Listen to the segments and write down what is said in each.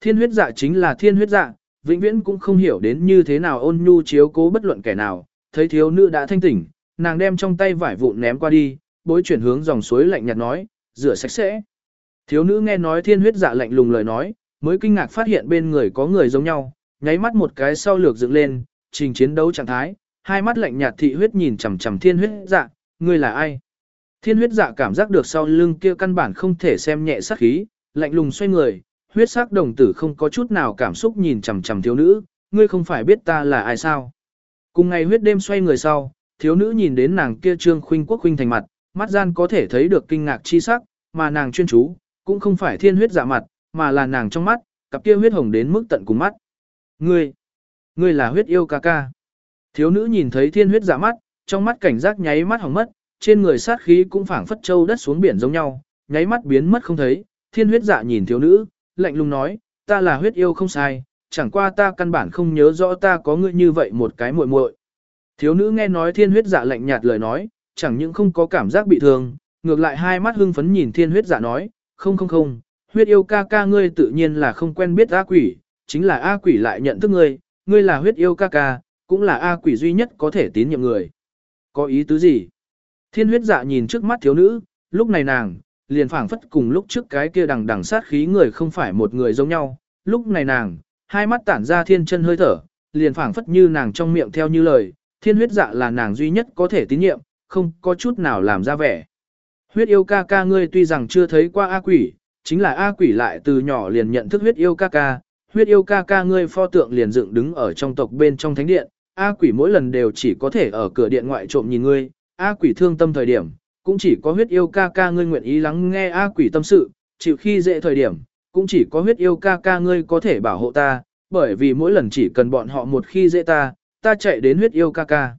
Thiên huyết dạ chính là thiên huyết dạ, vĩnh viễn cũng không hiểu đến như thế nào ôn nhu chiếu cố bất luận kẻ nào, thấy thiếu nữ đã thanh tỉnh, nàng đem trong tay vải vụn ném qua đi, bối chuyển hướng dòng suối lạnh nhạt nói, rửa sạch sẽ. Thiếu nữ nghe nói thiên huyết dạ lạnh lùng lời nói, mới kinh ngạc phát hiện bên người có người giống nhau, nháy mắt một cái sau lược dựng lên, trình chiến đấu trạng thái, hai mắt lạnh nhạt thị huyết nhìn chằm chằm thiên huyết dạ, ngươi là ai? Thiên huyết dạ cảm giác được sau lưng kia căn bản không thể xem nhẹ sát khí, lạnh lùng xoay người, huyết sắc đồng tử không có chút nào cảm xúc nhìn chằm chằm thiếu nữ, ngươi không phải biết ta là ai sao? Cùng ngày huyết đêm xoay người sau, thiếu nữ nhìn đến nàng kia trương khuynh quốc khuynh thành mặt, mắt gian có thể thấy được kinh ngạc chi sắc, mà nàng chuyên chú, cũng không phải thiên huyết dạ mặt, mà là nàng trong mắt, cặp kia huyết hồng đến mức tận cùng mắt. Ngươi, ngươi là huyết yêu ca ca. Thiếu nữ nhìn thấy thiên huyết dạ mắt, trong mắt cảnh giác nháy mắt hỏng mất, trên người sát khí cũng phảng phất châu đất xuống biển giống nhau, nháy mắt biến mất không thấy. Thiên huyết dạ nhìn thiếu nữ, lạnh lùng nói, ta là huyết yêu không sai, chẳng qua ta căn bản không nhớ rõ ta có ngươi như vậy một cái muội muội. Thiếu nữ nghe nói thiên huyết dạ lạnh nhạt lời nói, chẳng những không có cảm giác bị thương, ngược lại hai mắt hưng phấn nhìn thiên huyết dạ nói, không không không, huyết yêu ca ca ngươi tự nhiên là không quen biết A quỷ, chính là A quỷ lại nhận thức ngươi, ngươi là huyết yêu ca ca, cũng là A quỷ duy nhất có thể tín nhiệm người. Có ý tứ gì? Thiên huyết dạ nhìn trước mắt thiếu nữ, lúc này nàng, liền phảng phất cùng lúc trước cái kia đằng đằng sát khí người không phải một người giống nhau, lúc này nàng, hai mắt tản ra thiên chân hơi thở, liền phảng phất như nàng trong miệng theo như lời, thiên huyết dạ là nàng duy nhất có thể tín nhiệm, không có chút nào làm ra vẻ. Huyết yêu ca ca ngươi tuy rằng chưa thấy qua A quỷ, chính là A quỷ lại từ nhỏ liền nhận thức huyết yêu ca ca, huyết yêu ca ca ngươi pho tượng liền dựng đứng ở trong tộc bên trong thánh điện, A quỷ mỗi lần đều chỉ có thể ở cửa điện ngoại trộm nhìn ngươi, A quỷ thương tâm thời điểm, cũng chỉ có huyết yêu ca ca ngươi nguyện ý lắng nghe A quỷ tâm sự, chịu khi dễ thời điểm, cũng chỉ có huyết yêu ca ca ngươi có thể bảo hộ ta, bởi vì mỗi lần chỉ cần bọn họ một khi dễ ta, ta chạy đến huyết yêu ca ca.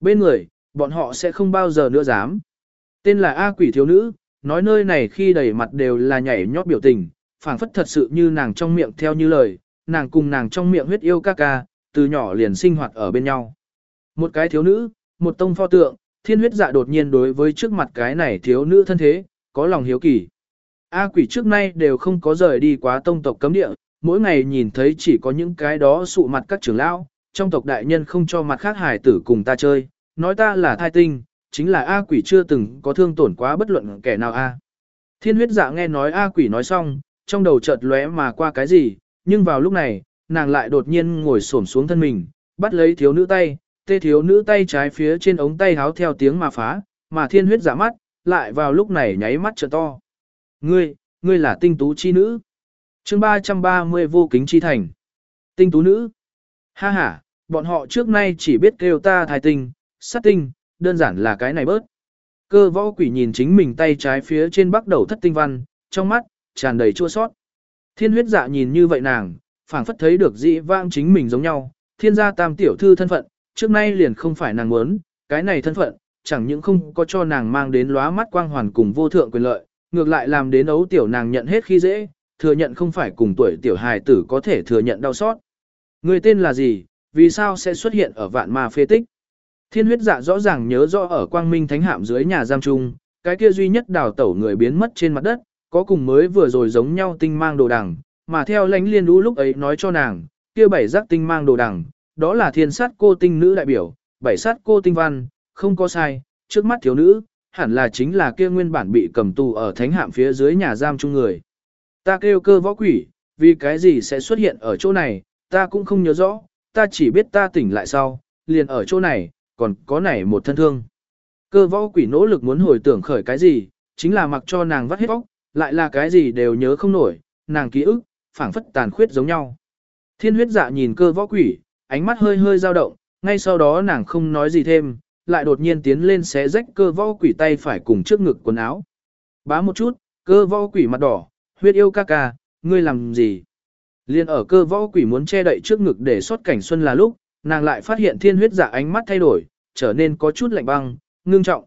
Bên người, bọn họ sẽ không bao giờ nữa dám. Tên là A quỷ thiếu nữ, nói nơi này khi đầy mặt đều là nhảy nhót biểu tình, phảng phất thật sự như nàng trong miệng theo như lời, nàng cùng nàng trong miệng huyết yêu ca ca, từ nhỏ liền sinh hoạt ở bên nhau. Một cái thiếu nữ, một tông pho tượng, thiên huyết dạ đột nhiên đối với trước mặt cái này thiếu nữ thân thế, có lòng hiếu kỳ. A quỷ trước nay đều không có rời đi quá tông tộc cấm địa, mỗi ngày nhìn thấy chỉ có những cái đó sụ mặt các trưởng lão, trong tộc đại nhân không cho mặt khác hải tử cùng ta chơi, nói ta là thai tinh, chính là A quỷ chưa từng có thương tổn quá bất luận kẻ nào A. Thiên huyết dạ nghe nói A quỷ nói xong, trong đầu chợt lóe mà qua cái gì, nhưng vào lúc này, nàng lại đột nhiên ngồi xổm xuống thân mình, bắt lấy thiếu nữ tay, tê thiếu nữ tay trái phía trên ống tay háo theo tiếng mà phá, mà thiên huyết giả mắt, lại vào lúc này nháy mắt trợ to. Ngươi, ngươi là tinh tú chi nữ. chương 330 vô kính chi thành. Tinh tú nữ. Ha ha, bọn họ trước nay chỉ biết kêu ta thái tinh, sát tinh, đơn giản là cái này bớt. Cơ võ quỷ nhìn chính mình tay trái phía trên bắt đầu thất tinh văn, trong mắt, tràn đầy chua sót. Thiên huyết dạ nhìn như vậy nàng, phảng phất thấy được dị vang chính mình giống nhau, thiên gia tam tiểu thư thân phận, trước nay liền không phải nàng muốn, cái này thân phận, chẳng những không có cho nàng mang đến lóa mắt quang hoàn cùng vô thượng quyền lợi, ngược lại làm đến ấu tiểu nàng nhận hết khi dễ, thừa nhận không phải cùng tuổi tiểu hài tử có thể thừa nhận đau xót. Người tên là gì, vì sao sẽ xuất hiện ở vạn ma phê tích? Thiên huyết dạ rõ ràng nhớ rõ ở quang minh thánh hạm dưới nhà giam trung, cái kia duy nhất đào tẩu người biến mất trên mặt đất, có cùng mới vừa rồi giống nhau tinh mang đồ đằng, mà theo lãnh liên đũ lúc ấy nói cho nàng, kia bảy giác tinh mang đồ đằng, đó là thiên sát cô tinh nữ đại biểu, bảy sát cô tinh văn, không có sai, trước mắt thiếu nữ, hẳn là chính là kia nguyên bản bị cầm tù ở thánh hạm phía dưới nhà giam chung người. Ta kêu cơ võ quỷ, vì cái gì sẽ xuất hiện ở chỗ này, ta cũng không nhớ rõ, ta chỉ biết ta tỉnh lại sau, liền ở chỗ này, còn có này một thân thương. Cơ võ quỷ nỗ lực muốn hồi tưởng khởi cái gì, chính là mặc cho nàng vắt hết óc, lại là cái gì đều nhớ không nổi, nàng ký ức, phảng phất tàn khuyết giống nhau. Thiên huyết dạ nhìn cơ võ quỷ, ánh mắt hơi hơi dao động, ngay sau đó nàng không nói gì thêm, lại đột nhiên tiến lên xé rách cơ võ quỷ tay phải cùng trước ngực quần áo. Bá một chút, cơ võ quỷ mặt đỏ, huyết yêu ca ca, ngươi làm gì? Liên ở cơ võ quỷ muốn che đậy trước ngực để xót cảnh xuân là lúc, nàng lại phát hiện thiên huyết giả ánh mắt thay đổi, trở nên có chút lạnh băng, ngưng trọng.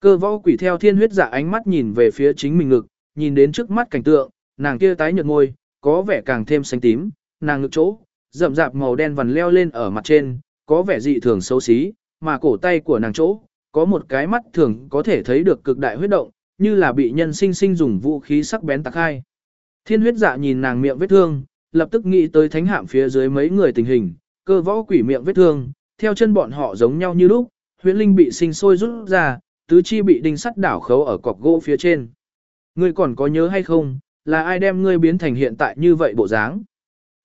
Cơ võ quỷ theo thiên huyết giả ánh mắt nhìn về phía chính mình ngực, nhìn đến trước mắt cảnh tượng, nàng kia tái nhợt môi, có vẻ càng thêm xanh tím, nàng ngực chỗ, rậm rạp màu đen vằn leo lên ở mặt trên, có vẻ dị thường xấu xí, mà cổ tay của nàng chỗ, có một cái mắt thường có thể thấy được cực đại huyết động, như là bị nhân sinh sinh dùng vũ khí sắc bén tạc hai. Thiên huyết dạ nhìn nàng miệng vết thương, lập tức nghĩ tới thánh hạm phía dưới mấy người tình hình, cơ võ quỷ miệng vết thương, theo chân bọn họ giống nhau như lúc, huyễn linh bị sinh sôi rút ra, tứ chi bị đinh sắt đảo khấu ở cọc gỗ phía trên. Ngươi còn có nhớ hay không, là ai đem ngươi biến thành hiện tại như vậy bộ dáng?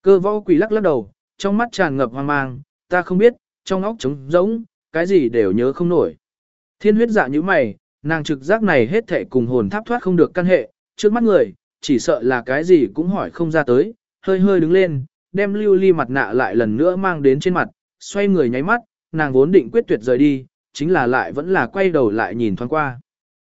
Cơ võ quỷ lắc lắc đầu, trong mắt tràn ngập hoang mang, ta không biết, trong óc trống rỗng, cái gì đều nhớ không nổi. Thiên huyết dạ như mày, nàng trực giác này hết thể cùng hồn tháp thoát không được căn hệ, trước mắt người, chỉ sợ là cái gì cũng hỏi không ra tới, hơi hơi đứng lên, đem lưu ly mặt nạ lại lần nữa mang đến trên mặt, xoay người nháy mắt, nàng vốn định quyết tuyệt rời đi, chính là lại vẫn là quay đầu lại nhìn thoáng qua.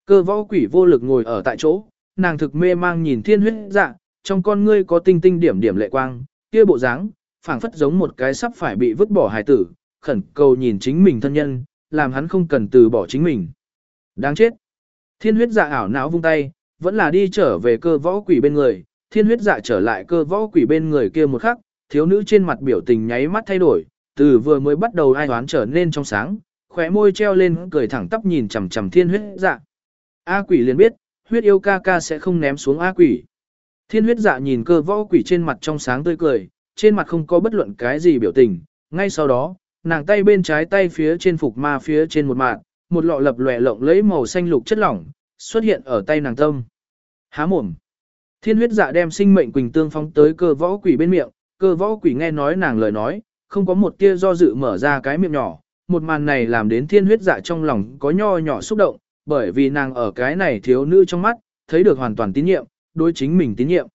Cơ võ quỷ vô lực ngồi ở tại chỗ, nàng thực mê mang nhìn thiên huyết dạ, trong con ngươi có tinh tinh điểm điểm lệ quang, kia bộ dáng, phảng phất giống một cái sắp phải bị vứt bỏ hài tử, khẩn cầu nhìn chính mình thân nhân, làm hắn không cần từ bỏ chính mình. Đáng chết. Thiên huyết dạ ảo não vung tay, vẫn là đi trở về cơ võ quỷ bên người, thiên huyết dạ trở lại cơ võ quỷ bên người kia một khắc, thiếu nữ trên mặt biểu tình nháy mắt thay đổi, từ vừa mới bắt đầu ai đoán trở nên trong sáng, khóe môi treo lên cười thẳng tắp nhìn chằm chằm thiên huyết dạ. A quỷ liền biết, huyết yêu ca ca sẽ không ném xuống A quỷ. Thiên huyết dạ nhìn cơ võ quỷ trên mặt trong sáng tươi cười, trên mặt không có bất luận cái gì biểu tình, ngay sau đó, nàng tay bên trái tay phía trên phục ma phía trên một mạng, một lọ lập lòe lộng lấy màu xanh lục chất lỏng, xuất hiện ở tay nàng tâm. Há mồm. Thiên huyết dạ đem sinh mệnh quỳnh tương phóng tới cơ võ quỷ bên miệng, cơ võ quỷ nghe nói nàng lời nói, không có một tia do dự mở ra cái miệng nhỏ. Một màn này làm đến thiên huyết dạ trong lòng có nho nhỏ xúc động, bởi vì nàng ở cái này thiếu nữ trong mắt, thấy được hoàn toàn tín nhiệm, đối chính mình tín nhiệm.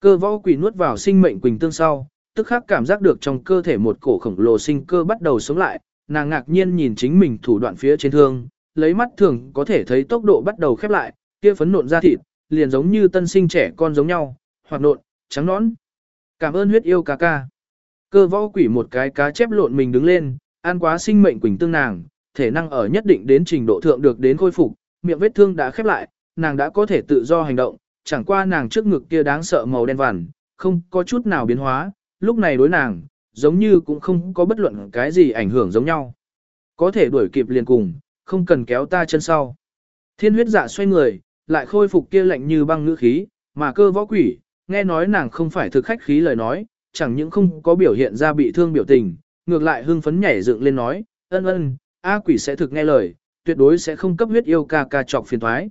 Cơ võ quỷ nuốt vào sinh mệnh quỳnh tương sau, tức khắc cảm giác được trong cơ thể một cổ khổng lồ sinh cơ bắt đầu sống lại, nàng ngạc nhiên nhìn chính mình thủ đoạn phía trên thương, lấy mắt thường có thể thấy tốc độ bắt đầu khép lại, kia phấn nộn ra thịt, liền giống như tân sinh trẻ con giống nhau, hoạt nộn, trắng nõn. Cảm ơn huyết yêu ca ca. Cơ võ quỷ một cái cá chép lộn mình đứng lên, ăn quá sinh mệnh quỳnh tương nàng, thể năng ở nhất định đến trình độ thượng được đến khôi phục, miệng vết thương đã khép lại, nàng đã có thể tự do hành động, chẳng qua nàng trước ngực kia đáng sợ màu đen vằn, không có chút nào biến hóa, lúc này đối nàng, giống như cũng không có bất luận cái gì ảnh hưởng giống nhau. Có thể đuổi kịp liền cùng, không cần kéo ta chân sau. Thiên huyết dạ xoay người, lại khôi phục kia lạnh như băng ngữ khí, mà cơ võ quỷ, nghe nói nàng không phải thực khách khí lời nói, chẳng những không có biểu hiện ra bị thương biểu tình, ngược lại hưng phấn nhảy dựng lên nói, ân ân, A quỷ sẽ thực nghe lời, tuyệt đối sẽ không cấp huyết yêu ca ca trọc phiền thoái.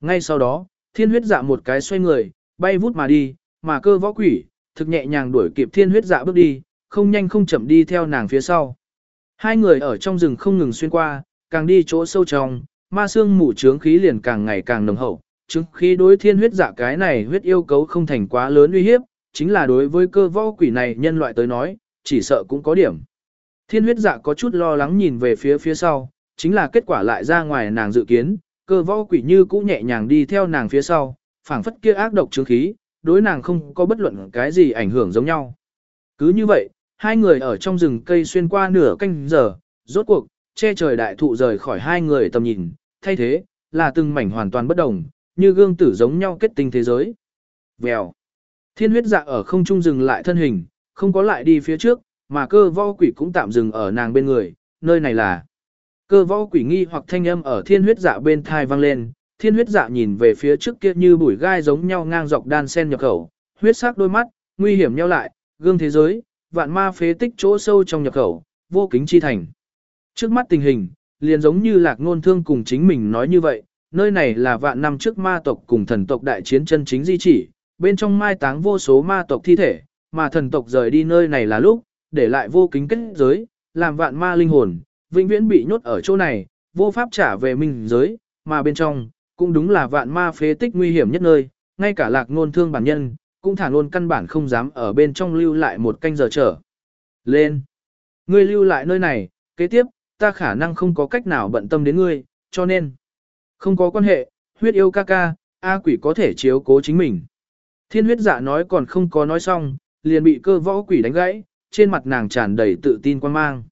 Ngay sau đó, thiên huyết dạ một cái xoay người, bay vút mà đi, mà cơ võ quỷ, thực nhẹ nhàng đuổi kịp thiên huyết dạ bước đi, không nhanh không chậm đi theo nàng phía sau. Hai người ở trong rừng không ngừng xuyên qua, càng đi chỗ sâu trong, ma xương mù trướng khí liền càng ngày càng nồng hậu. Trướng khí đối thiên huyết dạ cái này huyết yêu cấu không thành quá lớn uy hiếp, chính là đối với cơ võ quỷ này nhân loại tới nói, chỉ sợ cũng có điểm. Thiên huyết dạ có chút lo lắng nhìn về phía phía sau, chính là kết quả lại ra ngoài nàng dự kiến, cơ võ quỷ như cũ nhẹ nhàng đi theo nàng phía sau, phảng phất kia ác độc trướng khí, đối nàng không có bất luận cái gì ảnh hưởng giống nhau. Cứ như vậy, hai người ở trong rừng cây xuyên qua nửa canh giờ, rốt cuộc, che trời đại thụ rời khỏi hai người tầm nhìn, thay thế, là từng mảnh hoàn toàn bất đồng, như gương tử giống nhau kết tinh thế giới. Vèo. Thiên huyết dạ ở không trung dừng lại thân hình, không có lại đi phía trước, mà cơ võ quỷ cũng tạm dừng ở nàng bên người, nơi này là. Cơ võ quỷ nghi hoặc thanh âm ở thiên huyết dạ bên thai vang lên, thiên huyết dạ nhìn về phía trước kia như bụi gai giống nhau ngang dọc đan sen nhập khẩu, huyết sắc đôi mắt, nguy hiểm nhau lại, gương thế giới, vạn ma phế tích chỗ sâu trong nhập khẩu, vô kính chi thành. Trước mắt tình hình, liền giống như lạc ngôn thương cùng chính mình nói như vậy, nơi này là vạn năm trước ma tộc cùng thần tộc đại chiến chân chính di chỉ, bên trong mai táng vô số ma tộc thi thể, mà thần tộc rời đi nơi này là lúc, để lại vô kính kết giới, làm vạn ma linh hồn, vĩnh viễn bị nhốt ở chỗ này, vô pháp trả về minh giới, mà bên trong, cũng đúng là vạn ma phế tích nguy hiểm nhất nơi, ngay cả lạc ngôn thương bản nhân, cũng thả luôn căn bản không dám ở bên trong lưu lại một canh giờ trở. Lên! Ngươi lưu lại nơi này, kế tiếp, ta khả năng không có cách nào bận tâm đến ngươi, cho nên, không có quan hệ, huyết yêu ca ca, A quỷ có thể chiếu cố chính mình. Thiên huyết dạ nói còn không có nói xong, liền bị cơ võ quỷ đánh gãy, trên mặt nàng tràn đầy tự tin quan mang.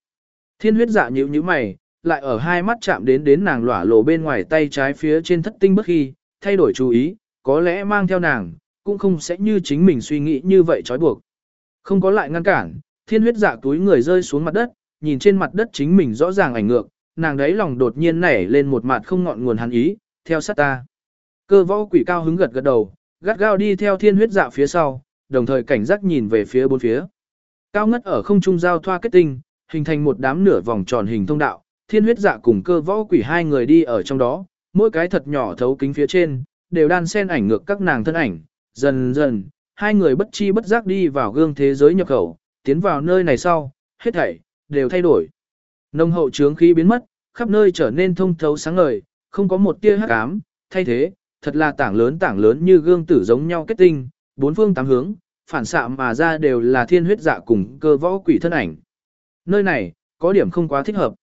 Thiên huyết dạ nhíu nhíu mày, lại ở hai mắt chạm đến đến nàng lỏa lộ bên ngoài tay trái phía trên thất tinh bất khi, thay đổi chú ý, có lẽ mang theo nàng, cũng không sẽ như chính mình suy nghĩ như vậy trói buộc. Không có lại ngăn cản, thiên huyết dạ túi người rơi xuống mặt đất, nhìn trên mặt đất chính mình rõ ràng ảnh ngược, nàng đấy lòng đột nhiên nảy lên một mặt không ngọn nguồn hắn ý, theo sát ta. Cơ võ quỷ cao hứng gật gật đầu, gắt gao đi theo thiên huyết dạ phía sau, đồng thời cảnh giác nhìn về phía bốn phía. Cao ngất ở không trung giao thoa kết tinh, hình thành một đám nửa vòng tròn hình thông đạo, thiên huyết dạ cùng cơ võ quỷ hai người đi ở trong đó, mỗi cái thật nhỏ thấu kính phía trên, đều đan xen ảnh ngược các nàng thân ảnh, dần dần, hai người bất chi bất giác đi vào gương thế giới nhập khẩu, tiến vào nơi này sau, hết thảy, đều thay đổi. Nông hậu trướng khí biến mất, khắp nơi trở nên thông thấu sáng ngời, không có một tia hắc ám, thay thế, thật là tảng lớn tảng lớn như gương tử giống nhau kết tinh, bốn phương tám hướng, phản xạ mà ra đều là thiên huyết dạ cùng cơ võ quỷ thân ảnh. Nơi này, có điểm không quá thích hợp.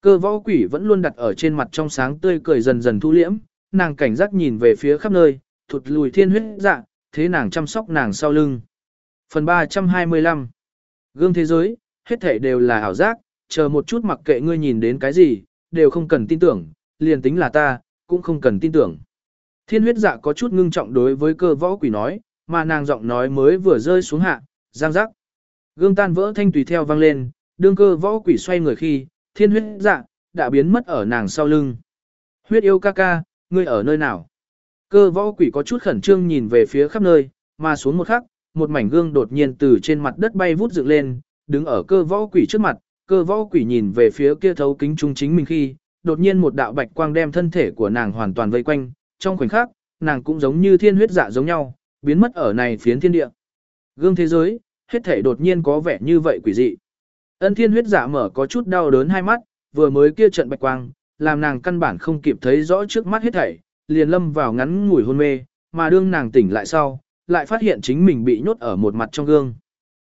Cơ võ quỷ vẫn luôn đặt ở trên mặt trong sáng tươi cười dần dần thu liễm, nàng cảnh giác nhìn về phía khắp nơi, thụt lùi thiên huyết dạ, thế nàng chăm sóc nàng sau lưng. Phần 325 Gương thế giới, hết thể đều là ảo giác, chờ một chút mặc kệ ngươi nhìn đến cái gì, đều không cần tin tưởng, liền tính là ta, cũng không cần tin tưởng. Thiên huyết dạ có chút ngưng trọng đối với cơ võ quỷ nói, mà nàng giọng nói mới vừa rơi xuống hạ, giang giác. Gương tan vỡ thanh tùy theo vang lên, đương cơ võ quỷ xoay người khi, thiên huyết dạ, đã biến mất ở nàng sau lưng. Huyết yêu ca ca, ngươi ở nơi nào? Cơ võ quỷ có chút khẩn trương nhìn về phía khắp nơi, mà xuống một khắc, một mảnh gương đột nhiên từ trên mặt đất bay vút dựng lên, đứng ở cơ võ quỷ trước mặt, cơ võ quỷ nhìn về phía kia thấu kính trung chính mình khi, đột nhiên một đạo bạch quang đem thân thể của nàng hoàn toàn vây quanh, trong khoảnh khắc, nàng cũng giống như thiên huyết dạ giống nhau, biến mất ở này phiến thiên địa. Gương thế giới, hết thể đột nhiên có vẻ như vậy quỷ dị. Ân thiên huyết dạ mở có chút đau đớn hai mắt, vừa mới kia trận bạch quang, làm nàng căn bản không kịp thấy rõ trước mắt hết thảy, liền lâm vào ngắn ngủi hôn mê, mà đương nàng tỉnh lại sau, lại phát hiện chính mình bị nhốt ở một mặt trong gương.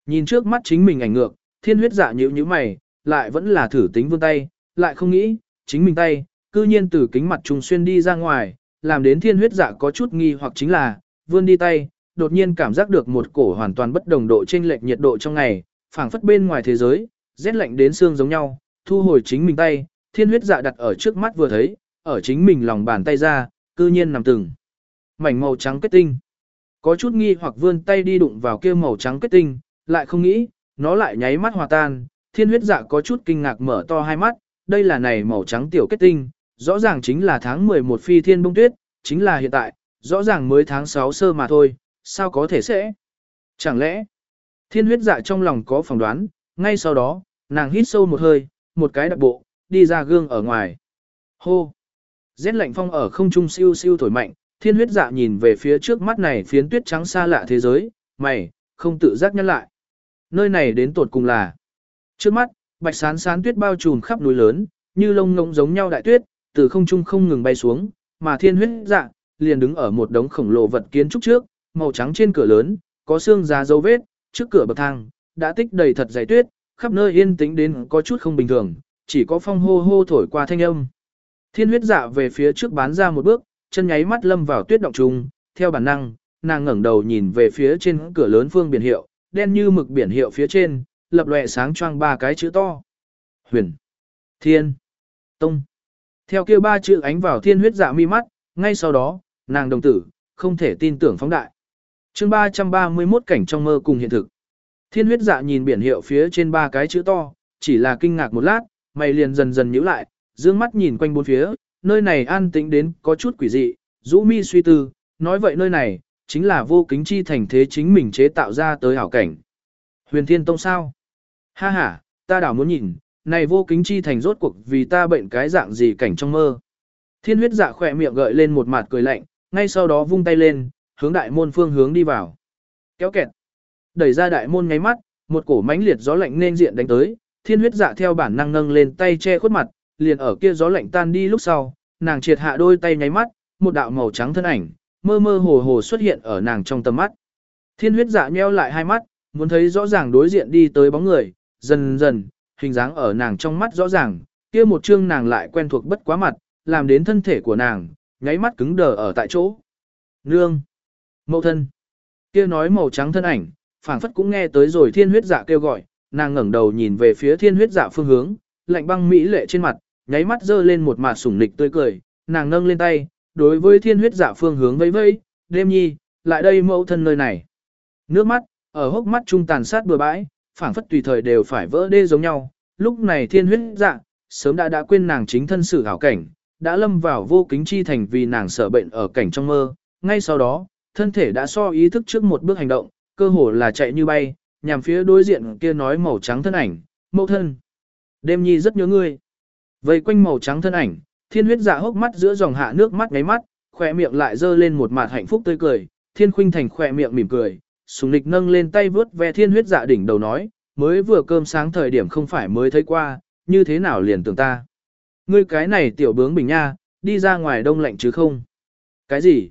Nhìn trước mắt chính mình ảnh ngược, thiên huyết dạ nhíu nhíu mày, lại vẫn là thử tính vươn tay, lại không nghĩ, chính mình tay, cư nhiên từ kính mặt trùng xuyên đi ra ngoài, làm đến thiên huyết dạ có chút nghi hoặc chính là, vươn đi tay, đột nhiên cảm giác được một cổ hoàn toàn bất đồng độ chênh lệch nhiệt độ trong ngày, phảng phất bên ngoài thế giới, rét lạnh đến xương giống nhau, thu hồi chính mình tay, thiên huyết dạ đặt ở trước mắt vừa thấy, ở chính mình lòng bàn tay ra, cư nhiên nằm từng. Mảnh màu trắng kết tinh. Có chút nghi hoặc vươn tay đi đụng vào kia màu trắng kết tinh, lại không nghĩ, nó lại nháy mắt hòa tan, thiên huyết dạ có chút kinh ngạc mở to hai mắt, đây là này màu trắng tiểu kết tinh, rõ ràng chính là tháng 11 phi thiên bông tuyết, chính là hiện tại, rõ ràng mới tháng 6 sơ mà thôi, sao có thể sẽ? Chẳng lẽ, thiên huyết dạ trong lòng có phỏng đoán, ngay sau đó, nàng hít sâu một hơi, một cái đặc bộ, đi ra gương ở ngoài. Hô! Rét lạnh phong ở không trung siêu siêu thổi mạnh, thiên huyết dạ nhìn về phía trước mắt này phiến tuyết trắng xa lạ thế giới, mày, không tự giác nhăn lại. Nơi này đến tột cùng là. Trước mắt, bạch sán sán tuyết bao trùm khắp núi lớn, như lông ngỗng giống nhau đại tuyết, từ không trung không ngừng bay xuống, mà thiên huyết dạ, liền đứng ở một đống khổng lồ vật kiến trúc trước, màu trắng trên cửa lớn, có xương giá dấu vết, trước cửa bậc thang, đã tích đầy thật dày tuyết, khắp nơi yên tĩnh đến có chút không bình thường, chỉ có phong hô hô thổi qua thanh âm. Thiên huyết dạ về phía trước bán ra một bước, chân nháy mắt lâm vào tuyết động trùng, theo bản năng, nàng ngẩng đầu nhìn về phía trên cửa lớn phương biển hiệu, đen như mực biển hiệu phía trên, lập lòe sáng choang ba cái chữ to. Huyền, Thiên, Tông. Theo kia ba chữ ánh vào thiên huyết dạ mi mắt, ngay sau đó, nàng đồng tử, không thể tin tưởng phóng đại. chương 331 cảnh trong mơ cùng hiện thực. Thiên huyết dạ nhìn biển hiệu phía trên ba cái chữ to, chỉ là kinh ngạc một lát, mày liền dần dần nhíu lại, dương mắt nhìn quanh bốn phía, nơi này an tĩnh đến có chút quỷ dị, rũ mi suy tư, nói vậy nơi này, chính là vô kính chi thành thế chính mình chế tạo ra tới hảo cảnh. Huyền Thiên Tông sao? Ha ha, ta đảo muốn nhìn, này vô kính chi thành rốt cuộc vì ta bệnh cái dạng gì cảnh trong mơ. Thiên huyết dạ khỏe miệng gợi lên một mặt cười lạnh, ngay sau đó vung tay lên, hướng đại môn phương hướng đi vào. Kéo kẹt. Đẩy ra đại môn nháy mắt, một cổ mãnh liệt gió lạnh nên diện đánh tới, thiên huyết dạ theo bản năng nâng lên tay che khuất mặt, liền ở kia gió lạnh tan đi lúc sau, nàng triệt hạ đôi tay nháy mắt, một đạo màu trắng thân ảnh, mơ mơ hồ hồ xuất hiện ở nàng trong tầm mắt. Thiên huyết dạ nheo lại hai mắt, muốn thấy rõ ràng đối diện đi tới bóng người, dần dần, hình dáng ở nàng trong mắt rõ ràng, kia một chương nàng lại quen thuộc bất quá mặt, làm đến thân thể của nàng, nháy mắt cứng đờ ở tại chỗ. Nương! Mậu thân! Kia nói màu trắng thân ảnh, phảng phất cũng nghe tới rồi thiên huyết dạ kêu gọi, nàng ngẩng đầu nhìn về phía thiên huyết dạ phương hướng, lạnh băng mỹ lệ trên mặt, nháy mắt dơ lên một mạt sủng nịch tươi cười, nàng nâng lên tay, đối với thiên huyết dạ phương hướng vẫy vẫy, đêm nhi, lại đây mẫu thân nơi này. Nước mắt, ở hốc mắt trung tàn sát bừa bãi, phảng phất tùy thời đều phải vỡ đê giống nhau, lúc này thiên huyết dạ, sớm đã đã quên nàng chính thân sự hảo cảnh, đã lâm vào vô kính chi thành vì nàng sợ bệnh ở cảnh trong mơ, ngay sau đó, thân thể đã so ý thức trước một bước hành động, cơ hồ là chạy như bay, nhằm phía đối diện kia nói màu trắng thân ảnh, mẫu thân. Đêm nhi rất nhớ ngươi. Vây quanh màu trắng thân ảnh, thiên huyết dạ hốc mắt giữa dòng hạ nước mắt ngáy mắt, khỏe miệng lại dơ lên một mặt hạnh phúc tươi cười, thiên khuynh thành khỏe miệng mỉm cười, sùng lịch nâng lên tay vướt ve thiên huyết dạ đỉnh đầu nói, mới vừa cơm sáng thời điểm không phải mới thấy qua, như thế nào liền tưởng ta. Ngươi cái này tiểu bướng bình nha, đi ra ngoài đông lạnh chứ không. Cái gì?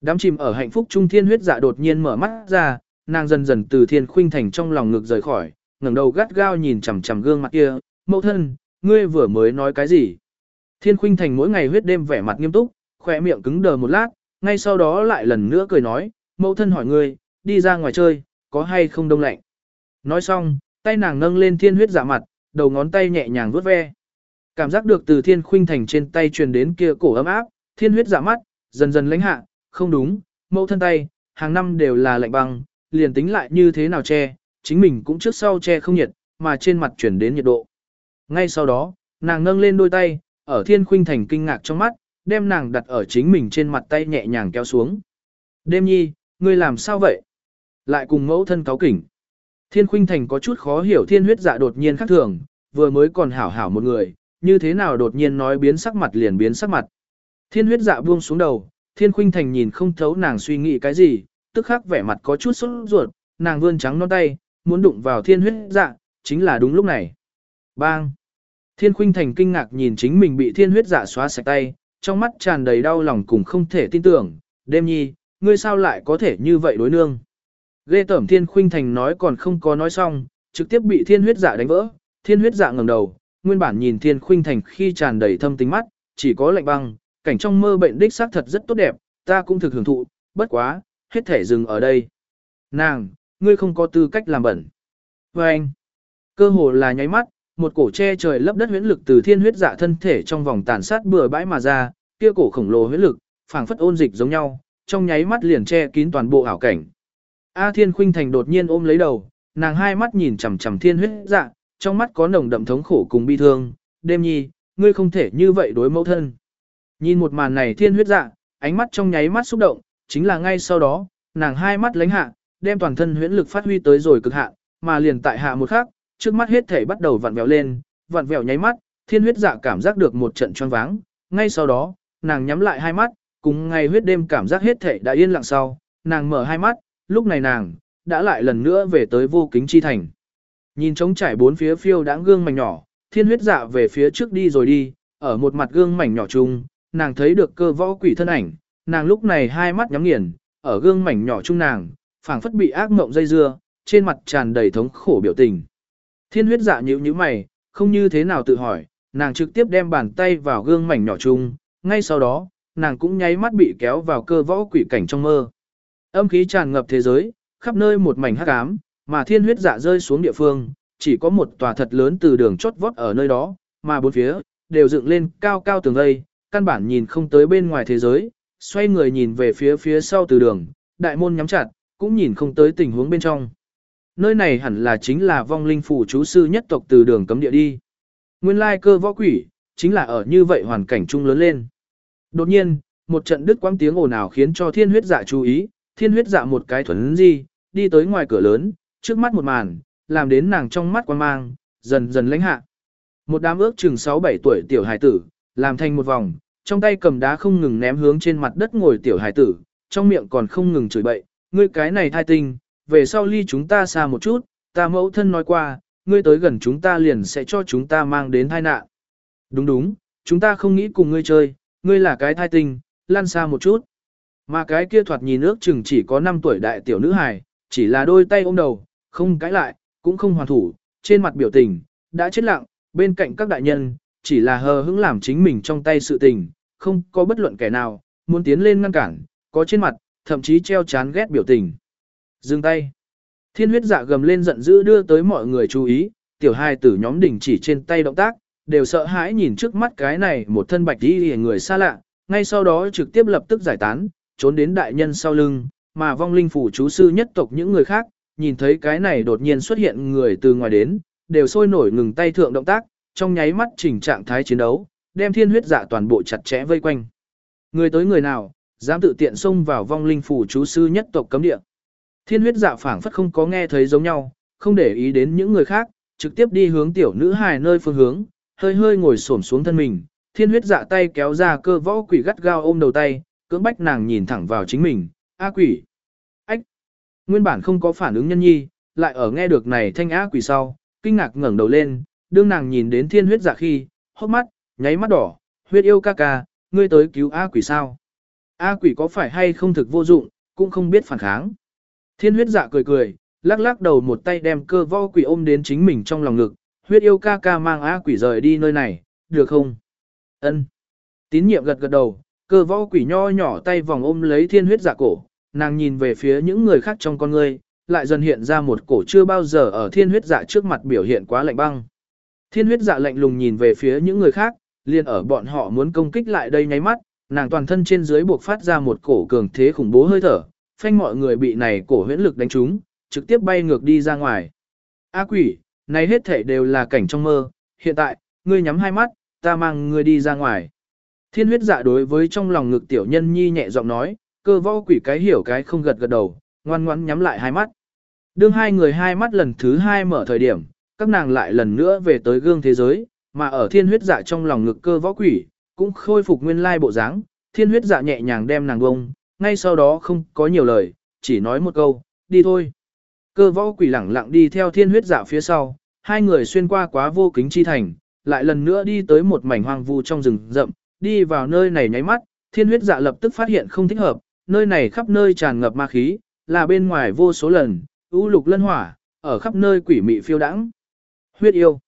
Đám chìm ở hạnh phúc trung thiên huyết dạ đột nhiên mở mắt ra, nàng dần dần từ thiên khuynh thành trong lòng ngực rời khỏi, ngẩng đầu gắt gao nhìn chằm chằm gương mặt kia, mẫu thân, ngươi vừa mới nói cái gì? Thiên khuynh thành mỗi ngày huyết đêm vẻ mặt nghiêm túc, khỏe miệng cứng đờ một lát, ngay sau đó lại lần nữa cười nói, mẫu thân hỏi ngươi, đi ra ngoài chơi, có hay không đông lạnh? Nói xong, tay nàng nâng lên thiên huyết dạ mặt, đầu ngón tay nhẹ nhàng vuốt ve. Cảm giác được từ thiên khuynh thành trên tay truyền đến kia cổ ấm áp, thiên huyết dạ mắt, dần dần lãnh hạ, không đúng, mẫu thân tay, hàng năm đều là lạnh băng, liền tính lại như thế nào che, chính mình cũng trước sau che không nhiệt, mà trên mặt chuyển đến nhiệt độ. Ngay sau đó, nàng nâng lên đôi tay, ở thiên khuynh thành kinh ngạc trong mắt, đem nàng đặt ở chính mình trên mặt tay nhẹ nhàng kéo xuống. Đêm nhi, ngươi làm sao vậy? Lại cùng mẫu thân cáo kỉnh. Thiên khuynh thành có chút khó hiểu thiên huyết dạ đột nhiên khác thường, vừa mới còn hảo hảo một người, như thế nào đột nhiên nói biến sắc mặt liền biến sắc mặt. Thiên huyết dạ buông xuống đầu, thiên khuynh thành nhìn không thấu nàng suy nghĩ cái gì, tức khắc vẻ mặt có chút sốt ruột, nàng vươn trắng non tay, muốn đụng vào thiên huyết dạ, chính là đúng lúc này. Bang! Thiên khuynh thành kinh ngạc nhìn chính mình bị thiên huyết dạ xóa sạch tay, trong mắt tràn đầy đau lòng cùng không thể tin tưởng, đêm nhi, ngươi sao lại có thể như vậy đối nương. Ghê tẩm thiên khuynh thành nói còn không có nói xong, trực tiếp bị thiên huyết dạ đánh vỡ, thiên huyết dạ ngẩng đầu, nguyên bản nhìn thiên khuynh thành khi tràn đầy thâm tính mắt, chỉ có lạnh băng, cảnh trong mơ bệnh đích xác thật rất tốt đẹp, ta cũng thực hưởng thụ, bất quá, hết thể dừng ở đây. Nàng, ngươi không có tư cách làm bẩn. Và anh, cơ hồ là nháy mắt, một cổ che trời lấp đất huyễn lực từ thiên huyết dạ thân thể trong vòng tàn sát bừa bãi mà ra, kia cổ khổng lồ huyễn lực, phảng phất ôn dịch giống nhau, trong nháy mắt liền che kín toàn bộ ảo cảnh. A Thiên Khuynh Thành đột nhiên ôm lấy đầu, nàng hai mắt nhìn chằm chằm thiên huyết dạ, trong mắt có nồng đậm thống khổ cùng bi thương, đêm nhi, ngươi không thể như vậy đối mẫu thân. Nhìn một màn này thiên huyết dạ, ánh mắt trong nháy mắt xúc động, chính là ngay sau đó, nàng hai mắt lánh hạ, đem toàn thân huyễn lực phát huy tới rồi cực hạn, mà liền tại hạ một khắc, trước mắt hết thể bắt đầu vặn vẹo lên, vặn vẹo nháy mắt, thiên huyết dạ cảm giác được một trận choáng váng, ngay sau đó, nàng nhắm lại hai mắt, cùng ngay huyết đêm cảm giác hết thể đã yên lặng sau, nàng mở hai mắt, lúc này nàng, đã lại lần nữa về tới vô kính chi thành. Nhìn trống trải bốn phía phiêu đãng gương mảnh nhỏ, thiên huyết dạ về phía trước đi rồi đi, ở một mặt gương mảnh nhỏ chung, nàng thấy được cơ võ quỷ thân ảnh, nàng lúc này hai mắt nhắm nghiền, ở gương mảnh nhỏ trung nàng, phảng phất bị ác mộng dây dưa, trên mặt tràn đầy thống khổ biểu tình. Thiên huyết dạ nhíu nhíu mày, không như thế nào tự hỏi, nàng trực tiếp đem bàn tay vào gương mảnh nhỏ chung, ngay sau đó, nàng cũng nháy mắt bị kéo vào cơ võ quỷ cảnh trong mơ. Âm khí tràn ngập thế giới, khắp nơi một mảnh hắc ám, mà thiên huyết dạ rơi xuống địa phương, chỉ có một tòa thật lớn từ đường chốt vót ở nơi đó, mà bốn phía, đều dựng lên cao cao tường vây, căn bản nhìn không tới bên ngoài thế giới, xoay người nhìn về phía phía sau từ đường, đại môn nhắm chặt, cũng nhìn không tới tình huống bên trong. Nơi này hẳn là chính là vong linh phủ chú sư nhất tộc từ đường cấm địa đi. Nguyên lai cơ võ quỷ, chính là ở như vậy hoàn cảnh chung lớn lên. Đột nhiên, một trận đứt quãng tiếng ồn ào khiến cho thiên huyết dạ chú ý, thiên huyết dạ một cái thuần gì, đi tới ngoài cửa lớn, trước mắt một màn, làm đến nàng trong mắt quan mang, dần dần lãnh hạ. Một đám ước chừng 6-7 tuổi tiểu hài tử, làm thành một vòng, trong tay cầm đá không ngừng ném hướng trên mặt đất ngồi tiểu hải tử, trong miệng còn không ngừng chửi bậy, ngươi cái này thai tinh, về sau ly chúng ta xa một chút, ta mẫu thân nói qua, ngươi tới gần chúng ta liền sẽ cho chúng ta mang đến tai nạn. Đúng đúng, chúng ta không nghĩ cùng ngươi chơi, ngươi là cái thai tinh, lăn xa một chút. Mà cái kia thoạt nhìn ước chừng chỉ có 5 tuổi đại tiểu nữ hài, chỉ là đôi tay ôm đầu, không cãi lại, cũng không hoàn thủ, trên mặt biểu tình, đã chết lặng, bên cạnh các đại nhân, chỉ là hờ hững làm chính mình trong tay sự tình, không có bất luận kẻ nào, muốn tiến lên ngăn cản, có trên mặt, thậm chí treo chán ghét biểu tình. Dừng tay. Thiên huyết dạ gầm lên giận dữ đưa tới mọi người chú ý, tiểu hai tử nhóm đỉnh chỉ trên tay động tác, đều sợ hãi nhìn trước mắt cái này một thân bạch đi người xa lạ, ngay sau đó trực tiếp lập tức giải tán, trốn đến đại nhân sau lưng, mà vong linh phủ chú sư nhất tộc những người khác, nhìn thấy cái này đột nhiên xuất hiện người từ ngoài đến, đều sôi nổi ngừng tay thượng động tác, trong nháy mắt chỉnh trạng thái chiến đấu, đem thiên huyết dạ toàn bộ chặt chẽ vây quanh. Người tới người nào, dám tự tiện xông vào vong linh phủ chú sư nhất tộc cấm địa. Thiên huyết dạ phảng phất không có nghe thấy giống nhau, không để ý đến những người khác, trực tiếp đi hướng tiểu nữ hài nơi phương hướng, hơi hơi ngồi xổm xuống thân mình. Thiên huyết dạ tay kéo ra cơ võ quỷ gắt gao ôm đầu tay, cưỡng bách nàng nhìn thẳng vào chính mình, A quỷ. Ách. Nguyên bản không có phản ứng nhân nhi, lại ở nghe được này thanh á quỷ sau, kinh ngạc ngẩng đầu lên, đương nàng nhìn đến thiên huyết dạ khi, hốc mắt, nháy mắt đỏ, huyết yêu ca ca, ngươi tới cứu A quỷ sao? A quỷ có phải hay không thực vô dụng, cũng không biết phản kháng. Thiên huyết dạ cười cười, lắc lắc đầu một tay đem cơ vo quỷ ôm đến chính mình trong lòng ngực, huyết yêu ca ca mang A quỷ rời đi nơi này, được không? Ân. Tín nhiệm gật gật đầu, cơ võ quỷ nho nhỏ tay vòng ôm lấy thiên huyết dạ cổ, nàng nhìn về phía những người khác trong con ngươi, lại dần hiện ra một cổ chưa bao giờ ở thiên huyết dạ trước mặt biểu hiện quá lạnh băng. Thiên huyết dạ lạnh lùng nhìn về phía những người khác, liền ở bọn họ muốn công kích lại đây nháy mắt, nàng toàn thân trên dưới buộc phát ra một cổ cường thế khủng bố hơi thở, phanh mọi người bị này cổ huyễn lực đánh trúng, trực tiếp bay ngược đi ra ngoài. A quỷ, này hết thể đều là cảnh trong mơ, hiện tại, ngươi nhắm hai mắt, ta mang ngươi đi ra ngoài. Thiên huyết dạ đối với trong lòng ngực tiểu nhân nhi nhẹ giọng nói, cơ võ quỷ cái hiểu cái không gật gật đầu, ngoan ngoãn nhắm lại hai mắt. Đương hai người hai mắt lần thứ hai mở thời điểm, các nàng lại lần nữa về tới gương thế giới, mà ở thiên huyết dạ trong lòng ngực cơ võ quỷ, cũng khôi phục nguyên lai bộ dáng. thiên huyết dạ nhẹ nhàng đem nàng bông, ngay sau đó không có nhiều lời, chỉ nói một câu, đi thôi. Cơ võ quỷ lẳng lặng đi theo thiên huyết dạ phía sau, hai người xuyên qua quá vô kính chi thành, lại lần nữa đi tới một mảnh hoang vu trong rừng rậm, đi vào nơi này nháy mắt, thiên huyết dạ lập tức phát hiện không thích hợp, nơi này khắp nơi tràn ngập ma khí, là bên ngoài vô số lần, u lục lân hỏa, ở khắp nơi quỷ mị phiêu đãng. Huyết yêu.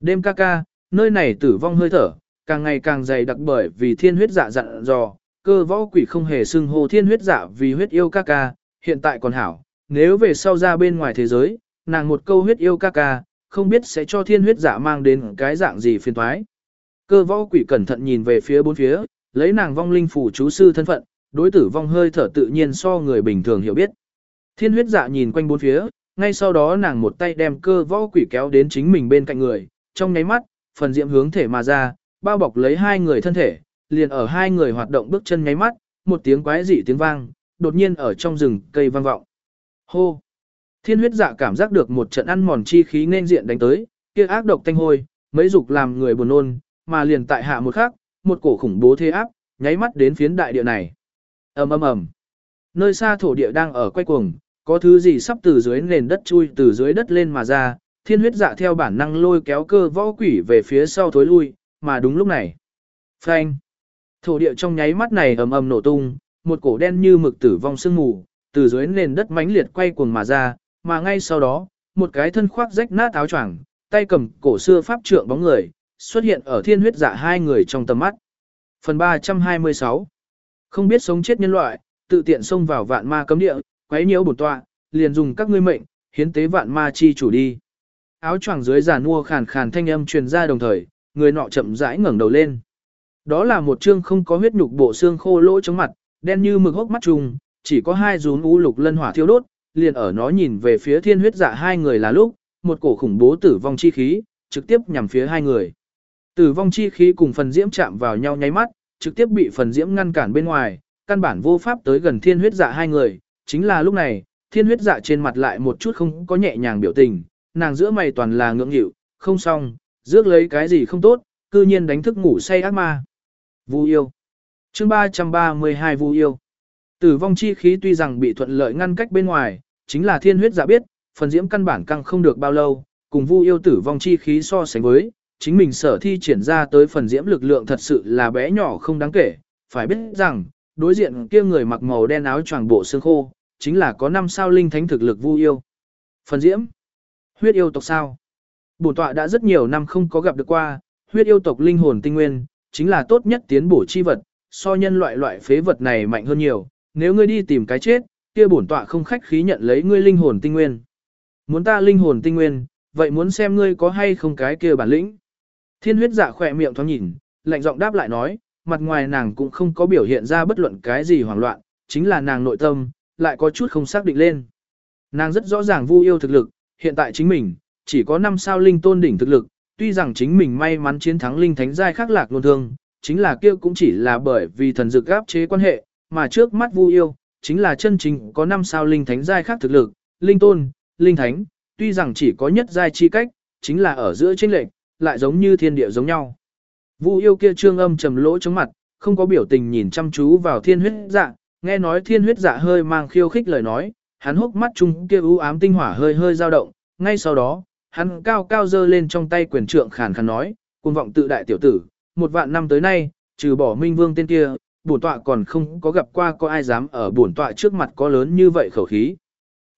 Đêm ca ca, nơi này tử vong hơi thở, càng ngày càng dày đặc bởi vì thiên huyết dạ dặn dò, cơ võ quỷ không hề xưng hô thiên huyết dạ vì huyết yêu ca ca, hiện tại còn hảo, nếu về sau ra bên ngoài thế giới, nàng một câu huyết yêu ca ca, không biết sẽ cho thiên huyết dạ mang đến cái dạng gì phiền toái. Cơ võ quỷ cẩn thận nhìn về phía bốn phía, lấy nàng vong linh phủ chú sư thân phận, đối tử vong hơi thở tự nhiên so người bình thường hiểu biết. Thiên huyết dạ nhìn quanh bốn phía, ngay sau đó nàng một tay đem cơ võ quỷ kéo đến chính mình bên cạnh người, trong nháy mắt, phần diệm hướng thể mà ra, bao bọc lấy hai người thân thể, liền ở hai người hoạt động bước chân nháy mắt, một tiếng quái dị tiếng vang, đột nhiên ở trong rừng cây vang vọng. Hô! Thiên huyết dạ cảm giác được một trận ăn mòn chi khí nên diện đánh tới, kia ác độc tanh hôi, mấy dục làm người buồn nôn, mà liền tại hạ một khắc, một cổ khủng bố thế áp, nháy mắt đến phiến đại địa này. ầm ầm ầm, nơi xa thổ địa đang ở quay cuồng, có thứ gì sắp từ dưới nền đất chui từ dưới đất lên mà ra, thiên huyết dạ theo bản năng lôi kéo cơ võ quỷ về phía sau thối lui, mà đúng lúc này. Phanh! Thổ địa trong nháy mắt này ầm ầm nổ tung, một cổ đen như mực tử vong sương mù, từ dưới nền đất mãnh liệt quay cuồng mà ra, mà ngay sau đó, một cái thân khoác rách nát áo choàng, tay cầm cổ xưa pháp trượng bóng người, xuất hiện ở thiên huyết dạ hai người trong tầm mắt. Phần 326 Không biết sống chết nhân loại, tự tiện xông vào vạn ma cấm địa, quấy nhiễu bổn tọa, liền dùng các ngươi mệnh, hiến tế vạn ma chi chủ đi. Áo choàng dưới giàn mua khàn khàn thanh âm truyền ra đồng thời, người nọ chậm rãi ngẩng đầu lên. Đó là một trương không có huyết nhục bộ xương khô lỗ trong mặt, đen như mực hốc mắt trùng, chỉ có hai rún u lục lân hỏa thiêu đốt, liền ở nó nhìn về phía thiên huyết dạ hai người là lúc, một cổ khủng bố tử vong chi khí, trực tiếp nhằm phía hai người. Tử vong chi khí cùng phần diễm chạm vào nhau nháy mắt, trực tiếp bị phần diễm ngăn cản bên ngoài, căn bản vô pháp tới gần thiên huyết dạ hai người, chính là lúc này, thiên huyết dạ trên mặt lại một chút không có nhẹ nhàng biểu tình, nàng giữa mày toàn là ngưỡng hiệu, không xong, rước lấy cái gì không tốt, cư nhiên đánh thức ngủ say ác ma. Vu yêu. Chương 332 Vu yêu. Tử vong chi khí tuy rằng bị thuận lợi ngăn cách bên ngoài, chính là thiên huyết dạ biết, phần diễm căn bản căng không được bao lâu, cùng Vu yêu tử vong chi khí so sánh với, chính mình sở thi triển ra tới phần diễm lực lượng thật sự là bé nhỏ không đáng kể, phải biết rằng, đối diện kia người mặc màu đen áo choàng bộ xương khô, chính là có năm sao linh thánh thực lực Vu yêu. Phần diễm, huyết yêu tộc sao? Bổn tọa đã rất nhiều năm không có gặp được qua, huyết yêu tộc linh hồn tinh nguyên, chính là tốt nhất tiến bổ chi vật, so nhân loại loại phế vật này mạnh hơn nhiều, nếu ngươi đi tìm cái chết, kia bổn tọa không khách khí nhận lấy ngươi linh hồn tinh nguyên. Muốn ta linh hồn tinh nguyên, vậy muốn xem ngươi có hay không cái kia bản lĩnh. Thiên huyết dạ khỏe miệng thoáng nhìn, lạnh giọng đáp lại nói, mặt ngoài nàng cũng không có biểu hiện ra bất luận cái gì hoảng loạn, chính là nàng nội tâm, lại có chút không xác định lên. Nàng rất rõ ràng vu yêu thực lực, hiện tại chính mình, chỉ có 5 sao linh tôn đỉnh thực lực, tuy rằng chính mình may mắn chiến thắng linh thánh giai khác lạc luôn thương, chính là kia cũng chỉ là bởi vì thần dược áp chế quan hệ, mà trước mắt vu yêu, chính là chân chính có năm sao linh thánh giai khác thực lực, linh tôn, linh thánh, tuy rằng chỉ có nhất giai chi cách, chính là ở giữa chênh lệch, lại giống như thiên địa giống nhau. Vu yêu kia trương âm trầm lỗ chống mặt, không có biểu tình nhìn chăm chú vào thiên huyết dạ, nghe nói thiên huyết dạ hơi mang khiêu khích lời nói, hắn hốc mắt chung kia u ám tinh hỏa hơi hơi dao động, ngay sau đó, hắn cao cao dơ lên trong tay quyền trượng khàn khàn nói, cuồng vọng tự đại tiểu tử, một vạn năm tới nay, trừ bỏ minh vương tên kia, bổn tọa còn không có gặp qua có ai dám ở bổn tọa trước mặt có lớn như vậy khẩu khí.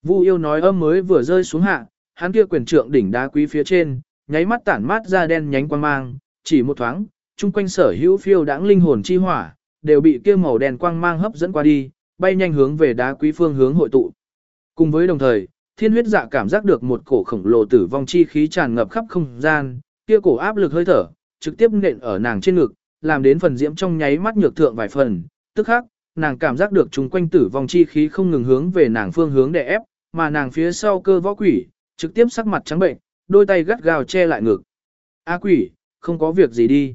Vu yêu nói âm mới vừa rơi xuống hạ, hắn kia quyền trượng đỉnh đá quý phía trên, nháy mắt tản mát ra đen nhánh quang mang, chỉ một thoáng, chung quanh sở hữu phiêu đãng linh hồn chi hỏa, đều bị kia màu đen quang mang hấp dẫn qua đi, bay nhanh hướng về đá quý phương hướng hội tụ. Cùng với đồng thời, thiên huyết dạ cảm giác được một cổ khổng lồ tử vong chi khí tràn ngập khắp không gian, kia cổ áp lực hơi thở, trực tiếp nện ở nàng trên ngực, làm đến phần diễm trong nháy mắt nhược thượng vài phần, tức khắc, nàng cảm giác được chung quanh tử vong chi khí không ngừng hướng về nàng phương hướng để ép, mà nàng phía sau cơ võ quỷ, trực tiếp sắc mặt trắng bệnh, đôi tay gắt gao che lại ngực. A quỷ, không có việc gì đi.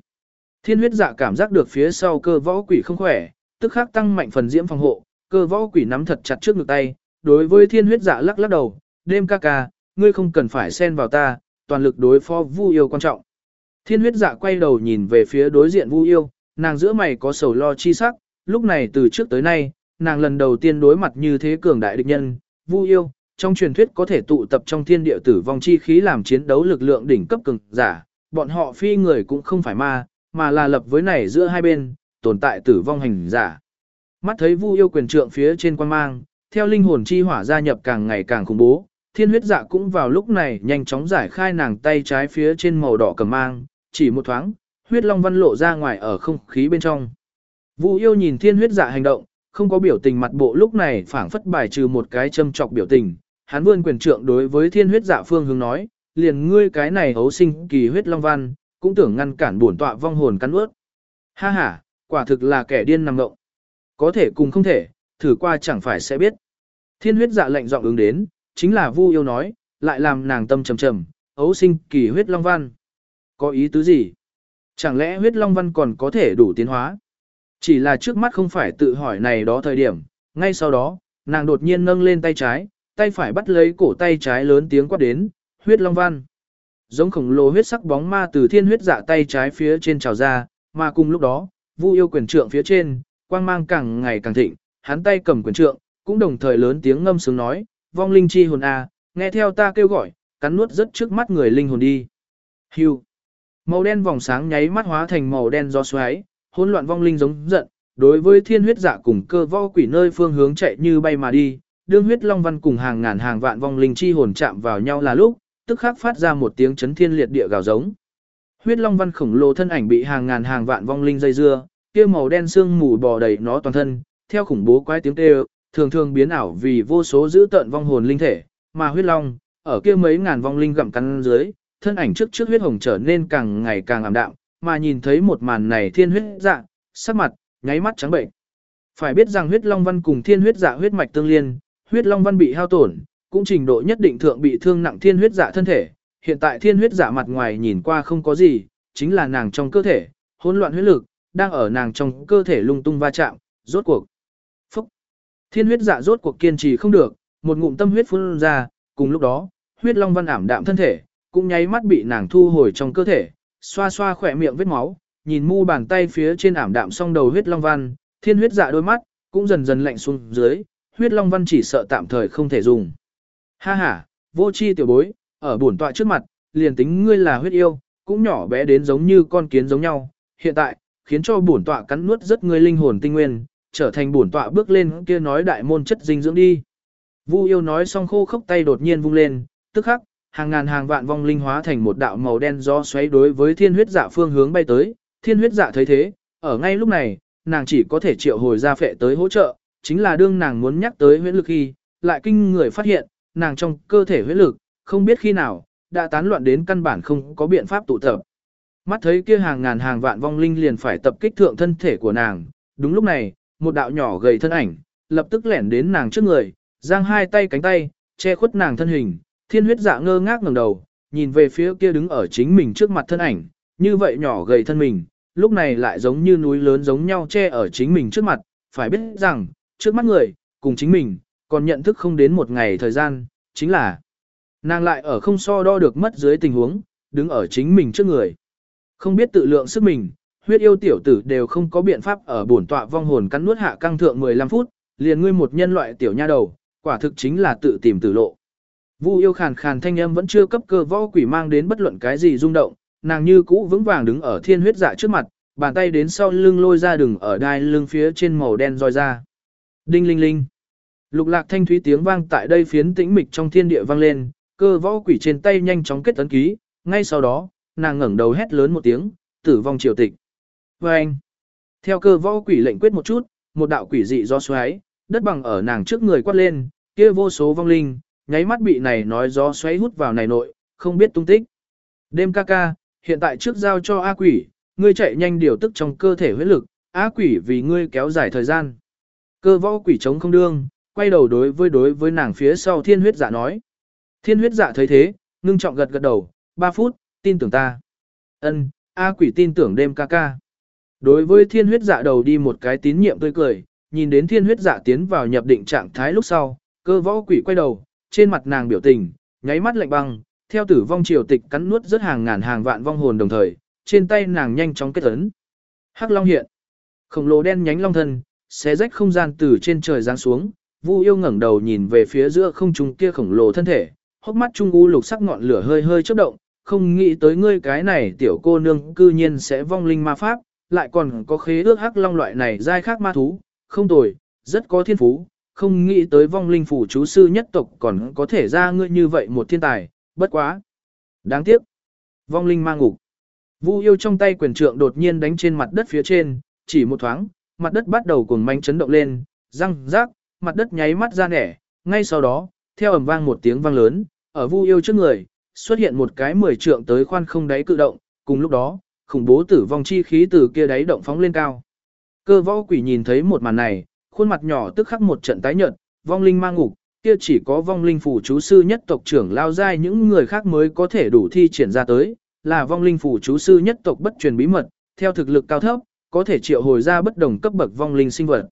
Thiên huyết dạ cảm giác được phía sau cơ võ quỷ không khỏe, tức khắc tăng mạnh phần diễm phòng hộ, cơ võ quỷ nắm thật chặt trước ngực tay, đối với thiên huyết dạ lắc lắc đầu, đêm ca ca, ngươi không cần phải xen vào ta, toàn lực đối phó vu yêu quan trọng. Thiên huyết dạ quay đầu nhìn về phía đối diện vu yêu, nàng giữa mày có sầu lo chi sắc, lúc này từ trước tới nay, nàng lần đầu tiên đối mặt như thế cường đại địch nhân, vu yêu, trong truyền thuyết có thể tụ tập trong thiên địa tử vong chi khí làm chiến đấu lực lượng đỉnh cấp cường giả, bọn họ phi người cũng không phải ma, mà là lập với này giữa hai bên, tồn tại tử vong hành giả. Mắt thấy vu yêu quyền trượng phía trên quan mang, theo linh hồn chi hỏa gia nhập càng ngày càng khủng bố, thiên huyết dạ cũng vào lúc này nhanh chóng giải khai nàng tay trái phía trên màu đỏ cầm mang, chỉ một thoáng, huyết long văn lộ ra ngoài ở không khí bên trong. Vu yêu nhìn thiên huyết dạ hành động, không có biểu tình mặt bộ lúc này phảng phất bài trừ một cái châm chọc biểu tình, hắn vươn quyền trượng đối với thiên huyết dạ phương hướng nói, liền ngươi cái này hấu sinh kỳ huyết long văn, cũng tưởng ngăn cản bổn tọa vong hồn cắn ướt. Ha ha, quả thực là kẻ điên nằm ngộng. Có thể cùng không thể, thử qua chẳng phải sẽ biết. Thiên huyết dạ lệnh giọng ứng đến, chính là Vu yêu nói, lại làm nàng tâm trầm trầm, ấu sinh kỳ huyết long văn. Có ý tứ gì? Chẳng lẽ huyết long văn còn có thể đủ tiến hóa? Chỉ là trước mắt không phải tự hỏi này đó thời điểm, ngay sau đó, nàng đột nhiên nâng lên tay trái, tay phải bắt lấy cổ tay trái lớn tiếng quát đến, huyết long văn. Giống khổng lồ huyết sắc bóng ma từ thiên huyết dạ tay trái phía trên trào ra, mà cùng lúc đó, Vu yêu quyền trượng phía trên, quang mang càng ngày càng thịnh, hắn tay cầm quyền trượng, cũng đồng thời lớn tiếng ngâm sướng nói, vong linh chi hồn a, nghe theo ta kêu gọi, cắn nuốt rất trước mắt người linh hồn đi. Hưu. Màu đen vòng sáng nháy mắt hóa thành màu đen gió xoáy, hỗn loạn vong linh giống giận, đối với thiên huyết dạ cùng cơ võ quỷ nơi phương hướng chạy như bay mà đi, đương huyết long văn cùng hàng ngàn hàng vạn vong linh chi hồn chạm vào nhau là lúc, tức khắc phát ra một tiếng chấn thiên liệt địa gào giống. Huyết long văn khổng lồ thân ảnh bị hàng ngàn hàng vạn vong linh dây dưa, kia màu đen xương mù bò đầy nó toàn thân, theo khủng bố quái tiếng kêu, thường thường biến ảo vì vô số giữ tận vong hồn linh thể, mà huyết long, ở kia mấy ngàn vong linh gặm cắn dưới, thân ảnh trước trước huyết hồng trở nên càng ngày càng ảm đạm, mà nhìn thấy một màn này thiên huyết dạ, sắc mặt, nháy mắt trắng bệnh. Phải biết rằng huyết long văn cùng thiên huyết dạ huyết mạch tương liên, huyết long văn bị hao tổn, cũng trình độ nhất định thượng bị thương nặng thiên huyết giả thân thể. Hiện tại thiên huyết giả mặt ngoài nhìn qua không có gì, chính là nàng trong cơ thể, hỗn loạn huyết lực, đang ở nàng trong cơ thể lung tung va chạm, rốt cuộc. Phúc! Thiên huyết giả rốt cuộc kiên trì không được, một ngụm tâm huyết phun ra, cùng lúc đó, huyết long văn ảm đạm thân thể, cũng nháy mắt bị nàng thu hồi trong cơ thể, xoa xoa khỏe miệng vết máu, nhìn mu bàn tay phía trên ảm đạm song đầu huyết long văn, thiên huyết dạ đôi mắt, cũng dần dần lạnh xuống dưới, huyết long văn chỉ sợ tạm thời không thể dùng. Ha ha, vô chi tiểu bối, ở bổn tọa trước mặt, liền tính ngươi là huyết yêu, cũng nhỏ bé đến giống như con kiến giống nhau, hiện tại, khiến cho bổn tọa cắn nuốt rất ngươi linh hồn tinh nguyên, trở thành bổn tọa bước lên kia nói đại môn chất dinh dưỡng đi. Vu yêu nói xong khô khốc tay đột nhiên vung lên, tức khắc, hàng ngàn hàng vạn vong linh hóa thành một đạo màu đen do xoáy đối với thiên huyết dạ phương hướng bay tới, thiên huyết dạ thấy thế, ở ngay lúc này, nàng chỉ có thể triệu hồi ra phệ tới hỗ trợ, chính là đương nàng muốn nhắc tới huyết lực khi, lại kinh người phát hiện, nàng trong cơ thể huyết lực, không biết khi nào, đã tán loạn đến căn bản không có biện pháp tụ tập. Mắt thấy kia hàng ngàn hàng vạn vong linh liền phải tập kích thượng thân thể của nàng, đúng lúc này, một đạo nhỏ gầy thân ảnh, lập tức lẻn đến nàng trước người, giang hai tay cánh tay, che khuất nàng thân hình, thiên huyết dạ ngơ ngác ngẩng đầu, nhìn về phía kia đứng ở chính mình trước mặt thân ảnh, như vậy nhỏ gầy thân mình, lúc này lại giống như núi lớn giống nhau che ở chính mình trước mặt, phải biết rằng, trước mắt người, cùng chính mình, còn nhận thức không đến một ngày thời gian, chính là nàng lại ở không so đo được mất dưới tình huống, đứng ở chính mình trước người. Không biết tự lượng sức mình, huyết yêu tiểu tử đều không có biện pháp ở bổn tọa vong hồn cắn nuốt hạ căng thượng 15 phút, liền ngươi một nhân loại tiểu nha đầu, quả thực chính là tự tìm tử lộ. Vu yêu khàn khàn thanh âm vẫn chưa cấp cơ võ quỷ mang đến bất luận cái gì rung động, nàng như cũ vững vàng đứng ở thiên huyết dạ trước mặt, bàn tay đến sau lưng lôi ra đừng ở đai lưng phía trên màu đen roi ra. Đinh linh linh. Lục lạc thanh thúy tiếng vang tại đây phiến tĩnh mịch trong thiên địa vang lên, cơ võ quỷ trên tay nhanh chóng kết ấn ký, ngay sau đó, nàng ngẩng đầu hét lớn một tiếng, tử vong triều tịch. Và anh, theo cơ võ quỷ lệnh quyết một chút, một đạo quỷ dị do xoáy, đất bằng ở nàng trước người quát lên, kia vô số vong linh, nháy mắt bị này nói gió xoáy hút vào này nội, không biết tung tích. Đêm ca ca, hiện tại trước giao cho A quỷ, ngươi chạy nhanh điều tức trong cơ thể huyết lực, A quỷ vì ngươi kéo dài thời gian. Cơ võ quỷ chống không đương, quay đầu đối với đối với nàng phía sau thiên huyết dạ nói. Thiên huyết dạ thấy thế, ngưng trọng gật gật đầu, 3 phút, tin tưởng ta. Ân, A quỷ tin tưởng đêm ca ca. Đối với thiên huyết dạ đầu đi một cái tín nhiệm tươi cười, nhìn đến thiên huyết dạ tiến vào nhập định trạng thái lúc sau, cơ võ quỷ quay đầu, trên mặt nàng biểu tình, nháy mắt lạnh băng, theo tử vong triều tịch cắn nuốt rất hàng ngàn hàng vạn vong hồn đồng thời, trên tay nàng nhanh chóng kết ấn. Hắc Long hiện, khổng lồ đen nhánh long thân, xé rách không gian từ trên trời giáng xuống, Vu Yêu ngẩng đầu nhìn về phía giữa không trung kia khổng lồ thân thể, hốc mắt trung u lục sắc ngọn lửa hơi hơi chớp động, không nghĩ tới ngươi cái này tiểu cô nương cư nhiên sẽ vong linh ma pháp, lại còn có khế ước hắc long loại này giai khác ma thú, không tồi, rất có thiên phú, không nghĩ tới vong linh phủ chú sư nhất tộc còn có thể ra ngươi như vậy một thiên tài, bất quá. Đáng tiếc. Vong linh ma ngục. Vu yêu trong tay quyền trượng đột nhiên đánh trên mặt đất phía trên, chỉ một thoáng, mặt đất bắt đầu cuồng manh chấn động lên, răng, rác, mặt đất nháy mắt ra nẻ, ngay sau đó, theo ầm vang một tiếng vang lớn, ở Vu yêu trước người, xuất hiện một cái mười trượng tới khoan không đáy cự động, cùng lúc đó, khủng bố tử vong chi khí từ kia đáy động phóng lên cao. Cơ võ quỷ nhìn thấy một màn này, khuôn mặt nhỏ tức khắc một trận tái nhợt, vong linh mang ngục, kia chỉ có vong linh phủ chú sư nhất tộc trưởng lao giai những người khác mới có thể đủ thi triển ra tới, là vong linh phủ chú sư nhất tộc bất truyền bí mật, theo thực lực cao thấp, có thể triệu hồi ra bất đồng cấp bậc vong linh sinh vật.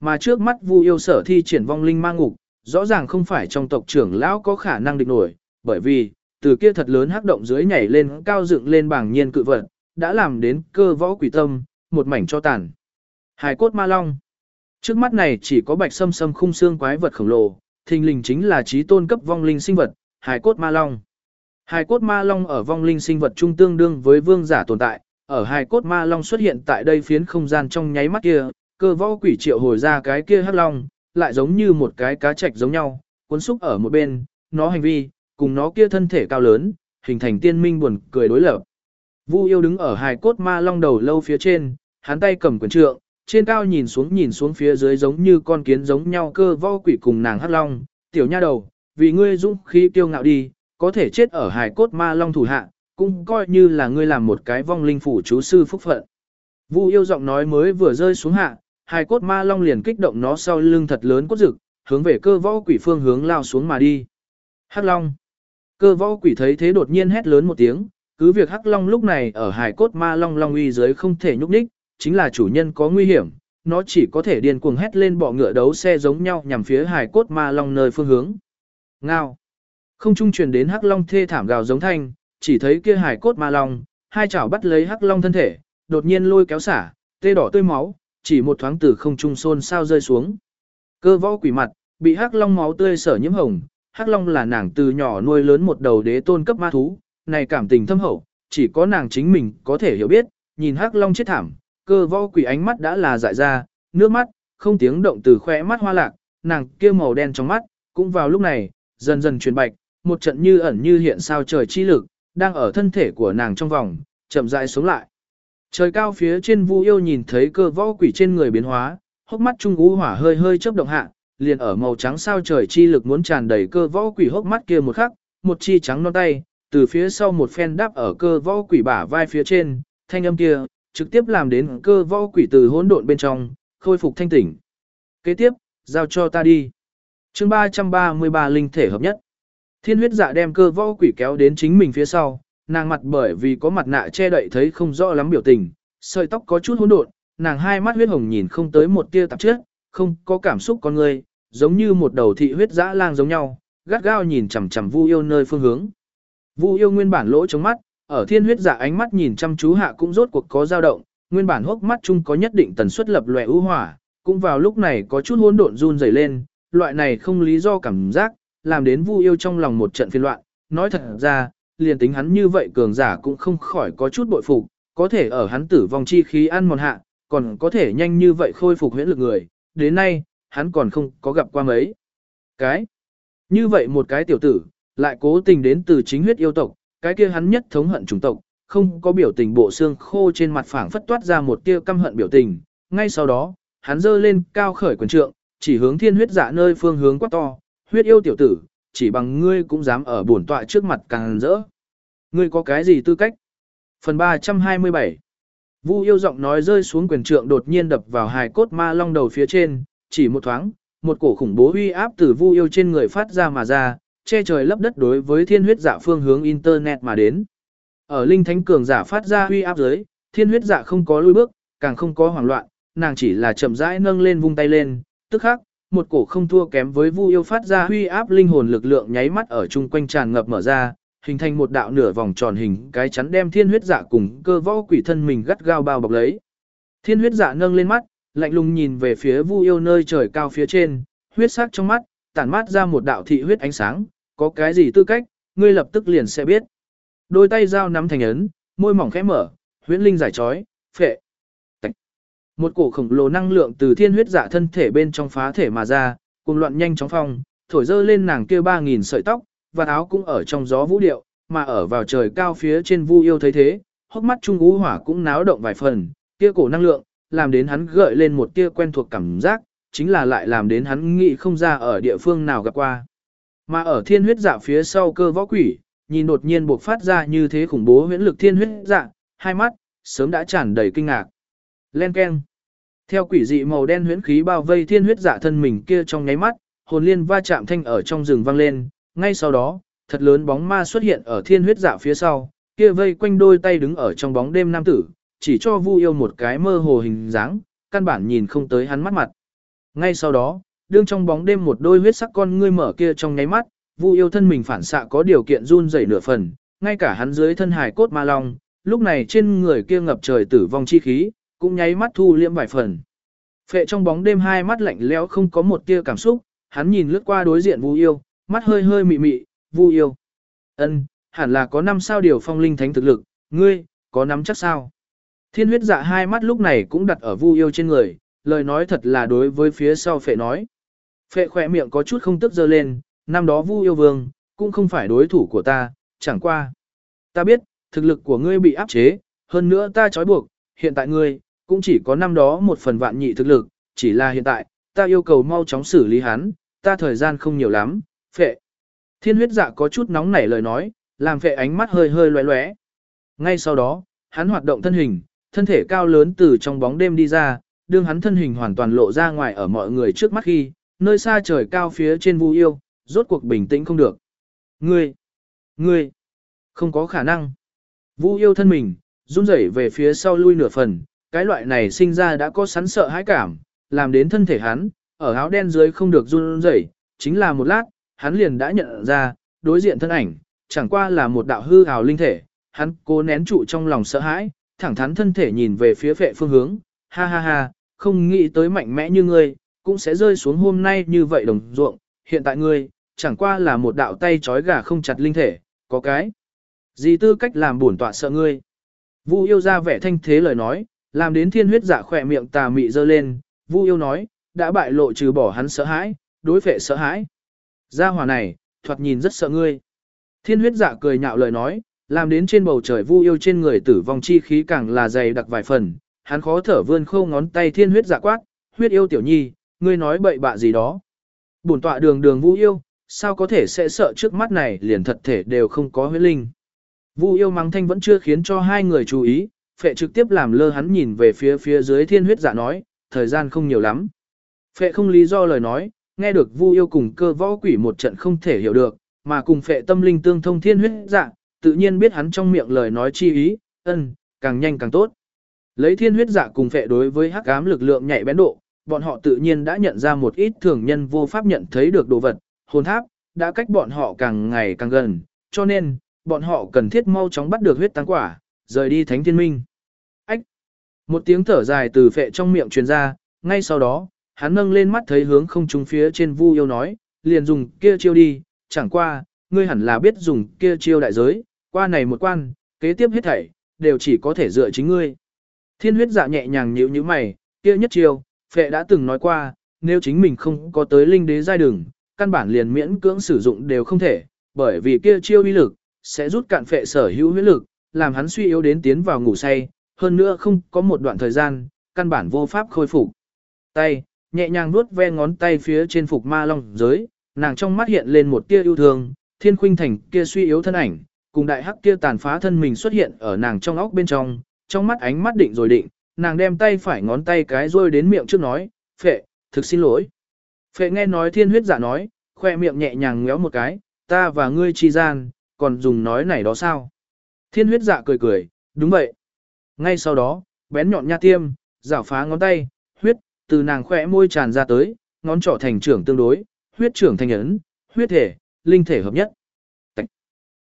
Mà trước mắt Vu yêu sở thi triển vong linh ma ngục, rõ ràng không phải trong tộc trưởng lão có khả năng địch nổi, bởi vì, từ kia thật lớn hắc động dưới nhảy lên cao dựng lên bảng nhiên cự vật, đã làm đến cơ võ quỷ tâm, một mảnh cho tàn. Hải cốt ma long. Trước mắt này chỉ có bạch sâm sâm khung xương quái vật khổng lồ, thình lình chính là trí tôn cấp vong linh sinh vật, hải cốt ma long. Hải cốt ma long ở vong linh sinh vật trung tương đương với vương giả tồn tại, ở hải cốt ma long xuất hiện tại đây phiến không gian trong nháy mắt kia, cơ võ quỷ triệu hồi ra cái kia hắc long, lại giống như một cái cá trạch giống nhau, cuốn xúc ở một bên, nó hành vi, cùng nó kia thân thể cao lớn, hình thành tiên minh buồn cười đối lập. Vu yêu đứng ở hài cốt ma long đầu lâu phía trên, hắn tay cầm quyền trượng, trên cao nhìn xuống nhìn xuống phía dưới giống như con kiến giống nhau cơ võ quỷ cùng nàng hắc long, tiểu nha đầu, vì ngươi dũng khí kiêu ngạo đi, có thể chết ở hài cốt ma long thủ hạ, cũng coi như là ngươi làm một cái vong linh phủ chú sư phúc phận. Vu yêu giọng nói mới vừa rơi xuống hạ, hai cốt ma long liền kích động nó sau lưng thật lớn cốt rực, hướng về cơ võ quỷ phương hướng lao xuống mà đi. Hắc long. Cơ võ quỷ thấy thế đột nhiên hét lớn một tiếng, cứ việc hắc long lúc này ở hải cốt ma long long uy dưới không thể nhúc nhích, chính là chủ nhân có nguy hiểm, nó chỉ có thể điên cuồng hét lên bọ ngựa đấu xe giống nhau nhằm phía hải cốt ma long nơi phương hướng. Ngao. Không trung truyền đến hắc long thê thảm gào giống thanh, chỉ thấy kia hải cốt ma long, hai chảo bắt lấy hắc long thân thể, đột nhiên lôi kéo xả, tê đỏ tươi máu, chỉ một thoáng từ không trung xôn sao rơi xuống. Cơ võ quỷ mặt, bị hắc long máu tươi sở nhiễm hồng, hắc long là nàng từ nhỏ nuôi lớn một đầu đế tôn cấp ma thú, này cảm tình thâm hậu, chỉ có nàng chính mình có thể hiểu biết, nhìn hắc long chết thảm, cơ võ quỷ ánh mắt đã là dại ra, nước mắt, không tiếng động từ khóe mắt hoa lạc, nàng kia màu đen trong mắt, cũng vào lúc này, dần dần chuyển bạch, một trận như ẩn như hiện sao trời chi lực, đang ở thân thể của nàng trong vòng, chậm rãi xuống lại. Trời cao phía trên Vu Yêu nhìn thấy cơ võ quỷ trên người biến hóa, hốc mắt trung ú hỏa hơi hơi chớp động hạ, liền ở màu trắng sao trời chi lực muốn tràn đầy cơ võ quỷ hốc mắt kia một khắc, một chi trắng non tay, từ phía sau một phen đáp ở cơ võ quỷ bả vai phía trên, thanh âm kia, trực tiếp làm đến cơ võ quỷ từ hỗn độn bên trong, khôi phục thanh tỉnh. Kế tiếp, giao cho ta đi. chương 333 linh thể hợp nhất. Thiên huyết dạ đem cơ võ quỷ kéo đến chính mình phía sau, nàng mặt bởi vì có mặt nạ che đậy thấy không rõ lắm biểu tình, sợi tóc có chút hỗn độn, nàng hai mắt huyết hồng nhìn không tới một tia tạp chất, không có cảm xúc con người, giống như một đầu thị huyết dã lang giống nhau, gắt gao nhìn chằm chằm Vu Yêu nơi phương hướng. Vu Yêu nguyên bản lỗ trong mắt, ở thiên huyết dạ ánh mắt nhìn chăm chú hạ cũng rốt cuộc có dao động, nguyên bản hốc mắt chung có nhất định tần suất lập lòe ưu hỏa, cũng vào lúc này có chút hỗn độn run rẩy lên, loại này không lý do cảm giác, làm đến Vu Yêu trong lòng một trận phiền loạn, nói thật ra, liền tính hắn như vậy cường giả cũng không khỏi có chút bội phục, có thể ở hắn tử vong chi khí ăn mòn hạ, còn có thể nhanh như vậy khôi phục huyễn lực người, đến nay, hắn còn không có gặp qua mấy. Cái, như vậy một cái tiểu tử, lại cố tình đến từ chính huyết yêu tộc, cái kia hắn nhất thống hận chủng tộc, không có biểu tình bộ xương khô trên mặt phẳng phất toát ra một tia căm hận biểu tình, ngay sau đó, hắn giơ lên cao khởi quần trượng, chỉ hướng thiên huyết dạ nơi phương hướng quát to, huyết yêu tiểu tử, chỉ bằng ngươi cũng dám ở bổn tọa trước mặt càng rỡ. Ngươi có cái gì tư cách? Phần 327 Vu yêu giọng nói rơi xuống quyền trượng đột nhiên đập vào hài cốt ma long đầu phía trên, chỉ một thoáng, một cổ khủng bố uy áp từ Vu yêu trên người phát ra mà ra, che trời lấp đất đối với thiên huyết dạ phương hướng internet mà đến. Ở linh thánh cường giả phát ra uy áp dưới, thiên huyết dạ không có lùi bước, càng không có hoảng loạn, nàng chỉ là chậm rãi nâng lên vung tay lên, tức khắc, một cổ không thua kém với Vu yêu phát ra huy áp linh hồn lực lượng nháy mắt ở chung quanh tràn ngập mở ra, hình thành một đạo nửa vòng tròn hình cái chắn đem thiên huyết dạ cùng cơ võ quỷ thân mình gắt gao bao bọc lấy. Thiên huyết dạ nâng lên mắt, lạnh lùng nhìn về phía Vu yêu nơi trời cao phía trên, huyết sắc trong mắt, tản mát ra một đạo thị huyết ánh sáng, có cái gì tư cách, ngươi lập tức liền sẽ biết. Đôi tay dao nắm thành ấn, môi mỏng khẽ mở, huyễn linh giải trói, phệ. Một cổ khổng lồ năng lượng từ thiên huyết dạ thân thể bên trong phá thể mà ra, cùng loạn nhanh chóng phong, thổi dơ lên nàng kia ba nghìn sợi tóc, và áo cũng ở trong gió vũ điệu, mà ở vào trời cao phía trên vu yêu thấy thế, hốc mắt trung ú hỏa cũng náo động vài phần, kia cổ năng lượng, làm đến hắn gợi lên một tia quen thuộc cảm giác, chính là lại làm đến hắn nghĩ không ra ở địa phương nào gặp qua. Mà ở thiên huyết dạ phía sau cơ võ quỷ, nhìn đột nhiên buộc phát ra như thế khủng bố huyễn lực thiên huyết dạ, hai mắt, sớm đã tràn đầy kinh ngạc. Len keng. Theo quỷ dị màu đen huyễn khí bao vây thiên huyết dạ thân mình kia trong nháy mắt, hồn liên va chạm thanh ở trong rừng vang lên, ngay sau đó, thật lớn bóng ma xuất hiện ở thiên huyết dạ phía sau, kia vây quanh đôi tay đứng ở trong bóng đêm nam tử, chỉ cho Vu Yêu một cái mơ hồ hình dáng, căn bản nhìn không tới hắn mắt mặt. Ngay sau đó, đương trong bóng đêm một đôi huyết sắc con ngươi mở kia trong nháy mắt, Vu Yêu thân mình phản xạ có điều kiện run rẩy nửa phần, ngay cả hắn dưới thân hài cốt ma long, lúc này trên người kia ngập trời tử vong chi khí, cũng nháy mắt thu liễm vài phần. Phệ trong bóng đêm hai mắt lạnh lẽo không có một tia cảm xúc, hắn nhìn lướt qua đối diện Vu Yêu, mắt hơi hơi mị mị, Vu Yêu. Ân, hẳn là có năm sao điều phong linh thánh thực lực, ngươi, có nắm chắc sao? Thiên huyết dạ hai mắt lúc này cũng đặt ở Vu Yêu trên người, lời nói thật là đối với phía sau phệ nói. Phệ khỏe miệng có chút không tức dơ lên, năm đó Vu yêu vương, cũng không phải đối thủ của ta, chẳng qua. Ta biết, thực lực của ngươi bị áp chế, hơn nữa ta trói buộc, hiện tại ngươi, cũng chỉ có năm đó một phần vạn nhị thực lực, chỉ là hiện tại, ta yêu cầu mau chóng xử lý hắn, ta thời gian không nhiều lắm, phệ. Thiên huyết dạ có chút nóng nảy lời nói, làm phệ ánh mắt hơi hơi loé loé. Ngay sau đó, hắn hoạt động thân hình, thân thể cao lớn từ trong bóng đêm đi ra, đương hắn thân hình hoàn toàn lộ ra ngoài ở mọi người trước mắt khi, nơi xa trời cao phía trên vu yêu, rốt cuộc bình tĩnh không được. Ngươi, ngươi, không có khả năng. Vu yêu thân mình, run rẩy về phía sau lui nửa phần, cái loại này sinh ra đã có sắn sợ hãi cảm, làm đến thân thể hắn, ở áo đen dưới không được run rẩy, chính là một lát, hắn liền đã nhận ra, đối diện thân ảnh, chẳng qua là một đạo hư ảo linh thể, hắn cố nén trụ trong lòng sợ hãi, thẳng thắn thân thể nhìn về phía vệ phương hướng, ha ha ha, không nghĩ tới mạnh mẽ như ngươi, cũng sẽ rơi xuống hôm nay như vậy đồng ruộng, hiện tại ngươi, chẳng qua là một đạo tay trói gà không chặt linh thể, có cái. Gì tư cách làm bổn tọa sợ ngươi. Vu yêu ra vẻ thanh thế lời nói, làm đến thiên huyết dạ khỏe miệng tà mị dơ lên, Vu yêu nói, đã bại lộ trừ bỏ hắn sợ hãi, đối phệ sợ hãi. Gia hỏa này, thoạt nhìn rất sợ ngươi. Thiên huyết dạ cười nhạo lời nói, làm đến trên bầu trời Vu yêu trên người tử vong chi khí càng là dày đặc vài phần, hắn khó thở vươn khâu ngón tay thiên huyết dạ quát, huyết yêu tiểu nhi, ngươi nói bậy bạ gì đó. Bổn tọa đường đường Vu yêu, sao có thể sẽ sợ trước mắt này liền thật thể đều không có huyết linh. Vu yêu mắng thanh vẫn chưa khiến cho hai người chú ý, phệ trực tiếp làm lơ hắn nhìn về phía phía dưới thiên huyết dạ nói, thời gian không nhiều lắm. Phệ không lý do lời nói, nghe được Vu yêu cùng cơ võ quỷ một trận không thể hiểu được, mà cùng phệ tâm linh tương thông thiên huyết dạ, tự nhiên biết hắn trong miệng lời nói chi ý, ân, càng nhanh càng tốt. Lấy thiên huyết dạ cùng phệ đối với hắc ám lực lượng nhạy bén độ, bọn họ tự nhiên đã nhận ra một ít thường nhân vô pháp nhận thấy được đồ vật, hồn tháp, đã cách bọn họ càng ngày càng gần, cho nên, bọn họ cần thiết mau chóng bắt được huyết tăng quả, rời đi thánh thiên minh. Ách! Một tiếng thở dài từ phệ trong miệng truyền ra, ngay sau đó, hắn nâng lên mắt thấy hướng không trung phía trên vu yêu nói, liền dùng kia chiêu đi, chẳng qua, ngươi hẳn là biết dùng kia chiêu đại giới, qua này một quan, kế tiếp hết thảy, đều chỉ có thể dựa chính ngươi. Thiên huyết dạ nhẹ nhàng nhíu nhíu mày, kia nhất chiêu, phệ đã từng nói qua, nếu chính mình không có tới linh đế giai đường, căn bản liền miễn cưỡng sử dụng đều không thể, bởi vì kia chiêu uy lực, sẽ rút cạn phệ sở hữu huyết lực, làm hắn suy yếu đến tiến vào ngủ say, hơn nữa không có một đoạn thời gian, căn bản vô pháp khôi phục. Tay, nhẹ nhàng nuốt ve ngón tay phía trên phục ma long giới, nàng trong mắt hiện lên một tia yêu thương, thiên khuynh thành kia suy yếu thân ảnh, cùng đại hắc kia tàn phá thân mình xuất hiện ở nàng trong óc bên trong, trong mắt ánh mắt định rồi định, nàng đem tay phải ngón tay cái rôi đến miệng trước nói, phệ, thực xin lỗi. Phệ nghe nói thiên huyết giả nói, khoe miệng nhẹ nhàng ngéo một cái, ta và ngươi chi gian, còn dùng nói này đó sao? Thiên huyết dạ cười cười, đúng vậy. Ngay sau đó, bén nhọn nha tiêm, rảo phá ngón tay, huyết, từ nàng khỏe môi tràn ra tới, ngón trỏ thành trưởng tương đối, huyết trưởng thành ấn, huyết thể, linh thể hợp nhất. Tạch.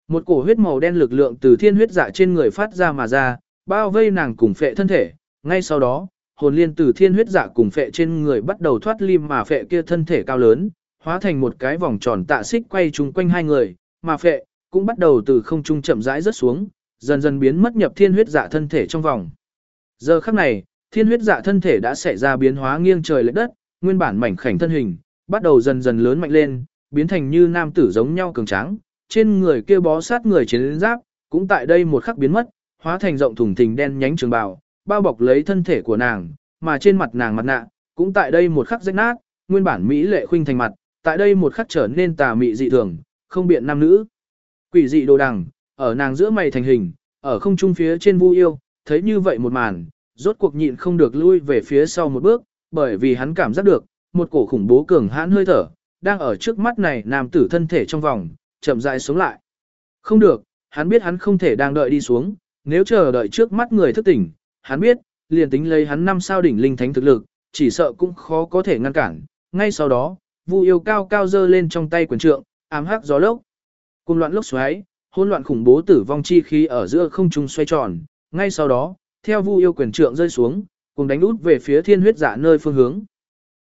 Một cổ huyết màu đen lực lượng từ thiên huyết dạ trên người phát ra mà ra, bao vây nàng cùng phệ thân thể. Ngay sau đó, hồn liên từ thiên huyết dạ cùng phệ trên người bắt đầu thoát lim mà phệ kia thân thể cao lớn, hóa thành một cái vòng tròn tạ xích quay chung quanh hai người, mà phệ cũng bắt đầu từ không trung chậm rãi rớt xuống, dần dần biến mất nhập thiên huyết dạ thân thể trong vòng. Giờ khắc này, thiên huyết dạ thân thể đã xảy ra biến hóa nghiêng trời lệch đất, nguyên bản mảnh khảnh thân hình, bắt đầu dần dần lớn mạnh lên, biến thành như nam tử giống nhau cường tráng, trên người kia bó sát người chiến giáp, cũng tại đây một khắc biến mất, hóa thành rộng thùng thình đen nhánh trường bào, bao bọc lấy thân thể của nàng, mà trên mặt nàng mặt nạ, cũng tại đây một khắc rách nát, nguyên bản mỹ lệ khuynh thành mặt, tại đây một khắc trở nên tà mị dị thường, không biện nam nữ. Quỷ dị đồ đằng, ở nàng giữa mày thành hình, ở không trung phía trên vu yêu, thấy như vậy một màn, rốt cuộc nhịn không được lui về phía sau một bước, bởi vì hắn cảm giác được, một cổ khủng bố cường hãn hơi thở, đang ở trước mắt này nam tử thân thể trong vòng, chậm rãi sống lại. Không được, hắn biết hắn không thể đang đợi đi xuống, nếu chờ đợi trước mắt người thức tỉnh, hắn biết, liền tính lấy hắn năm sao đỉnh linh thánh thực lực, chỉ sợ cũng khó có thể ngăn cản. Ngay sau đó, Vu yêu cao cao dơ lên trong tay quyền trượng, ám hắc gió lốc. Cùng loạn lốc xoáy, hỗn loạn khủng bố tử vong chi khí ở giữa không trung xoay tròn, ngay sau đó, theo Vu yêu quyền trượng rơi xuống, cùng đánh út về phía thiên huyết dạ nơi phương hướng.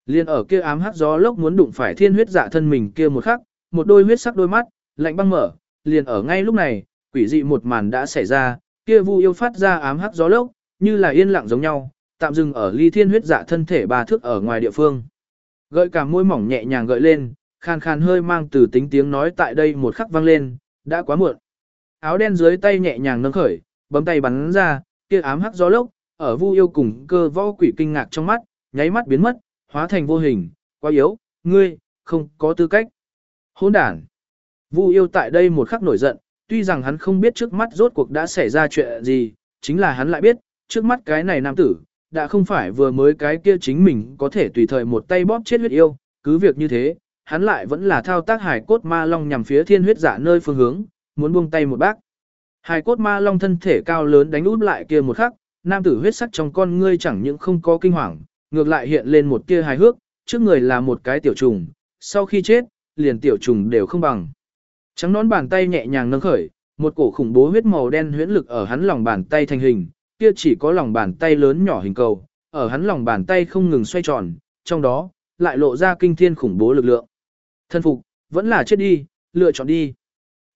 Liên ở kia ám hắc gió lốc muốn đụng phải thiên huyết dạ thân mình kia một khắc, một đôi huyết sắc đôi mắt, lạnh băng mở, liền ở ngay lúc này, quỷ dị một màn đã xảy ra, kia Vu yêu phát ra ám hắc gió lốc, như là yên lặng giống nhau, tạm dừng ở ly thiên huyết dạ thân thể ba thước ở ngoài địa phương. Gợi cả môi mỏng nhẹ nhàng gợi lên, khan khan hơi mang từ tính tiếng nói tại đây một khắc vang lên, đã quá muộn. Áo đen dưới tay nhẹ nhàng nâng khởi, bấm tay bắn ra, kia ám hắc gió lốc, ở Vu yêu cùng cơ võ quỷ kinh ngạc trong mắt, nháy mắt biến mất, hóa thành vô hình, quá yếu, ngươi, không có tư cách. Hỗn đản. Vu yêu tại đây một khắc nổi giận, tuy rằng hắn không biết trước mắt rốt cuộc đã xảy ra chuyện gì, chính là hắn lại biết, trước mắt cái này nam tử, đã không phải vừa mới cái kia chính mình có thể tùy thời một tay bóp chết huyết yêu, cứ việc như thế, hắn lại vẫn là thao tác hải cốt ma long nhằm phía thiên huyết giả nơi phương hướng, muốn buông tay một bác. Hải cốt ma long thân thể cao lớn đánh út lại kia một khắc, nam tử huyết sắc trong con ngươi chẳng những không có kinh hoàng, ngược lại hiện lên một tia hài hước, trước người là một cái tiểu trùng, sau khi chết, liền tiểu trùng đều không bằng. Trắng nón bàn tay nhẹ nhàng nâng khởi, một cổ khủng bố huyết màu đen huyễn lực ở hắn lòng bàn tay thành hình, kia chỉ có lòng bàn tay lớn nhỏ hình cầu, ở hắn lòng bàn tay không ngừng xoay tròn, trong đó, lại lộ ra kinh thiên khủng bố lực lượng. Thân phục, vẫn là chết đi, lựa chọn đi.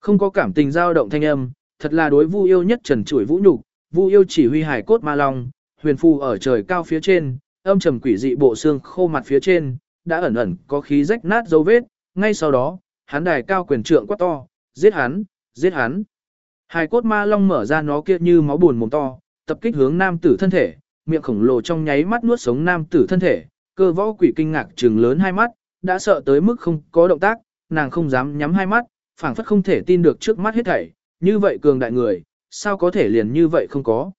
Không có cảm tình dao động thanh âm, thật là đối Vu yêu nhất trần chuỗi vũ nhục, Vu yêu chỉ huy hải cốt ma long, huyền phù ở trời cao phía trên, âm trầm quỷ dị bộ xương khô mặt phía trên, đã ẩn ẩn có khí rách nát dấu vết, ngay sau đó, hắn đài cao quyền trượng quát to, giết hắn, giết hắn. Hải cốt ma long mở ra nó kia như máu buồn mồm to, tập kích hướng nam tử thân thể, miệng khổng lồ trong nháy mắt nuốt sống nam tử thân thể, cơ võ quỷ kinh ngạc trừng lớn hai mắt, đã sợ tới mức không có động tác, nàng không dám nhắm hai mắt, phảng phất không thể tin được trước mắt hết thảy, như vậy cường đại người, sao có thể liền như vậy không có.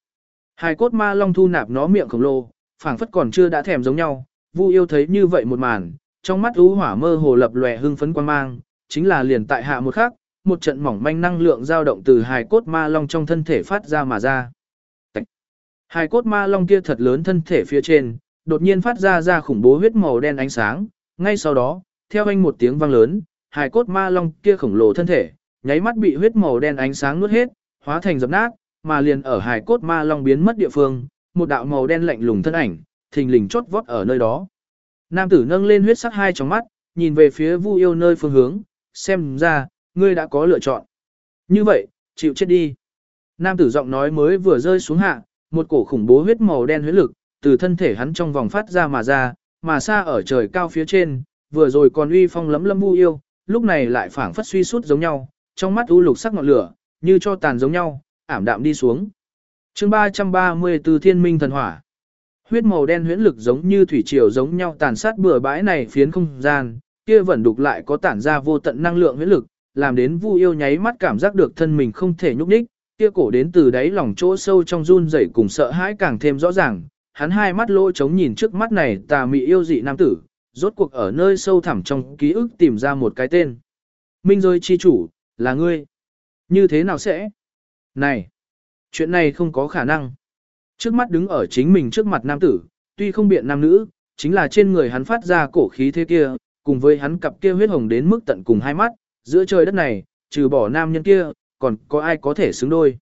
Hai cốt ma long thu nạp nó miệng khổng lồ, phảng phất còn chưa đã thèm giống nhau, Vu yêu thấy như vậy một màn, trong mắt u hỏa mơ hồ lập lòe hưng phấn quan mang, chính là liền tại hạ một khắc, một trận mỏng manh năng lượng dao động từ hài cốt ma long trong thân thể phát ra mà ra. Hài cốt ma long kia thật lớn thân thể phía trên, đột nhiên phát ra ra khủng bố huyết màu đen ánh sáng, ngay sau đó, theo anh một tiếng vang lớn, hài cốt ma long kia khổng lồ thân thể, nháy mắt bị huyết màu đen ánh sáng nuốt hết, hóa thành dập nát, mà liền ở hài cốt ma long biến mất địa phương, một đạo màu đen lạnh lùng thân ảnh, thình lình chốt vót ở nơi đó. Nam tử nâng lên huyết sắc hai trong mắt, nhìn về phía Vu Yêu nơi phương hướng, xem ra, ngươi đã có lựa chọn. Như vậy, chịu chết đi. Nam tử giọng nói mới vừa rơi xuống hạ, một cổ khủng bố huyết màu đen huyết lực, từ thân thể hắn trong vòng phát ra mà ra, mà xa ở trời cao phía trên, vừa rồi còn uy phong lấm lâm Vu Yêu, lúc này lại phảng phất suy sút giống nhau, trong mắt u lục sắc ngọn lửa, như cho tàn giống nhau, ảm đạm đi xuống. chương 334 Thiên Minh Thần Hỏa Huyết màu đen huyễn lực giống như thủy triều giống nhau tàn sát bừa bãi này phiến không gian, kia vẫn đục lại có tản ra vô tận năng lượng huyễn lực, làm đến Vu Yêu nháy mắt cảm giác được thân mình không thể nhúc nhích, kia cổ đến từ đáy lòng chỗ sâu trong run rẩy cùng sợ hãi càng thêm rõ ràng, hắn hai mắt lỗ trống nhìn trước mắt này tà mị yêu dị nam tử, rốt cuộc ở nơi sâu thẳm trong ký ức tìm ra một cái tên. Minh rồi chi chủ, là ngươi. Như thế nào sẽ? Này, chuyện này không có khả năng. Trước mắt đứng ở chính mình trước mặt nam tử, tuy không biện nam nữ, chính là trên người hắn phát ra cổ khí thế kia, cùng với hắn cặp kia huyết hồng đến mức tận cùng hai mắt, giữa trời đất này, trừ bỏ nam nhân kia, còn có ai có thể xứng đôi.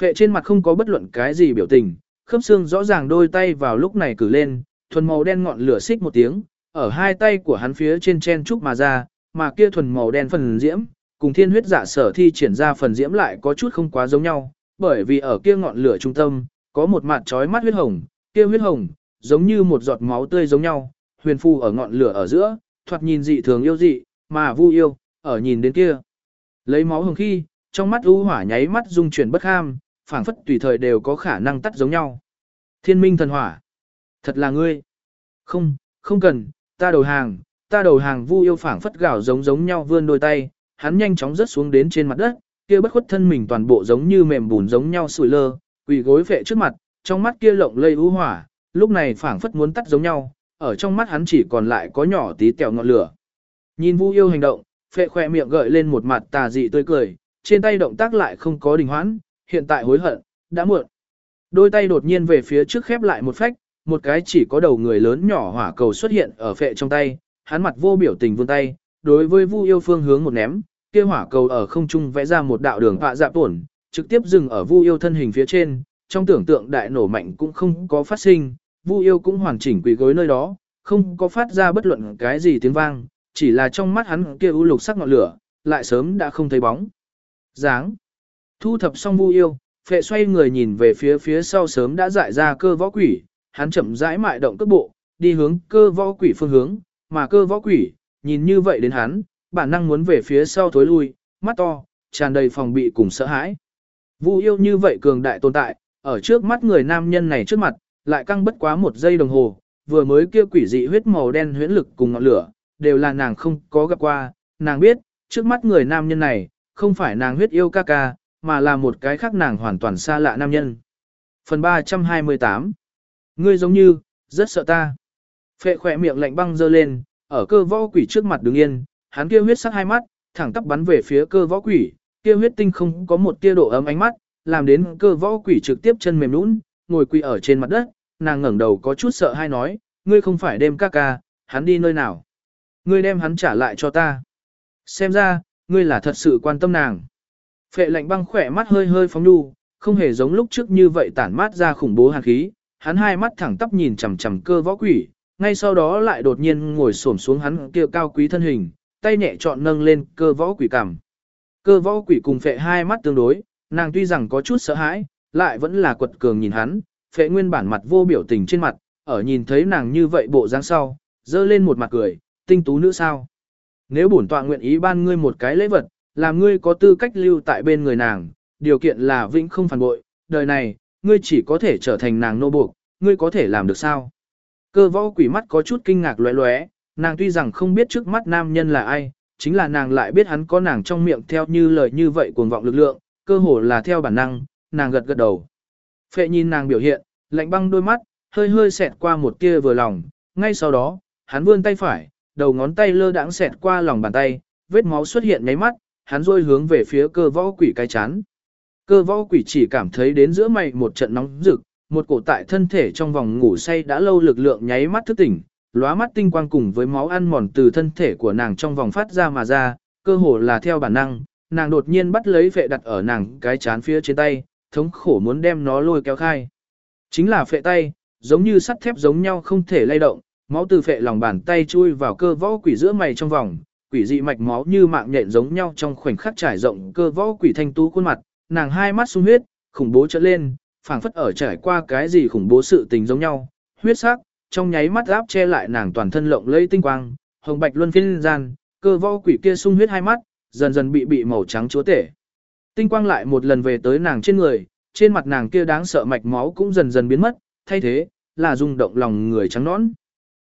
Phệ trên mặt không có bất luận cái gì biểu tình, khớp xương rõ ràng đôi tay vào lúc này cử lên, thuần màu đen ngọn lửa xích một tiếng, ở hai tay của hắn phía trên chen trúc mà ra, mà kia thuần màu đen phần diễm, cùng thiên huyết giả sở thi triển ra phần diễm lại có chút không quá giống nhau, bởi vì ở kia ngọn lửa trung tâm, có một mặt trói mắt huyết hồng, kia huyết hồng, giống như một giọt máu tươi giống nhau, huyền phù ở ngọn lửa ở giữa, thoạt nhìn dị thường yêu dị, mà vu yêu, ở nhìn đến kia. Lấy máu hồng khi, trong mắt u hỏa nháy mắt dung chuyển bất ham, phảng phất tùy thời đều có khả năng tắt giống nhau. Thiên minh thần hỏa. Thật là ngươi. Không, không cần, ta đầu hàng, ta đầu hàng vu yêu phảng phất gạo giống giống nhau vươn đôi tay, hắn nhanh chóng rớt xuống đến trên mặt đất, kia bất khuất thân mình toàn bộ giống như mềm bùn giống nhau sủi lơ, quỳ gối vệ trước mặt, trong mắt kia lộng lây u hỏa, lúc này phảng phất muốn tắt giống nhau, ở trong mắt hắn chỉ còn lại có nhỏ tí tẹo ngọn lửa. Nhìn Vu Yêu hành động, phệ khỏe miệng gợi lên một mặt tà dị tươi cười, trên tay động tác lại không có đình hoãn, hiện tại hối hận, đã muộn. Đôi tay đột nhiên về phía trước khép lại một phách, một cái chỉ có đầu người lớn nhỏ hỏa cầu xuất hiện ở phệ trong tay, hắn mặt vô biểu tình vươn tay, đối với Vu Yêu phương hướng một ném, kia hỏa cầu ở không trung vẽ ra một đạo đường vạ dạ tổn, trực tiếp dừng ở Vu Yêu thân hình phía trên, trong tưởng tượng đại nổ mạnh cũng không có phát sinh, Vu Yêu cũng hoàn chỉnh quỳ gối nơi đó, không có phát ra bất luận cái gì tiếng vang, chỉ là trong mắt hắn kia u lục sắc ngọn lửa, lại sớm đã không thấy bóng. Dáng. Thu thập xong Vu Yêu, Phệ xoay người nhìn về phía phía sau sớm đã dại ra cơ võ quỷ, hắn chậm rãi mại động cước bộ, đi hướng cơ võ quỷ phương hướng, mà cơ võ quỷ, nhìn như vậy đến hắn, bản năng muốn về phía sau thối lui, mắt to, tràn đầy phòng bị cùng sợ hãi. Vu yêu như vậy cường đại tồn tại, ở trước mắt người nam nhân này trước mặt, lại căng bất quá một giây đồng hồ, vừa mới kia quỷ dị huyết màu đen huyễn lực cùng ngọn lửa, đều là nàng không có gặp qua, nàng biết, trước mắt người nam nhân này, không phải nàng huyết yêu ca ca, mà là một cái khác nàng hoàn toàn xa lạ nam nhân. Phần 328 Ngươi giống như, rất sợ ta. Phệ khỏe miệng lạnh băng dơ lên, ở cơ võ quỷ trước mặt đứng yên, hắn kia huyết sắc hai mắt, thẳng tắp bắn về phía cơ võ quỷ, kia huyết tinh không có một tia độ ấm ánh mắt, làm đến cơ võ quỷ trực tiếp chân mềm nhũn, ngồi quỳ ở trên mặt đất, nàng ngẩng đầu có chút sợ hay nói, ngươi không phải đêm ca ca, hắn đi nơi nào? Ngươi đem hắn trả lại cho ta. Xem ra, ngươi là thật sự quan tâm nàng. Phệ lạnh băng khỏe mắt hơi hơi phóng đu, không hề giống lúc trước như vậy tản mát ra khủng bố hàn khí, hắn hai mắt thẳng tắp nhìn chằm chằm cơ võ quỷ, ngay sau đó lại đột nhiên ngồi xổm xuống hắn kia cao quý thân hình, tay nhẹ chọn nâng lên cơ võ quỷ cằm. Cơ võ quỷ cùng phệ hai mắt tương đối, nàng tuy rằng có chút sợ hãi, lại vẫn là quật cường nhìn hắn, phệ nguyên bản mặt vô biểu tình trên mặt, ở nhìn thấy nàng như vậy bộ dáng sau, dơ lên một mặt cười, tinh tú nữ sao. Nếu bổn tọa nguyện ý ban ngươi một cái lễ vật, làm ngươi có tư cách lưu tại bên người nàng, điều kiện là vĩnh không phản bội, đời này, ngươi chỉ có thể trở thành nàng nô buộc, ngươi có thể làm được sao? Cơ võ quỷ mắt có chút kinh ngạc lóe lóe, nàng tuy rằng không biết trước mắt nam nhân là ai, chính là nàng lại biết hắn có nàng trong miệng theo như lời như vậy cuồng vọng lực lượng, cơ hồ là theo bản năng, nàng gật gật đầu. Phệ nhìn nàng biểu hiện, lạnh băng đôi mắt, hơi hơi xẹt qua một tia vừa lòng, ngay sau đó, hắn vươn tay phải, đầu ngón tay lơ đãng xẹt qua lòng bàn tay, vết máu xuất hiện nháy mắt, hắn rôi hướng về phía cơ võ quỷ cái chán. Cơ võ quỷ chỉ cảm thấy đến giữa mày một trận nóng rực, một cổ tại thân thể trong vòng ngủ say đã lâu lực lượng nháy mắt thức tỉnh, lóa mắt tinh quang cùng với máu ăn mòn từ thân thể của nàng trong vòng phát ra mà ra, cơ hồ là theo bản năng, nàng đột nhiên bắt lấy phệ đặt ở nàng cái chán phía trên tay, thống khổ muốn đem nó lôi kéo khai. Chính là phệ tay, giống như sắt thép giống nhau không thể lay động, máu từ phệ lòng bàn tay chui vào cơ võ quỷ giữa mày trong vòng, quỷ dị mạch máu như mạng nhện giống nhau trong khoảnh khắc trải rộng cơ võ quỷ thanh tú khuôn mặt, nàng hai mắt sung huyết, khủng bố trở lên, phảng phất ở trải qua cái gì khủng bố sự tình giống nhau, huyết sắc, trong nháy mắt áp che lại nàng toàn thân lộng lẫy tinh quang, hồng bạch luân phiên gian, cơ võ quỷ kia sung huyết hai mắt, dần dần bị bị màu trắng chúa tể. Tinh quang lại một lần về tới nàng trên người, trên mặt nàng kia đáng sợ mạch máu cũng dần dần biến mất, thay thế, là rung động lòng người trắng nõn.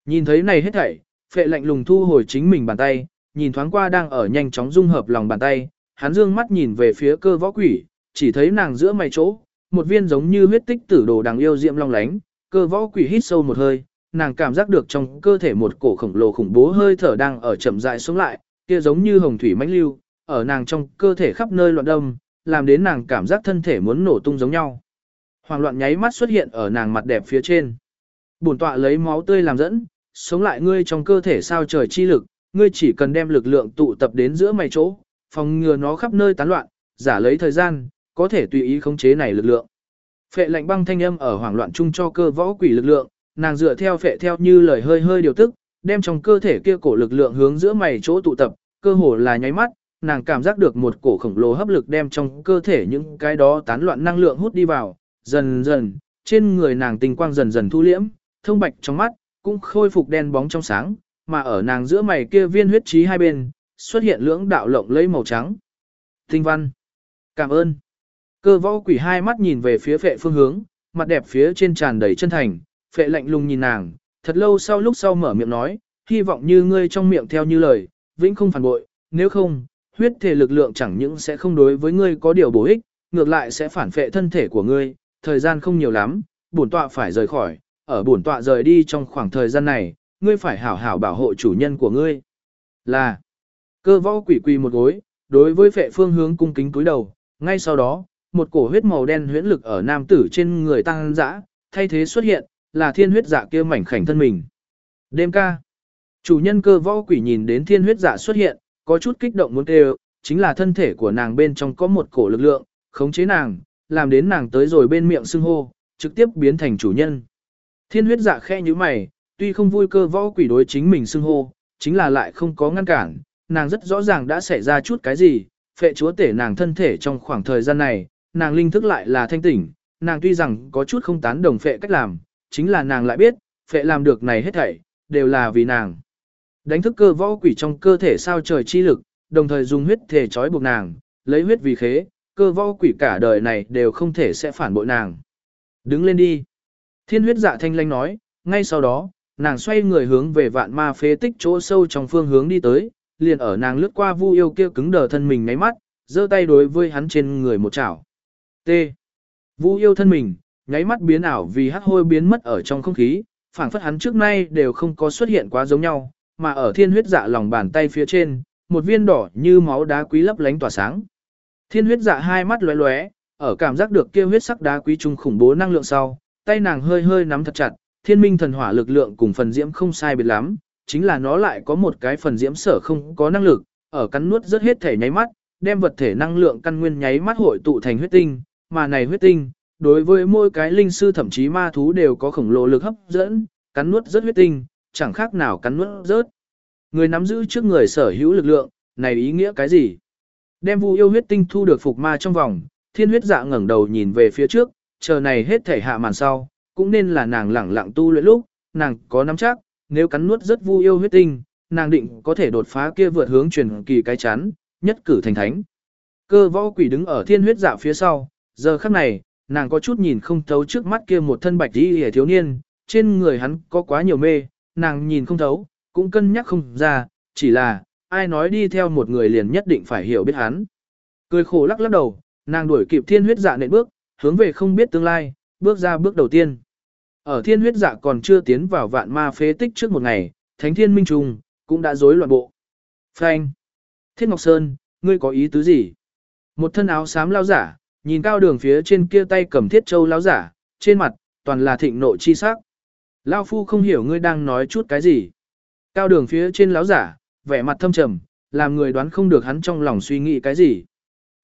Nhìn thấy này hết thảy, phệ lạnh lùng thu hồi chính mình bàn tay, nhìn thoáng qua đang ở nhanh chóng dung hợp lòng bàn tay, hắn dương mắt nhìn về phía cơ võ quỷ, chỉ thấy nàng giữa mày chỗ, một viên giống như huyết tích tử đồ đằng yêu diệm long lánh, cơ võ quỷ hít sâu một hơi, nàng cảm giác được trong cơ thể một cổ khổng lồ khủng bố hơi thở đang ở chậm rãi xuống lại, kia giống như hồng thủy mãnh lưu, ở nàng trong cơ thể khắp nơi loạn đâm, làm đến nàng cảm giác thân thể muốn nổ tung giống nhau. Hoàng loạn nháy mắt xuất hiện ở nàng mặt đẹp phía trên. Bổn tọa lấy máu tươi làm dẫn, sống lại ngươi trong cơ thể sao trời chi lực, ngươi chỉ cần đem lực lượng tụ tập đến giữa mày chỗ, phòng ngừa nó khắp nơi tán loạn, giả lấy thời gian, có thể tùy ý khống chế này lực lượng. Phệ lạnh băng thanh âm ở hoảng loạn chung cho cơ võ quỷ lực lượng, nàng dựa theo phệ theo như lời hơi hơi điều tức, đem trong cơ thể kia cổ lực lượng hướng giữa mày chỗ tụ tập, cơ hồ là nháy mắt, nàng cảm giác được một cổ khổng lồ hấp lực đem trong cơ thể những cái đó tán loạn năng lượng hút đi vào, dần dần, trên người nàng tình quang dần dần thu liễm, thông bạch trong mắt, cũng khôi phục đen bóng trong sáng, mà ở nàng giữa mày kia viên huyết trí hai bên, xuất hiện lưỡng đạo lộng lấy màu trắng. Tinh văn. Cảm ơn. Cơ võ quỷ hai mắt nhìn về phía phệ phương hướng, mặt đẹp phía trên tràn đầy chân thành, phệ lạnh lùng nhìn nàng, thật lâu sau lúc sau mở miệng nói, hy vọng như ngươi trong miệng theo như lời, vĩnh không phản bội, nếu không, huyết thể lực lượng chẳng những sẽ không đối với ngươi có điều bổ ích, ngược lại sẽ phản phệ thân thể của ngươi, thời gian không nhiều lắm, bổn tọa phải rời khỏi, ở bổn tọa rời đi trong khoảng thời gian này, ngươi phải hảo hảo bảo hộ chủ nhân của ngươi. Là, cơ võ quỷ quỳ một gối, đối với phệ phương hướng cung kính cúi đầu, ngay sau đó, một cổ huyết màu đen huyễn lực ở nam tử trên người tăng dã, thay thế xuất hiện, là thiên huyết dạ kia mảnh khảnh thân mình. Đêm ca, chủ nhân cơ võ quỷ nhìn đến thiên huyết dạ xuất hiện, có chút kích động muốn kêu, chính là thân thể của nàng bên trong có một cổ lực lượng, khống chế nàng, làm đến nàng tới rồi bên miệng xưng hô, trực tiếp biến thành chủ nhân. Thiên huyết dạ khe như mày, tuy không vui cơ võ quỷ đối chính mình xưng hô, chính là lại không có ngăn cản, nàng rất rõ ràng đã xảy ra chút cái gì, phệ chúa tể nàng thân thể trong khoảng thời gian này, nàng linh thức lại là thanh tỉnh, nàng tuy rằng có chút không tán đồng phệ cách làm, chính là nàng lại biết, phệ làm được này hết thảy, đều là vì nàng. Đánh thức cơ võ quỷ trong cơ thể sao trời chi lực, đồng thời dùng huyết thể trói buộc nàng, lấy huyết vì khế, cơ võ quỷ cả đời này đều không thể sẽ phản bội nàng. Đứng lên đi. Thiên huyết dạ thanh lanh nói, ngay sau đó, nàng xoay người hướng về vạn ma phế tích chỗ sâu trong phương hướng đi tới, liền ở nàng lướt qua vu yêu kia cứng đờ thân mình ngáy mắt, giơ tay đối với hắn trên người một chảo. T. Vu yêu thân mình, nháy mắt biến ảo vì hắc hôi biến mất ở trong không khí, phảng phất hắn trước nay đều không có xuất hiện quá giống nhau, mà ở thiên huyết dạ lòng bàn tay phía trên, một viên đỏ như máu đá quý lấp lánh tỏa sáng. Thiên huyết dạ hai mắt lóe lóe, ở cảm giác được kia huyết sắc đá quý trung khủng bố năng lượng sau, tay nàng hơi hơi nắm thật chặt, thiên minh thần hỏa lực lượng cùng phần diễm không sai biệt lắm, chính là nó lại có một cái phần diễm sở không có năng lực, ở cắn nuốt rất hết thể nháy mắt, đem vật thể năng lượng căn nguyên nháy mắt hội tụ thành huyết tinh, mà này huyết tinh, đối với mỗi cái linh sư thậm chí ma thú đều có khổng lồ lực hấp dẫn, cắn nuốt rất huyết tinh, chẳng khác nào cắn nuốt rớt. Người nắm giữ trước người sở hữu lực lượng, này ý nghĩa cái gì? Đem vu yêu huyết tinh thu được phục ma trong vòng, thiên huyết dạ ngẩng đầu nhìn về phía trước, chờ này hết thể hạ màn sau, cũng nên là nàng lẳng lặng tu luyện lúc, nàng có nắm chắc, nếu cắn nuốt rất vu yêu huyết tinh, nàng định có thể đột phá kia vượt hướng truyền kỳ cái chán nhất cử thành thánh. Cơ võ quỷ đứng ở thiên huyết dạ phía sau, giờ khắc này, nàng có chút nhìn không thấu trước mắt kia một thân bạch đi hề thiếu niên, trên người hắn có quá nhiều mê, nàng nhìn không thấu, cũng cân nhắc không ra, chỉ là, ai nói đi theo một người liền nhất định phải hiểu biết hắn. Cười khổ lắc lắc đầu, nàng đuổi kịp thiên huyết dạ nện bước, hướng về không biết tương lai, bước ra bước đầu tiên. Ở thiên huyết dạ còn chưa tiến vào vạn ma phế tích trước một ngày, thánh thiên minh trùng, cũng đã rối loạn bộ. Phanh! Thiết Ngọc Sơn, ngươi có ý tứ gì? Một thân áo xám lao giả, nhìn cao đường phía trên kia tay cầm thiết châu lao giả, trên mặt, toàn là thịnh nộ chi sắc. Lao phu không hiểu ngươi đang nói chút cái gì. Cao đường phía trên lão giả, vẻ mặt thâm trầm, làm người đoán không được hắn trong lòng suy nghĩ cái gì.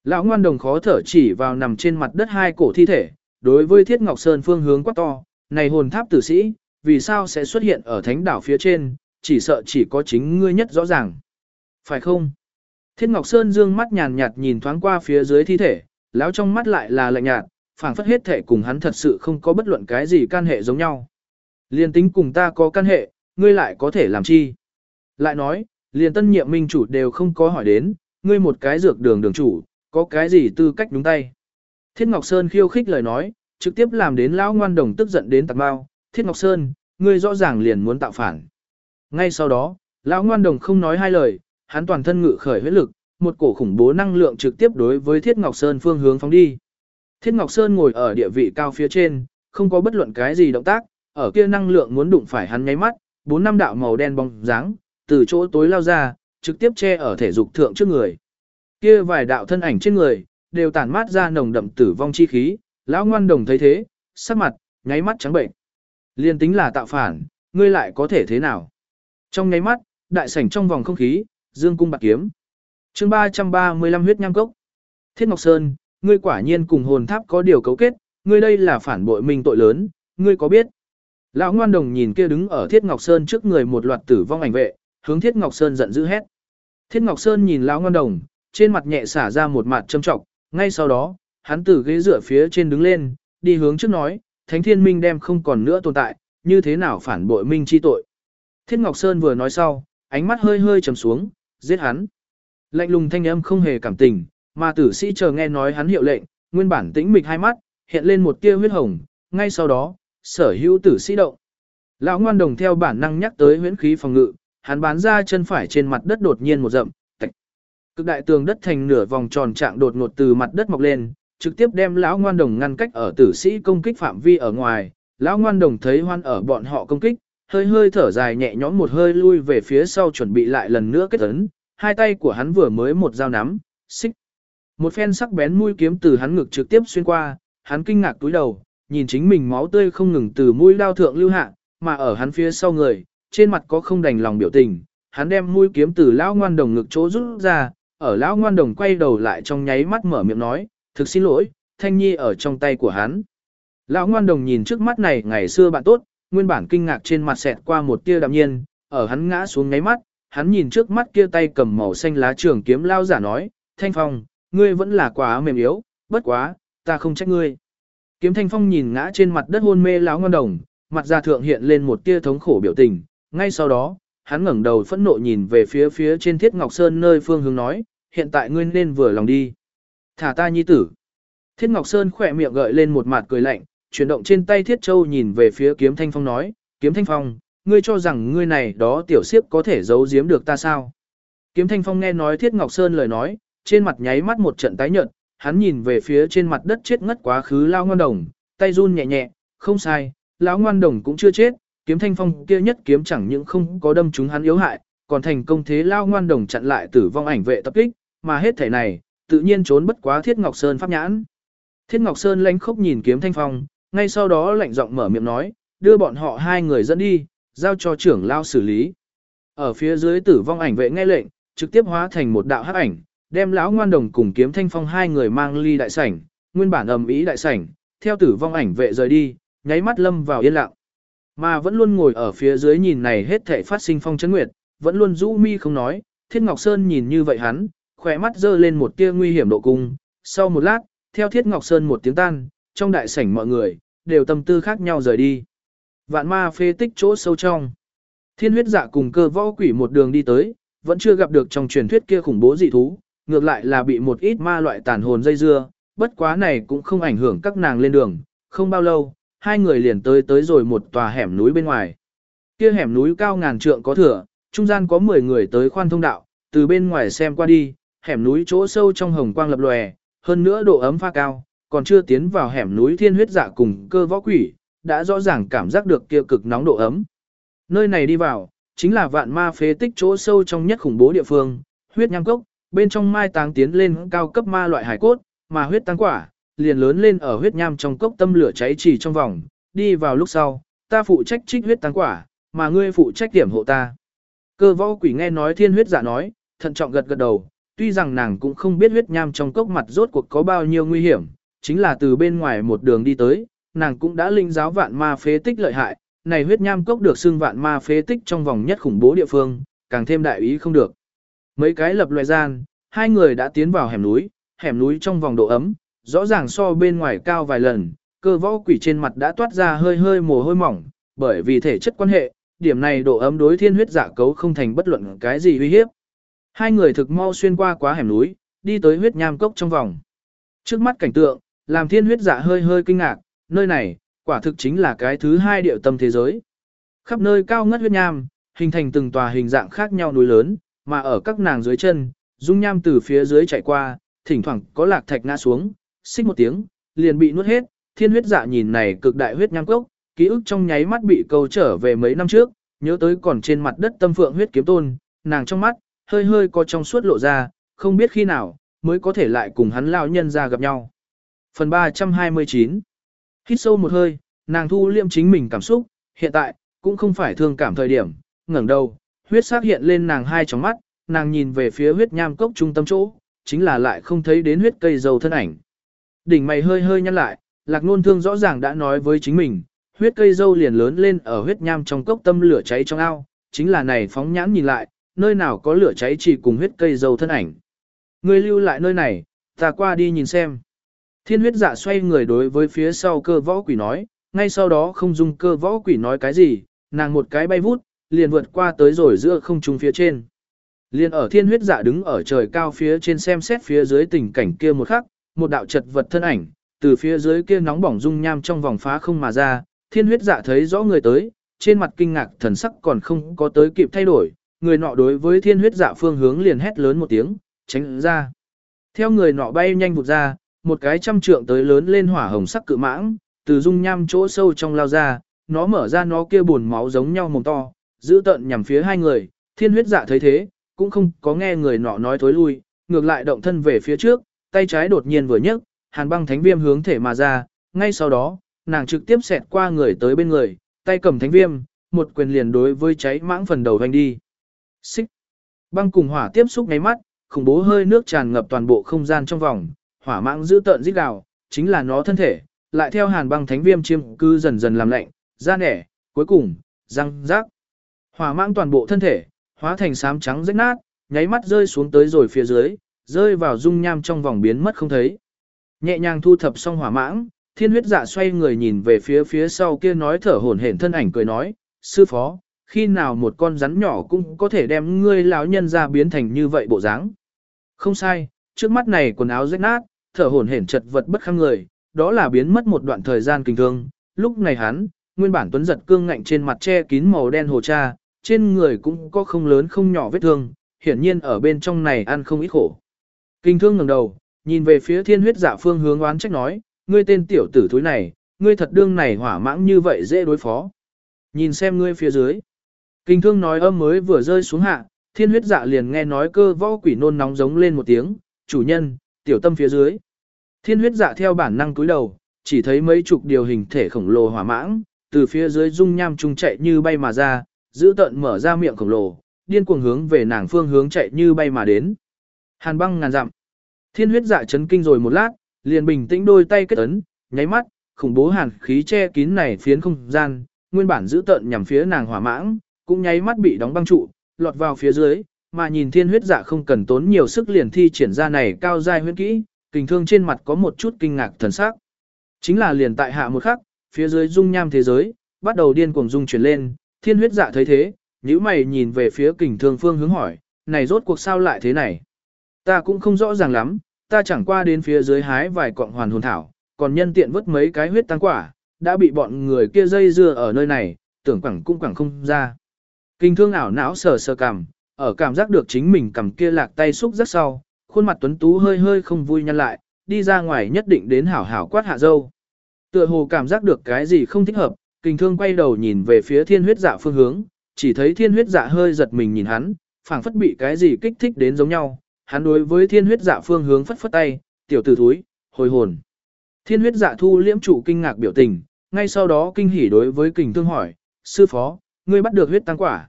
Lão ngoan đồng khó thở chỉ vào nằm trên mặt đất hai cổ thi thể, đối với Thiết Ngọc Sơn phương hướng quá to, này hồn tháp tử sĩ, vì sao sẽ xuất hiện ở thánh đảo phía trên, chỉ sợ chỉ có chính ngươi nhất rõ ràng. Phải không? Thiết Ngọc Sơn dương mắt nhàn nhạt nhìn thoáng qua phía dưới thi thể, lão trong mắt lại là lạnh nhạt, phảng phất hết thể cùng hắn thật sự không có bất luận cái gì can hệ giống nhau. Liên tính cùng ta có can hệ, ngươi lại có thể làm chi? Lại nói, liền tân nhiệm minh chủ đều không có hỏi đến, ngươi một cái dược đường đường chủ, có cái gì tư cách đúng tay. Thiết Ngọc Sơn khiêu khích lời nói, trực tiếp làm đến lão ngoan đồng tức giận đến tạc bao, Thiết Ngọc Sơn, ngươi rõ ràng liền muốn tạo phản. Ngay sau đó, lão ngoan đồng không nói hai lời, hắn toàn thân ngự khởi huyết lực, một cổ khủng bố năng lượng trực tiếp đối với Thiết Ngọc Sơn phương hướng phóng đi. Thiết Ngọc Sơn ngồi ở địa vị cao phía trên, không có bất luận cái gì động tác, ở kia năng lượng muốn đụng phải hắn nháy mắt, bốn năm đạo màu đen bóng dáng, từ chỗ tối lao ra, trực tiếp che ở thể dục thượng trước người. Kia vài đạo thân ảnh trên người, đều tản mát ra nồng đậm tử vong chi khí, lão ngoan đồng thấy thế, sắc mặt, nháy mắt trắng bệnh. Liên tính là tạo phản, ngươi lại có thể thế nào? Trong nháy mắt, đại sảnh trong vòng không khí, dương cung bạc kiếm. chương 335 huyết nham cốc. Thiết Ngọc Sơn, ngươi quả nhiên cùng hồn tháp có điều cấu kết, ngươi đây là phản bội mình tội lớn, ngươi có biết? Lão ngoan đồng nhìn kia đứng ở Thiết Ngọc Sơn trước người một loạt tử vong ảnh vệ, hướng Thiết Ngọc Sơn giận dữ hét. Thiết Ngọc Sơn nhìn lão ngoan đồng, trên mặt nhẹ xả ra một mặt châm trọng, ngay sau đó, hắn từ ghế dựa phía trên đứng lên, đi hướng trước nói, Thánh Thiên Minh đem không còn nữa tồn tại, như thế nào phản bội Minh chi tội. Thiết Ngọc Sơn vừa nói sau, ánh mắt hơi hơi trầm xuống, giết hắn. Lạnh lùng thanh âm không hề cảm tình, mà tử sĩ chờ nghe nói hắn hiệu lệnh, nguyên bản tĩnh mịch hai mắt, hiện lên một tia huyết hồng, ngay sau đó, sở hữu tử sĩ động. Lão ngoan đồng theo bản năng nhắc tới huyễn khí phòng ngự, hắn bán ra chân phải trên mặt đất đột nhiên một rậm, tạch. Cực đại tường đất thành nửa vòng tròn trạng đột ngột từ mặt đất mọc lên, trực tiếp đem lão ngoan đồng ngăn cách ở tử sĩ công kích phạm vi ở ngoài. Lão ngoan đồng thấy hoan ở bọn họ công kích, hơi hơi thở dài nhẹ nhõm một hơi lui về phía sau chuẩn bị lại lần nữa kết ấn, hai tay của hắn vừa mới một dao nắm, xích. Một phen sắc bén mũi kiếm từ hắn ngực trực tiếp xuyên qua, hắn kinh ngạc túi đầu, nhìn chính mình máu tươi không ngừng từ mũi đao thượng lưu hạ, mà ở hắn phía sau người, trên mặt có không đành lòng biểu tình, hắn đem mũi kiếm từ lão ngoan đồng ngực chỗ rút ra, ở lão ngoan đồng quay đầu lại trong nháy mắt mở miệng nói, thực xin lỗi, thanh nhi ở trong tay của hắn. Lão ngoan đồng nhìn trước mắt này ngày xưa bạn tốt, nguyên bản kinh ngạc trên mặt xẹt qua một tia đạm nhiên, ở hắn ngã xuống ngáy mắt, hắn nhìn trước mắt kia tay cầm màu xanh lá trường kiếm lao giả nói, thanh phong, ngươi vẫn là quá mềm yếu, bất quá, ta không trách ngươi. Kiếm thanh phong nhìn ngã trên mặt đất hôn mê lão ngoan đồng, mặt ra thượng hiện lên một tia thống khổ biểu tình, ngay sau đó, hắn ngẩng đầu phẫn nộ nhìn về phía phía trên thiết ngọc sơn nơi phương hướng nói, hiện tại ngươi nên vừa lòng đi. Thả ta nhi tử. Thiết ngọc sơn khỏe miệng gợi lên một mặt cười lạnh, chuyển động trên tay thiết châu nhìn về phía kiếm thanh phong nói, kiếm thanh phong, ngươi cho rằng ngươi này đó tiểu siếp có thể giấu giếm được ta sao? Kiếm thanh phong nghe nói thiết ngọc sơn lời nói, trên mặt nháy mắt một trận tái nhợt, hắn nhìn về phía trên mặt đất chết ngất quá khứ lao ngoan đồng, tay run nhẹ nhẹ, không sai, lão ngoan đồng cũng chưa chết, kiếm thanh phong kia nhất kiếm chẳng những không có đâm chúng hắn yếu hại, còn thành công thế lao ngoan đồng chặn lại tử vong ảnh vệ tập kích, mà hết thể này, tự nhiên trốn bất quá Thiết Ngọc Sơn pháp nhãn. Thiết Ngọc Sơn lánh khốc nhìn kiếm thanh phong, ngay sau đó lạnh giọng mở miệng nói, đưa bọn họ hai người dẫn đi, giao cho trưởng lao xử lý. Ở phía dưới tử vong ảnh vệ nghe lệnh, trực tiếp hóa thành một đạo hắc ảnh, đem lão ngoan đồng cùng kiếm thanh phong hai người mang ly đại sảnh, nguyên bản ầm ý đại sảnh, theo tử vong ảnh vệ rời đi, nháy mắt lâm vào yên lặng. Mà vẫn luôn ngồi ở phía dưới nhìn này hết thảy phát sinh phong chấn nguyệt, vẫn luôn rũ mi không nói, Thiết Ngọc Sơn nhìn như vậy hắn, khỏe mắt dơ lên một tia nguy hiểm độ cung. Sau một lát, theo Thiết Ngọc Sơn một tiếng tan, trong đại sảnh mọi người, đều tâm tư khác nhau rời đi. Vạn ma phê tích chỗ sâu trong. Thiên huyết dạ cùng cơ võ quỷ một đường đi tới, vẫn chưa gặp được trong truyền thuyết kia khủng bố dị thú, ngược lại là bị một ít ma loại tàn hồn dây dưa, bất quá này cũng không ảnh hưởng các nàng lên đường, không bao lâu, hai người liền tới tới rồi một tòa hẻm núi bên ngoài. Kia hẻm núi cao ngàn trượng có thừa, trung gian có 10 người tới khoan thông đạo, từ bên ngoài xem qua đi, hẻm núi chỗ sâu trong hồng quang lập lòe, hơn nữa độ ấm pha cao, còn chưa tiến vào hẻm núi thiên huyết dạ cùng cơ võ quỷ, đã rõ ràng cảm giác được kia cực nóng độ ấm. Nơi này đi vào, chính là vạn ma phế tích chỗ sâu trong nhất khủng bố địa phương, huyết nham cốc, bên trong mai táng tiến lên cao cấp ma loại hải cốt, mà huyết tăng quả, liền lớn lên ở huyết nham trong cốc tâm lửa cháy chỉ trong vòng, đi vào lúc sau, ta phụ trách trích huyết tăng quả, mà ngươi phụ trách điểm hộ ta. Cơ võ quỷ nghe nói thiên huyết giả nói, thận trọng gật gật đầu, tuy rằng nàng cũng không biết huyết nham trong cốc mặt rốt cuộc có bao nhiêu nguy hiểm, chính là từ bên ngoài một đường đi tới, nàng cũng đã linh giáo vạn ma phế tích lợi hại, này huyết nham cốc được xưng vạn ma phế tích trong vòng nhất khủng bố địa phương, càng thêm đại ý không được. Mấy cái lập loại gian, hai người đã tiến vào hẻm núi, hẻm núi trong vòng độ ấm, rõ ràng so bên ngoài cao vài lần, cơ võ quỷ trên mặt đã toát ra hơi hơi mồ hôi mỏng, bởi vì thể chất quan hệ, điểm này độ ấm đối thiên huyết giả cấu không thành bất luận cái gì uy hiếp. Hai người thực mau xuyên qua quá hẻm núi, đi tới huyết nham cốc trong vòng. Trước mắt cảnh tượng, làm thiên huyết dạ hơi hơi kinh ngạc, nơi này, quả thực chính là cái thứ hai điệu tâm thế giới. Khắp nơi cao ngất huyết nham, hình thành từng tòa hình dạng khác nhau núi lớn, mà ở các nàng dưới chân, dung nham từ phía dưới chạy qua, thỉnh thoảng có lạc thạch ngã xuống, xích một tiếng, liền bị nuốt hết, thiên huyết dạ nhìn này cực đại huyết nham cốc, ký ức trong nháy mắt bị câu trở về mấy năm trước, nhớ tới còn trên mặt đất tâm phượng huyết kiếm tôn, nàng trong mắt, hơi hơi có trong suốt lộ ra, không biết khi nào, mới có thể lại cùng hắn lao nhân ra gặp nhau. Phần 329 Hít sâu một hơi, nàng thu liêm chính mình cảm xúc, hiện tại, cũng không phải thương cảm thời điểm, ngẩng đầu, huyết sắc hiện lên nàng hai tròng mắt, nàng nhìn về phía huyết nham cốc trung tâm chỗ, chính là lại không thấy đến huyết cây dầu thân ảnh. Đỉnh mày hơi hơi nhăn lại, lạc nôn thương rõ ràng đã nói với chính mình, huyết cây dâu liền lớn lên ở huyết nham trong cốc tâm lửa cháy trong ao, chính là này phóng nhãn nhìn lại, nơi nào có lửa cháy chỉ cùng huyết cây dâu thân ảnh. ngươi lưu lại nơi này, ta qua đi nhìn xem. Thiên huyết dạ xoay người đối với phía sau cơ võ quỷ nói, ngay sau đó không dung cơ võ quỷ nói cái gì, nàng một cái bay vút, liền vượt qua tới rồi giữa không trung phía trên. Liên ở thiên huyết dạ đứng ở trời cao phía trên xem xét phía dưới tình cảnh kia một khắc, một đạo chật vật thân ảnh, từ phía dưới kia nóng bỏng dung nham trong vòng phá không mà ra, thiên huyết dạ thấy rõ người tới, trên mặt kinh ngạc thần sắc còn không có tới kịp thay đổi, người nọ đối với thiên huyết dạ phương hướng liền hét lớn một tiếng, tránh ra. Theo người nọ bay nhanh vụt ra, một cái trăm trượng tới lớn lên hỏa hồng sắc cự mãng, từ dung nham chỗ sâu trong lao ra, nó mở ra nó kia buồn máu giống nhau mồm to, giữ tận nhằm phía hai người, thiên huyết dạ thấy thế, cũng không có nghe người nọ nói thối lui, ngược lại động thân về phía trước, tay trái đột nhiên vừa nhấc, hàn băng thánh viêm hướng thể mà ra, ngay sau đó, nàng trực tiếp xẹt qua người tới bên người, tay cầm thánh viêm, một quyền liền đối với cháy mãng phần đầu vanh đi. Xích. Băng cùng hỏa tiếp xúc ngay mắt, khủng bố hơi nước tràn ngập toàn bộ không gian trong vòng, hỏa mãng giữ tợn rít gào, chính là nó thân thể, lại theo hàn băng thánh viêm chiêm cư dần dần làm lạnh, ra nẻ, cuối cùng, răng rác. Hỏa mãng toàn bộ thân thể, hóa thành xám trắng rách nát, nháy mắt rơi xuống tới rồi phía dưới, rơi vào dung nham trong vòng biến mất không thấy. Nhẹ nhàng thu thập xong hỏa mãng, thiên huyết dạ xoay người nhìn về phía phía sau kia nói thở hổn hển thân ảnh cười nói, sư phó, khi nào một con rắn nhỏ cũng có thể đem ngươi lão nhân ra biến thành như vậy bộ dáng. Không sai, trước mắt này quần áo rách nát, thở hổn hển chật vật bất kham người, đó là biến mất một đoạn thời gian kinh thương, lúc này hắn, nguyên bản tuấn giật cương ngạnh trên mặt che kín màu đen hồ cha, trên người cũng có không lớn không nhỏ vết thương, hiển nhiên ở bên trong này ăn không ít khổ. Kinh thương ngẩng đầu, nhìn về phía thiên huyết dạ phương hướng oán trách nói, ngươi tên tiểu tử thúi này, ngươi thật đương này hỏa mãng như vậy dễ đối phó. Nhìn xem ngươi phía dưới. Kinh thương nói âm mới vừa rơi xuống hạ, thiên huyết dạ liền nghe nói cơ võ quỷ nôn nóng giống lên một tiếng, chủ nhân, tiểu tâm phía dưới. Thiên huyết dạ theo bản năng cúi đầu, chỉ thấy mấy chục điều hình thể khổng lồ hỏa mãng, từ phía dưới dung nham trung chạy như bay mà ra, giữ tận mở ra miệng khổng lồ, điên cuồng hướng về nàng phương hướng chạy như bay mà đến. Hàn băng ngàn dặm. Thiên huyết dạ chấn kinh rồi một lát, liền bình tĩnh đôi tay kết ấn, nháy mắt, khủng bố hàn khí che kín này phiến không gian, nguyên bản giữ tận nhằm phía nàng hỏa mãng, cũng nháy mắt bị đóng băng trụ, lọt vào phía dưới, mà nhìn thiên huyết dạ không cần tốn nhiều sức liền thi triển ra này cao giai huyết kỹ, kình thương trên mặt có một chút kinh ngạc thần sắc. Chính là liền tại hạ một khắc, phía dưới dung nham thế giới, bắt đầu điên cuồng dung chuyển lên, thiên huyết dạ thấy thế, nhíu mày nhìn về phía kình thương phương hướng hỏi, này rốt cuộc sao lại thế này? Ta cũng không rõ ràng lắm, ta chẳng qua đến phía dưới hái vài cọng hoàn hồn thảo, còn nhân tiện vứt mấy cái huyết tăng quả, đã bị bọn người kia dây dưa ở nơi này, tưởng quẳng cũng quẳng không ra. Kinh thương ảo não sờ sờ cằm, ở cảm giác được chính mình cầm kia lạc tay xúc rất sau, khuôn mặt tuấn tú hơi hơi không vui nhăn lại, đi ra ngoài nhất định đến hảo hảo quát hạ dâu. Tựa hồ cảm giác được cái gì không thích hợp, kinh thương quay đầu nhìn về phía thiên huyết dạ phương hướng, chỉ thấy thiên huyết dạ hơi giật mình nhìn hắn, phảng phất bị cái gì kích thích đến giống nhau, hắn đối với thiên huyết dạ phương hướng phất phất tay, tiểu tử thúi, hồi hồn. Thiên huyết dạ thu liễm chủ kinh ngạc biểu tình, ngay sau đó kinh hỉ đối với kình thương hỏi, sư phó, ngươi bắt được huyết tăng quả.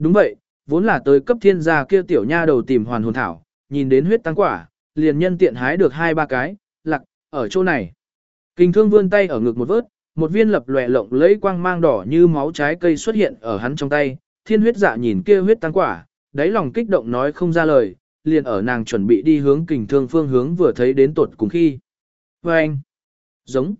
Đúng vậy, vốn là tới cấp thiên gia kia tiểu nha đầu tìm hoàn hồn thảo, nhìn đến huyết tăng quả, liền nhân tiện hái được hai ba cái, lặc, ở chỗ này. Kình thương vươn tay ở ngực một vớt, một viên lập lòe lộng lẫy quang mang đỏ như máu trái cây xuất hiện ở hắn trong tay, thiên huyết dạ nhìn kia huyết tăng quả, đáy lòng kích động nói không ra lời, liền ở nàng chuẩn bị đi hướng kình thương phương hướng vừa thấy đến tột cùng khi. Và anh, giống,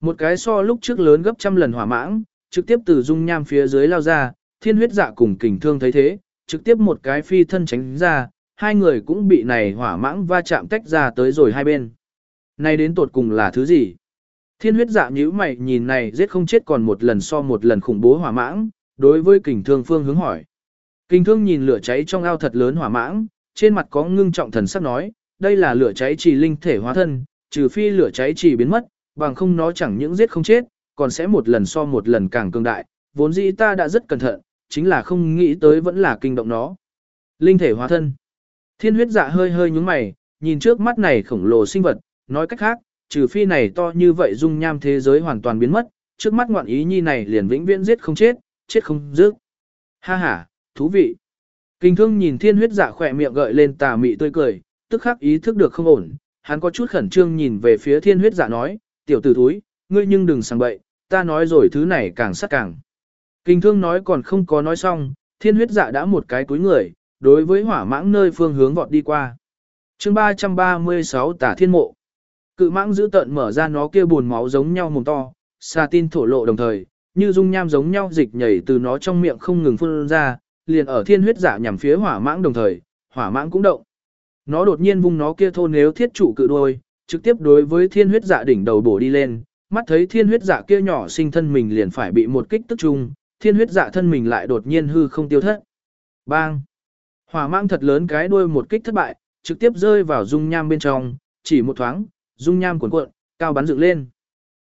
một cái so lúc trước lớn gấp trăm lần hỏa mãng, trực tiếp từ dung nham phía dưới lao ra, thiên huyết dạ cùng kình thương thấy thế, trực tiếp một cái phi thân tránh ra, hai người cũng bị này hỏa mãng va chạm tách ra tới rồi hai bên. Này đến tột cùng là thứ gì? Thiên huyết dạ nhíu mày nhìn này giết không chết còn một lần so một lần khủng bố hỏa mãng, đối với kình thương phương hướng hỏi. Kình thương nhìn lửa cháy trong ao thật lớn hỏa mãng, trên mặt có ngưng trọng thần sắc nói, đây là lửa cháy chỉ linh thể hóa thân, trừ phi lửa cháy chỉ biến mất, bằng không nó chẳng những giết không chết, còn sẽ một lần so một lần càng cường đại, vốn dĩ ta đã rất cẩn thận, chính là không nghĩ tới vẫn là kinh động nó. Linh thể hóa thân. Thiên huyết dạ hơi hơi nhúng mày, nhìn trước mắt này khổng lồ sinh vật, nói cách khác, trừ phi này to như vậy dung nham thế giới hoàn toàn biến mất, trước mắt ngoạn ý nhi này liền vĩnh viễn giết không chết, chết không dứt. Ha ha, thú vị. Kinh thương nhìn thiên huyết dạ khỏe miệng gợi lên tà mị tươi cười, tức khắc ý thức được không ổn, hắn có chút khẩn trương nhìn về phía thiên huyết dạ nói, tiểu tử thúi, ngươi nhưng đừng sang bậy, ta nói rồi thứ này càng sát càng. Kinh thương nói còn không có nói xong, thiên huyết dạ đã một cái túi người, đối với hỏa mãng nơi phương hướng vọt đi qua. chương 336 tả thiên mộ. Cự mãng giữ tận mở ra nó kia buồn máu giống nhau mồm to, xà tin thổ lộ đồng thời, như dung nham giống nhau dịch nhảy từ nó trong miệng không ngừng phun ra, liền ở thiên huyết dạ nhằm phía hỏa mãng đồng thời, hỏa mãng cũng động. Nó đột nhiên vung nó kia thôn nếu thiết trụ cự đuôi, trực tiếp đối với thiên huyết dạ đỉnh đầu bổ đi lên, mắt thấy thiên huyết dạ kia nhỏ sinh thân mình liền phải bị một kích tức chung, thiên huyết dạ thân mình lại đột nhiên hư không tiêu thất. Bang! Hỏa mang thật lớn cái đuôi một kích thất bại, trực tiếp rơi vào dung nham bên trong, chỉ một thoáng, dung nham cuộn cuộn, cao bắn dựng lên.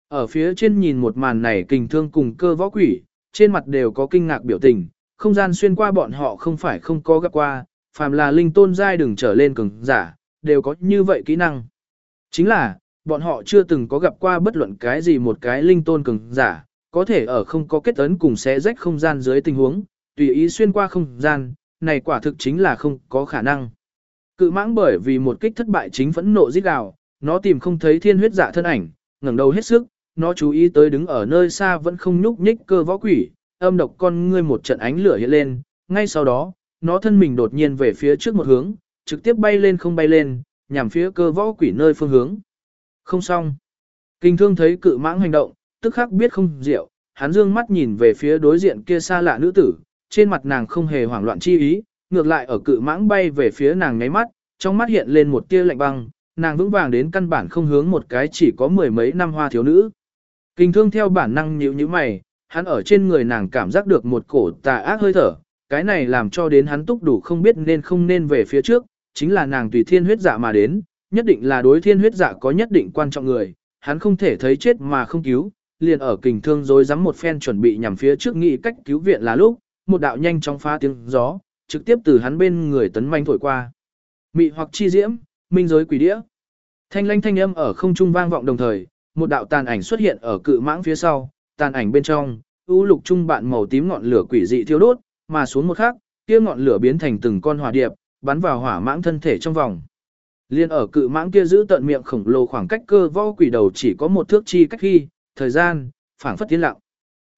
Ở phía trên nhìn một màn này kình thương cùng cơ võ quỷ, trên mặt đều có kinh ngạc biểu tình, không gian xuyên qua bọn họ không phải không có gặp qua, phàm là linh tôn giai đừng trở lên cường giả, đều có như vậy kỹ năng. Chính là, bọn họ chưa từng có gặp qua bất luận cái gì một cái linh tôn cường giả, có thể ở không có kết ấn cùng xé rách không gian dưới tình huống, tùy ý xuyên qua không gian, này quả thực chính là không có khả năng. Cự mãng bởi vì một kích thất bại chính phẫn nộ giết gào, nó tìm không thấy thiên huyết dạ thân ảnh, ngẩng đầu hết sức, nó chú ý tới đứng ở nơi xa vẫn không nhúc nhích cơ võ quỷ, âm độc con ngươi một trận ánh lửa hiện lên, ngay sau đó, nó thân mình đột nhiên về phía trước một hướng, trực tiếp bay lên không bay lên, nhằm phía cơ võ quỷ nơi phương hướng. Không xong. Kinh thương thấy cự mãng hành động, tức khắc biết không rượu hắn dương mắt nhìn về phía đối diện kia xa lạ nữ tử, trên mặt nàng không hề hoảng loạn chi ý, ngược lại ở cự mãng bay về phía nàng ngáy mắt, trong mắt hiện lên một tia lạnh băng, nàng vững vàng đến căn bản không hướng một cái chỉ có mười mấy năm hoa thiếu nữ. Kinh thương theo bản năng nhíu như mày, hắn ở trên người nàng cảm giác được một cổ tà ác hơi thở, cái này làm cho đến hắn túc đủ không biết nên không nên về phía trước, chính là nàng tùy thiên huyết dạ mà đến, nhất định là đối thiên huyết dạ có nhất định quan trọng người, hắn không thể thấy chết mà không cứu, liền ở kình thương rồi dám một phen chuẩn bị nhằm phía trước nghị cách cứu viện là lúc, một đạo nhanh chóng phá tiếng gió, trực tiếp từ hắn bên người tấn manh thổi qua. Mị hoặc chi diễm, minh giới quỷ đĩa. Thanh lanh thanh âm ở không trung vang vọng đồng thời, một đạo tàn ảnh xuất hiện ở cự mãng phía sau, tàn ảnh bên trong, u lục trung bạn màu tím ngọn lửa quỷ dị thiêu đốt, mà xuống một khắc, kia ngọn lửa biến thành từng con hỏa điệp, bắn vào hỏa mãng thân thể trong vòng. Liên ở cự mãng kia giữ tận miệng khổng lồ khoảng cách cơ võ quỷ đầu chỉ có một thước chi cách khi, thời gian, phảng phất tiến lặng.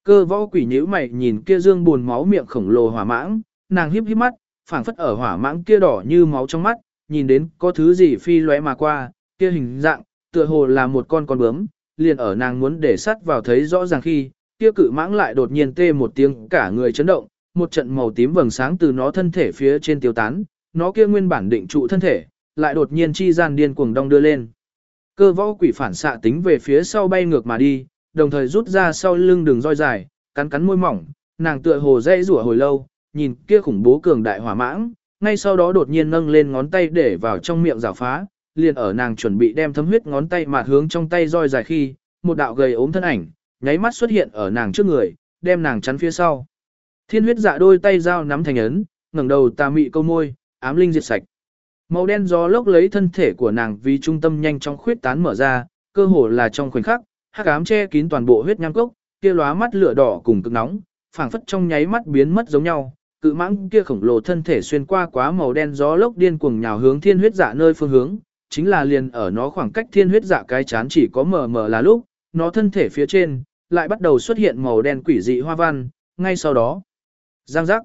Cơ võ quỷ nhíu mày nhìn kia dương buồn máu miệng khổng lồ hỏa mãng, nàng híp híp mắt, phảng phất ở hỏa mãng kia đỏ như máu trong mắt, nhìn đến có thứ gì phi lóe mà qua, kia hình dạng, tựa hồ là một con con bướm, liền ở nàng muốn để sắt vào thấy rõ ràng khi, kia cự mãng lại đột nhiên tê một tiếng cả người chấn động, một trận màu tím vầng sáng từ nó thân thể phía trên tiêu tán, nó kia nguyên bản định trụ thân thể, lại đột nhiên chi gian điên cuồng đong đưa lên. Cơ võ quỷ phản xạ tính về phía sau bay ngược mà đi, đồng thời rút ra sau lưng đường roi dài, cắn cắn môi mỏng, nàng tựa hồ dây rủa hồi lâu, nhìn kia khủng bố cường đại hỏa mãng, ngay sau đó đột nhiên nâng lên ngón tay để vào trong miệng rào phá, liền ở nàng chuẩn bị đem thấm huyết ngón tay mà hướng trong tay roi dài khi, một đạo gầy ốm thân ảnh, nháy mắt xuất hiện ở nàng trước người, đem nàng chắn phía sau. Thiên huyết dạ đôi tay dao nắm thành ấn, ngẩng đầu tà mị câu môi, ám linh diệt sạch. Màu đen gió lốc lấy thân thể của nàng vì trung tâm nhanh chóng khuyết tán mở ra, cơ hồ là trong khoảnh khắc, hắc ám che kín toàn bộ huyết nham cốc, kia lóa mắt lửa đỏ cùng cực nóng, phảng phất trong nháy mắt biến mất giống nhau. Cự mãng kia khổng lồ thân thể xuyên qua quá màu đen gió lốc điên cuồng nhào hướng thiên huyết dạ nơi phương hướng, chính là liền ở nó khoảng cách thiên huyết dạ cái chán chỉ có mờ mờ là lúc, nó thân thể phía trên lại bắt đầu xuất hiện màu đen quỷ dị hoa văn, ngay sau đó, giang giác.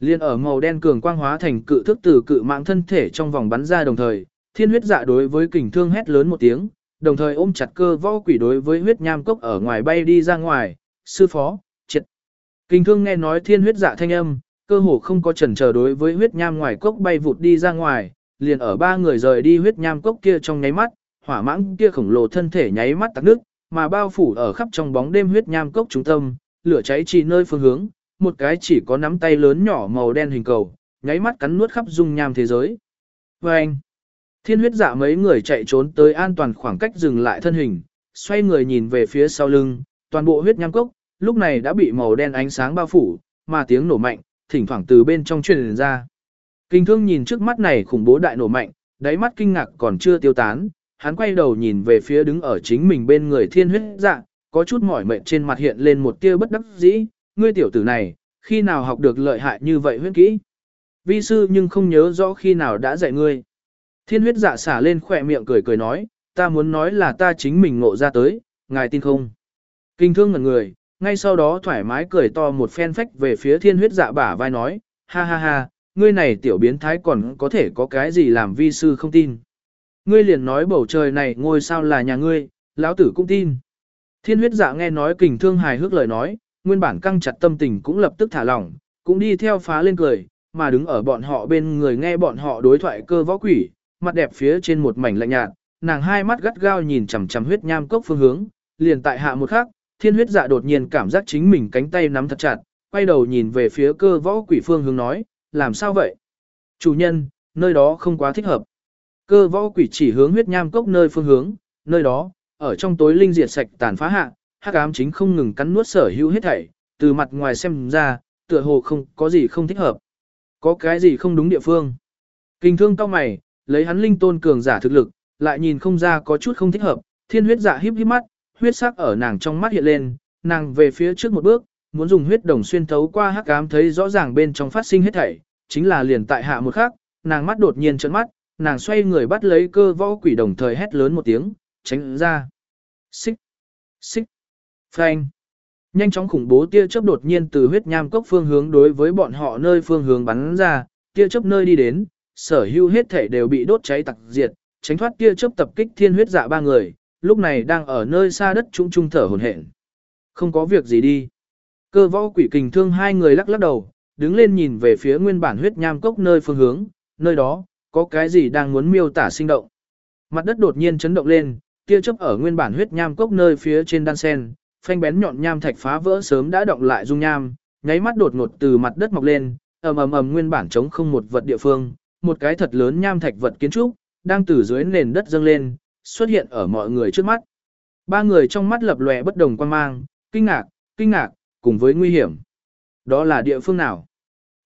Liên ở màu đen cường quang hóa thành cự thức từ cự mạng thân thể trong vòng bắn ra đồng thời, thiên huyết dạ đối với kình thương hét lớn một tiếng, đồng thời ôm chặt cơ võ quỷ đối với huyết nham cốc ở ngoài bay đi ra ngoài, sư phó, triệt. Kình thương nghe nói thiên huyết dạ thanh âm, cơ hồ không có chần chờ đối với huyết nham ngoài cốc bay vụt đi ra ngoài, liền ở ba người rời đi huyết nham cốc kia trong nháy mắt, hỏa mãng kia khổng lồ thân thể nháy mắt tắt nước, mà bao phủ ở khắp trong bóng đêm huyết nham cốc trung tâm, lửa cháy chỉ nơi phương hướng, một cái chỉ có nắm tay lớn nhỏ màu đen hình cầu, nháy mắt cắn nuốt khắp dung nham thế giới. Và anh, thiên huyết dạ mấy người chạy trốn tới an toàn khoảng cách dừng lại thân hình, xoay người nhìn về phía sau lưng, toàn bộ huyết nham cốc, lúc này đã bị màu đen ánh sáng bao phủ, mà tiếng nổ mạnh, thỉnh thoảng từ bên trong truyền ra. Kinh thương nhìn trước mắt này khủng bố đại nổ mạnh, đáy mắt kinh ngạc còn chưa tiêu tán, hắn quay đầu nhìn về phía đứng ở chính mình bên người thiên huyết dạ, có chút mỏi mệt trên mặt hiện lên một tia bất đắc dĩ, ngươi tiểu tử này, khi nào học được lợi hại như vậy huyết kỹ. Vi sư nhưng không nhớ rõ khi nào đã dạy ngươi. Thiên huyết dạ xả lên khỏe miệng cười cười nói, ta muốn nói là ta chính mình ngộ ra tới, ngài tin không. Kinh thương ngần người, ngay sau đó thoải mái cười to một phen phách về phía thiên huyết dạ bả vai nói, ha ha ha, ngươi này tiểu biến thái còn có thể có cái gì làm vi sư không tin. Ngươi liền nói bầu trời này ngôi sao là nhà ngươi, lão tử cũng tin. Thiên huyết dạ nghe nói kình thương hài hước lời nói, nguyên bản căng chặt tâm tình cũng lập tức thả lỏng, cũng đi theo phá lên cười, mà đứng ở bọn họ bên người nghe bọn họ đối thoại cơ võ quỷ, mặt đẹp phía trên một mảnh lạnh nhạt, nàng hai mắt gắt gao nhìn chằm chằm huyết nham cốc phương hướng, liền tại hạ một khắc, thiên huyết dạ đột nhiên cảm giác chính mình cánh tay nắm thật chặt, quay đầu nhìn về phía cơ võ quỷ phương hướng nói, làm sao vậy? Chủ nhân, nơi đó không quá thích hợp. Cơ võ quỷ chỉ hướng huyết nham cốc nơi phương hướng, nơi đó, ở trong tối linh diệt sạch tàn phá hạ, hắc ám chính không ngừng cắn nuốt sở hữu hết thảy, từ mặt ngoài xem ra, tựa hồ không có gì không thích hợp. Có cái gì không đúng địa phương. Kinh thương cao mày, lấy hắn linh tôn cường giả thực lực, lại nhìn không ra có chút không thích hợp, thiên huyết dạ híp híp mắt, huyết sắc ở nàng trong mắt hiện lên, nàng về phía trước một bước, muốn dùng huyết đồng xuyên thấu qua hắc ám thấy rõ ràng bên trong phát sinh hết thảy, chính là liền tại hạ một khắc, nàng mắt đột nhiên trợn mắt, nàng xoay người bắt lấy cơ võ quỷ đồng thời hét lớn một tiếng, tránh ra. Xích! Xích! Phanh! Nhanh chóng khủng bố tia chớp đột nhiên từ huyết nham cốc phương hướng đối với bọn họ nơi phương hướng bắn ra, tia chớp nơi đi đến, sở hữu hết thể đều bị đốt cháy tặc diệt, tránh thoát tia chớp tập kích thiên huyết dạ ba người, lúc này đang ở nơi xa đất trung trung thở hổn hển. Không có việc gì đi. Cơ võ quỷ kình thương hai người lắc lắc đầu, đứng lên nhìn về phía nguyên bản huyết nham cốc nơi phương hướng, nơi đó, có cái gì đang muốn miêu tả sinh động. Mặt đất đột nhiên chấn động lên, tia chớp ở nguyên bản huyết nham cốc nơi phía trên đan sen, phanh bén nhọn nham thạch phá vỡ sớm đã động lại dung nham, nháy mắt đột ngột từ mặt đất mọc lên, ầm ầm ầm nguyên bản trống không một vật địa phương, một cái thật lớn nham thạch vật kiến trúc, đang từ dưới nền đất dâng lên, xuất hiện ở mọi người trước mắt. Ba người trong mắt lập lòe bất đồng quan mang, kinh ngạc, kinh ngạc, cùng với nguy hiểm. Đó là địa phương nào?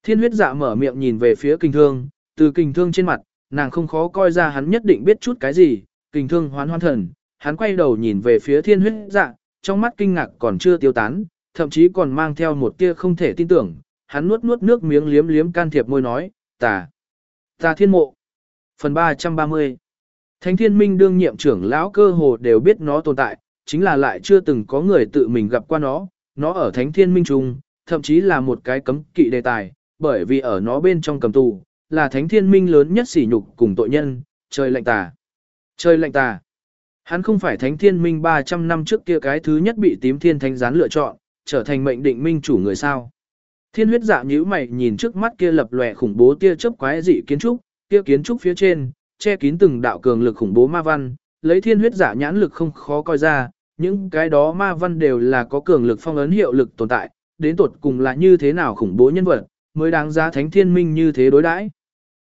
Thiên huyết dạ mở miệng nhìn về phía kinh thương, từ kinh thương trên mặt, nàng không khó coi ra hắn nhất định biết chút cái gì, kinh thương hoán hoan thần, hắn quay đầu nhìn về phía thiên huyết dạ, trong mắt kinh ngạc còn chưa tiêu tán, thậm chí còn mang theo một tia không thể tin tưởng, hắn nuốt nuốt nước miếng liếm liếm can thiệp môi nói, tà, tà thiên mộ. Phần 330 Thánh thiên minh đương nhiệm trưởng lão cơ hồ đều biết nó tồn tại, chính là lại chưa từng có người tự mình gặp qua nó, nó ở thánh thiên minh trung, thậm chí là một cái cấm kỵ đề tài, bởi vì ở nó bên trong cầm tù, là thánh thiên minh lớn nhất sỉ nhục cùng tội nhân, trời lạnh tà. Trời lạnh tà. Hắn không phải thánh thiên minh 300 năm trước kia cái thứ nhất bị tím thiên thánh gián lựa chọn, trở thành mệnh định minh chủ người sao. Thiên huyết dạ nhíu mày nhìn trước mắt kia lập lòe khủng bố tia chớp quái dị kiến trúc, kia kiến trúc phía trên, che kín từng đạo cường lực khủng bố ma văn, lấy thiên huyết dạ nhãn lực không khó coi ra, những cái đó ma văn đều là có cường lực phong ấn hiệu lực tồn tại, đến tột cùng là như thế nào khủng bố nhân vật, mới đáng giá thánh thiên minh như thế đối đãi.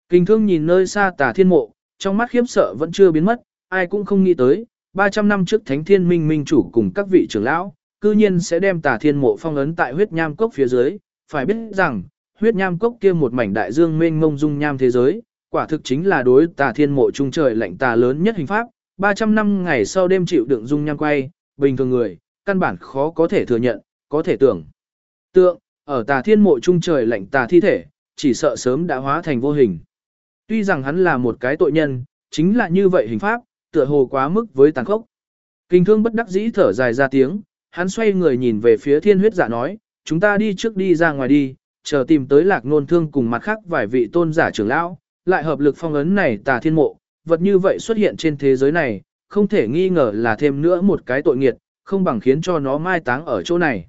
Kinh thương nhìn nơi xa tà thiên mộ, trong mắt khiếp sợ vẫn chưa biến mất, ai cũng không nghĩ tới, 300 năm trước thánh thiên minh minh chủ cùng các vị trưởng lão, cư nhiên sẽ đem tà thiên mộ phong ấn tại huyết nham cốc phía dưới, phải biết rằng, huyết nham cốc kia một mảnh đại dương mênh mông dung nham thế giới, quả thực chính là đối tà thiên mộ trung trời lạnh tà lớn nhất hình pháp, 300 năm ngày sau đêm chịu đựng dung nham quay, bình thường người, căn bản khó có thể thừa nhận, có thể tưởng. Tượng, ở tà thiên mộ trung trời lạnh tà thi thể, chỉ sợ sớm đã hóa thành vô hình. Tuy rằng hắn là một cái tội nhân, chính là như vậy hình pháp, tựa hồ quá mức với tàn khốc. Kinh thương bất đắc dĩ thở dài ra tiếng, hắn xoay người nhìn về phía thiên huyết giả nói, chúng ta đi trước đi ra ngoài đi, chờ tìm tới lạc nôn thương cùng mặt khác vài vị tôn giả trưởng lão, lại hợp lực phong ấn này tà thiên mộ, vật như vậy xuất hiện trên thế giới này, không thể nghi ngờ là thêm nữa một cái tội nghiệt, không bằng khiến cho nó mai táng ở chỗ này.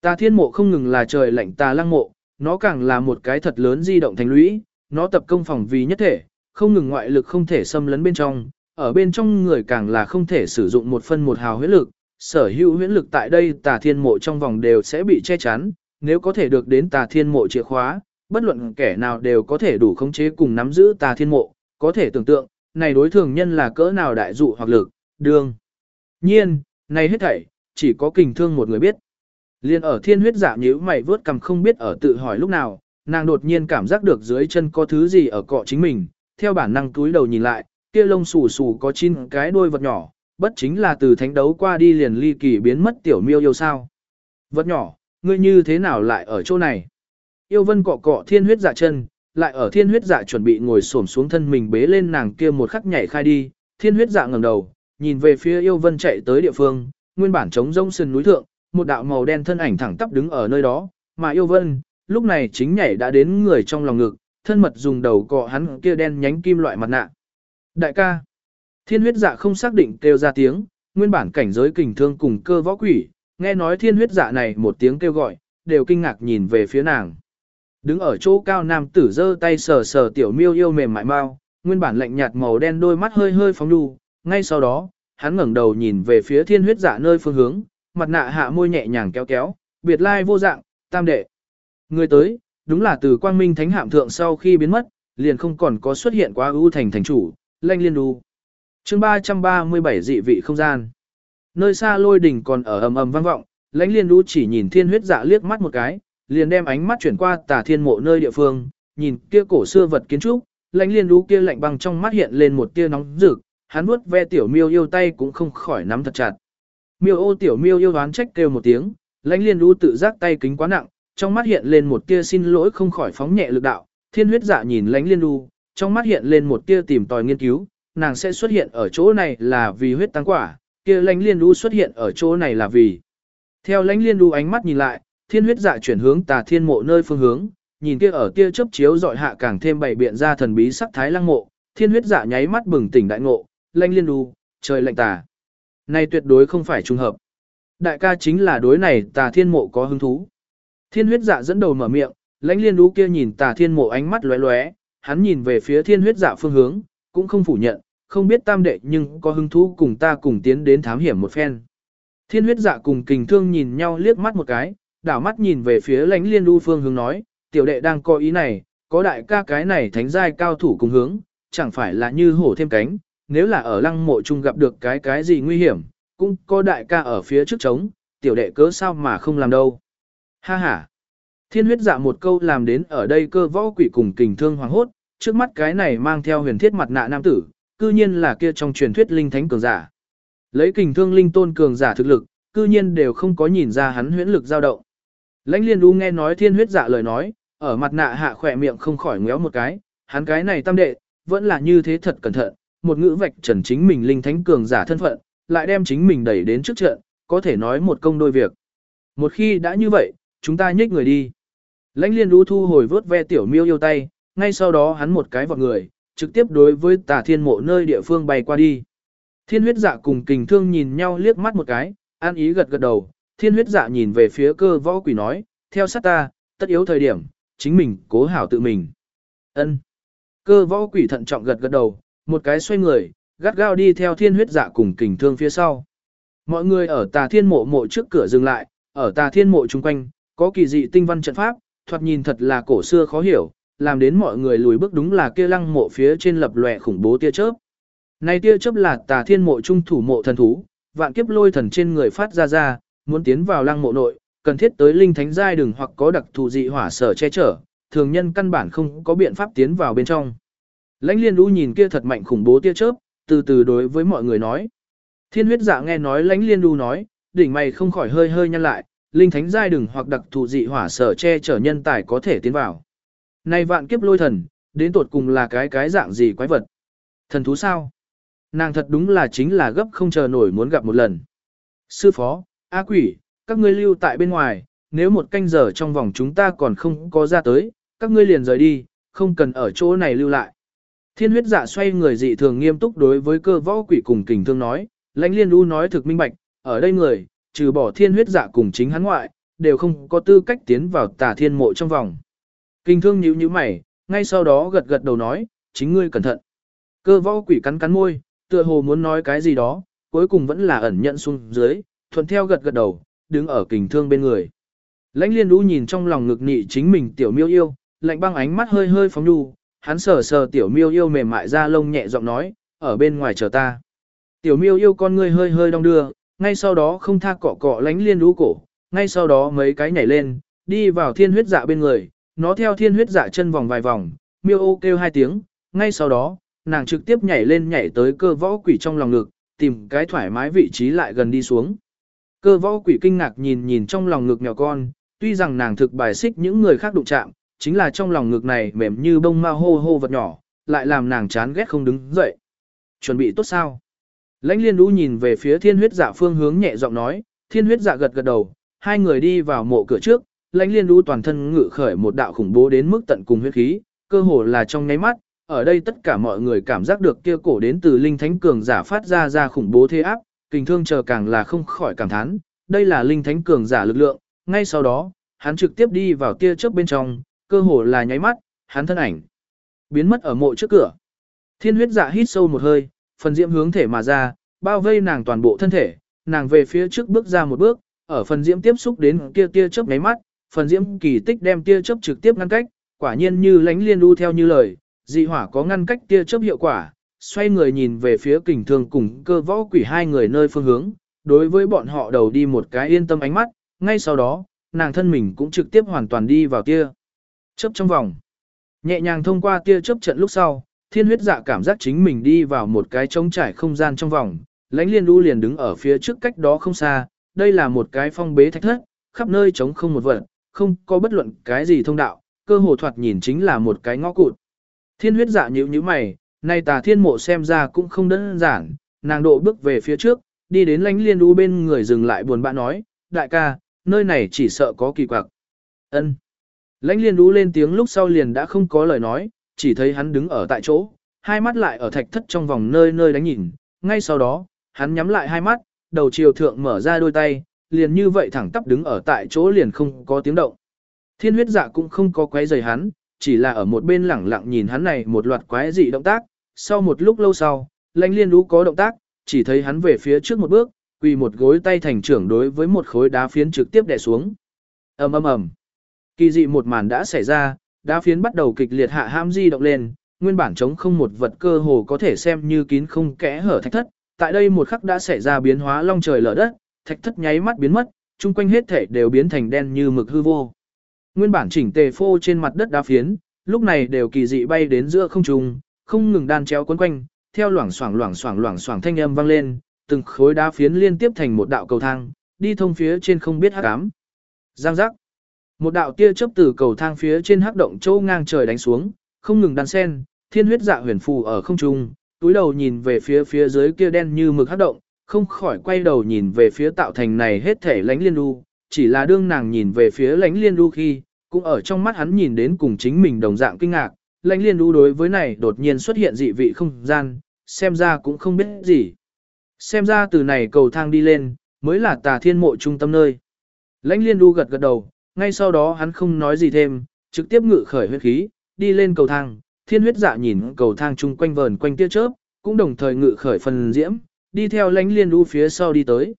Tà thiên mộ không ngừng là trời lạnh tà lăng mộ, nó càng là một cái thật lớn di động thành lũy, nó tập công phòng vì nhất thể, không ngừng ngoại lực không thể xâm lấn bên trong, ở bên trong người càng là không thể sử dụng một phân một hào huyết lực, sở hữu huyết lực tại đây tà thiên mộ trong vòng đều sẽ bị che chắn, nếu có thể được đến tà thiên mộ chìa khóa, bất luận kẻ nào đều có thể đủ khống chế cùng nắm giữ tà thiên mộ, có thể tưởng tượng, này đối thường nhân là cỡ nào đại dụ hoặc lực, đương. Nhiên, này hết thảy, chỉ có kình thương một người biết. Liên ở thiên huyết giả nhíu mày vớt cầm không biết ở tự hỏi lúc nào, nàng đột nhiên cảm giác được dưới chân có thứ gì ở cọ chính mình, theo bản năng túi đầu nhìn lại, kia lông xù xù có chín cái đôi vật nhỏ, bất chính là từ thánh đấu qua đi liền ly kỳ biến mất tiểu miêu yêu sao. Vật nhỏ, ngươi như thế nào lại ở chỗ này? Yêu vân cọ cọ thiên huyết dạ chân, lại ở thiên huyết dạ chuẩn bị ngồi xổm xuống thân mình bế lên nàng kia một khắc nhảy khai đi, thiên huyết dạ ngẩng đầu, nhìn về phía yêu vân chạy tới địa phương, nguyên bản trống rông sườn núi thượng, một đạo màu đen thân ảnh thẳng tắp đứng ở nơi đó, mà yêu vân, lúc này chính nhảy đã đến người trong lòng ngực, thân mật dùng đầu cọ hắn kia đen nhánh kim loại mặt nạ. Đại ca, thiên huyết dạ không xác định kêu ra tiếng, nguyên bản cảnh giới kình thương cùng cơ võ quỷ, nghe nói thiên huyết dạ này một tiếng kêu gọi, đều kinh ngạc nhìn về phía nàng. Đứng ở chỗ cao nam tử giơ tay sờ sờ tiểu miêu yêu mềm mại mau, nguyên bản lạnh nhạt màu đen đôi mắt hơi hơi phóng đu, ngay sau đó, hắn ngẩng đầu nhìn về phía thiên huyết dạ nơi phương hướng, mặt nạ hạ môi nhẹ nhàng kéo kéo, biệt lai vô dạng, tam đệ. Người tới, đúng là từ quang minh thánh hạm thượng sau khi biến mất, liền không còn có xuất hiện quá ưu thành thành chủ, lanh liên đu. chương 337 dị vị không gian. Nơi xa lôi đỉnh còn ở ầm ầm vang vọng, lãnh liên đu chỉ nhìn thiên huyết dạ liếc mắt một cái, liền đem ánh mắt chuyển qua tà thiên mộ nơi địa phương, nhìn kia cổ xưa vật kiến trúc, lãnh liên đu kia lạnh băng trong mắt hiện lên một tia nóng rực, hắn vuốt ve tiểu miêu yêu tay cũng không khỏi nắm thật chặt. Miêu ô tiểu miêu yêu đoán trách kêu một tiếng, lãnh liên đu tự giác tay kính quá nặng, trong mắt hiện lên một tia xin lỗi không khỏi phóng nhẹ lực đạo, thiên huyết dạ nhìn lãnh liên đu, trong mắt hiện lên một tia tìm tòi nghiên cứu, nàng sẽ xuất hiện ở chỗ này là vì huyết tăng quả, kia lãnh liên đu xuất hiện ở chỗ này là vì. Theo lãnh liên đu ánh mắt nhìn lại, thiên huyết dạ chuyển hướng tà thiên mộ nơi phương hướng, nhìn kia ở tia chớp chiếu dọi hạ càng thêm bảy biện ra thần bí sắc thái lăng mộ, thiên huyết dạ nháy mắt bừng tỉnh đại ngộ, lãnh liên đu, trời lạnh tà. Này tuyệt đối không phải trùng hợp. Đại ca chính là đối này tà thiên mộ có hứng thú. Thiên huyết dạ dẫn đầu mở miệng, lãnh liên đu kia nhìn tà thiên mộ ánh mắt lóe lóe, hắn nhìn về phía thiên huyết dạ phương hướng, cũng không phủ nhận, không biết tam đệ nhưng có hứng thú cùng ta cùng tiến đến thám hiểm một phen. Thiên huyết dạ cùng kình thương nhìn nhau liếc mắt một cái, đảo mắt nhìn về phía lãnh liên đu phương hướng nói, tiểu đệ đang có ý này, có đại ca cái này thánh giai cao thủ cùng hướng, chẳng phải là như hổ thêm cánh, nếu là ở lăng mộ chung gặp được cái cái gì nguy hiểm, cũng có đại ca ở phía trước trống, tiểu đệ cớ sao mà không làm đâu. Ha ha. Thiên huyết dạ một câu làm đến ở đây cơ võ quỷ cùng kình thương hoàng hốt, trước mắt cái này mang theo huyền thiết mặt nạ nam tử, cư nhiên là kia trong truyền thuyết linh thánh cường giả. Lấy kình thương linh tôn cường giả thực lực, cư nhiên đều không có nhìn ra hắn huyễn lực dao động. Lãnh liên u nghe nói thiên huyết dạ lời nói, ở mặt nạ hạ khỏe miệng không khỏi ngéo một cái, hắn cái này tam đệ, vẫn là như thế thật cẩn thận, một ngữ vạch trần chính mình linh thánh cường giả thân phận, lại đem chính mình đẩy đến trước trận, có thể nói một công đôi việc. Một khi đã như vậy, chúng ta nhích người đi. Lãnh liên đu thu hồi vớt ve tiểu miêu yêu tay, ngay sau đó hắn một cái vọt người, trực tiếp đối với tà thiên mộ nơi địa phương bay qua đi. Thiên huyết dạ cùng kình thương nhìn nhau liếc mắt một cái, an ý gật gật đầu, thiên huyết dạ nhìn về phía cơ võ quỷ nói, theo sát ta, tất yếu thời điểm, chính mình cố hảo tự mình. ân Cơ võ quỷ thận trọng gật gật đầu, một cái xoay người, gắt gao đi theo thiên huyết dạ cùng kình thương phía sau. Mọi người ở tà thiên mộ mộ trước cửa dừng lại, ở tà thiên mộ chung quanh, có kỳ dị tinh văn trận pháp, thoạt nhìn thật là cổ xưa khó hiểu, làm đến mọi người lùi bước đúng là kia lăng mộ phía trên lập lòe khủng bố tia chớp. Này tia chớp là tà thiên mộ trung thủ mộ thần thú, vạn kiếp lôi thần trên người phát ra ra, muốn tiến vào lăng mộ nội, cần thiết tới linh thánh giai đường hoặc có đặc thù dị hỏa sở che chở, thường nhân căn bản không có biện pháp tiến vào bên trong. Lãnh liên đu nhìn kia thật mạnh khủng bố tia chớp, từ từ đối với mọi người nói. Thiên huyết dạ nghe nói lãnh liên đu nói, đỉnh mày không khỏi hơi hơi nhăn lại, linh thánh giai đừng hoặc đặc thù dị hỏa sở che chở nhân tài có thể tiến vào. Này vạn kiếp lôi thần, đến tột cùng là cái cái dạng gì quái vật? Thần thú sao? Nàng thật đúng là chính là gấp không chờ nổi muốn gặp một lần. Sư phó, A quỷ, các ngươi lưu tại bên ngoài, nếu một canh giờ trong vòng chúng ta còn không có ra tới, các ngươi liền rời đi, không cần ở chỗ này lưu lại. Thiên huyết dạ xoay người dị thường nghiêm túc đối với cơ võ quỷ cùng kình thương nói, lãnh liên u nói thực minh bạch, ở đây người, trừ bỏ thiên huyết dạ cùng chính hắn ngoại, đều không có tư cách tiến vào tà thiên mộ trong vòng. kinh thương nhíu nhíu mày, ngay sau đó gật gật đầu nói, chính ngươi cẩn thận. Cơ võ quỷ cắn cắn môi, tựa hồ muốn nói cái gì đó, cuối cùng vẫn là ẩn nhận xuống dưới, thuận theo gật gật đầu, đứng ở kình thương bên người. Lãnh liên đu nhìn trong lòng ngực nị chính mình tiểu miêu yêu, lạnh băng ánh mắt hơi hơi phóng đu, hắn sờ sờ tiểu miêu yêu mềm mại ra lông nhẹ giọng nói, ở bên ngoài chờ ta. Tiểu miêu yêu con ngươi hơi hơi đong đưa, ngay sau đó không tha cọ cọ lánh liên lũ cổ, ngay sau đó mấy cái nhảy lên, đi vào thiên huyết dạ bên người, nó theo thiên huyết dạ chân vòng vài vòng, miêu ô kêu hai tiếng, ngay sau đó, nàng trực tiếp nhảy lên nhảy tới cơ võ quỷ trong lòng ngực, tìm cái thoải mái vị trí lại gần đi xuống. Cơ võ quỷ kinh ngạc nhìn nhìn trong lòng ngực nhỏ con, tuy rằng nàng thực bài xích những người khác đụng chạm, chính là trong lòng ngực này mềm như bông ma hô hô vật nhỏ, lại làm nàng chán ghét không đứng dậy. Chuẩn bị tốt sao? Lãnh liên đu nhìn về phía thiên huyết dạ phương hướng nhẹ giọng nói, thiên huyết dạ gật gật đầu, hai người đi vào mộ cửa trước, lãnh liên đu toàn thân ngự khởi một đạo khủng bố đến mức tận cùng huyết khí, cơ hồ là trong nháy mắt, ở đây tất cả mọi người cảm giác được kia cổ đến từ linh thánh cường giả phát ra ra khủng bố thế áp, kinh thương chờ càng là không khỏi cảm thán, đây là linh thánh cường giả lực lượng, ngay sau đó, hắn trực tiếp đi vào tia chớp bên trong, cơ hồ là nháy mắt, hắn thân ảnh biến mất ở mộ trước cửa. Thiên huyết dạ hít sâu một hơi, phần diễm hướng thể mà ra, bao vây nàng toàn bộ thân thể, nàng về phía trước bước ra một bước, ở phần diễm tiếp xúc đến kia tia chớp nháy mắt, phần diễm kỳ tích đem tia chớp trực tiếp ngăn cách, quả nhiên như lánh liên lưu theo như lời, dị hỏa có ngăn cách tia chớp hiệu quả, xoay người nhìn về phía kình thương cùng cơ võ quỷ hai người nơi phương hướng, đối với bọn họ đầu đi một cái yên tâm ánh mắt, ngay sau đó, nàng thân mình cũng trực tiếp hoàn toàn đi vào tia chớp trong vòng. Nhẹ nhàng thông qua tia chớp trận lúc sau, thiên huyết dạ cảm giác chính mình đi vào một cái trống trải không gian trong vòng, lãnh liên đu liền đứng ở phía trước cách đó không xa, đây là một cái phong bế thạch thất, khắp nơi trống không một vật, không có bất luận cái gì thông đạo, cơ hồ thoạt nhìn chính là một cái ngõ cụt. Thiên huyết dạ nhíu nhíu mày, nay tà thiên mộ xem ra cũng không đơn giản, nàng độ bước về phía trước, đi đến lãnh liên đu bên người dừng lại buồn bã nói, đại ca, nơi này chỉ sợ có kỳ quặc. Ân. Lãnh liên đu lên tiếng lúc sau liền đã không có lời nói, chỉ thấy hắn đứng ở tại chỗ, hai mắt lại ở thạch thất trong vòng nơi nơi đánh nhìn, ngay sau đó, hắn nhắm lại hai mắt, đầu chiều thượng mở ra đôi tay, liền như vậy thẳng tắp đứng ở tại chỗ liền không có tiếng động. Thiên huyết dạ cũng không có quấy rầy hắn, chỉ là ở một bên lẳng lặng nhìn hắn này một loạt quái dị động tác, sau một lúc lâu sau, lãnh liên lũ có động tác, chỉ thấy hắn về phía trước một bước, quỳ một gối tay thành trưởng đối với một khối đá phiến trực tiếp đè xuống. ầm ầm ầm, kỳ dị một màn đã xảy ra, đá phiến bắt đầu kịch liệt hạ ham di động lên, nguyên bản chống không một vật cơ hồ có thể xem như kín không kẽ hở thạch thất, tại đây một khắc đã xảy ra biến hóa long trời lở đất, thạch thất nháy mắt biến mất, chung quanh hết thể đều biến thành đen như mực hư vô. Nguyên bản chỉnh tề phô trên mặt đất đá phiến, lúc này đều kỳ dị bay đến giữa không trung, không ngừng đan chéo quấn quanh, theo loảng xoảng loảng xoảng loảng xoảng thanh âm vang lên, từng khối đá phiến liên tiếp thành một đạo cầu thang, đi thông phía trên không biết hắc ám. Giang giác. Một đạo tia chớp từ cầu thang phía trên hắc động châu ngang trời đánh xuống, không ngừng đan sen, thiên huyết dạ huyền phù ở không trung, túi đầu nhìn về phía phía dưới kia đen như mực hắc động, không khỏi quay đầu nhìn về phía tạo thành này hết thể lánh liên đu, chỉ là đương nàng nhìn về phía lánh liên đu khi, cũng ở trong mắt hắn nhìn đến cùng chính mình đồng dạng kinh ngạc, lánh liên đu đối với này đột nhiên xuất hiện dị vị không gian, xem ra cũng không biết gì. Xem ra từ này cầu thang đi lên, mới là tà thiên mộ trung tâm nơi. Lãnh liên đu gật gật đầu, ngay sau đó hắn không nói gì thêm, trực tiếp ngự khởi huyết khí, đi lên cầu thang, thiên huyết dạ nhìn cầu thang chung quanh vờn quanh tia chớp, cũng đồng thời ngự khởi phần diễm, đi theo lãnh liên đu phía sau đi tới.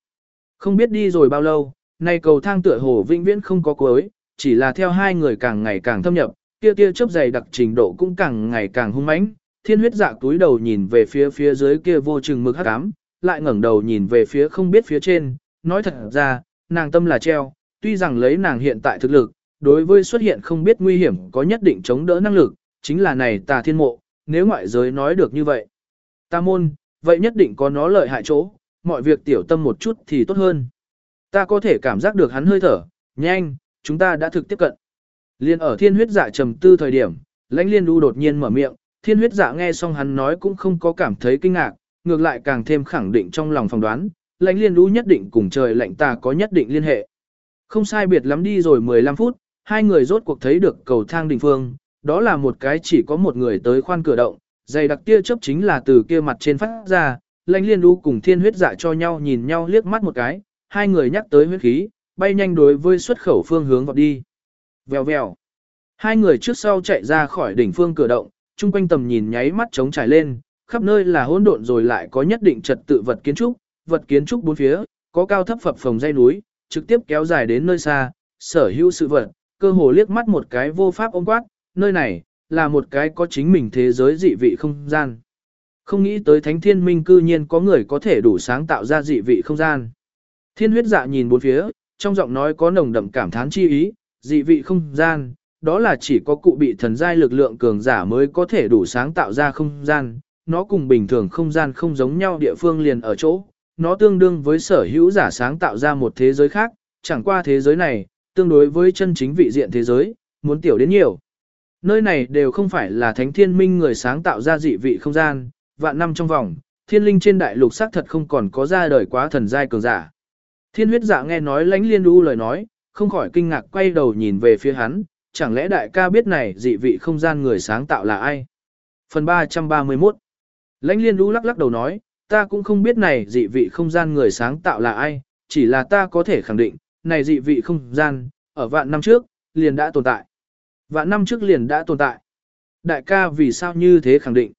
Không biết đi rồi bao lâu, nay cầu thang tựa hồ vĩnh viễn không có cuối, chỉ là theo hai người càng ngày càng thâm nhập, kia tia chớp dày đặc trình độ cũng càng ngày càng hung mãnh. Thiên huyết dạ túi đầu nhìn về phía phía dưới kia vô chừng mực hắc ám, lại ngẩng đầu nhìn về phía không biết phía trên, nói thật ra, nàng tâm là treo, tuy rằng lấy nàng hiện tại thực lực, đối với xuất hiện không biết nguy hiểm có nhất định chống đỡ năng lực, chính là này tà thiên mộ, nếu ngoại giới nói được như vậy. Ta môn, vậy nhất định có nó lợi hại chỗ, mọi việc tiểu tâm một chút thì tốt hơn. Ta có thể cảm giác được hắn hơi thở, nhanh, chúng ta đã thực tiếp cận. Liên ở thiên huyết dạ trầm tư thời điểm, lãnh liên đu đột nhiên mở miệng, thiên huyết dạ nghe xong hắn nói cũng không có cảm thấy kinh ngạc, ngược lại càng thêm khẳng định trong lòng phỏng đoán, lãnh liên đu nhất định cùng trời lạnh ta có nhất định liên hệ. Không sai biệt lắm đi rồi 15 phút, hai người rốt cuộc thấy được cầu thang đỉnh phương, đó là một cái chỉ có một người tới khoan cửa động, dày đặc tia chớp chính là từ kia mặt trên phát ra, lãnh liên đu cùng thiên huyết dạ cho nhau nhìn nhau liếc mắt một cái, hai người nhắc tới huyết khí, bay nhanh đối với xuất khẩu phương hướng vọt đi. Vèo vèo. Hai người trước sau chạy ra khỏi đỉnh phương cửa động, chung quanh tầm nhìn nháy mắt trống trải lên, khắp nơi là hỗn độn rồi lại có nhất định trật tự vật kiến trúc, vật kiến trúc bốn phía, có cao thấp phập phồng dây núi, trực tiếp kéo dài đến nơi xa, sở hữu sự vật, cơ hồ liếc mắt một cái vô pháp ôm quát, nơi này, là một cái có chính mình thế giới dị vị không gian. Không nghĩ tới thánh thiên minh cư nhiên có người có thể đủ sáng tạo ra dị vị không gian. Thiên huyết dạ nhìn bốn phía, trong giọng nói có nồng đậm cảm thán chi ý, dị vị không gian, đó là chỉ có cụ bị thần giai lực lượng cường giả mới có thể đủ sáng tạo ra không gian, nó cùng bình thường không gian không giống nhau địa phương liền ở chỗ, nó tương đương với sở hữu giả sáng tạo ra một thế giới khác, chẳng qua thế giới này, tương đối với chân chính vị diện thế giới, muốn tiểu đến nhiều. Nơi này đều không phải là thánh thiên minh người sáng tạo ra dị vị không gian, vạn năm trong vòng, thiên linh trên đại lục xác thật không còn có ra đời quá thần giai cường giả. Thiên huyết giả nghe nói lánh liên đu lời nói, không khỏi kinh ngạc quay đầu nhìn về phía hắn, chẳng lẽ đại ca biết này dị vị không gian người sáng tạo là ai? Phần 331 Lãnh liên đu lắc lắc đầu nói, ta cũng không biết này dị vị không gian người sáng tạo là ai, chỉ là ta có thể khẳng định, này dị vị không gian, ở vạn năm trước, liền đã tồn tại. Vạn năm trước liền đã tồn tại. Đại ca vì sao như thế khẳng định?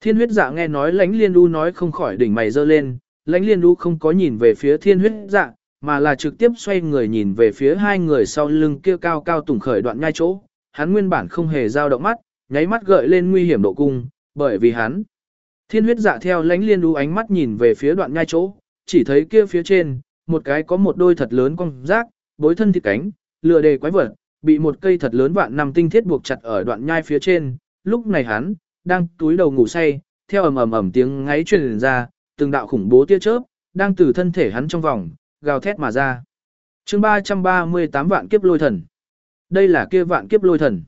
Thiên huyết dạ nghe nói lãnh liên đu nói không khỏi đỉnh mày dơ lên, lãnh liên đu không có nhìn về phía thiên huyết dạ, mà là trực tiếp xoay người nhìn về phía hai người sau lưng kia cao cao tùng khởi đoạn ngay chỗ. Hắn nguyên bản không hề dao động mắt, nháy mắt gợi lên nguy hiểm độ cung, bởi vì hắn. Thiên huyết dạ theo lãnh liên đu ánh mắt nhìn về phía đoạn ngay chỗ, chỉ thấy kia phía trên, một cái có một đôi thật lớn con rác, bối thân thịt cánh, lừa đề quái vật, bị một cây thật lớn vạn năm tinh thiết buộc chặt ở đoạn nhai phía trên. Lúc này hắn, đang túi đầu ngủ say, theo ầm ầm ầm tiếng ngáy truyền ra, từng đạo khủng bố tia chớp, đang từ thân thể hắn trong vòng, gào thét mà ra. chương 338 vạn kiếp lôi thần. Đây là kia vạn kiếp lôi thần.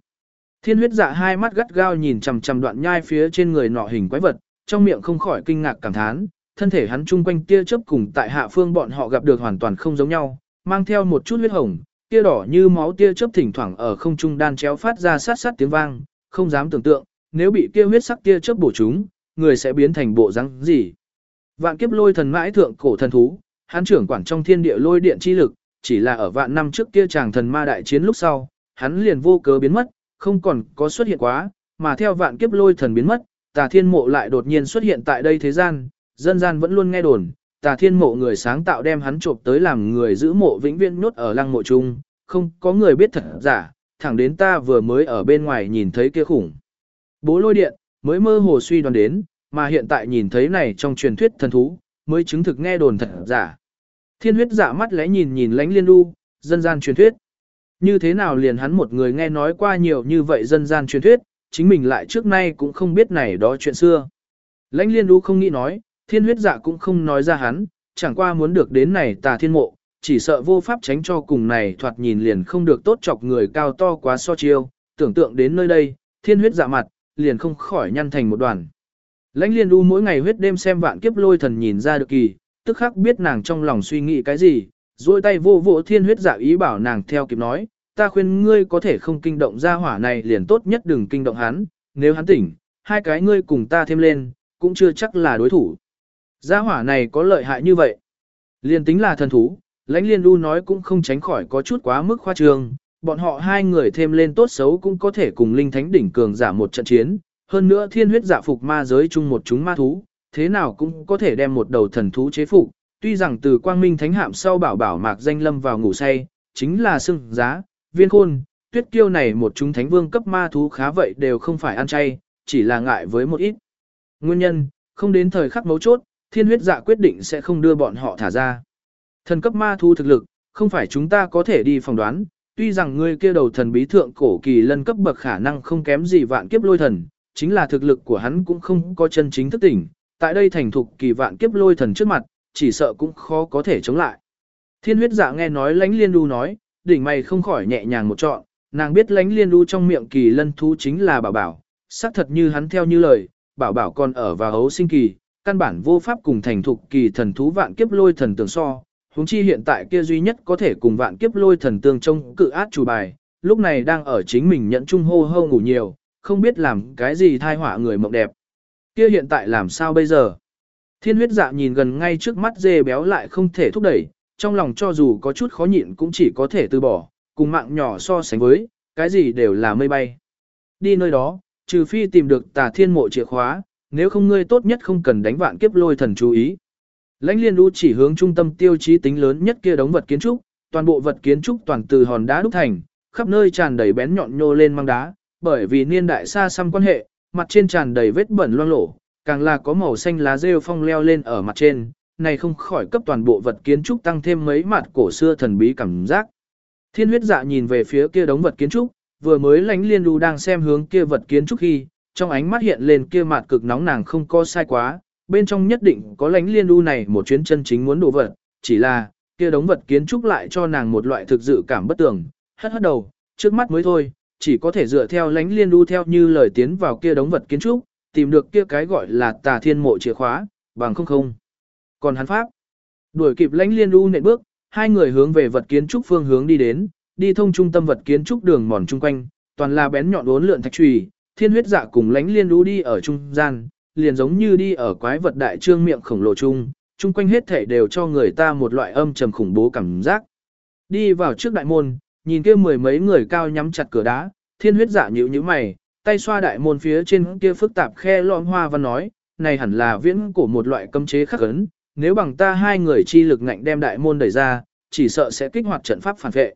Thiên huyết dạ hai mắt gắt gao nhìn chằm chằm đoạn nhai phía trên người nọ hình quái vật, trong miệng không khỏi kinh ngạc cảm thán, thân thể hắn chung quanh tia chớp cùng tại hạ phương bọn họ gặp được hoàn toàn không giống nhau, mang theo một chút huyết hồng, tia đỏ như máu tia chớp thỉnh thoảng ở không trung đan chéo phát ra sát sát tiếng vang, không dám tưởng tượng, nếu bị kia huyết sắc tia chớp bổ chúng, người sẽ biến thành bộ rắn gì. Vạn kiếp lôi thần mãi thượng cổ thần thú, hắn trưởng quản trong thiên địa lôi điện chi lực, chỉ là ở vạn năm trước kia chàng thần ma đại chiến lúc sau, hắn liền vô cớ biến mất, không còn có xuất hiện quá, mà theo vạn kiếp lôi thần biến mất, tà thiên mộ lại đột nhiên xuất hiện tại đây thế gian, dân gian vẫn luôn nghe đồn, tà thiên mộ người sáng tạo đem hắn trộm tới làm người giữ mộ vĩnh viễn nhốt ở lăng mộ chung, không có người biết thật giả, thẳng đến ta vừa mới ở bên ngoài nhìn thấy kia khủng. Bố lôi điện, mới mơ hồ suy đoán đến, mà hiện tại nhìn thấy này trong truyền thuyết thần thú, mới chứng thực nghe đồn thật giả. Thiên huyết dạ mắt lẽ nhìn nhìn lánh liên đu, dân gian truyền thuyết. Như thế nào liền hắn một người nghe nói qua nhiều như vậy dân gian truyền thuyết, chính mình lại trước nay cũng không biết này đó chuyện xưa. Lãnh liên đu không nghĩ nói, thiên huyết dạ cũng không nói ra hắn, chẳng qua muốn được đến này tà thiên mộ, chỉ sợ vô pháp tránh cho cùng này thoạt nhìn liền không được tốt chọc người cao to quá so chiêu, tưởng tượng đến nơi đây, thiên huyết dạ mặt, liền không khỏi nhăn thành một đoàn. Lãnh liên đu mỗi ngày huyết đêm xem vạn kiếp lôi thần nhìn ra được kỳ, tức khắc biết nàng trong lòng suy nghĩ cái gì, duỗi tay vô vỗ thiên huyết dạ ý bảo nàng theo kịp nói, ta khuyên ngươi có thể không kinh động ra hỏa này liền tốt nhất đừng kinh động hắn, nếu hắn tỉnh, hai cái ngươi cùng ta thêm lên, cũng chưa chắc là đối thủ. Gia hỏa này có lợi hại như vậy. Liền tính là thần thú, lãnh liên đu nói cũng không tránh khỏi có chút quá mức khoa trương, bọn họ hai người thêm lên tốt xấu cũng có thể cùng linh thánh đỉnh cường giả một trận chiến, hơn nữa thiên huyết giả phục ma giới chung một chúng ma thú, thế nào cũng có thể đem một đầu thần thú chế phục, tuy rằng từ quang minh thánh hạm sau bảo bảo mạc danh lâm vào ngủ say, chính là sưng giá, viên khôn, tuyết kiêu này một chúng thánh vương cấp ma thú khá vậy đều không phải ăn chay, chỉ là ngại với một ít. Nguyên nhân, không đến thời khắc mấu chốt, thiên huyết dạ quyết định sẽ không đưa bọn họ thả ra. Thần cấp ma thú thực lực, không phải chúng ta có thể đi phỏng đoán, tuy rằng ngươi kia đầu thần bí thượng cổ kỳ lân cấp bậc khả năng không kém gì vạn kiếp lôi thần, chính là thực lực của hắn cũng không có chân chính thức tỉnh, tại đây thành thục kỳ vạn kiếp lôi thần trước mặt, chỉ sợ cũng khó có thể chống lại. Thiên huyết dạ nghe nói lánh liên đu nói, đỉnh mày không khỏi nhẹ nhàng một trọn, nàng biết lánh liên đu trong miệng kỳ lân thú chính là bảo bảo, xác thật như hắn theo như lời, bảo bảo còn ở vào hấu sinh kỳ, căn bản vô pháp cùng thành thục kỳ thần thú vạn kiếp lôi thần tường so, huống chi hiện tại kia duy nhất có thể cùng vạn kiếp lôi thần tương trông cự át chủ bài, lúc này đang ở chính mình nhận trung hô hô ngủ nhiều, không biết làm cái gì thai họa người mộng đẹp. Kia hiện tại làm sao bây giờ? Thiên huyết dạ nhìn gần ngay trước mắt dê béo lại không thể thúc đẩy, trong lòng cho dù có chút khó nhịn cũng chỉ có thể từ bỏ, cùng mạng nhỏ so sánh với, cái gì đều là mây bay. Đi nơi đó, trừ phi tìm được tà thiên mộ chìa khóa, nếu không ngươi tốt nhất không cần đánh vạn kiếp lôi thần chú ý. Lãnh liên đu chỉ hướng trung tâm tiêu chí tính lớn nhất kia đống vật kiến trúc, toàn bộ vật kiến trúc toàn từ hòn đá đúc thành, khắp nơi tràn đầy bén nhọn nhô lên mang đá, bởi vì niên đại xa xăm quan hệ, mặt trên tràn đầy vết bẩn loang lổ, càng là có màu xanh lá rêu phong leo lên ở mặt trên, này không khỏi cấp toàn bộ vật kiến trúc tăng thêm mấy mặt cổ xưa thần bí cảm giác. Thiên huyết dạ nhìn về phía kia đống vật kiến trúc, vừa mới lánh liên đu đang xem hướng kia vật kiến trúc khi, trong ánh mắt hiện lên kia mặt cực nóng nàng không có sai quá, bên trong nhất định có lánh liên đu này một chuyến chân chính muốn đổ vật, chỉ là, kia đống vật kiến trúc lại cho nàng một loại thực dự cảm bất tường, hất hất đầu, trước mắt mới thôi, chỉ có thể dựa theo lánh liên đu theo như lời tiến vào kia đống vật kiến trúc, tìm được kia cái gọi là tà thiên mộ chìa khóa, bằng không không. Còn hắn pháp, đuổi kịp lãnh liên u nện bước, hai người hướng về vật kiến trúc phương hướng đi đến, đi thông trung tâm vật kiến trúc đường mòn chung quanh, toàn là bén nhọn uốn lượn thạch trùy, thiên huyết dạ cùng lãnh liên u đi ở trung gian, liền giống như đi ở quái vật đại trương miệng khổng lồ chung, chung quanh hết thể đều cho người ta một loại âm trầm khủng bố cảm giác. Đi vào trước đại môn, nhìn kia mười mấy người cao nhắm chặt cửa đá, thiên huyết dạ nhíu nhíu mày, tay xoa đại môn phía trên kia phức tạp khe lõm hoa văn nói, này hẳn là viễn của một loại cấm chế khắc ấn, nếu bằng ta hai người chi lực ngạnh đem đại môn đẩy ra, chỉ sợ sẽ kích hoạt trận pháp phản vệ.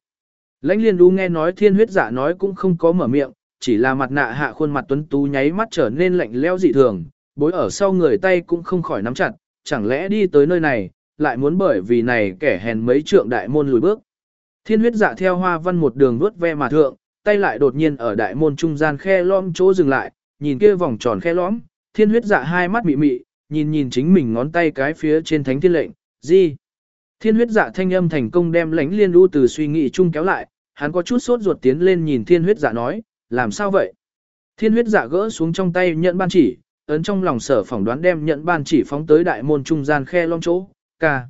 Lãnh liên đu nghe nói thiên huyết dạ nói cũng không có mở miệng, chỉ là mặt nạ hạ khuôn mặt tuấn tú nháy mắt trở nên lạnh lẽo dị thường, bối ở sau người tay cũng không khỏi nắm chặt, chẳng lẽ đi tới nơi này, lại muốn bởi vì này kẻ hèn mấy trượng đại môn lùi bước. Thiên huyết dạ theo hoa văn một đường vuốt ve mà thượng, tay lại đột nhiên ở đại môn trung gian khe lõm chỗ dừng lại, nhìn kia vòng tròn khe lõm, thiên huyết dạ hai mắt mị mị, nhìn nhìn chính mình ngón tay cái phía trên thánh thiên lệnh, gì? Thiên huyết dạ thanh âm thành công đem lãnh liên lũ từ suy nghĩ chung kéo lại, hắn có chút sốt ruột tiến lên nhìn thiên huyết dạ nói, làm sao vậy? Thiên huyết dạ gỡ xuống trong tay nhận ban chỉ, ấn trong lòng sở phỏng đoán đem nhận ban chỉ phóng tới đại môn trung gian khe lom chỗ, ca.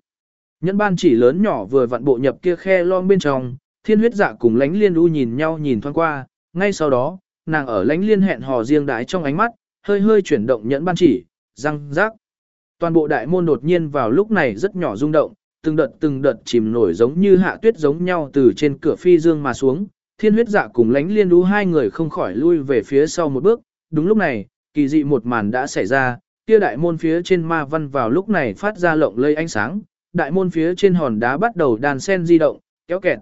Nhận ban chỉ lớn nhỏ vừa vặn bộ nhập kia khe lom bên trong, thiên huyết dạ cùng lánh liên u nhìn nhau nhìn thoáng qua, ngay sau đó, nàng ở lánh liên hẹn hò riêng đái trong ánh mắt, hơi hơi chuyển động nhận ban chỉ, răng rác. Toàn bộ đại môn đột nhiên vào lúc này rất nhỏ rung động, từng đợt từng đợt chìm nổi giống như hạ tuyết giống nhau từ trên cửa phi dương mà xuống, thiên huyết dạ cùng lánh liên đú hai người không khỏi lui về phía sau một bước, đúng lúc này, kỳ dị một màn đã xảy ra, kia đại môn phía trên ma văn vào lúc này phát ra lộng lây ánh sáng, đại môn phía trên hòn đá bắt đầu đàn sen di động, kéo kẹt.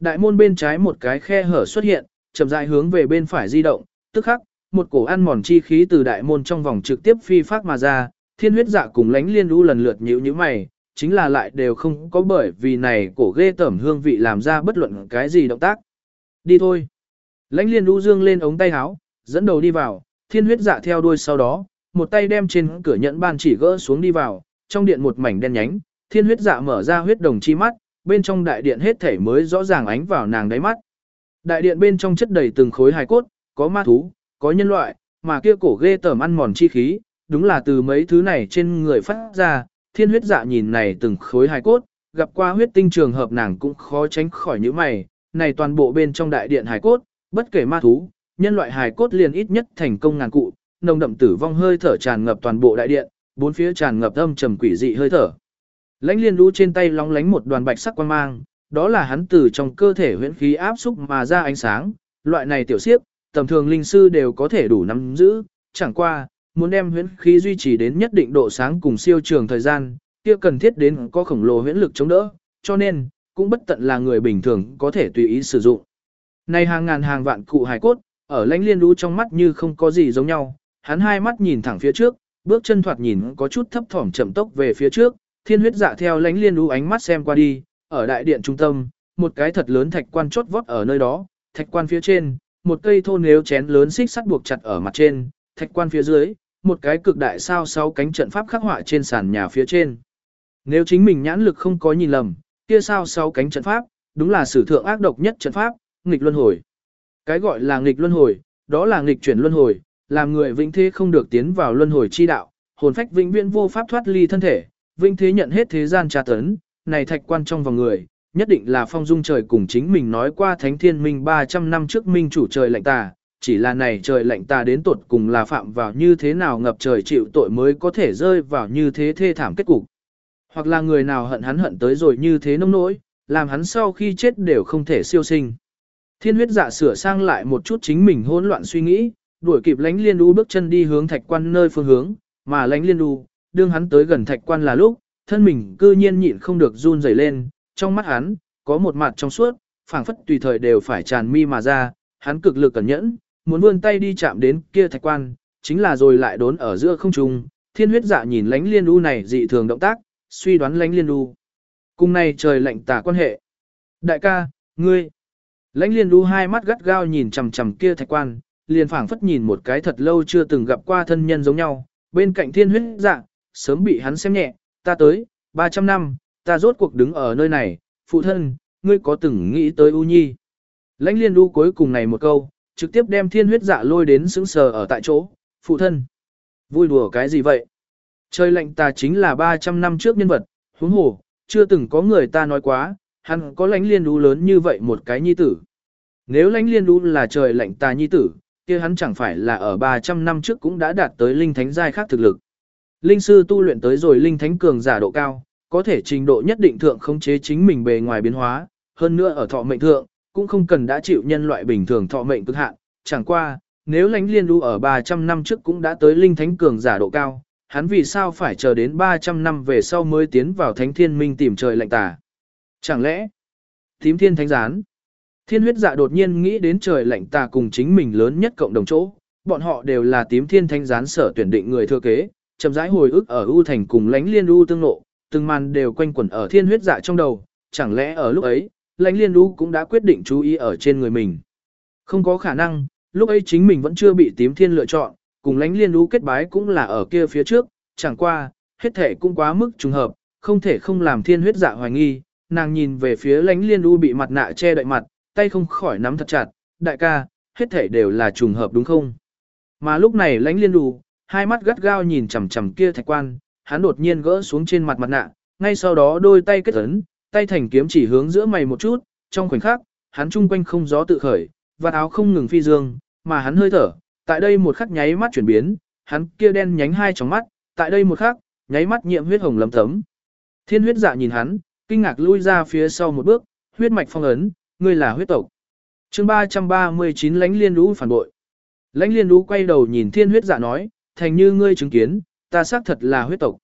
Đại môn bên trái một cái khe hở xuất hiện, chậm rãi hướng về bên phải di động, tức khắc, một cổ ăn mòn chi khí từ đại môn trong vòng trực tiếp phi phát mà ra, thiên huyết dạ cùng lánh liên đu lần lượt nhíu như mày, chính là lại đều không có bởi vì này cổ ghê tẩm hương vị làm ra bất luận cái gì động tác. Đi thôi. Lãnh liên đu dương lên ống tay áo, dẫn đầu đi vào, thiên huyết dạ theo đuôi sau đó, một tay đem trên cửa nhẫn ban chỉ gỡ xuống đi vào, trong điện một mảnh đen nhánh, thiên huyết dạ mở ra huyết đồng chi mắt, bên trong đại điện hết thể mới rõ ràng ánh vào nàng đáy mắt. Đại điện bên trong chất đầy từng khối hài cốt, có ma thú, có nhân loại, mà kia cổ ghê tởm ăn mòn chi khí, đúng là từ mấy thứ này trên người phát ra, thiên huyết dạ nhìn này từng khối hài cốt, gặp qua huyết tinh trường hợp nàng cũng khó tránh khỏi những mày, này toàn bộ bên trong đại điện hài cốt, bất kể ma thú, nhân loại hài cốt liền ít nhất thành công ngàn cụ, nồng đậm tử vong hơi thở tràn ngập toàn bộ đại điện, bốn phía tràn ngập âm trầm quỷ dị hơi thở. Lãnh liên lũ trên tay lóng lánh một đoàn bạch sắc quang mang, đó là hắn từ trong cơ thể huyễn khí áp xúc mà ra ánh sáng, loại này tiểu siếp, tầm thường linh sư đều có thể đủ nắm giữ, chẳng qua, muốn đem huyễn khí duy trì đến nhất định độ sáng cùng siêu trường thời gian, kia cần thiết đến có khổng lồ huyễn lực chống đỡ, cho nên, cũng bất tận là người bình thường có thể tùy ý sử dụng. Này hàng ngàn hàng vạn cụ hài cốt, ở lãnh liên lũ trong mắt như không có gì giống nhau, hắn hai mắt nhìn thẳng phía trước, bước chân thoạt nhìn có chút thấp thỏm chậm tốc về phía trước, thiên huyết dạ theo lãnh liên lũ ánh mắt xem qua đi, ở đại điện trung tâm, một cái thật lớn thạch quan chốt vót ở nơi đó, thạch quan phía trên, một cây thô nếu chén lớn xích sắt buộc chặt ở mặt trên, thạch quan phía dưới, một cái cực đại sao sáu cánh trận pháp khắc họa trên sàn nhà phía trên. Nếu chính mình nhãn lực không có nhìn lầm, kia sao sáu cánh trận pháp, đúng là sử thượng ác độc nhất trận pháp, nghịch luân hồi. Cái gọi là nghịch luân hồi, đó là nghịch chuyển luân hồi, làm người vĩnh thế không được tiến vào luân hồi chi đạo, hồn phách vĩnh viễn vô pháp thoát ly thân thể, vĩnh thế nhận hết thế gian tra tấn, này thạch quan trong vòng người, nhất định là phong dung trời cùng chính mình nói qua thánh thiên minh 300 năm trước minh chủ trời lạnh tà, chỉ là này trời lạnh tà đến tuột cùng là phạm vào như thế nào ngập trời chịu tội mới có thể rơi vào như thế thê thảm kết cục. Hoặc là người nào hận hắn hận tới rồi như thế nông nỗi, làm hắn sau khi chết đều không thể siêu sinh. Thiên huyết dạ sửa sang lại một chút chính mình hỗn loạn suy nghĩ, đuổi kịp lánh liên đu bước chân đi hướng thạch quan nơi phương hướng, mà lánh liên đu, đương hắn tới gần thạch quan là lúc, thân mình cư nhiên nhịn không được run rẩy lên, trong mắt hắn, có một mặt trong suốt, phảng phất tùy thời đều phải tràn mi mà ra, hắn cực lực cẩn nhẫn, muốn vươn tay đi chạm đến kia thạch quan, chính là rồi lại đốn ở giữa không trung, thiên huyết dạ nhìn lánh liên đu này dị thường động tác, suy đoán lánh liên đu. Cùng này trời lạnh tả quan hệ. Đại ca, ngươi. Lãnh liên đu hai mắt gắt gao nhìn chằm chằm kia thạch quan, liền phảng phất nhìn một cái thật lâu chưa từng gặp qua thân nhân giống nhau, bên cạnh thiên huyết dạ, sớm bị hắn xem nhẹ, ta tới, 300 năm, ta rốt cuộc đứng ở nơi này, phụ thân, ngươi có từng nghĩ tới U Nhi. Lãnh liên đu cuối cùng này một câu, trực tiếp đem thiên huyết dạ lôi đến sững sờ ở tại chỗ, phụ thân. Vui đùa cái gì vậy? Trời lạnh ta chính là 300 năm trước nhân vật, huống hồ, chưa từng có người ta nói quá, hắn có lãnh liên đu lớn như vậy một cái nhi tử. Nếu lãnh liên đu là trời lạnh ta nhi tử, kia hắn chẳng phải là ở 300 năm trước cũng đã đạt tới linh thánh giai khác thực lực. Linh sư tu luyện tới rồi linh thánh cường giả độ cao, có thể trình độ nhất định thượng khống chế chính mình bề ngoài biến hóa, hơn nữa ở thọ mệnh thượng, cũng không cần đã chịu nhân loại bình thường thọ mệnh cực hạn, chẳng qua, nếu lãnh liên đu ở 300 năm trước cũng đã tới linh thánh cường giả độ cao, hắn vì sao phải chờ đến 300 năm về sau mới tiến vào thánh thiên minh tìm trời lạnh tà. Chẳng lẽ, tím thiên thánh gián, thiên huyết dạ đột nhiên nghĩ đến trời lạnh tà cùng chính mình lớn nhất cộng đồng chỗ, bọn họ đều là tím thiên thánh gián sở tuyển định người thừa kế, chậm rãi hồi ức ở ưu thành cùng lãnh liên ưu tương lộ từng màn đều quanh quẩn ở thiên huyết dạ trong đầu, chẳng lẽ ở lúc ấy, lãnh liên lũ cũng đã quyết định chú ý ở trên người mình. Không có khả năng, lúc ấy chính mình vẫn chưa bị tím thiên lựa chọn, cùng lãnh liên lũ kết bái cũng là ở kia phía trước, chẳng qua, hết thể cũng quá mức trùng hợp, không thể không làm thiên huyết dạ hoài nghi, nàng nhìn về phía lãnh liên lũ bị mặt nạ che đậy mặt, tay không khỏi nắm thật chặt, đại ca, hết thể đều là trùng hợp đúng không? Mà lúc này lãnh liên lũ, hai mắt gắt gao nhìn chằm chằm kia thạch quan, hắn đột nhiên gỡ xuống trên mặt mặt nạ, ngay sau đó đôi tay kết ấn, tay thành kiếm chỉ hướng giữa mày một chút, trong khoảnh khắc, hắn trung quanh không gió tự khởi, và áo không ngừng phi dương, mà hắn hơi thở, tại đây một khắc nháy mắt chuyển biến, hắn kia đen nhánh hai tròng mắt, tại đây một khắc, nháy mắt nhiệm huyết hồng lấm tấm. Thiên huyết dạ nhìn hắn, kinh ngạc lui ra phía sau một bước, huyết mạch phong ấn, ngươi là huyết tộc. Chương 339 lãnh liên lũ phản bội. Lãnh liên lũ quay đầu nhìn thiên huyết dạ nói, thành như ngươi chứng kiến, ta xác thật là huyết tộc.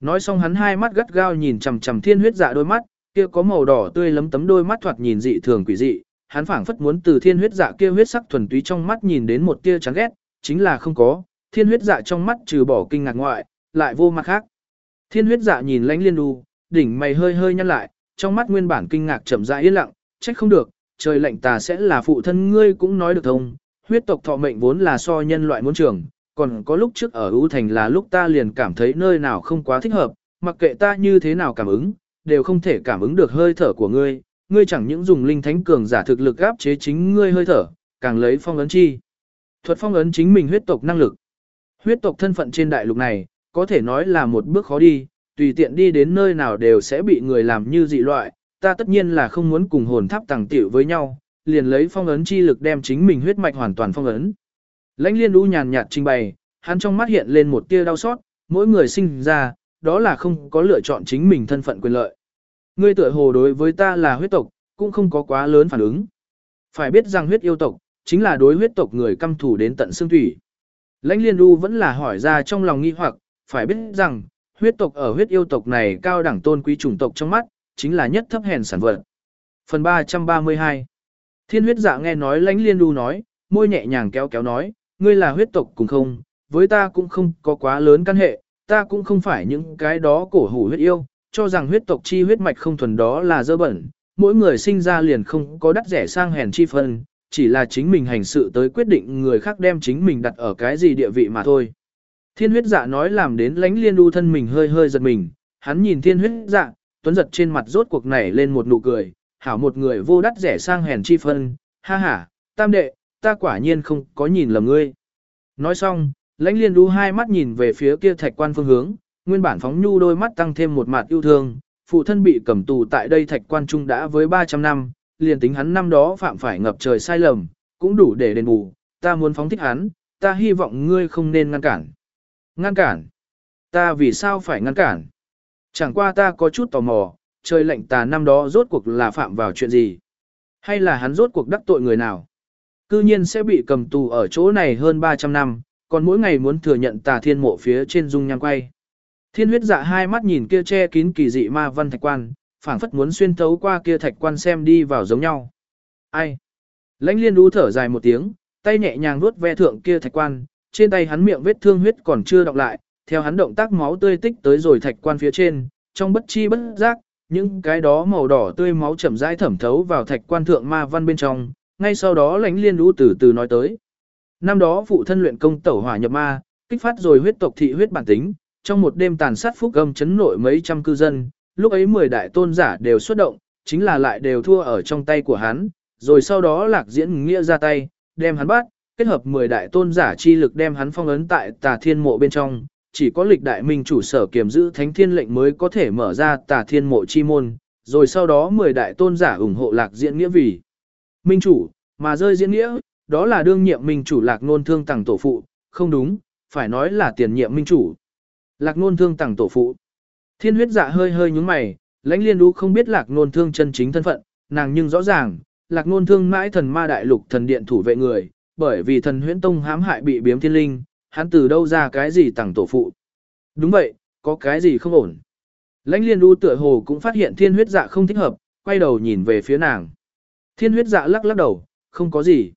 Nói xong hắn hai mắt gắt gao nhìn chằm chằm thiên huyết dạ đôi mắt, kia có màu đỏ tươi lấm tấm đôi mắt thoạt nhìn dị thường quỷ dị, hắn phảng phất muốn từ thiên huyết dạ kia huyết sắc thuần túy trong mắt nhìn đến một tia chán ghét, chính là không có, thiên huyết dạ trong mắt trừ bỏ kinh ngạc ngoại, lại vô mặt khác. Thiên huyết dạ nhìn lãnh liên đu, đỉnh mày hơi hơi nhăn lại, trong mắt nguyên bản kinh ngạc chậm rãi yên lặng, trách không được, trời lệnh tà sẽ là phụ thân ngươi cũng nói được thông, huyết tộc thọ mệnh vốn là so nhân loại muốn trường, còn có lúc trước ở ưu thành là lúc ta liền cảm thấy nơi nào không quá thích hợp, mặc kệ ta như thế nào cảm ứng, đều không thể cảm ứng được hơi thở của ngươi, ngươi chẳng những dùng linh thánh cường giả thực lực áp chế chính ngươi hơi thở, càng lấy phong ấn chi. Thuật phong ấn chính mình huyết tộc năng lực. Huyết tộc thân phận trên đại lục này, có thể nói là một bước khó đi, tùy tiện đi đến nơi nào đều sẽ bị người làm như dị loại, ta tất nhiên là không muốn cùng hồn tháp tàng tiểu với nhau, liền lấy phong ấn chi lực đem chính mình huyết mạch hoàn toàn phong ấn. Lãnh liên đu nhàn nhạt trình bày, hắn trong mắt hiện lên một tia đau xót, mỗi người sinh ra, đó là không có lựa chọn chính mình thân phận quyền lợi. Ngươi tựa hồ đối với ta là huyết tộc, cũng không có quá lớn phản ứng. Phải biết rằng huyết yêu tộc, chính là đối huyết tộc người căm thủ đến tận xương thủy. Lãnh liên đu vẫn là hỏi ra trong lòng nghi hoặc, phải biết rằng, huyết tộc ở huyết yêu tộc này cao đẳng tôn quý chủng tộc trong mắt, chính là nhất thấp hèn sản vật. Phần 332 Thiên huyết dạ nghe nói lãnh liên đu nói, môi nhẹ nhàng kéo kéo nói, ngươi là huyết tộc cùng không, với ta cũng không có quá lớn căn hệ, ta cũng không phải những cái đó cổ hủ huyết yêu, cho rằng huyết tộc chi huyết mạch không thuần đó là dơ bẩn, mỗi người sinh ra liền không có đắt rẻ sang hèn chi phân, chỉ là chính mình hành sự tới quyết định người khác đem chính mình đặt ở cái gì địa vị mà thôi. Thiên huyết dạ nói làm đến lánh liên đu thân mình hơi hơi giật mình, hắn nhìn thiên huyết dạ, tuấn giật trên mặt rốt cuộc nảy lên một nụ cười, hảo một người vô đắt rẻ sang hèn chi phân, ha ha, tam đệ, ta quả nhiên không có nhìn lầm ngươi. Nói xong, lãnh liên đu hai mắt nhìn về phía kia thạch quan phương hướng, nguyên bản phóng nhu đôi mắt tăng thêm một mặt yêu thương, phụ thân bị cầm tù tại đây thạch quan trung đã với 300 năm, liền tính hắn năm đó phạm phải ngập trời sai lầm, cũng đủ để đền bù, ta muốn phóng thích hắn, ta hy vọng ngươi không nên ngăn cản. Ngăn cản? Ta vì sao phải ngăn cản? Chẳng qua ta có chút tò mò, trời lệnh tà năm đó rốt cuộc là phạm vào chuyện gì? Hay là hắn rốt cuộc đắc tội người nào? Cư nhiên sẽ bị cầm tù ở chỗ này hơn 300 năm, còn mỗi ngày muốn thừa nhận tà thiên mộ phía trên dung nhang quay. Thiên huyết dạ hai mắt nhìn kia che kín kỳ dị ma văn thạch quan, phảng phất muốn xuyên thấu qua kia thạch quan xem đi vào giống nhau. Ai? Lãnh liên đú thở dài một tiếng, tay nhẹ nhàng vuốt ve thượng kia thạch quan, trên tay hắn miệng vết thương huyết còn chưa đọc lại, theo hắn động tác máu tươi tích tới rồi thạch quan phía trên, trong bất chi bất giác, những cái đó màu đỏ tươi máu chậm rãi thẩm thấu vào thạch quan thượng ma văn bên trong, ngay sau đó lãnh liên lũ từ từ nói tới. Năm đó phụ thân luyện công tẩu hỏa nhập ma, kích phát rồi huyết tộc thị huyết bản tính, trong một đêm tàn sát phúc gầm chấn nội mấy trăm cư dân, lúc ấy 10 đại tôn giả đều xuất động, chính là lại đều thua ở trong tay của hắn, rồi sau đó lạc diễn nghĩa ra tay, đem hắn bắt, kết hợp 10 đại tôn giả chi lực đem hắn phong ấn tại tà thiên mộ bên trong, chỉ có lịch đại minh chủ sở kiểm giữ thánh thiên lệnh mới có thể mở ra tà thiên mộ chi môn, rồi sau đó 10 đại tôn giả ủng hộ lạc diễn nghĩa vì minh chủ, mà rơi diễn nghĩa, đó là đương nhiệm minh chủ lạc nôn thương tàng tổ phụ, không đúng, phải nói là tiền nhiệm minh chủ. Lạc nôn thương tàng tổ phụ. Thiên huyết dạ hơi hơi nhúng mày, lãnh liên đu không biết lạc nôn thương chân chính thân phận, nàng nhưng rõ ràng, lạc nôn thương mãi thần ma đại lục thần điện thủ vệ người, bởi vì thần huyễn tông hãm hại bị biếm thiên linh, hắn từ đâu ra cái gì tàng tổ phụ. Đúng vậy, có cái gì không ổn. Lãnh liên đu tựa hồ cũng phát hiện thiên huyết dạ không thích hợp, quay đầu nhìn về phía nàng. Thiên huyết dạ lắc lắc đầu, không có gì.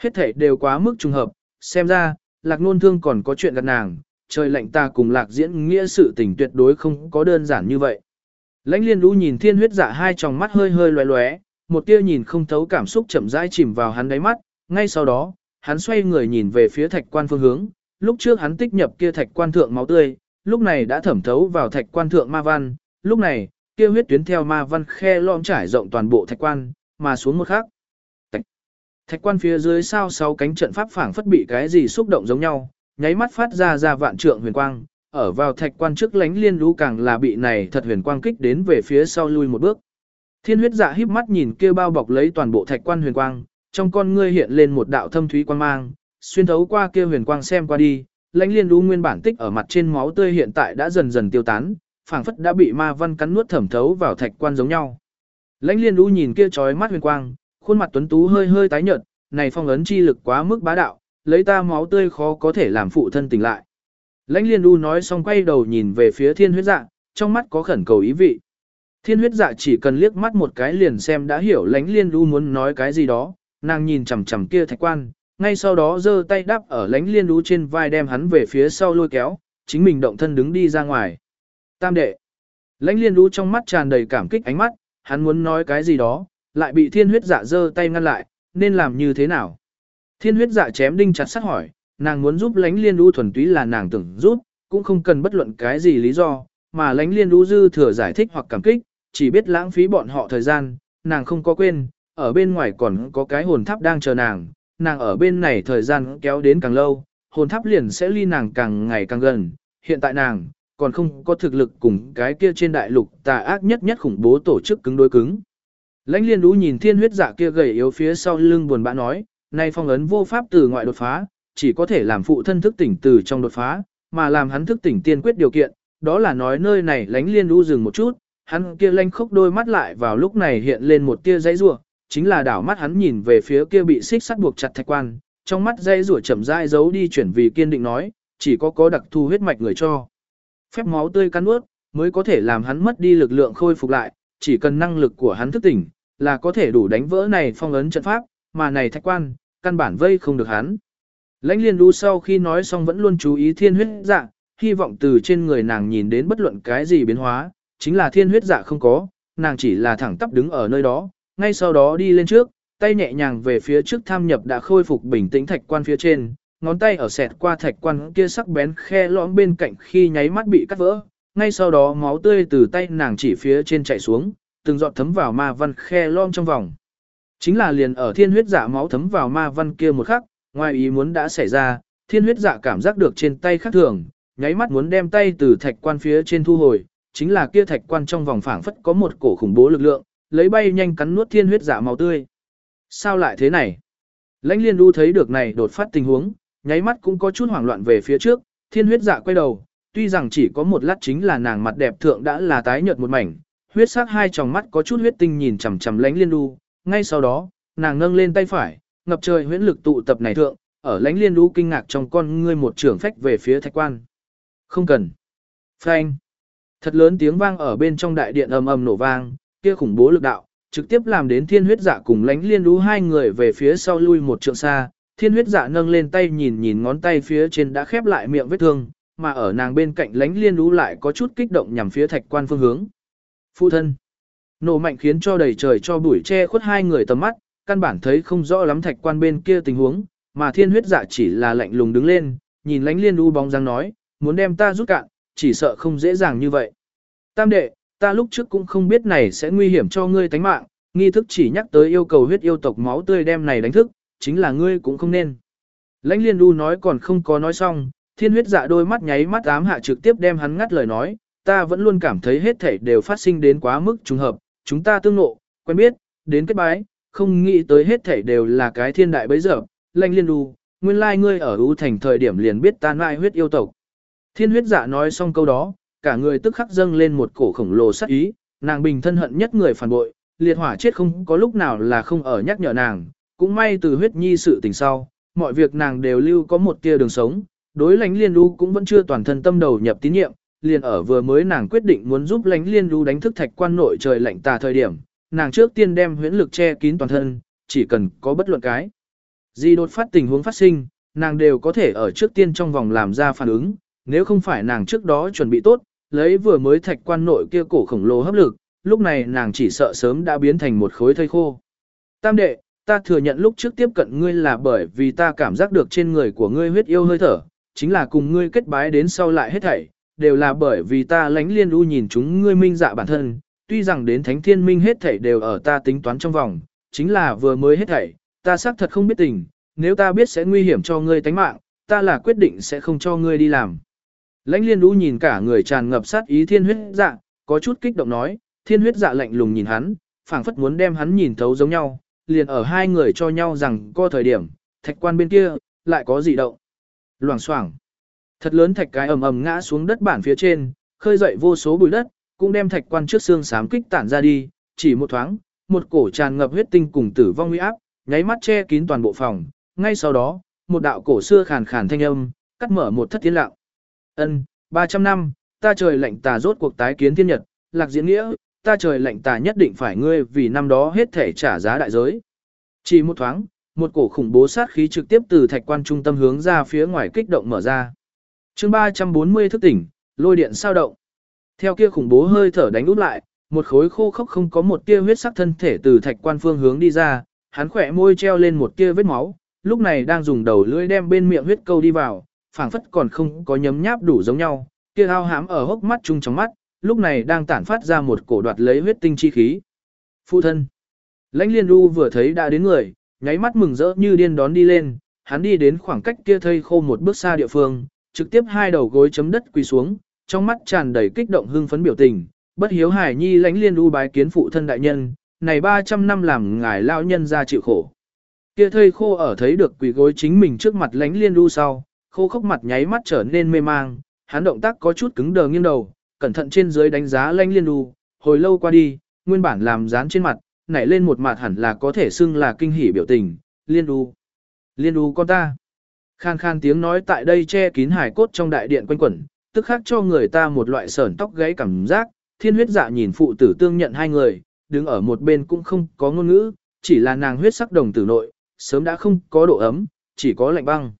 Hết thể đều quá mức trùng hợp, xem ra, lạc nôn thương còn có chuyện gặp nàng, trời lạnh ta cùng lạc diễn nghĩa sự tình tuyệt đối không có đơn giản như vậy. Lãnh liên đu nhìn thiên huyết dạ hai tròng mắt hơi hơi loé loé, một tia nhìn không thấu cảm xúc chậm rãi chìm vào hắn đáy mắt, ngay sau đó, hắn xoay người nhìn về phía thạch quan phương hướng, lúc trước hắn tích nhập kia thạch quan thượng máu tươi, lúc này đã thẩm thấu vào thạch quan thượng ma văn, lúc này, kia huyết tuyến theo ma văn khe lõm trải rộng toàn bộ thạch quan, mà xuống một khắc. Thạch, thạch quan phía dưới sao sáu cánh trận pháp phảng phất bị cái gì xúc động giống nhau, nháy mắt phát ra ra vạn trượng huyền quang, ở vào thạch quan trước lánh liên lũ càng là bị này thật huyền quang kích đến về phía sau lui một bước. Thiên huyết dạ híp mắt nhìn kia bao bọc lấy toàn bộ thạch quan huyền quang, trong con ngươi hiện lên một đạo thâm thúy quang mang, xuyên thấu qua kia huyền quang xem qua đi, lãnh liên lũ nguyên bản tích ở mặt trên máu tươi hiện tại đã dần dần tiêu tán, phảng phất đã bị ma văn cắn nuốt thẩm thấu vào thạch quan giống nhau. Lãnh liên du nhìn kia chói mắt huyền quang, khuôn mặt tuấn tú hơi hơi tái nhợt, này phong ấn chi lực quá mức bá đạo, lấy ta máu tươi khó có thể làm phụ thân tỉnh lại. Lãnh liên du nói xong quay đầu nhìn về phía thiên huyết dạ, trong mắt có khẩn cầu ý vị. Thiên huyết dạ chỉ cần liếc mắt một cái liền xem đã hiểu lãnh liên du muốn nói cái gì đó, nàng nhìn chằm chằm kia thạch quan, ngay sau đó giơ tay đắp ở lãnh liên du trên vai đem hắn về phía sau lôi kéo, chính mình động thân đứng đi ra ngoài. Tam đệ. Lãnh liên du trong mắt tràn đầy cảm kích ánh mắt, hắn muốn nói cái gì đó, lại bị thiên huyết dạ giơ tay ngăn lại, nên làm như thế nào? Thiên huyết dạ chém đinh chặt sắt hỏi, nàng muốn giúp lánh liên đu thuần túy là nàng tưởng giúp, cũng không cần bất luận cái gì lý do, mà lánh liên đu dư thừa giải thích hoặc cảm kích, chỉ biết lãng phí bọn họ thời gian, nàng không có quên, ở bên ngoài còn có cái hồn tháp đang chờ nàng, nàng ở bên này thời gian kéo đến càng lâu, hồn tháp liền sẽ ly nàng càng ngày càng gần, hiện tại nàng, còn không có thực lực cùng cái kia trên đại lục tà ác nhất nhất khủng bố tổ chức cứng đối cứng. Lãnh liên đũ nhìn thiên huyết dạ kia gầy yếu phía sau lưng buồn bã nói, nay phong ấn vô pháp từ ngoại đột phá, chỉ có thể làm phụ thân thức tỉnh từ trong đột phá, mà làm hắn thức tỉnh tiên quyết điều kiện, đó là nói nơi này lãnh liên đũ dừng một chút, hắn kia lanh khốc đôi mắt lại vào lúc này hiện lên một tia giấy rủa, chính là đảo mắt hắn nhìn về phía kia bị xích sắt buộc chặt thạch quan, trong mắt dây rủa chậm rãi giấu đi chuyển vì kiên định nói, chỉ có có đặc thu huyết mạch người cho. Phép máu tươi cắn nuốt mới có thể làm hắn mất đi lực lượng khôi phục lại, chỉ cần năng lực của hắn thức tỉnh, là có thể đủ đánh vỡ này phong ấn trận pháp, mà này thạch quan, căn bản vây không được hắn. Lãnh liên đu sau khi nói xong vẫn luôn chú ý thiên huyết dạ, hy vọng từ trên người nàng nhìn đến bất luận cái gì biến hóa, chính là thiên huyết dạ không có, nàng chỉ là thẳng tắp đứng ở nơi đó, ngay sau đó đi lên trước, tay nhẹ nhàng về phía trước tham nhập đã khôi phục bình tĩnh thạch quan phía trên, ngón tay ở sẹt qua thạch quan kia sắc bén khe lõm bên cạnh khi nháy mắt bị cắt vỡ, ngay sau đó máu tươi từ tay nàng chỉ phía trên chảy xuống, từng giọt thấm vào ma văn khe lõm trong vòng. Chính là liền ở thiên huyết dạ máu thấm vào ma văn kia một khắc, ngoài ý muốn đã xảy ra, thiên huyết dạ cảm giác được trên tay khác thường, nháy mắt muốn đem tay từ thạch quan phía trên thu hồi, chính là kia thạch quan trong vòng phảng phất có một cổ khủng bố lực lượng, lấy bay nhanh cắn nuốt thiên huyết dạ máu tươi. Sao lại thế này? Lãnh liên đu thấy được này đột phát tình huống, nháy mắt cũng có chút hoảng loạn về phía trước, thiên huyết dạ quay đầu, tuy rằng chỉ có một lát chính là nàng mặt đẹp thượng đã là tái nhợt một mảnh, huyết sắc hai tròng mắt có chút huyết tinh nhìn chằm chằm lãnh liên đu, ngay sau đó, nàng nâng lên tay phải, ngập trời huyễn lực tụ tập này thượng, ở lãnh liên đu kinh ngạc trong con ngươi một trưởng phách về phía thạch quan. Không cần. Phanh. Thật lớn tiếng vang ở bên trong đại điện ầm ầm nổ vang, kia khủng bố lực đạo, trực tiếp làm đến thiên huyết dạ cùng lãnh liên đu hai người về phía sau lui một trượng xa. Thiên huyết dạ nâng lên tay nhìn nhìn ngón tay phía trên đã khép lại miệng vết thương, mà ở nàng bên cạnh lãnh liên lũ lại có chút kích động nhằm phía thạch quan phương hướng. Phụ thân. Nổ mạnh khiến cho đầy trời cho bụi che khuất hai người tầm mắt, căn bản thấy không rõ lắm thạch quan bên kia tình huống, mà thiên huyết dạ chỉ là lạnh lùng đứng lên, nhìn lãnh liên lũ bóng dáng nói, muốn đem ta rút cạn, chỉ sợ không dễ dàng như vậy. Tam đệ, ta lúc trước cũng không biết này sẽ nguy hiểm cho ngươi tánh mạng, nghi thức chỉ nhắc tới yêu cầu huyết yêu tộc máu tươi đem này đánh thức, chính là ngươi cũng không nên. Lãnh liên đu nói còn không có nói xong, thiên huyết dạ đôi mắt nháy mắt ám hạ trực tiếp đem hắn ngắt lời nói, ta vẫn luôn cảm thấy hết thảy đều phát sinh đến quá mức trùng hợp, chúng ta tương nộ, quen biết, đến kết bái, không nghĩ tới hết thảy đều là cái thiên đại bấy giờ, lãnh liên đu, nguyên lai like ngươi ở ưu thành thời điểm liền biết ta nại huyết yêu tộc. Thiên huyết dạ nói xong câu đó, cả người tức khắc dâng lên một cổ khổng lồ sát ý, nàng bình thân hận nhất người phản bội, liệt hỏa chết không có lúc nào là không ở nhắc nhở nàng, cũng may từ huyết nhi sự tình sau, mọi việc nàng đều lưu có một tia đường sống, đối lánh liên đu cũng vẫn chưa toàn thân tâm đầu nhập tín nhiệm, liền ở vừa mới nàng quyết định muốn giúp lánh liên đu đánh thức thạch quan nội trời lạnh tà thời điểm, nàng trước tiên đem huyễn lực che kín toàn thân, chỉ cần có bất luận cái. Gì đột phát tình huống phát sinh, nàng đều có thể ở trước tiên trong vòng làm ra phản ứng, nếu không phải nàng trước đó chuẩn bị tốt, lấy vừa mới thạch quan nội kia cổ khổng lồ hấp lực, lúc này nàng chỉ sợ sớm đã biến thành một khối thây khô. Tam đệ, ta thừa nhận lúc trước tiếp cận ngươi là bởi vì ta cảm giác được trên người của ngươi huyết yêu hơi thở, chính là cùng ngươi kết bái đến sau lại hết thảy, đều là bởi vì ta lánh liên u nhìn chúng ngươi minh dạ bản thân, tuy rằng đến thánh thiên minh hết thảy đều ở ta tính toán trong vòng, chính là vừa mới hết thảy, ta xác thật không biết tình, nếu ta biết sẽ nguy hiểm cho ngươi tánh mạng, ta là quyết định sẽ không cho ngươi đi làm. Lãnh liên u nhìn cả người tràn ngập sát ý thiên huyết dạ, có chút kích động nói, thiên huyết dạ lạnh lùng nhìn hắn, phảng phất muốn đem hắn nhìn thấu giống nhau, liền ở hai người cho nhau rằng có thời điểm, thạch quan bên kia, lại có gì động. Loảng xoảng Thật lớn thạch cái ầm ầm ngã xuống đất bản phía trên, khơi dậy vô số bụi đất, cũng đem thạch quan trước xương sám kích tản ra đi, chỉ một thoáng, một cổ tràn ngập huyết tinh cùng tử vong uy áp, nháy mắt che kín toàn bộ phòng, ngay sau đó, một đạo cổ xưa khàn khàn thanh âm, cắt mở một thất tiến lặng. Ân, 300 năm, ta trời lệnh tà rốt cuộc tái kiến thiên nhật, lạc diễn nghĩa, ta trời lệnh ta nhất định phải ngươi vì năm đó hết thể trả giá đại giới. Chỉ một thoáng, một cổ khủng bố sát khí trực tiếp từ thạch quan trung tâm hướng ra phía ngoài kích động mở ra. chương 340 thức tỉnh, lôi điện sao động. Theo kia khủng bố hơi thở đánh út lại, một khối khô khốc không có một tia huyết sắc thân thể từ thạch quan phương hướng đi ra, hắn khỏe môi treo lên một tia vết máu, lúc này đang dùng đầu lưỡi đem bên miệng huyết câu đi vào, phảng phất còn không có nhấm nháp đủ giống nhau, kia ao hám ở hốc mắt chung trong mắt, lúc này đang tản phát ra một cổ đoạt lấy huyết tinh chi khí. Phụ thân. Lãnh liên du vừa thấy đã đến người, nháy mắt mừng rỡ như điên đón đi lên, hắn đi đến khoảng cách kia thây khô một bước xa địa phương, trực tiếp hai đầu gối chấm đất quỳ xuống, trong mắt tràn đầy kích động hưng phấn biểu tình, bất hiếu hải nhi lãnh liên du bái kiến phụ thân đại nhân, này 300 năm làm ngài lao nhân ra chịu khổ. Kia thây khô ở thấy được quỳ gối chính mình trước mặt lãnh liên du sau, khô khốc mặt nháy mắt trở nên mê mang, hắn động tác có chút cứng đờ nghiêng đầu, cẩn thận trên dưới đánh giá lanh liên đu, hồi lâu qua đi, nguyên bản làm dán trên mặt, nảy lên một mặt hẳn là có thể xưng là kinh hỉ biểu tình, liên đu. Liên đu con ta. Khan khan tiếng nói tại đây che kín hải cốt trong đại điện quanh quẩn, tức khắc cho người ta một loại sởn tóc gáy cảm giác, thiên huyết dạ nhìn phụ tử tương nhận hai người, đứng ở một bên cũng không có ngôn ngữ, chỉ là nàng huyết sắc đồng tử nội, sớm đã không có độ ấm, chỉ có lạnh băng.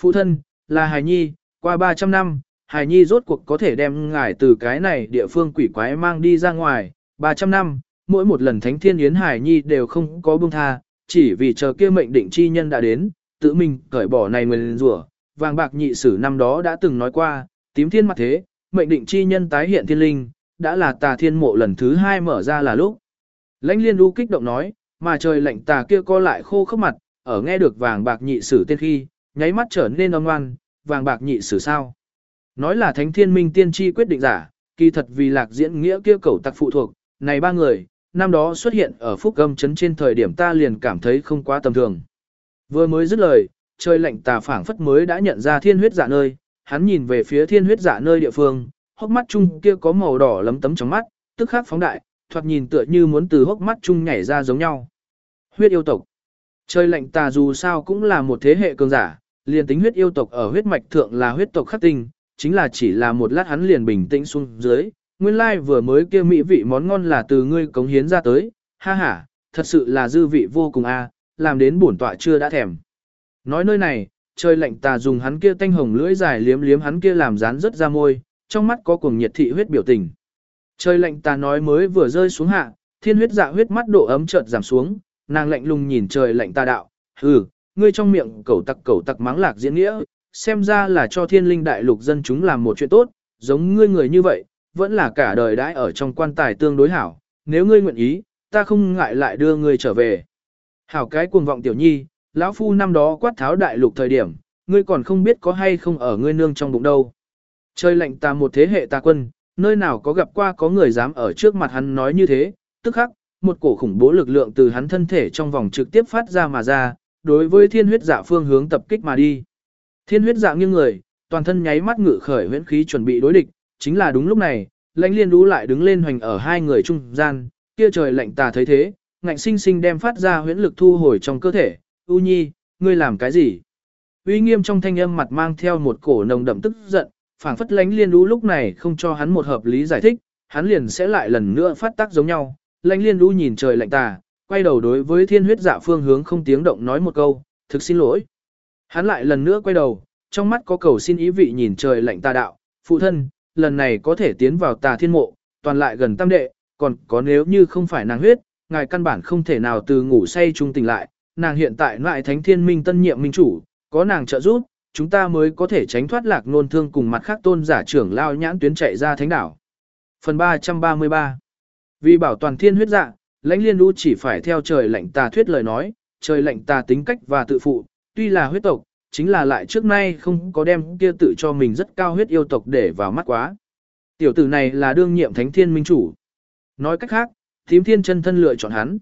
Phụ thân, là Hải Nhi, qua 300 năm, Hải Nhi rốt cuộc có thể đem ngài từ cái này địa phương quỷ quái mang đi ra ngoài, 300 năm, mỗi một lần Thánh Thiên Yến Hải Nhi đều không có buông tha, chỉ vì chờ kia mệnh định chi nhân đã đến, tự mình cởi bỏ này nguyên rủa vàng bạc nhị sử năm đó đã từng nói qua, tím thiên mặt thế, mệnh định chi nhân tái hiện thiên linh, đã là tà thiên mộ lần thứ hai mở ra là lúc. Lãnh liên đu kích động nói, mà trời lạnh tà kia co lại khô khốc mặt, ở nghe được vàng bạc nhị sử tên khi, nháy mắt trở nên âm ngoan, vàng bạc nhị sử sao. Nói là thánh thiên minh tiên tri quyết định giả, kỳ thật vì lạc diễn nghĩa kia cầu tặc phụ thuộc, này ba người, năm đó xuất hiện ở phúc âm chấn trên thời điểm ta liền cảm thấy không quá tầm thường. Vừa mới dứt lời, trời lạnh tà phảng phất mới đã nhận ra thiên huyết dạ nơi, hắn nhìn về phía thiên huyết dạ nơi địa phương, hốc mắt chung kia có màu đỏ lấm tấm trong mắt, tức khắc phóng đại, thoạt nhìn tựa như muốn từ hốc mắt chung nhảy ra giống nhau. Huyết yêu tộc. Trời lạnh tà dù sao cũng là một thế hệ cường giả, liền tính huyết yêu tộc ở huyết mạch thượng là huyết tộc khắc tinh, chính là chỉ là một lát hắn liền bình tĩnh xuống dưới, nguyên lai vừa mới kia mỹ vị món ngon là từ ngươi cống hiến ra tới, ha ha, thật sự là dư vị vô cùng a, làm đến bổn tọa chưa đã thèm. Nói nơi này, trời lạnh tà dùng hắn kia tanh hồng lưỡi dài liếm liếm hắn kia làm rán rất ra môi, trong mắt có cuồng nhiệt thị huyết biểu tình. Trời lạnh tà nói mới vừa rơi xuống hạ, thiên huyết dạ huyết mắt độ ấm chợt giảm xuống, nàng lạnh lùng nhìn trời lạnh tà đạo, hừ, ngươi trong miệng cẩu tặc cẩu tặc mắng lạc diễn nghĩa, xem ra là cho thiên linh đại lục dân chúng làm một chuyện tốt, giống ngươi người như vậy, vẫn là cả đời đãi ở trong quan tài tương đối hảo, nếu ngươi nguyện ý, ta không ngại lại đưa ngươi trở về. Hảo cái cuồng vọng tiểu nhi, lão phu năm đó quát tháo đại lục thời điểm, ngươi còn không biết có hay không ở ngươi nương trong bụng đâu. Trời lạnh ta một thế hệ ta quân, nơi nào có gặp qua có người dám ở trước mặt hắn nói như thế, tức khắc, một cổ khủng bố lực lượng từ hắn thân thể trong vòng trực tiếp phát ra mà ra, đối với thiên huyết dạ phương hướng tập kích mà đi. Thiên huyết dạ nghiêng người, toàn thân nháy mắt ngự khởi huyễn khí chuẩn bị đối địch, chính là đúng lúc này, lãnh liên đú lại đứng lên hoành ở hai người trung gian, kia trời lạnh tà thấy thế, ngạnh sinh sinh đem phát ra huyễn lực thu hồi trong cơ thể, U Nhi, ngươi làm cái gì? Uy nghiêm trong thanh âm mặt mang theo một cổ nồng đậm tức giận, phảng phất lãnh liên đú lúc này không cho hắn một hợp lý giải thích, hắn liền sẽ lại lần nữa phát tác giống nhau. Lãnh liên đú nhìn trời lạnh tà, quay đầu đối với thiên huyết dạ phương hướng không tiếng động nói một câu, thực xin lỗi. Hắn lại lần nữa quay đầu, trong mắt có cầu xin ý vị nhìn trời lạnh tà đạo, phụ thân, lần này có thể tiến vào tà thiên mộ, toàn lại gần tam đệ, còn có nếu như không phải nàng huyết, ngài căn bản không thể nào từ ngủ say trung tỉnh lại, nàng hiện tại lại thánh thiên minh tân nhiệm minh chủ, có nàng trợ giúp, chúng ta mới có thể tránh thoát lạc nôn thương cùng mặt khác tôn giả trưởng lao nhãn tuyến chạy ra thánh đảo. Phần 333 Vì bảo toàn thiên huyết dạ, lãnh liên đu chỉ phải theo trời lệnh tà thuyết lời nói, trời lệnh tà tính cách và tự phụ, tuy là huyết tộc, chính là lại trước nay không có đem kia tự cho mình rất cao huyết yêu tộc để vào mắt quá. Tiểu tử này là đương nhiệm thánh thiên minh chủ. Nói cách khác, thím thiên chân thân lựa chọn hắn.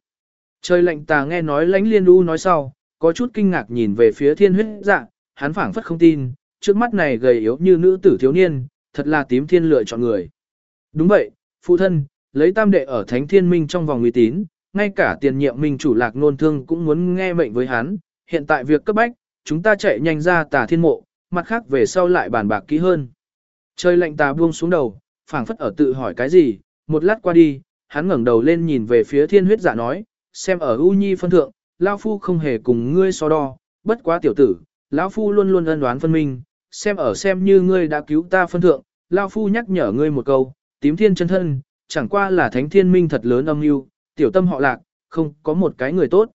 Trời lệnh tà nghe nói lãnh liên đu nói sau, có chút kinh ngạc nhìn về phía thiên huyết dạ, hắn phảng phất không tin, trước mắt này gầy yếu như nữ tử thiếu niên, thật là tím thiên lựa chọn người. Đúng vậy, phụ thân, lấy tam đệ ở thánh thiên minh trong vòng uy tín, ngay cả tiền nhiệm minh chủ lạc nôn thương cũng muốn nghe mệnh với hắn, hiện tại việc cấp bách, chúng ta chạy nhanh ra tà thiên mộ, mặt khác về sau lại bàn bạc kỹ hơn. Trời lạnh tà buông xuống đầu, phảng phất ở tự hỏi cái gì, một lát qua đi, hắn ngẩng đầu lên nhìn về phía thiên huyết giả nói, xem ở U Nhi phân thượng, Lao Phu không hề cùng ngươi so đo, bất quá tiểu tử, lão Phu luôn luôn ân đoán phân minh, xem ở xem như ngươi đã cứu ta phân thượng, Lao Phu nhắc nhở ngươi một câu, tím thiên chân thân, chẳng qua là thánh thiên minh thật lớn âm mưu, tiểu tâm họ lạc, không có một cái người tốt.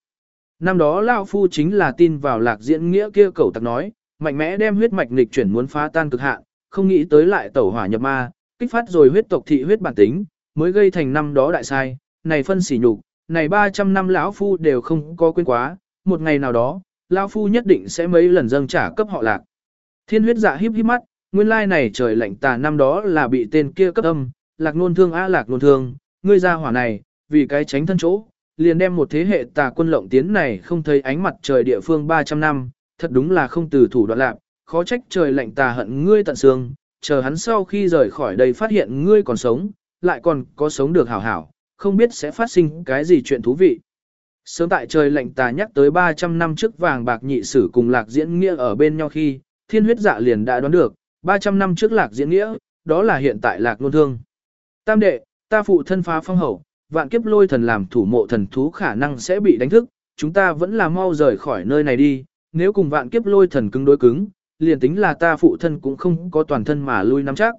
Năm đó Lao Phu chính là tin vào lạc diễn nghĩa kia cầu tặc nói, mạnh mẽ đem huyết mạch nghịch chuyển muốn phá tan cực hạn, không nghĩ tới lại tẩu hỏa nhập ma, kích phát rồi huyết tộc thị huyết bản tính, mới gây thành năm đó đại sai, này phân sỉ nhục, này 300 năm lão phu đều không có quên quá, một ngày nào đó, lão phu nhất định sẽ mấy lần dâng trả cấp họ lạc. Thiên huyết dạ híp híp mắt, nguyên lai này trời lạnh tà năm đó là bị tên kia cấp âm, lạc nôn thương á lạc nôn thương, ngươi ra hỏa này, vì cái tránh thân chỗ, liền đem một thế hệ tà quân lộng tiến này không thấy ánh mặt trời địa phương 300 năm, thật đúng là không từ thủ đoạn lạc, khó trách trời lạnh tà hận ngươi tận xương, chờ hắn sau khi rời khỏi đây phát hiện ngươi còn sống, lại còn có sống được hảo hảo, không biết sẽ phát sinh cái gì chuyện thú vị. Sớm tại trời lạnh tà nhắc tới 300 năm trước vàng bạc nhị sử cùng lạc diễn nghĩa ở bên nhau khi, thiên huyết dạ liền đã đoán được, 300 năm trước lạc diễn nghĩa, đó là hiện tại lạc nôn thương. Tam đệ, ta phụ thân phá phong hậu, vạn kiếp lôi thần làm thủ mộ thần thú khả năng sẽ bị đánh thức, chúng ta vẫn là mau rời khỏi nơi này đi, nếu cùng vạn kiếp lôi thần cứng đối cứng, liền tính là ta phụ thân cũng không có toàn thân mà lui nắm chắc.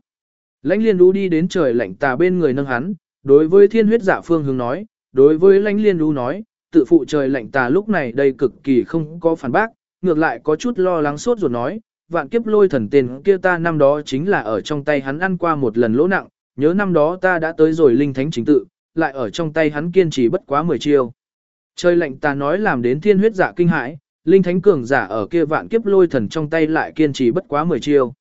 Lãnh liên đu đi đến trời lạnh tà bên người nâng hắn, đối với thiên huyết dạ phương hướng nói, đối với lãnh liên đu nói, tự phụ trời lạnh tà lúc này đây cực kỳ không có phản bác, ngược lại có chút lo lắng sốt ruột nói, vạn kiếp lôi thần tên kia ta năm đó chính là ở trong tay hắn ăn qua một lần lỗ nặng, nhớ năm đó ta đã tới rồi linh thánh chính tự, lại ở trong tay hắn kiên trì bất quá 10 chiêu. Trời lạnh ta nói làm đến thiên huyết giả kinh hãi, linh thánh cường giả ở kia vạn kiếp lôi thần trong tay lại kiên trì bất quá 10 chiêu.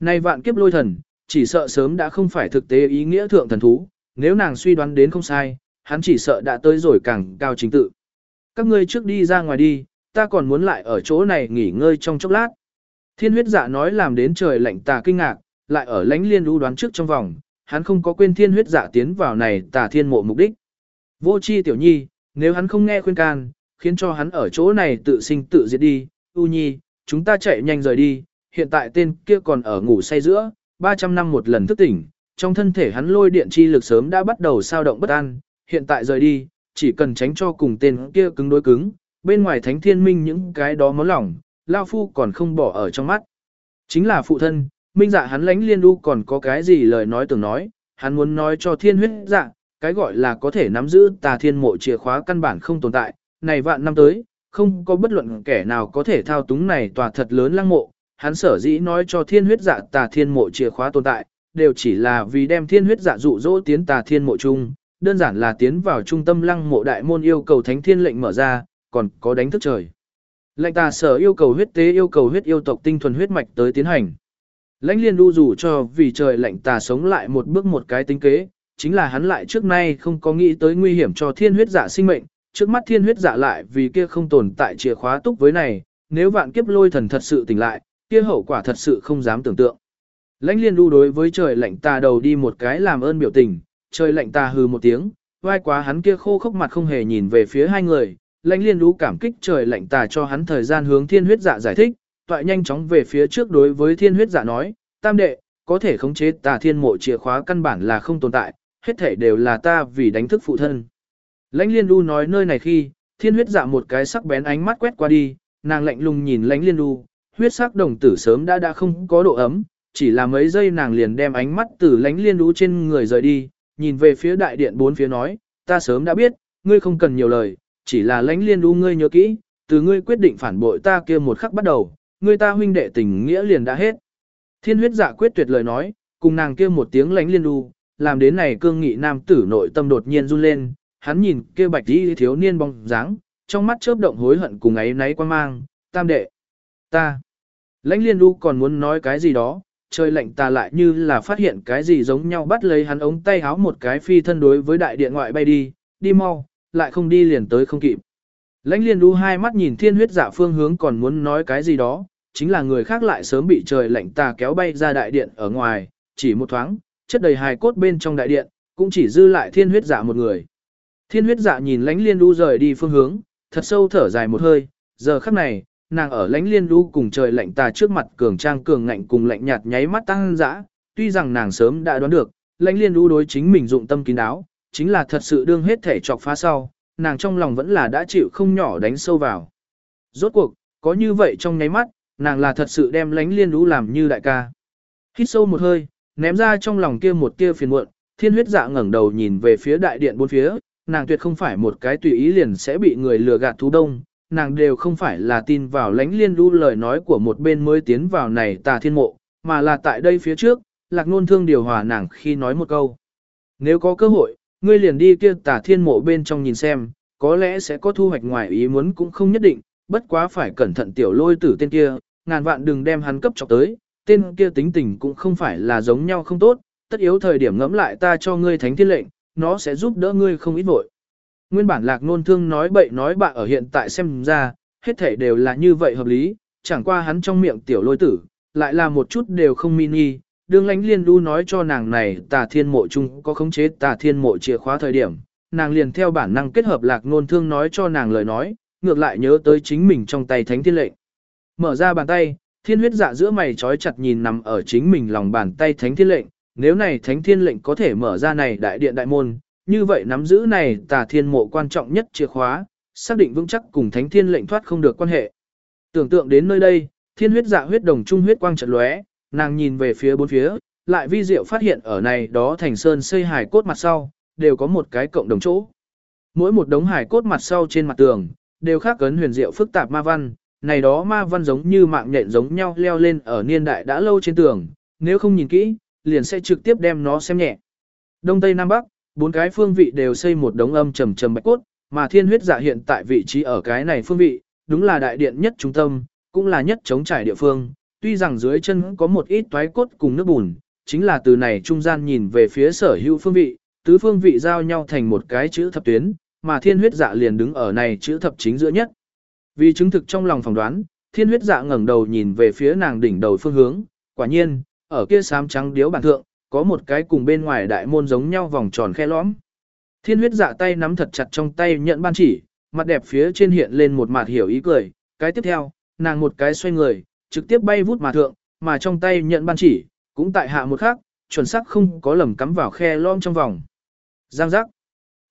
Nay vạn kiếp lôi thần, chỉ sợ sớm đã không phải thực tế ý nghĩa thượng thần thú, nếu nàng suy đoán đến không sai, hắn chỉ sợ đã tới rồi càng cao chính tự. Các ngươi trước đi ra ngoài đi, ta còn muốn lại ở chỗ này nghỉ ngơi trong chốc lát. Thiên huyết dạ nói làm đến trời lạnh tà kinh ngạc, lại ở lánh liên đu đoán trước trong vòng, hắn không có quên thiên huyết dạ tiến vào này tà thiên mộ mục đích. Vô chi tiểu nhi, nếu hắn không nghe khuyên can, khiến cho hắn ở chỗ này tự sinh tự diệt đi, u nhi, chúng ta chạy nhanh rời đi, hiện tại tên kia còn ở ngủ say giữa, 300 năm một lần thức tỉnh, trong thân thể hắn lôi điện chi lực sớm đã bắt đầu sao động bất an, hiện tại rời đi, chỉ cần tránh cho cùng tên kia cứng đối cứng, bên ngoài thánh thiên minh những cái đó món lỏng, Lao Phu còn không bỏ ở trong mắt. Chính là phụ thân, minh dạ hắn lánh liên đu còn có cái gì lời nói tưởng nói, hắn muốn nói cho thiên huyết dạ, cái gọi là có thể nắm giữ tà thiên mộ chìa khóa căn bản không tồn tại, này vạn năm tới, không có bất luận kẻ nào có thể thao túng này tòa thật lớn lăng mộ, hắn sở dĩ nói cho thiên huyết dạ tà thiên mộ chìa khóa tồn tại, đều chỉ là vì đem thiên huyết dạ dụ dỗ tiến tà thiên mộ chung, đơn giản là tiến vào trung tâm lăng mộ đại môn yêu cầu thánh thiên lệnh mở ra, còn có đánh thức trời. Lệnh tà sở yêu cầu huyết tế yêu cầu huyết yêu tộc tinh thuần huyết mạch tới tiến hành. Lãnh liên đu dù cho vì trời lệnh tà sống lại một bước một cái tính kế, chính là hắn lại trước nay không có nghĩ tới nguy hiểm cho thiên huyết dạ sinh mệnh, trước mắt thiên huyết dạ lại vì kia không tồn tại chìa khóa túc với này, nếu vạn kiếp lôi thần thật sự tỉnh lại, kia hậu quả thật sự không dám tưởng tượng. Lãnh liên đu đối với trời lạnh tà đầu đi một cái làm ơn biểu tình, trời lạnh tà hừ một tiếng, vai quá hắn kia khô khốc mặt không hề nhìn về phía hai người, lãnh liên đu cảm kích trời lạnh tà cho hắn thời gian hướng thiên huyết dạ giải thích, toại nhanh chóng về phía trước đối với thiên huyết giả nói, tam đệ, có thể khống chế tà thiên mộ chìa khóa căn bản là không tồn tại, hết thể đều là ta vì đánh thức phụ thân. Lãnh liên đu nói nơi này khi, thiên huyết dạ một cái sắc bén ánh mắt quét qua đi, nàng lạnh lùng nhìn lãnh liên đu, huyết sắc đồng tử sớm đã đã không có độ ấm, chỉ là mấy giây nàng liền đem ánh mắt từ lãnh liên đu trên người rời đi, nhìn về phía đại điện bốn phía nói, ta sớm đã biết, ngươi không cần nhiều lời, chỉ là lãnh liên đu ngươi nhớ kỹ, từ ngươi quyết định phản bội ta kia một khắc bắt đầu, Người ta huynh đệ tình nghĩa liền đã hết. Thiên huyết dạ quyết tuyệt lời nói, cùng nàng kia một tiếng lãnh liên đu, làm đến này cương nghị nam tử nội tâm đột nhiên run lên, hắn nhìn kia bạch đi thiếu niên bóng dáng, trong mắt chớp động hối hận cùng ấy náy quan mang, tam đệ, ta. Lãnh liên đu còn muốn nói cái gì đó, trời lạnh ta lại như là phát hiện cái gì giống nhau bắt lấy hắn ống tay háo một cái phi thân đối với đại điện ngoại bay đi, đi mau, lại không đi liền tới không kịp. Lãnh liên đu hai mắt nhìn thiên huyết dạ phương hướng còn muốn nói cái gì đó, chính là người khác lại sớm bị trời lạnh tà kéo bay ra đại điện ở ngoài, chỉ một thoáng, chất đầy hài cốt bên trong đại điện, cũng chỉ dư lại thiên huyết dạ một người. Thiên huyết dạ nhìn lãnh liên đu rời đi phương hướng, thật sâu thở dài một hơi, giờ khắc này, nàng ở lãnh liên đu cùng trời lạnh tà trước mặt cường trang cường ngạnh cùng lạnh nhạt nháy mắt tăng dã, tuy rằng nàng sớm đã đoán được, lãnh liên đu đối chính mình dụng tâm kín đáo, chính là thật sự đương hết thể chọc phá sau, nàng trong lòng vẫn là đã chịu không nhỏ đánh sâu vào. Rốt cuộc, có như vậy trong nháy mắt, nàng là thật sự đem lãnh liên lũ làm như đại ca. Hít sâu một hơi, ném ra trong lòng kia một tia phiền muộn, thiên huyết dạ ngẩng đầu nhìn về phía đại điện bốn phía, nàng tuyệt không phải một cái tùy ý liền sẽ bị người lừa gạt thú đông, nàng đều không phải là tin vào lãnh liên lũ lời nói của một bên mới tiến vào này tà thiên mộ, mà là tại đây phía trước, lạc nôn thương điều hòa nàng khi nói một câu. Nếu có cơ hội, ngươi liền đi kia tà thiên mộ bên trong nhìn xem, có lẽ sẽ có thu hoạch ngoài ý muốn cũng không nhất định, bất quá phải cẩn thận tiểu lôi tử tên kia, ngàn vạn đừng đem hắn cấp chọc tới, tên kia tính tình cũng không phải là giống nhau không tốt, tất yếu thời điểm ngẫm lại ta cho ngươi thánh thiên lệnh, nó sẽ giúp đỡ ngươi không ít vội. Nguyên bản lạc nôn thương nói bậy nói bạ ở hiện tại xem ra, hết thể đều là như vậy hợp lý, chẳng qua hắn trong miệng tiểu lôi tử, lại là một chút đều không mini. Đương lánh liên đu nói cho nàng này tà thiên mộ chung có khống chế tà thiên mộ chìa khóa thời điểm, nàng liền theo bản năng kết hợp lạc nôn thương nói cho nàng lời nói, ngược lại nhớ tới chính mình trong tay thánh thiên lệnh. Mở ra bàn tay, thiên huyết dạ giữa mày trói chặt nhìn nằm ở chính mình lòng bàn tay thánh thiên lệnh, nếu này thánh thiên lệnh có thể mở ra này đại điện đại môn, như vậy nắm giữ này tà thiên mộ quan trọng nhất chìa khóa, xác định vững chắc cùng thánh thiên lệnh thoát không được quan hệ. Tưởng tượng đến nơi đây, thiên huyết dạ huyết đồng trung huyết quang chợt lóe, nàng nhìn về phía bốn phía, lại vi diệu phát hiện ở này đó thành sơn xây hài cốt mặt sau, đều có một cái cộng đồng chỗ. Mỗi một đống hài cốt mặt sau trên mặt tường, đều khác cấn huyền diệu phức tạp ma văn, này đó ma văn giống như mạng nhện giống nhau leo lên ở niên đại đã lâu trên tường, nếu không nhìn kỹ, liền sẽ trực tiếp đem nó xem nhẹ. Đông Tây Nam Bắc, bốn cái phương vị đều xây một đống âm trầm trầm bạch cốt, mà thiên huyết dạ hiện tại vị trí ở cái này phương vị, đúng là đại điện nhất trung tâm, cũng là nhất chống trải địa phương, tuy rằng dưới chân có một ít toái cốt cùng nước bùn, chính là từ này trung gian nhìn về phía sở hữu phương vị, tứ phương vị giao nhau thành một cái chữ thập tuyến, mà thiên huyết dạ liền đứng ở này chữ thập chính giữa nhất. Vì chứng thực trong lòng phỏng đoán, thiên huyết dạ ngẩng đầu nhìn về phía nàng đỉnh đầu phương hướng, quả nhiên, ở kia xám trắng điếu bản thượng, có một cái cùng bên ngoài đại môn giống nhau vòng tròn khe lõm. Thiên huyết dạ tay nắm thật chặt trong tay nhận ban chỉ, mặt đẹp phía trên hiện lên một mặt hiểu ý cười, cái tiếp theo, nàng một cái xoay người, trực tiếp bay vút mà thượng, mà trong tay nhận ban chỉ, cũng tại hạ một khắc, chuẩn xác không có lầm cắm vào khe lõm trong vòng. Giang giác.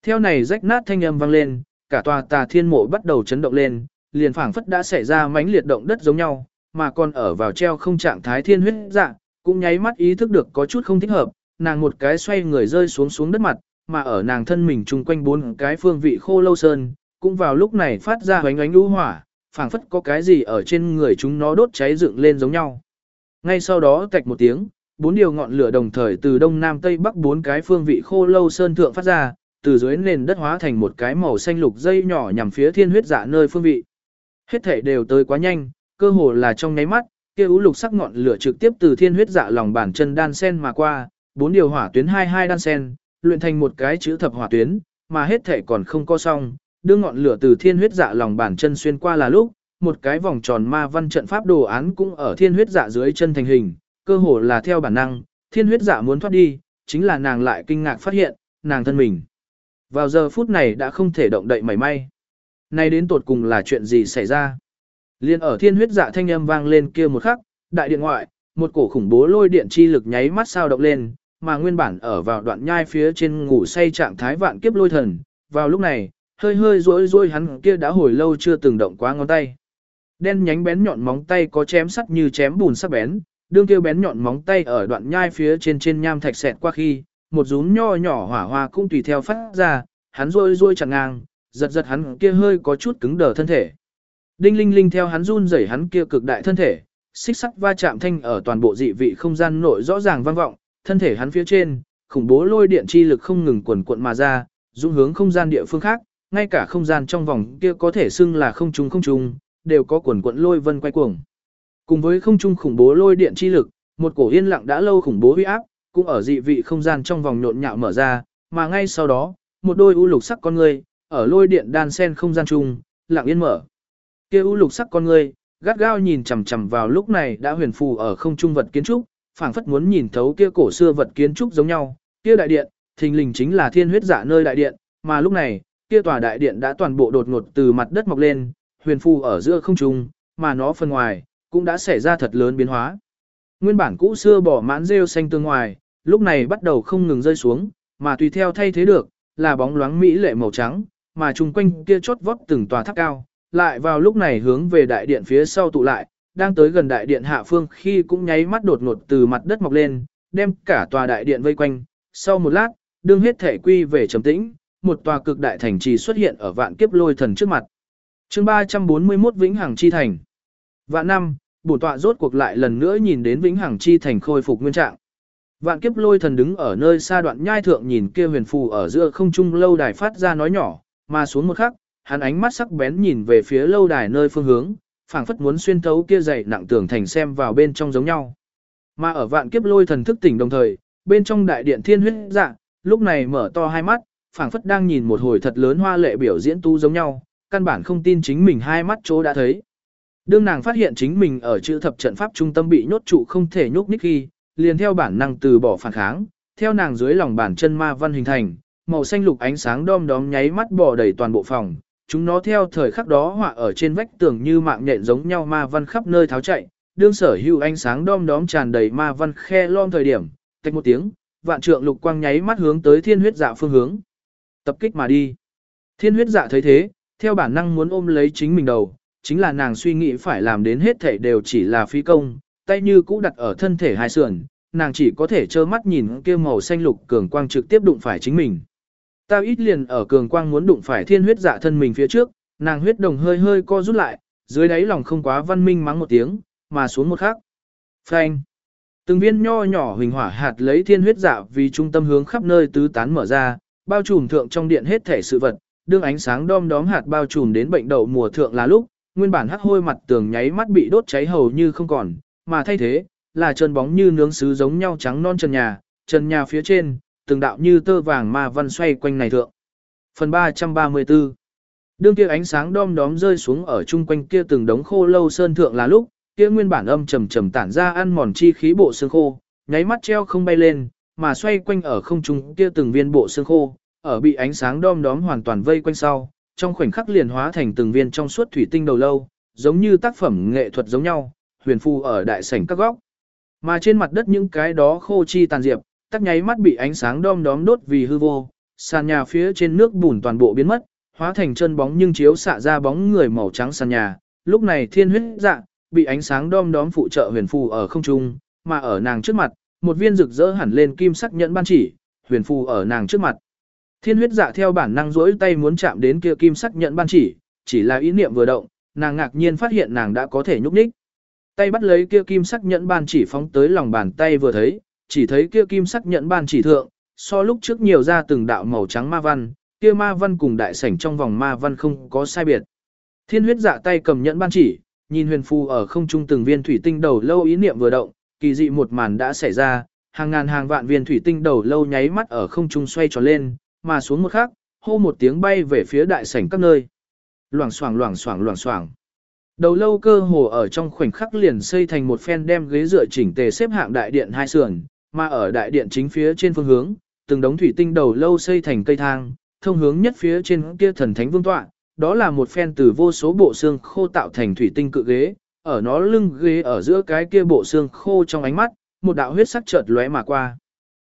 Theo này rách nát thanh âm vang lên, cả tòa tà thiên mộ bắt đầu chấn động lên, liền phảng phất đã xảy ra mãnh liệt động đất giống nhau, mà còn ở vào treo không trạng thái thiên huyết dạ, cũng nháy mắt ý thức được có chút không thích hợp, nàng một cái xoay người rơi xuống xuống đất mặt, mà ở nàng thân mình chung quanh bốn cái phương vị khô lâu sơn, cũng vào lúc này phát ra hoánh ánh lũ hỏa, phảng phất có cái gì ở trên người chúng nó đốt cháy dựng lên giống nhau. Ngay sau đó tạch một tiếng, bốn điều ngọn lửa đồng thời từ đông nam tây bắc bốn cái phương vị khô lâu sơn thượng phát ra, từ dưới nền đất hóa thành một cái màu xanh lục dây nhỏ nhằm phía thiên huyết dạ nơi phương vị. Hết thể đều tới quá nhanh, cơ hồ là trong nháy mắt, kia u lục sắc ngọn lửa trực tiếp từ thiên huyết dạ lòng bàn chân đan sen mà qua, bốn điều hỏa tuyến hai hai đan sen, luyện thành một cái chữ thập hỏa tuyến, mà hết thể còn không có xong, đưa ngọn lửa từ thiên huyết dạ lòng bàn chân xuyên qua là lúc, một cái vòng tròn ma văn trận pháp đồ án cũng ở thiên huyết dạ dưới chân thành hình, cơ hồ là theo bản năng, thiên huyết dạ muốn thoát đi, chính là nàng lại kinh ngạc phát hiện, nàng thân mình. Vào giờ phút này đã không thể động đậy mảy may. Nay đến tột cùng là chuyện gì xảy ra? Liên ở thiên huyết dạ thanh âm vang lên kia một khắc, đại điện ngoại, một cổ khủng bố lôi điện chi lực nháy mắt sao động lên, mà nguyên bản ở vào đoạn nhai phía trên ngủ say trạng thái vạn kiếp lôi thần, vào lúc này, hơi hơi rối rối hắn kia đã hồi lâu chưa từng động quá ngón tay. Đen nhánh bén nhọn móng tay có chém sắt như chém bùn sắc bén, đương kia bén nhọn móng tay ở đoạn nhai phía trên trên nham thạch xẹt qua khi, một rúm nho nhỏ hỏa hoa cũng tùy theo phát ra, hắn rôi rôi chặt ngang, giật giật hắn kia hơi có chút cứng đờ thân thể. Đinh linh linh theo hắn run rẩy hắn kia cực đại thân thể, xích sắt va chạm thanh ở toàn bộ dị vị không gian nội rõ ràng vang vọng, thân thể hắn phía trên, khủng bố lôi điện chi lực không ngừng quần cuộn mà ra, dũng hướng không gian địa phương khác, ngay cả không gian trong vòng kia có thể xưng là không trung không trung, đều có quần cuộn lôi vân quay cuồng. Cùng với không trung khủng bố lôi điện chi lực, một cổ yên lặng đã lâu khủng bố uy áp, cũng ở dị vị không gian trong vòng nhộn nhạo mở ra, mà ngay sau đó, một đôi u lục sắc con người, ở lôi điện đan sen không gian chung, lặng yên mở. Kia u lục sắc con người, gắt gao nhìn chằm chằm vào lúc này đã huyền phù ở không trung vật kiến trúc, phảng phất muốn nhìn thấu kia cổ xưa vật kiến trúc giống nhau, kia đại điện, thình lình chính là thiên huyết giả nơi đại điện, mà lúc này, kia tòa đại điện đã toàn bộ đột ngột từ mặt đất mọc lên, huyền phù ở giữa không trung, mà nó phần ngoài, cũng đã xảy ra thật lớn biến hóa. Nguyên bản cũ xưa bỏ mãn rêu xanh tương ngoài, lúc này bắt đầu không ngừng rơi xuống, mà tùy theo thay thế được, là bóng loáng mỹ lệ màu trắng, mà chung quanh kia chốt vót từng tòa tháp cao, lại vào lúc này hướng về đại điện phía sau tụ lại, đang tới gần đại điện hạ phương khi cũng nháy mắt đột ngột từ mặt đất mọc lên, đem cả tòa đại điện vây quanh, sau một lát, đương hết thể quy về trầm tĩnh, một tòa cực đại thành trì xuất hiện ở vạn kiếp lôi thần trước mặt. chương 341 Vĩnh Hằng Chi Thành Vạn năm, bổn tọa rốt cuộc lại lần nữa nhìn đến Vĩnh Hằng Chi Thành khôi phục nguyên trạng. Vạn kiếp lôi thần đứng ở nơi xa đoạn nhai thượng nhìn kia huyền phù ở giữa không trung lâu đài phát ra nói nhỏ, mà xuống một khắc, hắn ánh mắt sắc bén nhìn về phía lâu đài nơi phương hướng, phảng phất muốn xuyên thấu kia dày nặng tường thành xem vào bên trong giống nhau. Mà ở vạn kiếp lôi thần thức tỉnh đồng thời, bên trong đại điện thiên huyết dạ, lúc này mở to hai mắt, phảng phất đang nhìn một hồi thật lớn hoa lệ biểu diễn tu giống nhau, căn bản không tin chính mình hai mắt chỗ đã thấy. Đương nàng phát hiện chính mình ở chữ thập trận pháp trung tâm bị nhốt trụ không thể nhúc nhích khi, liền theo bản năng từ bỏ phản kháng, theo nàng dưới lòng bàn chân ma văn hình thành, màu xanh lục ánh sáng đom đóm nháy mắt bò đầy toàn bộ phòng, chúng nó theo thời khắc đó họa ở trên vách tường như mạng nhện giống nhau ma văn khắp nơi tháo chạy, đương sở hữu ánh sáng đom đóm tràn đầy ma văn khe lom thời điểm, tách một tiếng, vạn trượng lục quang nháy mắt hướng tới thiên huyết dạ phương hướng. Tập kích mà đi. Thiên huyết dạ thấy thế, theo bản năng muốn ôm lấy chính mình đầu, chính là nàng suy nghĩ phải làm đến hết thể đều chỉ là phi công, tay như cũ đặt ở thân thể hai sườn, nàng chỉ có thể trơ mắt nhìn kia màu xanh lục cường quang trực tiếp đụng phải chính mình. Tao ít liền ở cường quang muốn đụng phải thiên huyết dạ thân mình phía trước, nàng huyết đồng hơi hơi co rút lại, dưới đáy lòng không quá văn minh mắng một tiếng, mà xuống một khắc. Phanh. Từng viên nho nhỏ hình hỏa hạt lấy thiên huyết dạ vì trung tâm hướng khắp nơi tứ tán mở ra, bao trùm thượng trong điện hết thể sự vật, đương ánh sáng đom đóm hạt bao trùm đến bệnh đậu mùa thượng là lúc, nguyên bản hắc hôi mặt tường nháy mắt bị đốt cháy hầu như không còn, mà thay thế, là chân bóng như nướng sứ giống nhau trắng non trần nhà, trần nhà phía trên, từng đạo như tơ vàng ma văn xoay quanh này thượng. Phần 334 Đương kia ánh sáng đom đóm rơi xuống ở chung quanh kia từng đống khô lâu sơn thượng là lúc, kia nguyên bản âm trầm trầm tản ra ăn mòn chi khí bộ xương khô, nháy mắt treo không bay lên, mà xoay quanh ở không trung kia từng viên bộ xương khô, ở bị ánh sáng đom đóm hoàn toàn vây quanh sau, trong khoảnh khắc liền hóa thành từng viên trong suốt thủy tinh đầu lâu, giống như tác phẩm nghệ thuật giống nhau, huyền phù ở đại sảnh các góc. Mà trên mặt đất những cái đó khô chi tàn diệp, tắc nháy mắt bị ánh sáng đom đóm đốt vì hư vô, sàn nhà phía trên nước bùn toàn bộ biến mất, hóa thành chân bóng nhưng chiếu xạ ra bóng người màu trắng sàn nhà. Lúc này thiên huyết dạ, bị ánh sáng đom đóm phụ trợ huyền phù ở không trung, mà ở nàng trước mặt, một viên rực rỡ hẳn lên kim sắc nhẫn ban chỉ, huyền phù ở nàng trước mặt. Thiên huyết dạ theo bản năng rỗi tay muốn chạm đến kia kim sắc nhẫn ban chỉ, chỉ là ý niệm vừa động, nàng ngạc nhiên phát hiện nàng đã có thể nhúc nhích. Tay bắt lấy kia kim sắc nhẫn ban chỉ phóng tới lòng bàn tay vừa thấy, chỉ thấy kia kim sắc nhẫn ban chỉ thượng, so lúc trước nhiều ra từng đạo màu trắng ma văn, kia ma văn cùng đại sảnh trong vòng ma văn không có sai biệt. Thiên huyết dạ tay cầm nhẫn ban chỉ, nhìn huyền Phu ở không trung từng viên thủy tinh đầu lâu ý niệm vừa động, kỳ dị một màn đã xảy ra, hàng ngàn hàng vạn viên thủy tinh đầu lâu nháy mắt ở không trung xoay tròn lên, mà xuống một khắc, hô một tiếng bay về phía đại sảnh các nơi. Loảng xoảng loảng xoảng loảng xoảng. Đầu lâu cơ hồ ở trong khoảnh khắc liền xây thành một phen đem ghế dựa chỉnh tề xếp hạng đại điện hai sườn, mà ở đại điện chính phía trên phương hướng, từng đống thủy tinh đầu lâu xây thành cây thang, thông hướng nhất phía trên kia thần thánh vương tọa, đó là một phen từ vô số bộ xương khô tạo thành thủy tinh cự ghế, ở nó lưng ghế ở giữa cái kia bộ xương khô trong ánh mắt, một đạo huyết sắc chợt lóe mà qua.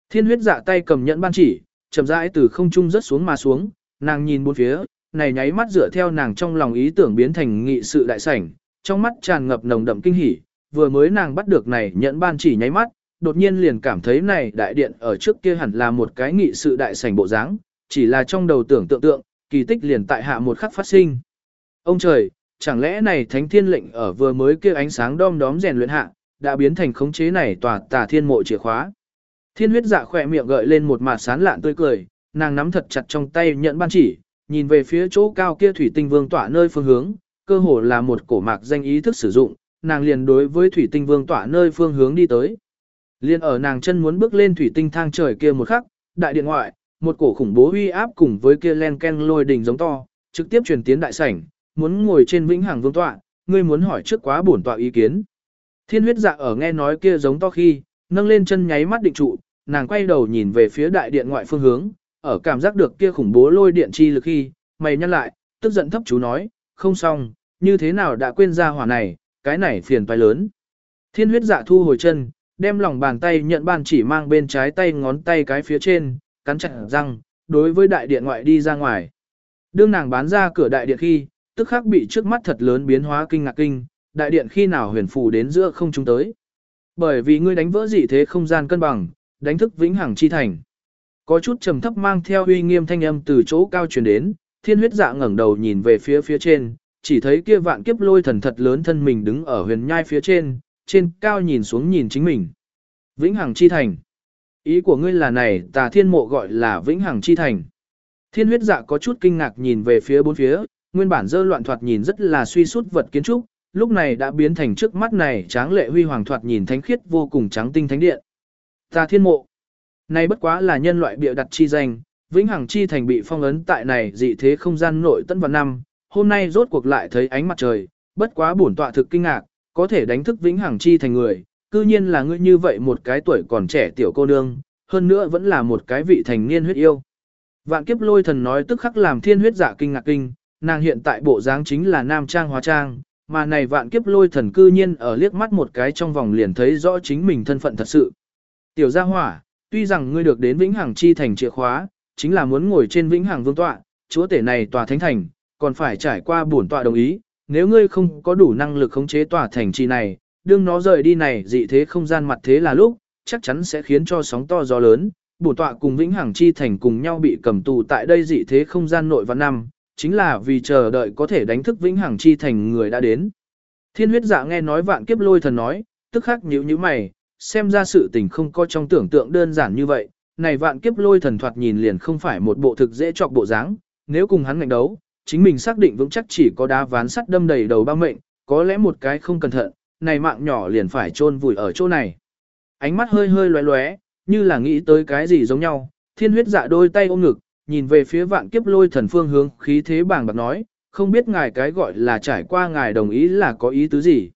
Thiên huyết dạ tay cầm nhẫn ban chỉ, chậm rãi từ không trung rớt xuống mà xuống, nàng nhìn bốn phía, này nháy mắt dựa theo nàng trong lòng ý tưởng biến thành nghị sự đại sảnh, trong mắt tràn ngập nồng đậm kinh hỉ, vừa mới nàng bắt được này nhẫn ban chỉ nháy mắt, đột nhiên liền cảm thấy này đại điện ở trước kia hẳn là một cái nghị sự đại sảnh bộ dáng, chỉ là trong đầu tưởng tượng tượng, kỳ tích liền tại hạ một khắc phát sinh. Ông trời, chẳng lẽ này thánh thiên lệnh ở vừa mới kia ánh sáng đom đóm rèn luyện hạ, đã biến thành khống chế này tòa tà thiên mộ chìa khóa. Thiên huyết dạ khỏe miệng gợi lên một mặt sán lạn tươi cười, nàng nắm thật chặt trong tay nhận ban chỉ, nhìn về phía chỗ cao kia thủy tinh vương tỏa nơi phương hướng, cơ hồ là một cổ mạc danh ý thức sử dụng, nàng liền đối với thủy tinh vương tỏa nơi phương hướng đi tới. Liên ở nàng chân muốn bước lên thủy tinh thang trời kia một khắc, đại điện ngoại, một cổ khủng bố uy áp cùng với kia len ken lôi đỉnh giống to, trực tiếp truyền tiến đại sảnh, muốn ngồi trên vĩnh hằng vương tọa, ngươi muốn hỏi trước quá bổn tọa ý kiến. Thiên huyết dạ ở nghe nói kia giống to khi, nâng lên chân nháy mắt định trụ, nàng quay đầu nhìn về phía đại điện ngoại phương hướng, ở cảm giác được kia khủng bố lôi điện chi lực khi, mày nhăn lại, tức giận thấp chú nói, không xong, như thế nào đã quên ra hỏa này, cái này phiền toái lớn. Thiên huyết dạ thu hồi chân, đem lòng bàn tay nhận bàn chỉ mang bên trái tay ngón tay cái phía trên, cắn chặt răng, đối với đại điện ngoại đi ra ngoài. Đương nàng bán ra cửa đại điện khi, tức khắc bị trước mắt thật lớn biến hóa kinh ngạc kinh, đại điện khi nào huyền phù đến giữa không trung tới. Bởi vì ngươi đánh vỡ dị thế không gian cân bằng, đánh thức vĩnh hằng chi thành. Có chút trầm thấp mang theo uy nghiêm thanh âm từ chỗ cao truyền đến, thiên huyết dạ ngẩng đầu nhìn về phía phía trên, chỉ thấy kia vạn kiếp lôi thần thật lớn thân mình đứng ở huyền nhai phía trên, trên cao nhìn xuống nhìn chính mình. Vĩnh hằng chi thành. Ý của ngươi là này tà thiên mộ gọi là vĩnh hằng chi thành. Thiên huyết dạ có chút kinh ngạc nhìn về phía bốn phía, nguyên bản dơ loạn thoạt nhìn rất là suy sút vật kiến trúc, lúc này đã biến thành trước mắt này tráng lệ huy hoàng thoạt nhìn thánh khiết vô cùng trắng tinh thánh điện. Tà thiên mộ. Này bất quá là nhân loại bịa đặt chi danh, vĩnh hằng chi thành bị phong ấn tại này dị thế không gian nội tân vào năm, hôm nay rốt cuộc lại thấy ánh mặt trời, bất quá bổn tọa thực kinh ngạc, có thể đánh thức vĩnh hằng chi thành người, cư nhiên là ngươi như vậy một cái tuổi còn trẻ tiểu cô nương, hơn nữa vẫn là một cái vị thành niên huyết yêu. Vạn kiếp lôi thần nói tức khắc làm thiên huyết giả kinh ngạc kinh, nàng hiện tại bộ dáng chính là nam trang hóa trang, mà này vạn kiếp lôi thần cư nhiên ở liếc mắt một cái trong vòng liền thấy rõ chính mình thân phận thật sự. Tiểu gia hỏa, tuy rằng ngươi được đến vĩnh hằng chi thành chìa khóa, chính là muốn ngồi trên vĩnh hằng vương tọa, chúa tể này tòa thánh thành, còn phải trải qua bổn tọa đồng ý, nếu ngươi không có đủ năng lực khống chế tòa thành trì này, đương nó rời đi này dị thế không gian mặt thế là lúc, chắc chắn sẽ khiến cho sóng to gió lớn, bổn tọa cùng vĩnh hằng chi thành cùng nhau bị cầm tù tại đây dị thế không gian nội và năm, chính là vì chờ đợi có thể đánh thức vĩnh hằng chi thành người đã đến. Thiên huyết dạ nghe nói vạn kiếp lôi thần nói, tức khắc nhíu nhíu mày, xem ra sự tình không có trong tưởng tượng đơn giản như vậy, này vạn kiếp lôi thần thoạt nhìn liền không phải một bộ thực dễ chọc bộ dáng, nếu cùng hắn ngạnh đấu, chính mình xác định vững chắc chỉ có đá ván sắt đâm đầy đầu ba mệnh, có lẽ một cái không cẩn thận, này mạng nhỏ liền phải chôn vùi ở chỗ này. Ánh mắt hơi hơi lóe lóe, như là nghĩ tới cái gì giống nhau, thiên huyết dạ đôi tay ôm ngực, nhìn về phía vạn kiếp lôi thần phương hướng khí thế bàng bạc nói, không biết ngài cái gọi là trải qua ngài đồng ý là có ý tứ gì.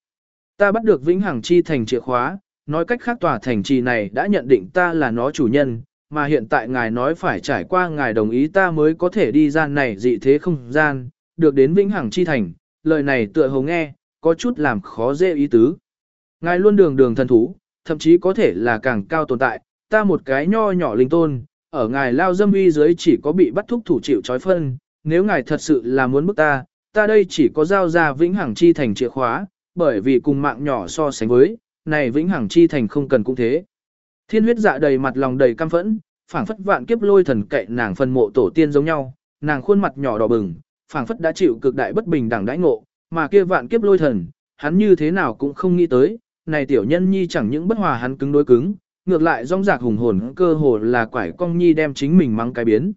Ta bắt được vĩnh hằng chi thành chìa khóa, nói cách khác tòa thành trì này đã nhận định ta là nó chủ nhân, mà hiện tại ngài nói phải trải qua ngài đồng ý ta mới có thể đi gian này dị thế không gian, được đến vĩnh hằng chi thành, lời này tựa hồ nghe, có chút làm khó dễ ý tứ. Ngài luôn đường đường thần thú, thậm chí có thể là càng cao tồn tại, ta một cái nho nhỏ linh tôn, ở ngài lao dâm uy dưới chỉ có bị bắt thúc thủ chịu trói phân, nếu ngài thật sự là muốn bức ta, ta đây chỉ có giao ra vĩnh hằng chi thành chìa khóa, bởi vì cùng mạng nhỏ so sánh với, này vĩnh hằng chi thành không cần cũng thế. Thiên huyết dạ đầy mặt lòng đầy căm phẫn, phảng phất vạn kiếp lôi thần cậy nàng phân mộ tổ tiên giống nhau, nàng khuôn mặt nhỏ đỏ bừng, phảng phất đã chịu cực đại bất bình đẳng đãi ngộ, mà kia vạn kiếp lôi thần, hắn như thế nào cũng không nghĩ tới, này tiểu nhân nhi chẳng những bất hòa hắn cứng đối cứng, ngược lại rong rạc hùng hồn cơ hồ là quải cong nhi đem chính mình mang cái biến.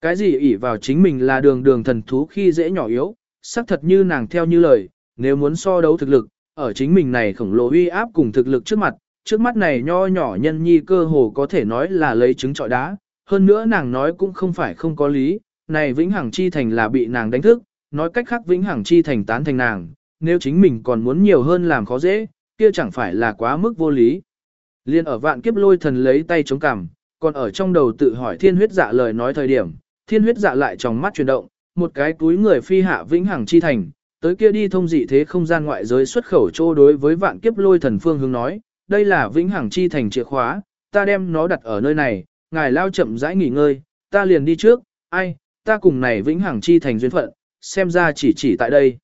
Cái gì ỷ vào chính mình là đường đường thần thú khi dễ nhỏ yếu, xác thật như nàng theo như lời, nếu muốn so đấu thực lực, ở chính mình này khổng lồ uy áp cùng thực lực trước mặt, trước mắt này nho nhỏ nhân nhi cơ hồ có thể nói là lấy trứng trọi đá, hơn nữa nàng nói cũng không phải không có lý, này vĩnh hằng chi thành là bị nàng đánh thức, nói cách khác vĩnh hằng chi thành tán thành nàng, nếu chính mình còn muốn nhiều hơn làm khó dễ, kia chẳng phải là quá mức vô lý. Liên ở vạn kiếp lôi thần lấy tay chống cằm, còn ở trong đầu tự hỏi thiên huyết dạ lời nói thời điểm, thiên huyết dạ lại trong mắt chuyển động, một cái túi người phi hạ vĩnh hằng chi thành, tới kia đi thông dị thế không gian ngoại giới xuất khẩu chỗ đối với vạn kiếp lôi thần phương hướng nói, đây là vĩnh hằng chi thành chìa khóa, ta đem nó đặt ở nơi này, ngài lao chậm rãi nghỉ ngơi, ta liền đi trước, ai, ta cùng này vĩnh hằng chi thành duyên phận, xem ra chỉ chỉ tại đây.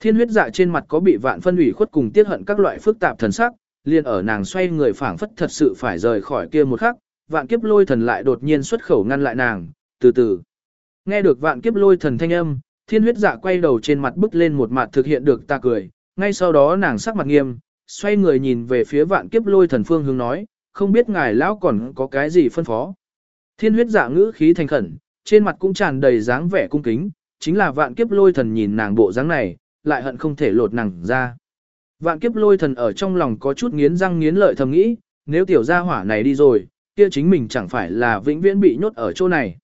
Thiên huyết dạ trên mặt có bị vạn phân ủy khuất cùng tiết hận các loại phức tạp thần sắc, liền ở nàng xoay người phảng phất thật sự phải rời khỏi kia một khắc, vạn kiếp lôi thần lại đột nhiên xuất khẩu ngăn lại nàng, từ từ. Nghe được vạn kiếp lôi thần thanh âm, thiên huyết dạ quay đầu trên mặt bứt lên một mặt thực hiện được ta cười, ngay sau đó nàng sắc mặt nghiêm, xoay người nhìn về phía vạn kiếp lôi thần phương hướng nói, không biết ngài lão còn có cái gì phân phó. Thiên huyết dạ ngữ khí thành khẩn, trên mặt cũng tràn đầy dáng vẻ cung kính, chính là vạn kiếp lôi thần nhìn nàng bộ dáng này, lại hận không thể lột nàng ra. Vạn kiếp lôi thần ở trong lòng có chút nghiến răng nghiến lợi thầm nghĩ, nếu tiểu gia hỏa này đi rồi, kia chính mình chẳng phải là vĩnh viễn bị nhốt ở chỗ này.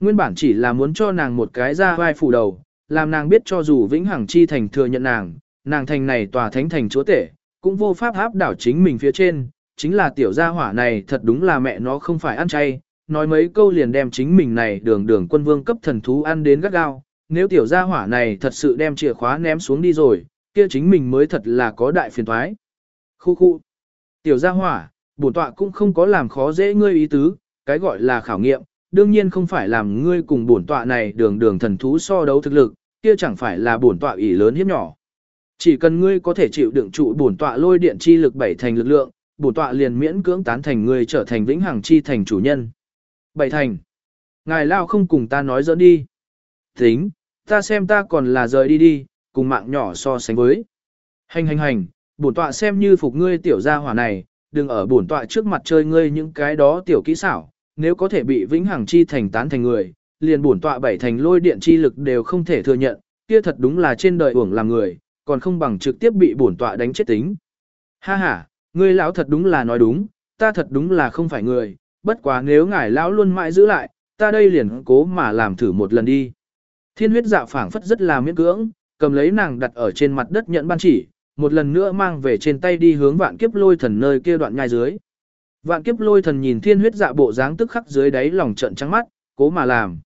Nguyên bản chỉ là muốn cho nàng một cái ra vai phủ đầu, làm nàng biết cho dù vĩnh hằng chi thành thừa nhận nàng, nàng thành này tòa thánh thành chúa tể, cũng vô pháp áp đảo chính mình phía trên, chính là tiểu gia hỏa này thật đúng là mẹ nó không phải ăn chay, nói mấy câu liền đem chính mình này đường đường quân vương cấp thần thú ăn đến gắt gao, nếu tiểu gia hỏa này thật sự đem chìa khóa ném xuống đi rồi, kia chính mình mới thật là có đại phiền thoái. Khu khu. Tiểu gia hỏa, bổn tọa cũng không có làm khó dễ ngươi ý tứ, cái gọi là khảo nghiệm, đương nhiên không phải làm ngươi cùng bổn tọa này đường đường thần thú so đấu thực lực, kia chẳng phải là bổn tọa ỷ lớn hiếp nhỏ. Chỉ cần ngươi có thể chịu đựng trụ bổn tọa lôi điện chi lực bảy thành lực lượng, bổn tọa liền miễn cưỡng tán thành ngươi trở thành vĩnh hằng chi thành chủ nhân. Bảy thành. Ngài lao không cùng ta nói dẫn đi. Tính, ta xem ta còn là rời đi đi, cùng mạng nhỏ so sánh với. Hành hành hành, bổn tọa xem như phục ngươi tiểu gia hỏa này, đừng ở bổn tọa trước mặt chơi ngươi những cái đó tiểu kỹ xảo, nếu có thể bị vĩnh hằng chi thành tán thành người, liền bổn tọa bảy thành lôi điện chi lực đều không thể thừa nhận, kia thật đúng là trên đời uổng làm người, còn không bằng trực tiếp bị bổn tọa đánh chết tính. Ha ha, ngươi lão thật đúng là nói đúng, ta thật đúng là không phải người, bất quá nếu ngài lão luôn mãi giữ lại, ta đây liền cố mà làm thử một lần đi. Thiên huyết dạ phảng phất rất là miễn cưỡng, cầm lấy nàng đặt ở trên mặt đất nhận ban chỉ, một lần nữa mang về trên tay đi hướng vạn kiếp lôi thần nơi kia đoạn nhai dưới. Vạn kiếp lôi thần nhìn thiên huyết dạ bộ dáng tức khắc dưới đáy lòng trận trắng mắt, cố mà làm.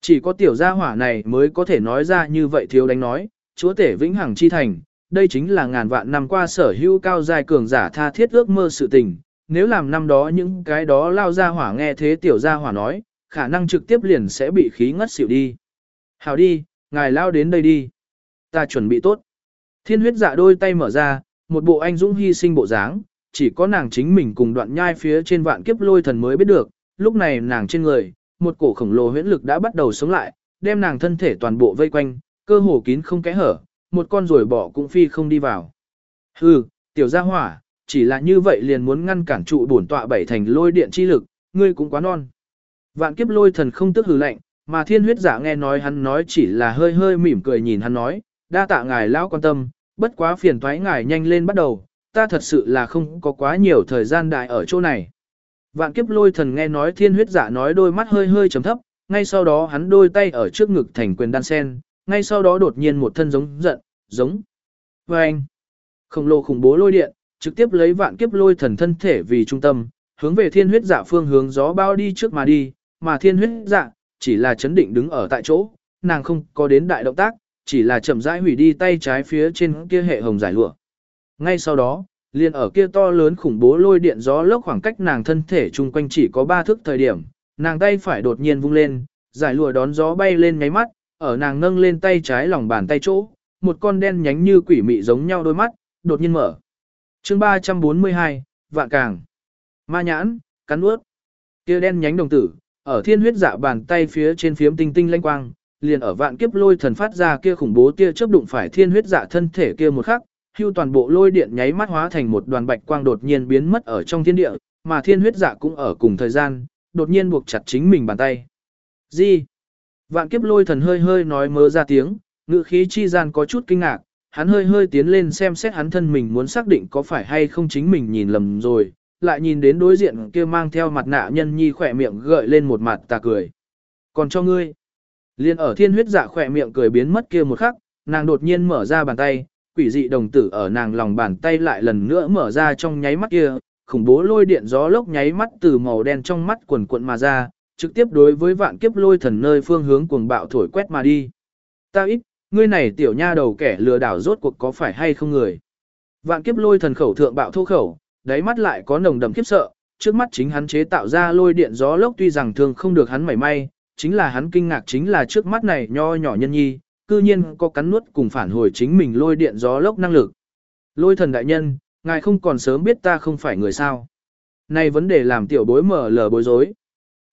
Chỉ có tiểu gia hỏa này mới có thể nói ra như vậy thiếu đánh nói, chúa tể vĩnh hằng chi thành, đây chính là ngàn vạn năm qua sở hữu cao giai cường giả tha thiết ước mơ sự tình. Nếu làm năm đó những cái đó lao gia hỏa nghe thế tiểu gia hỏa nói, khả năng trực tiếp liền sẽ bị khí ngất xỉu đi. hào đi, ngài lao đến đây đi. Ta chuẩn bị tốt. Thiên huyết dạ đôi tay mở ra, một bộ anh dũng hy sinh bộ dáng, chỉ có nàng chính mình cùng đoạn nhai phía trên vạn kiếp lôi thần mới biết được, lúc này nàng trên người, một cổ khổng lồ huyễn lực đã bắt đầu sống lại, đem nàng thân thể toàn bộ vây quanh, cơ hồ kín không kẽ hở, một con rồi bỏ cũng phi không đi vào. Hừ, tiểu gia hỏa, chỉ là như vậy liền muốn ngăn cản trụ bổn tọa bảy thành lôi điện chi lực, ngươi cũng quá non. Vạn kiếp lôi thần không tức hừ lạnh, mà thiên huyết giả nghe nói hắn nói chỉ là hơi hơi mỉm cười nhìn hắn nói, đa tạ ngài lão quan tâm, bất quá phiền thoái ngài nhanh lên bắt đầu, ta thật sự là không có quá nhiều thời gian đại ở chỗ này. Vạn kiếp lôi thần nghe nói thiên huyết giả nói đôi mắt hơi hơi chấm thấp, ngay sau đó hắn đôi tay ở trước ngực thành quyền đan sen, ngay sau đó đột nhiên một thân giống giận, giống. Và anh, khổng lồ khủng bố lôi điện, trực tiếp lấy vạn kiếp lôi thần thân thể vì trung tâm, hướng về thiên huyết giả phương hướng gió bao đi trước mà đi, mà thiên huyết giả chỉ là chấn định đứng ở tại chỗ, nàng không có đến đại động tác, chỉ là chậm rãi hủy đi tay trái phía trên kia hệ hồng giải lụa. Ngay sau đó, liền ở kia to lớn khủng bố lôi điện gió lốc khoảng cách nàng thân thể chung quanh chỉ có ba thước thời điểm, nàng tay phải đột nhiên vung lên, giải lụa đón gió bay lên nháy mắt, ở nàng nâng lên tay trái lòng bàn tay chỗ, một con đen nhánh như quỷ mị giống nhau đôi mắt, đột nhiên mở. Chương 342, Vạn Càng. Ma nhãn, cắn nuốt. Kia đen nhánh đồng tử, ở thiên huyết dạ bàn tay phía trên phiếm tinh tinh lanh quang, liền ở vạn kiếp lôi thần phát ra kia khủng bố tia chớp đụng phải thiên huyết dạ thân thể kia một khắc, hưu toàn bộ lôi điện nháy mắt hóa thành một đoàn bạch quang đột nhiên biến mất ở trong thiên địa, mà thiên huyết dạ cũng ở cùng thời gian, đột nhiên buộc chặt chính mình bàn tay. Gì? Vạn kiếp lôi thần hơi hơi nói mơ ra tiếng, ngữ khí chi gian có chút kinh ngạc, hắn hơi hơi tiến lên xem xét hắn thân mình muốn xác định có phải hay không chính mình nhìn lầm rồi, lại nhìn đến đối diện kia mang theo mặt nạ nhân nhi khỏe miệng gợi lên một mặt tà cười. Còn cho ngươi, liên ở thiên huyết dạ khỏe miệng cười biến mất kia một khắc, nàng đột nhiên mở ra bàn tay, quỷ dị đồng tử ở nàng lòng bàn tay lại lần nữa mở ra trong nháy mắt kia, khủng bố lôi điện gió lốc nháy mắt từ màu đen trong mắt quần cuộn mà ra, trực tiếp đối với vạn kiếp lôi thần nơi phương hướng cuồng bạo thổi quét mà đi. Ta ít, ngươi này tiểu nha đầu kẻ lừa đảo rốt cuộc có phải hay không người. Vạn kiếp lôi thần khẩu thượng bạo thô khẩu, đáy mắt lại có nồng đậm kiếp sợ, trước mắt chính hắn chế tạo ra lôi điện gió lốc tuy rằng thường không được hắn mảy may, chính là hắn kinh ngạc chính là trước mắt này nho nhỏ nhân nhi, cư nhiên có cắn nuốt cùng phản hồi chính mình lôi điện gió lốc năng lực. Lôi thần đại nhân, ngài không còn sớm biết ta không phải người sao. Này vấn đề làm tiểu bối mở lờ bối rối.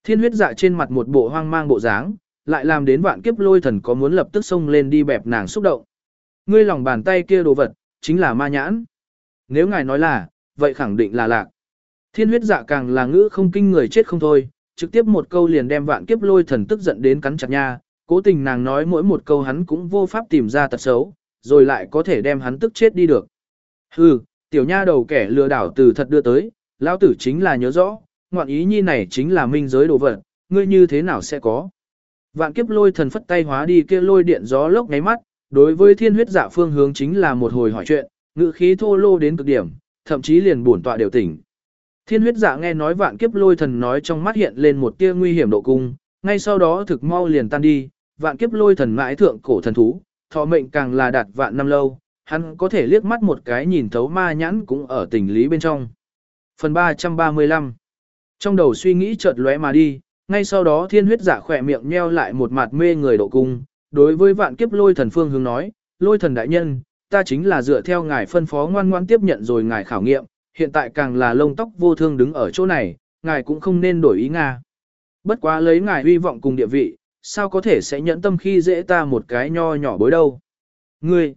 Thiên huyết dạ trên mặt một bộ hoang mang bộ dáng, lại làm đến vạn kiếp lôi thần có muốn lập tức xông lên đi bẹp nàng xúc động. Ngươi lòng bàn tay kia đồ vật, chính là ma nhãn. Nếu ngài nói là, vậy khẳng định là lạc. Thiên huyết dạ càng là ngữ không kinh người chết không thôi, trực tiếp một câu liền đem vạn kiếp lôi thần tức giận đến cắn chặt nha, cố tình nàng nói mỗi một câu hắn cũng vô pháp tìm ra tật xấu, rồi lại có thể đem hắn tức chết đi được. Hừ, tiểu nha đầu kẻ lừa đảo từ thật đưa tới, lão tử chính là nhớ rõ, ngoạn ý nhi này chính là minh giới đồ vật, ngươi như thế nào sẽ có. Vạn kiếp lôi thần phất tay hóa đi kia lôi điện gió lốc ngáy mắt, đối với thiên huyết dạ phương hướng chính là một hồi hỏi chuyện, ngự khí thô lô đến cực điểm, thậm chí liền bổn tọa đều tỉnh. Thiên huyết dạ nghe nói vạn kiếp lôi thần nói trong mắt hiện lên một tia nguy hiểm độ cung, ngay sau đó thực mau liền tan đi, vạn kiếp lôi thần mãi thượng cổ thần thú, thọ mệnh càng là đạt vạn năm lâu, hắn có thể liếc mắt một cái nhìn thấu ma nhãn cũng ở tình lý bên trong. Phần 335 Trong đầu suy nghĩ chợt lóe mà đi, ngay sau đó thiên huyết giả khỏe miệng nheo lại một mặt mê người độ cung, đối với vạn kiếp lôi thần phương hướng nói, lôi thần đại nhân, ta chính là dựa theo ngài phân phó ngoan ngoan tiếp nhận rồi ngài khảo nghiệm, hiện tại càng là lông tóc vô thương đứng ở chỗ này, ngài cũng không nên đổi ý Nga. Bất quá lấy ngài hy vọng cùng địa vị, sao có thể sẽ nhẫn tâm khi dễ ta một cái nho nhỏ bối đâu. Ngươi,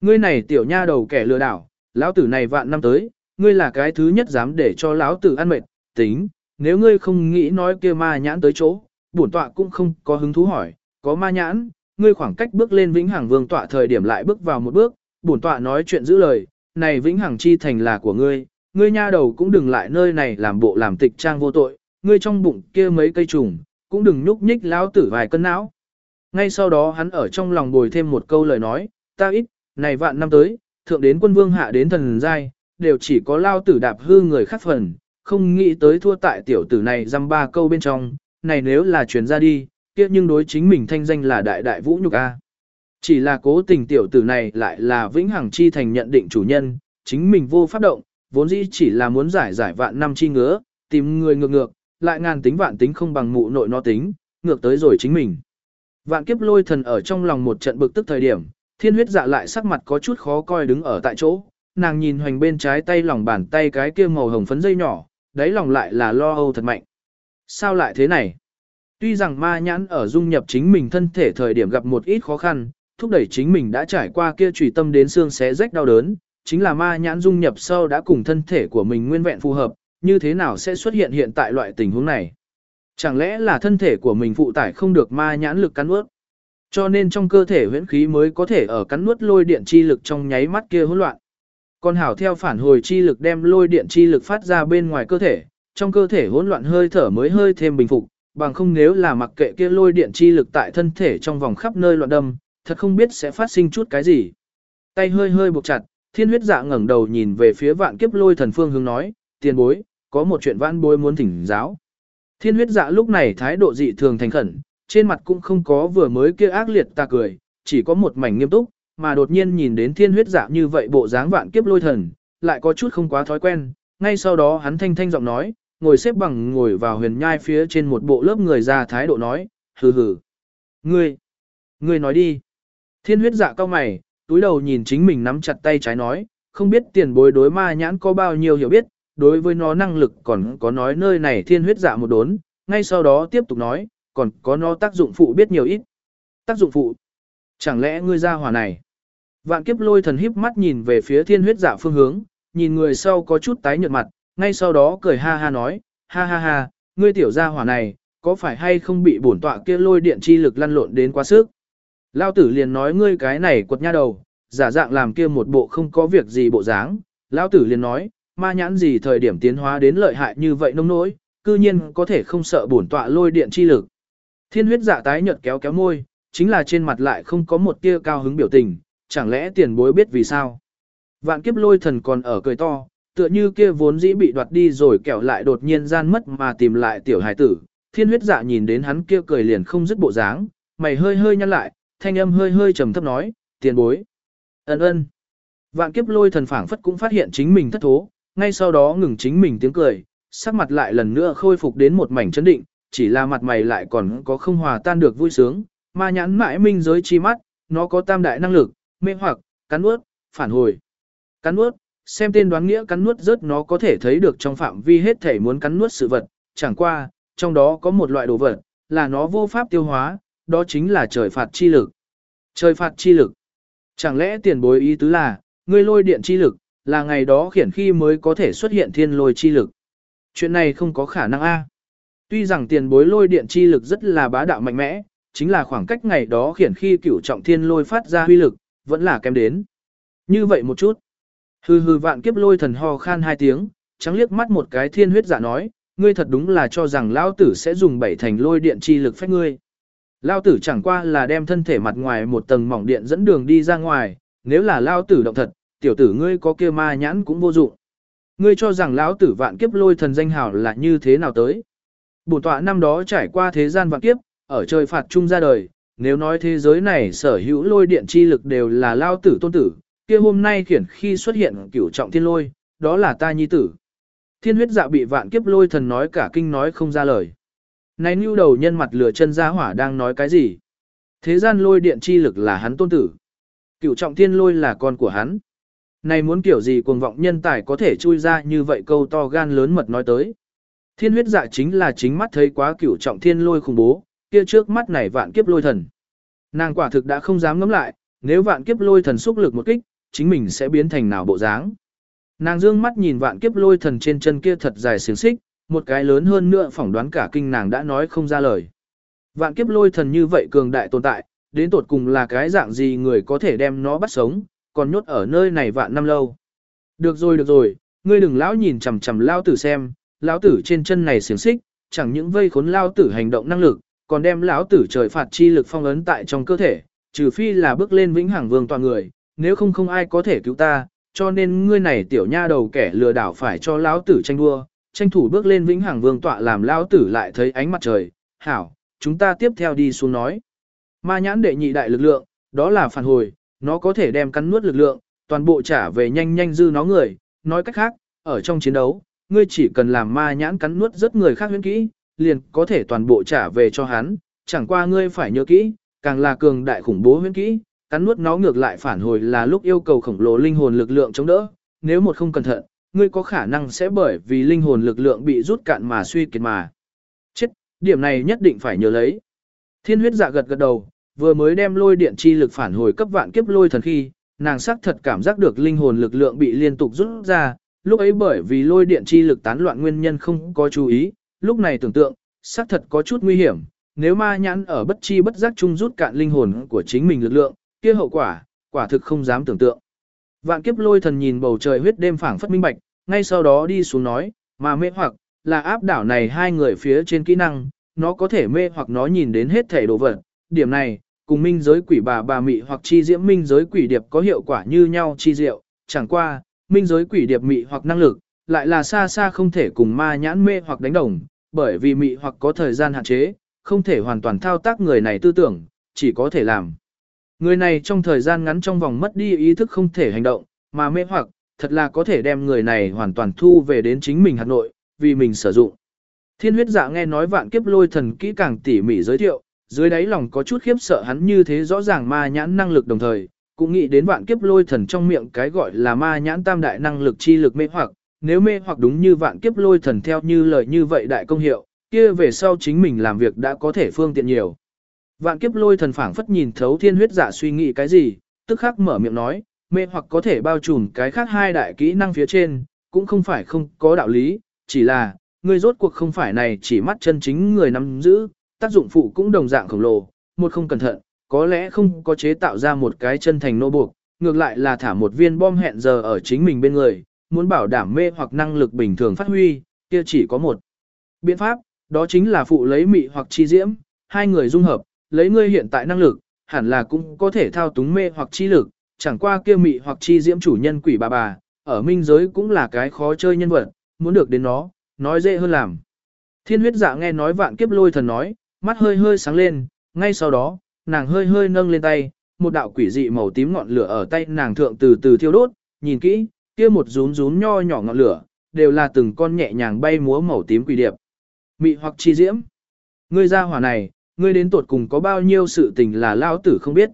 ngươi này tiểu nha đầu kẻ lừa đảo, lão tử này vạn năm tới, ngươi là cái thứ nhất dám để cho lão tử ăn mệt, tính, nếu ngươi không nghĩ nói kia ma nhãn tới chỗ, bổn tọa cũng không có hứng thú hỏi, có ma nhãn, ngươi khoảng cách bước lên vĩnh hằng vương tọa thời điểm lại bước vào một bước, bổn tọa nói chuyện giữ lời, này vĩnh hằng chi thành là của ngươi, ngươi nha đầu cũng đừng lại nơi này làm bộ làm tịch trang vô tội, ngươi trong bụng kia mấy cây trùng, cũng đừng nhúc nhích lão tử vài cân não. Ngay sau đó hắn ở trong lòng bồi thêm một câu lời nói, ta ít, này vạn năm tới, thượng đến quân vương hạ đến thần giai, đều chỉ có lao tử đạp hư người khác phần, không nghĩ tới thua tại tiểu tử này dăm ba câu bên trong, này nếu là truyền ra đi, kia nhưng đối chính mình thanh danh là đại đại vũ nhục a. Chỉ là cố tình tiểu tử này lại là vĩnh hằng chi thành nhận định chủ nhân, chính mình vô pháp động, vốn dĩ chỉ là muốn giải giải vạn năm chi ngứa, tìm người ngược ngược, lại ngàn tính vạn tính không bằng mụ nội nó tính, ngược tới rồi chính mình. Vạn kiếp lôi thần ở trong lòng một trận bực tức thời điểm, thiên huyết dạ lại sắc mặt có chút khó coi đứng ở tại chỗ, nàng nhìn hoành bên trái tay lòng bàn tay cái kia màu hồng phấn dây nhỏ, đáy lòng lại là lo âu thật mạnh. Sao lại thế này? Tuy rằng ma nhãn ở dung nhập chính mình thân thể thời điểm gặp một ít khó khăn, thúc đẩy chính mình đã trải qua kia trùy tâm đến xương xé rách đau đớn, chính là ma nhãn dung nhập sau đã cùng thân thể của mình nguyên vẹn phù hợp, như thế nào sẽ xuất hiện hiện tại loại tình huống này. Chẳng lẽ là thân thể của mình phụ tải không được ma nhãn lực cắn nuốt? Cho nên trong cơ thể huyễn khí mới có thể ở cắn nuốt lôi điện chi lực trong nháy mắt kia hỗn loạn. Còn hảo theo phản hồi chi lực đem lôi điện chi lực phát ra bên ngoài cơ thể, trong cơ thể hỗn loạn hơi thở mới hơi thêm bình phục, bằng không nếu là mặc kệ kia lôi điện chi lực tại thân thể trong vòng khắp nơi loạn đâm, thật không biết sẽ phát sinh chút cái gì. Tay hơi hơi buộc chặt, thiên huyết dạ ngẩng đầu nhìn về phía vạn kiếp lôi thần phương hướng nói, tiền bối, có một chuyện vãn bối muốn thỉnh giáo. Thiên huyết dạ lúc này thái độ dị thường thành khẩn, trên mặt cũng không có vừa mới kia ác liệt ta cười, chỉ có một mảnh nghiêm túc, mà đột nhiên nhìn đến thiên huyết dạ như vậy bộ dáng vạn kiếp lôi thần, lại có chút không quá thói quen, ngay sau đó hắn thanh thanh giọng nói, ngồi xếp bằng ngồi vào huyền nhai phía trên một bộ lớp người ra thái độ nói, hừ hừ. Ngươi, ngươi nói đi. Thiên huyết dạ cao mày, túi đầu nhìn chính mình nắm chặt tay trái nói, không biết tiền bối đối ma nhãn có bao nhiêu hiểu biết, đối với nó năng lực còn có nói nơi này thiên huyết dạ một đốn, ngay sau đó tiếp tục nói, còn có nó tác dụng phụ biết nhiều ít. Tác dụng phụ? Chẳng lẽ ngươi ra hỏa này? Vạn kiếp lôi thần híp mắt nhìn về phía thiên huyết dạ phương hướng, nhìn người sau có chút tái nhợt mặt, ngay sau đó cười ha ha nói, ha ha ha, ngươi tiểu gia hỏa này, có phải hay không bị bổn tọa kia lôi điện chi lực lăn lộn đến quá sức? Lao tử liền nói ngươi cái này quật nha đầu, giả dạng làm kia một bộ không có việc gì bộ dáng. Lao tử liền nói, ma nhãn gì thời điểm tiến hóa đến lợi hại như vậy nông nỗi, cư nhiên có thể không sợ bổn tọa lôi điện chi lực. Thiên huyết dạ tái nhợt kéo kéo môi, chính là trên mặt lại không có một tia cao hứng biểu tình, chẳng lẽ tiền bối biết vì sao. Vạn kiếp lôi thần còn ở cười to, tựa như kia vốn dĩ bị đoạt đi rồi kẹo lại đột nhiên gian mất mà tìm lại tiểu hải tử. Thiên huyết dạ nhìn đến hắn kia cười liền không dứt bộ dáng, mày hơi hơi nhăn lại, thanh âm hơi hơi trầm thấp nói, tiền bối. Ấn ơn. Vạn kiếp lôi thần phảng phất cũng phát hiện chính mình thất thố, ngay sau đó ngừng chính mình tiếng cười, sắc mặt lại lần nữa khôi phục đến một mảnh chấn định, chỉ là mặt mày lại còn có không hòa tan được vui sướng, ma nhãn mãi minh giới chi mắt, nó có tam đại năng lực, mê hoặc, cắn nuốt, phản hồi. Cắn nuốt, xem tên đoán nghĩa cắn nuốt rớt nó có thể thấy được trong phạm vi hết thể muốn cắn nuốt sự vật, chẳng qua, trong đó có một loại đồ vật, là nó vô pháp tiêu hóa, đó chính là trời phạt chi lực. Trời phạt chi lực. Chẳng lẽ tiền bối ý tứ là, ngươi lôi điện chi lực, là ngày đó khiển khi mới có thể xuất hiện thiên lôi chi lực. Chuyện này không có khả năng a. Tuy rằng tiền bối lôi điện chi lực rất là bá đạo mạnh mẽ, chính là khoảng cách ngày đó khiển khi cửu trọng thiên lôi phát ra huy lực, vẫn là kém đến. Như vậy một chút. Hừ hừ vạn kiếp lôi thần ho khan hai tiếng, trắng liếc mắt một cái thiên huyết dạ nói, ngươi thật đúng là cho rằng lao tử sẽ dùng bảy thành lôi điện chi lực phách ngươi. Lao tử chẳng qua là đem thân thể mặt ngoài một tầng mỏng điện dẫn đường đi ra ngoài, nếu là lao tử động thật, tiểu tử ngươi có kia ma nhãn cũng vô dụng. Ngươi cho rằng lão tử vạn kiếp lôi thần danh hào là như thế nào tới? Bổn tọa năm đó trải qua thế gian vạn kiếp, ở trời phạt chung ra đời, nếu nói thế giới này sở hữu lôi điện chi lực đều là lao tử tôn tử, kia hôm nay khiển khi xuất hiện cửu trọng thiên lôi, đó là ta nhi tử. Thiên huyết dạ bị vạn kiếp lôi thần nói cả kinh nói không ra lời. Này nưu đầu nhân mặt lửa chân ra hỏa đang nói cái gì? Thế gian lôi điện chi lực là hắn tôn tử. cựu trọng thiên lôi là con của hắn. Này muốn kiểu gì cuồng vọng nhân tài có thể chui ra như vậy câu to gan lớn mật nói tới. Thiên huyết dạ chính là chính mắt thấy quá cửu trọng thiên lôi khủng bố, kia trước mắt này vạn kiếp lôi thần. Nàng quả thực đã không dám ngẫm lại, nếu vạn kiếp lôi thần xúc lực một kích, chính mình sẽ biến thành nào bộ dáng. Nàng dương mắt nhìn vạn kiếp lôi thần trên chân kia thật dài xiềng xích, một cái lớn hơn nữa phỏng đoán cả kinh nàng đã nói không ra lời. Vạn kiếp lôi thần như vậy cường đại tồn tại, đến tột cùng là cái dạng gì người có thể đem nó bắt sống, còn nhốt ở nơi này vạn năm lâu. Được rồi được rồi, ngươi đừng lão nhìn chằm chằm lao tử xem, lão tử trên chân này xiềng xích, chẳng những vây khốn lao tử hành động năng lực, còn đem lão tử trời phạt chi lực phong ấn tại trong cơ thể, trừ phi là bước lên vĩnh hằng vương toàn người, nếu không không ai có thể cứu ta, cho nên ngươi này tiểu nha đầu kẻ lừa đảo phải cho lão tử tranh đua, tranh thủ bước lên vĩnh hằng vương tọa làm lão tử lại thấy ánh mặt trời. Hảo, chúng ta tiếp theo đi xuống nói. Ma nhãn đệ nhị đại lực lượng, đó là phản hồi, nó có thể đem cắn nuốt lực lượng, toàn bộ trả về nhanh nhanh dư nó người. Nói cách khác, ở trong chiến đấu, ngươi chỉ cần làm ma nhãn cắn nuốt rất người khác huyễn kỹ, liền có thể toàn bộ trả về cho hắn. Chẳng qua ngươi phải nhớ kỹ, càng là cường đại khủng bố huyễn kỹ, cắn nuốt nó ngược lại phản hồi là lúc yêu cầu khổng lồ linh hồn lực lượng chống đỡ, nếu một không cẩn thận, ngươi có khả năng sẽ bởi vì linh hồn lực lượng bị rút cạn mà suy kiệt mà. Chết, điểm này nhất định phải nhớ lấy. Thiên huyết dạ gật gật đầu, vừa mới đem lôi điện chi lực phản hồi cấp vạn kiếp lôi thần khi, nàng sắc thật cảm giác được linh hồn lực lượng bị liên tục rút ra, lúc ấy bởi vì lôi điện chi lực tán loạn nguyên nhân không có chú ý, lúc này tưởng tượng, sắc thật có chút nguy hiểm, nếu ma nhãn ở bất chi bất giác chung rút cạn linh hồn của chính mình lực lượng, kia hậu quả, quả thực không dám tưởng tượng. Vạn kiếp lôi thần nhìn bầu trời huyết đêm phảng phất minh bạch, ngay sau đó đi xuống nói, mà mê hoặc, là áp đảo này hai người phía trên kỹ năng, nó có thể mê hoặc nó nhìn đến hết thể đồ vật. Điểm này, cùng minh giới quỷ bà bà mị hoặc chi diễm minh giới quỷ điệp có hiệu quả như nhau chi diệu, chẳng qua, minh giới quỷ điệp mị hoặc năng lực, lại là xa xa không thể cùng ma nhãn mê hoặc đánh đồng, bởi vì mị hoặc có thời gian hạn chế, không thể hoàn toàn thao tác người này tư tưởng, chỉ có thể làm. Người này trong thời gian ngắn trong vòng mất đi ý thức không thể hành động, mà mê hoặc, thật là có thể đem người này hoàn toàn thu về đến chính mình Hà nội, vì mình sử dụng. Thiên huyết dạ nghe nói vạn kiếp lôi thần kỹ càng tỉ mỉ giới thiệu, dưới đáy lòng có chút khiếp sợ hắn như thế rõ ràng ma nhãn năng lực đồng thời, cũng nghĩ đến vạn kiếp lôi thần trong miệng cái gọi là ma nhãn tam đại năng lực chi lực mê hoặc, nếu mê hoặc đúng như vạn kiếp lôi thần theo như lời như vậy đại công hiệu, kia về sau chính mình làm việc đã có thể phương tiện nhiều. Vạn kiếp lôi thần phảng phất nhìn thấu thiên huyết giả suy nghĩ cái gì, tức khắc mở miệng nói, mê hoặc có thể bao trùm cái khác hai đại kỹ năng phía trên, cũng không phải không có đạo lý, chỉ là, người rốt cuộc không phải này chỉ mắt chân chính người nắm giữ, tác dụng phụ cũng đồng dạng khổng lồ, một không cẩn thận, có lẽ không có chế tạo ra một cái chân thành nô buộc, ngược lại là thả một viên bom hẹn giờ ở chính mình bên người, muốn bảo đảm mê hoặc năng lực bình thường phát huy, kia chỉ có một biện pháp, đó chính là phụ lấy mị hoặc chi diễm, hai người dung hợp, lấy ngươi hiện tại năng lực, hẳn là cũng có thể thao túng mê hoặc chi lực, chẳng qua kia mị hoặc chi diễm chủ nhân quỷ bà bà, ở minh giới cũng là cái khó chơi nhân vật, muốn được đến nó, nói dễ hơn làm. Thiên huyết dạ nghe nói vạn kiếp lôi thần nói, mắt hơi hơi sáng lên, ngay sau đó, nàng hơi hơi nâng lên tay, một đạo quỷ dị màu tím ngọn lửa ở tay nàng thượng từ từ thiêu đốt, nhìn kỹ, kia một rún rún nho nhỏ ngọn lửa, đều là từng con nhẹ nhàng bay múa màu tím quỷ điệp. Mị hoặc chi diễm. Ngươi ra hỏa này, ngươi đến tuột cùng có bao nhiêu sự tình là lao tử không biết.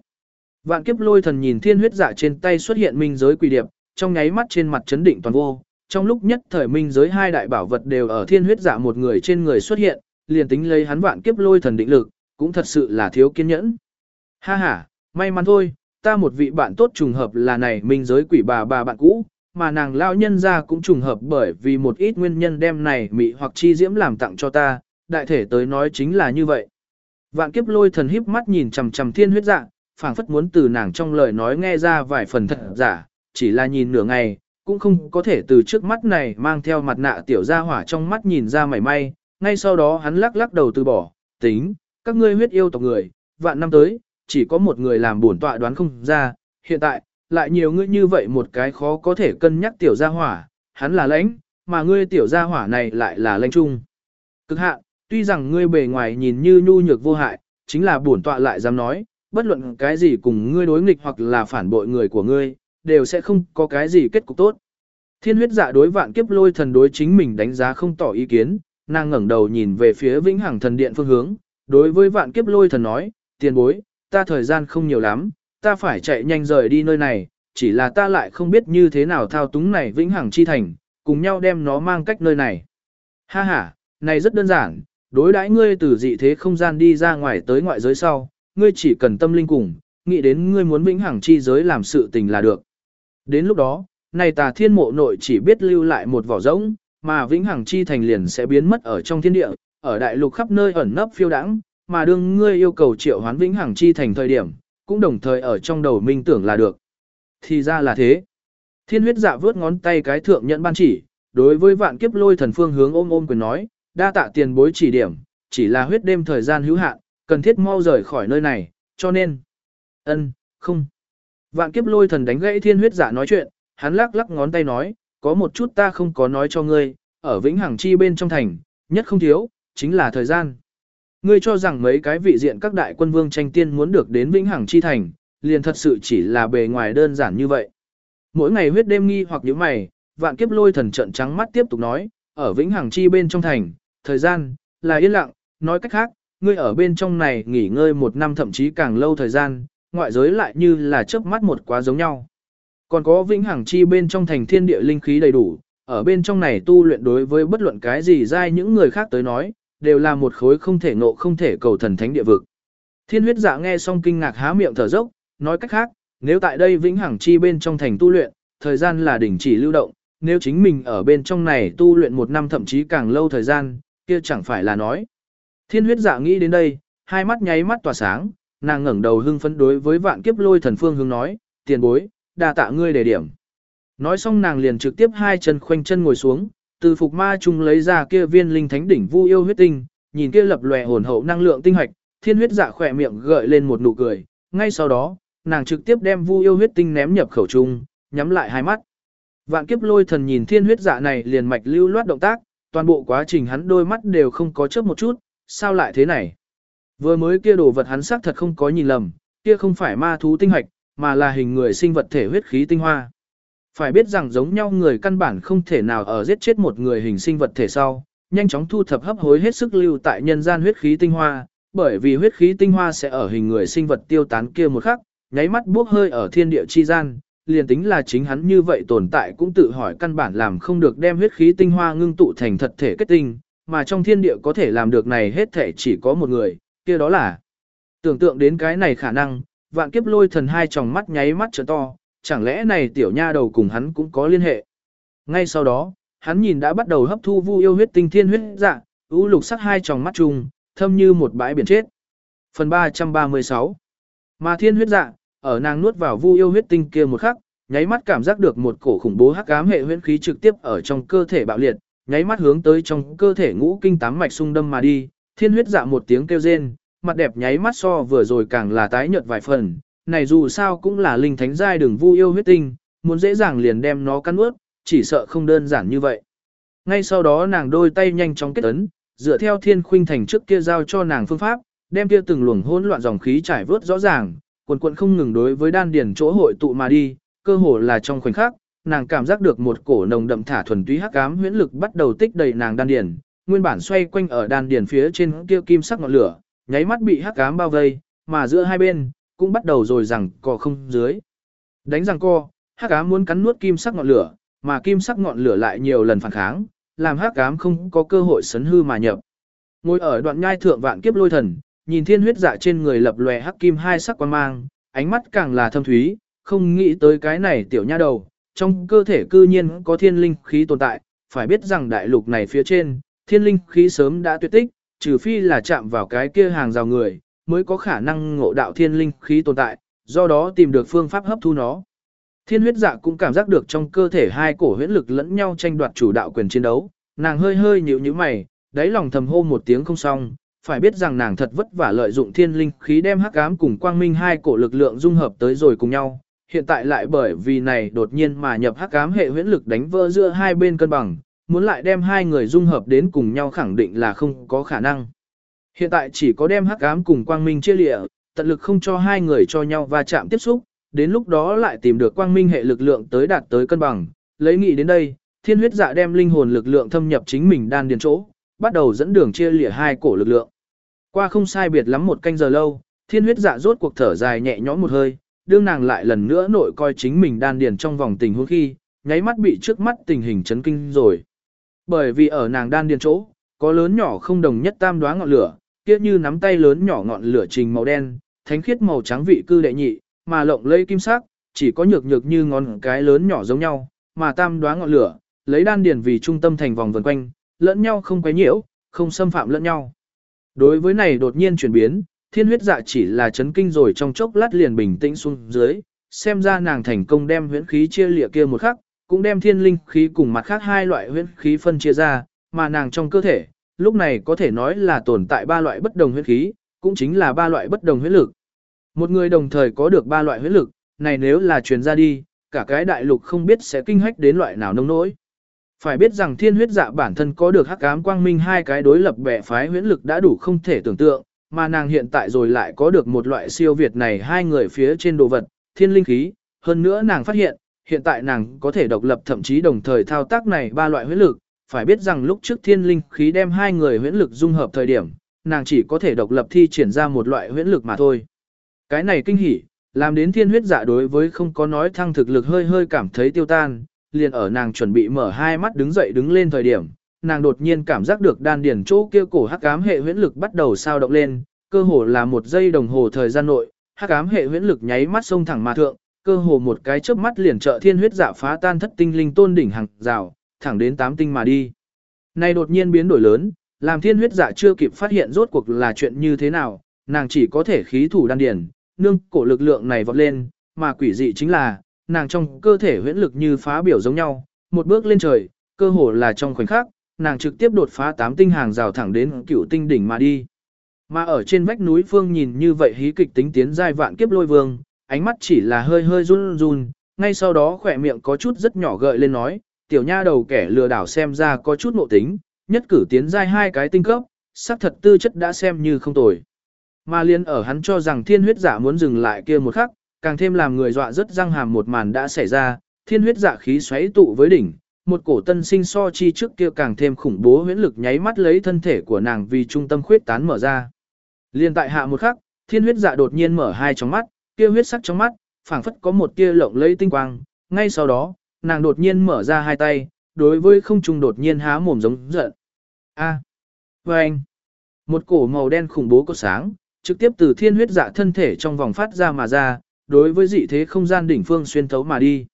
Vạn kiếp lôi thần nhìn thiên huyết dạ trên tay xuất hiện minh giới quỷ điệp, trong nháy mắt trên mặt chấn định toàn vô. Trong lúc nhất thời minh giới hai đại bảo vật đều ở thiên huyết dạ một người trên người xuất hiện, liền tính lấy hắn vạn kiếp lôi thần định lực, cũng thật sự là thiếu kiên nhẫn. Ha ha, may mắn thôi, ta một vị bạn tốt trùng hợp là này minh giới quỷ bà bà bạn cũ, mà nàng lao nhân ra cũng trùng hợp bởi vì một ít nguyên nhân đem này mị hoặc chi diễm làm tặng cho ta, đại thể tới nói chính là như vậy. Vạn kiếp lôi thần híp mắt nhìn chằm chằm thiên huyết dạ, phảng phất muốn từ nàng trong lời nói nghe ra vài phần thật giả, chỉ là nhìn nửa ngày, cũng không có thể từ trước mắt này mang theo mặt nạ tiểu gia hỏa trong mắt nhìn ra mảy may, ngay sau đó hắn lắc lắc đầu từ bỏ, tính, các ngươi huyết yêu tộc người, vạn năm tới, chỉ có một người làm bổn tọa đoán không ra, hiện tại, lại nhiều ngươi như vậy một cái khó có thể cân nhắc tiểu gia hỏa, hắn là lãnh, mà ngươi tiểu gia hỏa này lại là lãnh trung. Cực hạn, tuy rằng ngươi bề ngoài nhìn như nhu nhược vô hại, chính là bổn tọa lại dám nói, bất luận cái gì cùng ngươi đối nghịch hoặc là phản bội người của ngươi, đều sẽ không có cái gì kết cục tốt. Thiên huyết dạ đối vạn kiếp lôi thần đối chính mình đánh giá không tỏ ý kiến, nàng ngẩng đầu nhìn về phía vĩnh hằng thần điện phương hướng, đối với vạn kiếp lôi thần nói, tiền bối, ta thời gian không nhiều lắm, ta phải chạy nhanh rời đi nơi này, chỉ là ta lại không biết như thế nào thao túng này vĩnh hằng chi thành, cùng nhau đem nó mang cách nơi này. Ha ha, này rất đơn giản, đối đãi ngươi từ dị thế không gian đi ra ngoài tới ngoại giới sau, ngươi chỉ cần tâm linh cùng, nghĩ đến ngươi muốn vĩnh hằng chi giới làm sự tình là được. Đến lúc đó, này tà thiên mộ nội chỉ biết lưu lại một vỏ rỗng, mà vĩnh hằng chi thành liền sẽ biến mất ở trong thiên địa, ở đại lục khắp nơi ẩn nấp phiêu đãng, mà đương ngươi yêu cầu triệu hoán vĩnh hằng chi thành thời điểm, cũng đồng thời ở trong đầu minh tưởng là được. Thì ra là thế. Thiên huyết dạ vớt ngón tay cái thượng nhận ban chỉ, đối với vạn kiếp lôi thần phương hướng ôm ôm quyền nói, đa tạ tiền bối chỉ điểm, chỉ là huyết đêm thời gian hữu hạn, cần thiết mau rời khỏi nơi này, cho nên. ân, không. Vạn kiếp lôi thần đánh gãy thiên huyết giả nói chuyện, hắn lắc lắc ngón tay nói, có một chút ta không có nói cho ngươi, ở vĩnh hằng chi bên trong thành, nhất không thiếu, chính là thời gian. Ngươi cho rằng mấy cái vị diện các đại quân vương tranh tiên muốn được đến vĩnh hằng chi thành, liền thật sự chỉ là bề ngoài đơn giản như vậy. Mỗi ngày huyết đêm nghi hoặc những mày, vạn kiếp lôi thần trận trắng mắt tiếp tục nói, ở vĩnh hằng chi bên trong thành, thời gian, là yên lặng, nói cách khác, ngươi ở bên trong này nghỉ ngơi một năm thậm chí càng lâu thời gian, ngoại giới lại như là chớp mắt một quá giống nhau. Còn có vĩnh hằng chi bên trong thành thiên địa linh khí đầy đủ, ở bên trong này tu luyện đối với bất luận cái gì dai những người khác tới nói, đều là một khối không thể ngộ không thể cầu thần thánh địa vực. Thiên huyết dạ nghe xong kinh ngạc há miệng thở dốc, nói cách khác, nếu tại đây vĩnh hằng chi bên trong thành tu luyện, thời gian là đỉnh chỉ lưu động, nếu chính mình ở bên trong này tu luyện một năm thậm chí càng lâu thời gian, kia chẳng phải là nói. Thiên huyết dạ nghĩ đến đây, hai mắt nháy mắt tỏa sáng, nàng ngẩng đầu hưng phấn đối với vạn kiếp lôi thần phương hướng nói, tiền bối, đa tạ ngươi đề điểm. Nói xong nàng liền trực tiếp hai chân khoanh chân ngồi xuống, từ phục ma trung lấy ra kia viên linh thánh đỉnh vu yêu huyết tinh, nhìn kia lập lòe hồn hậu năng lượng tinh hạch, thiên huyết dạ khỏe miệng gợi lên một nụ cười, ngay sau đó, nàng trực tiếp đem vu yêu huyết tinh ném nhập khẩu trung, nhắm lại hai mắt. Vạn kiếp lôi thần nhìn thiên huyết dạ này liền mạch lưu loát động tác, toàn bộ quá trình hắn đôi mắt đều không có chớp một chút, sao lại thế này? Vừa mới kia đồ vật hắn xác thật không có nhìn lầm, kia không phải ma thú tinh hạch, mà là hình người sinh vật thể huyết khí tinh hoa. Phải biết rằng giống nhau người căn bản không thể nào ở giết chết một người hình sinh vật thể sau, nhanh chóng thu thập hấp hối hết sức lưu tại nhân gian huyết khí tinh hoa, bởi vì huyết khí tinh hoa sẽ ở hình người sinh vật tiêu tán kia một khắc, nháy mắt bước hơi ở thiên địa chi gian, liền tính là chính hắn như vậy tồn tại cũng tự hỏi căn bản làm không được đem huyết khí tinh hoa ngưng tụ thành thật thể kết tinh, mà trong thiên địa có thể làm được này hết thể chỉ có một người, kia đó là. Tưởng tượng đến cái này khả năng, vạn kiếp lôi thần hai tròng mắt nháy mắt trở to, chẳng lẽ này tiểu nha đầu cùng hắn cũng có liên hệ. Ngay sau đó, hắn nhìn đã bắt đầu hấp thu vu yêu huyết tinh thiên huyết dạ, ưu lục sắc hai tròng mắt chung, thâm như một bãi biển chết. Phần 336 Mà thiên huyết dạ, ở nàng nuốt vào vu yêu huyết tinh kia một khắc, nháy mắt cảm giác được một cổ khủng bố hắc ám hệ huyễn khí trực tiếp ở trong cơ thể bạo liệt, nháy mắt hướng tới trong cơ thể ngũ kinh tám mạch xung đâm mà đi, thiên huyết dạ một tiếng kêu rên, mặt đẹp nháy mắt so vừa rồi càng là tái nhợt vài phần, này dù sao cũng là linh thánh giai đường vu yêu huyết tinh, muốn dễ dàng liền đem nó cắn nuốt, chỉ sợ không đơn giản như vậy. Ngay sau đó nàng đôi tay nhanh chóng kết ấn, dựa theo thiên khuynh thành trước kia giao cho nàng phương pháp, đem kia từng luồng hỗn loạn dòng khí trải vớt rõ ràng, quần quần không ngừng đối với đan điền chỗ hội tụ mà đi, cơ hồ là trong khoảnh khắc, nàng cảm giác được một cổ nồng đậm thả thuần túy hắc ám huyễn lực bắt đầu tích đầy nàng đan điền, nguyên bản xoay quanh ở đan điền phía trên kia kim sắc ngọn lửa, nháy mắt bị hắc ám bao vây, mà giữa hai bên cũng bắt đầu rồi rằng cò không dưới. Đánh rằng co, hắc ám muốn cắn nuốt kim sắc ngọn lửa, mà kim sắc ngọn lửa lại nhiều lần phản kháng, làm hắc ám không có cơ hội sấn hư mà nhập. Ngồi ở đoạn nhai thượng vạn kiếp lôi thần, nhìn thiên huyết dạ trên người lập lòe hắc kim hai sắc quan mang, ánh mắt càng là thâm thúy, không nghĩ tới cái này tiểu nha đầu, trong cơ thể cư nhiên có thiên linh khí tồn tại, phải biết rằng đại lục này phía trên, thiên linh khí sớm đã tuyệt tích, trừ phi là chạm vào cái kia hàng rào người, mới có khả năng ngộ đạo thiên linh khí tồn tại, do đó tìm được phương pháp hấp thu nó. Thiên huyết dạ cũng cảm giác được trong cơ thể hai cổ huyễn lực lẫn nhau tranh đoạt chủ đạo quyền chiến đấu, nàng hơi hơi nhíu nhíu mày, đáy lòng thầm hô một tiếng không xong, phải biết rằng nàng thật vất vả lợi dụng thiên linh khí đem hắc ám cùng quang minh hai cổ lực lượng dung hợp tới rồi cùng nhau, hiện tại lại bởi vì này đột nhiên mà nhập hắc ám hệ huyễn lực đánh vỡ giữa hai bên cân bằng, muốn lại đem hai người dung hợp đến cùng nhau khẳng định là không có khả năng. Hiện tại chỉ có đem hắc ám cùng quang minh chia lịa, tận lực không cho hai người cho nhau va chạm tiếp xúc, đến lúc đó lại tìm được quang minh hệ lực lượng tới đạt tới cân bằng. Lấy nghị đến đây, thiên huyết dạ đem linh hồn lực lượng thâm nhập chính mình đan điền chỗ, bắt đầu dẫn đường chia lìa hai cổ lực lượng. Qua không sai biệt lắm một canh giờ lâu, thiên huyết dạ rốt cuộc thở dài nhẹ nhõm một hơi, đương nàng lại lần nữa nội coi chính mình đan điền trong vòng tình huống khi, nháy mắt bị trước mắt tình hình chấn kinh rồi. Bởi vì ở nàng đan điền chỗ, có lớn nhỏ không đồng nhất tam đoá ngọn lửa, kia như nắm tay lớn nhỏ ngọn lửa trình màu đen, thánh khiết màu trắng vị cư đệ nhị, mà lộng lây kim sắc, chỉ có nhược nhược như ngón cái lớn nhỏ giống nhau, mà tam đoá ngọn lửa, lấy đan điền vì trung tâm thành vòng vần quanh, lẫn nhau không quấy nhiễu, không xâm phạm lẫn nhau. Đối với này đột nhiên chuyển biến, thiên huyết dạ chỉ là chấn kinh rồi trong chốc lát liền bình tĩnh xuống dưới, xem ra nàng thành công đem huyễn khí chia lịa kia một khắc, cũng đem thiên linh khí cùng mặt khác hai loại huyễn khí phân chia ra, mà nàng trong cơ thể, lúc này có thể nói là tồn tại ba loại bất đồng huyễn khí, cũng chính là ba loại bất đồng huyễn lực. Một người đồng thời có được ba loại huyễn lực, này nếu là truyền ra đi, cả cái đại lục không biết sẽ kinh hách đến loại nào nông nỗi. Phải biết rằng thiên huyết dạ bản thân có được hắc ám quang minh hai cái đối lập bẻ phái huyễn lực đã đủ không thể tưởng tượng, mà nàng hiện tại rồi lại có được một loại siêu việt này hai người phía trên đồ vật, thiên linh khí, hơn nữa nàng phát hiện, hiện tại nàng có thể độc lập thậm chí đồng thời thao tác này ba loại huyễn lực, phải biết rằng lúc trước thiên linh khí đem hai người huyễn lực dung hợp thời điểm, nàng chỉ có thể độc lập thi triển ra một loại huyễn lực mà thôi. Cái này kinh hỉ, làm đến thiên huyết dạ đối với không có nói thăng thực lực hơi hơi cảm thấy tiêu tan, liền ở nàng chuẩn bị mở hai mắt đứng dậy đứng lên thời điểm, nàng đột nhiên cảm giác được đan điển chỗ kia cổ hắc ám hệ huyễn lực bắt đầu sao động lên, cơ hồ là một giây đồng hồ thời gian nội, hắc ám hệ huyễn lực nháy mắt xông thẳng mà thượng, cơ hồ một cái chớp mắt liền trợ thiên huyết dạ phá tan thất tinh linh tôn đỉnh hàng rào, thẳng đến tám tinh mà đi. Này đột nhiên biến đổi lớn, làm thiên huyết dạ chưa kịp phát hiện rốt cuộc là chuyện như thế nào, nàng chỉ có thể khí thủ đan điển, nương cổ lực lượng này vọt lên, mà quỷ dị chính là, nàng trong cơ thể huyễn lực như phá biểu giống nhau, một bước lên trời, cơ hồ là trong khoảnh khắc, nàng trực tiếp đột phá tám tinh hàng rào thẳng đến cựu tinh đỉnh mà đi. Mà ở trên vách núi phương nhìn như vậy hí kịch tính tiến giai vạn kiếp lôi vương, ánh mắt chỉ là hơi hơi run run, ngay sau đó khỏe miệng có chút rất nhỏ gợi lên nói, tiểu nha đầu kẻ lừa đảo xem ra có chút nộ tính, nhất cử tiến giai hai cái tinh cấp, xác thật tư chất đã xem như không tồi. Mà liên ở hắn cho rằng thiên huyết giả muốn dừng lại kia một khắc, càng thêm làm người dọa rất răng hàm một màn đã xảy ra, thiên huyết dạ khí xoáy tụ với đỉnh, một cổ tân sinh so chi trước kia càng thêm khủng bố huyễn lực nháy mắt lấy thân thể của nàng vì trung tâm khuyết tán mở ra. Liên tại hạ một khắc, thiên huyết dạ đột nhiên mở hai tròng mắt, kia huyết sắc trong mắt, phảng phất có một tia lộng lẫy tinh quang, ngay sau đó, nàng đột nhiên mở ra hai tay, đối với không trung đột nhiên há mồm giống giận. A. À. Một cổ màu đen khủng bố có sáng, trực tiếp từ thiên huyết dạ thân thể trong vòng phát ra mà ra, đối với dị thế không gian đỉnh phương xuyên thấu mà đi.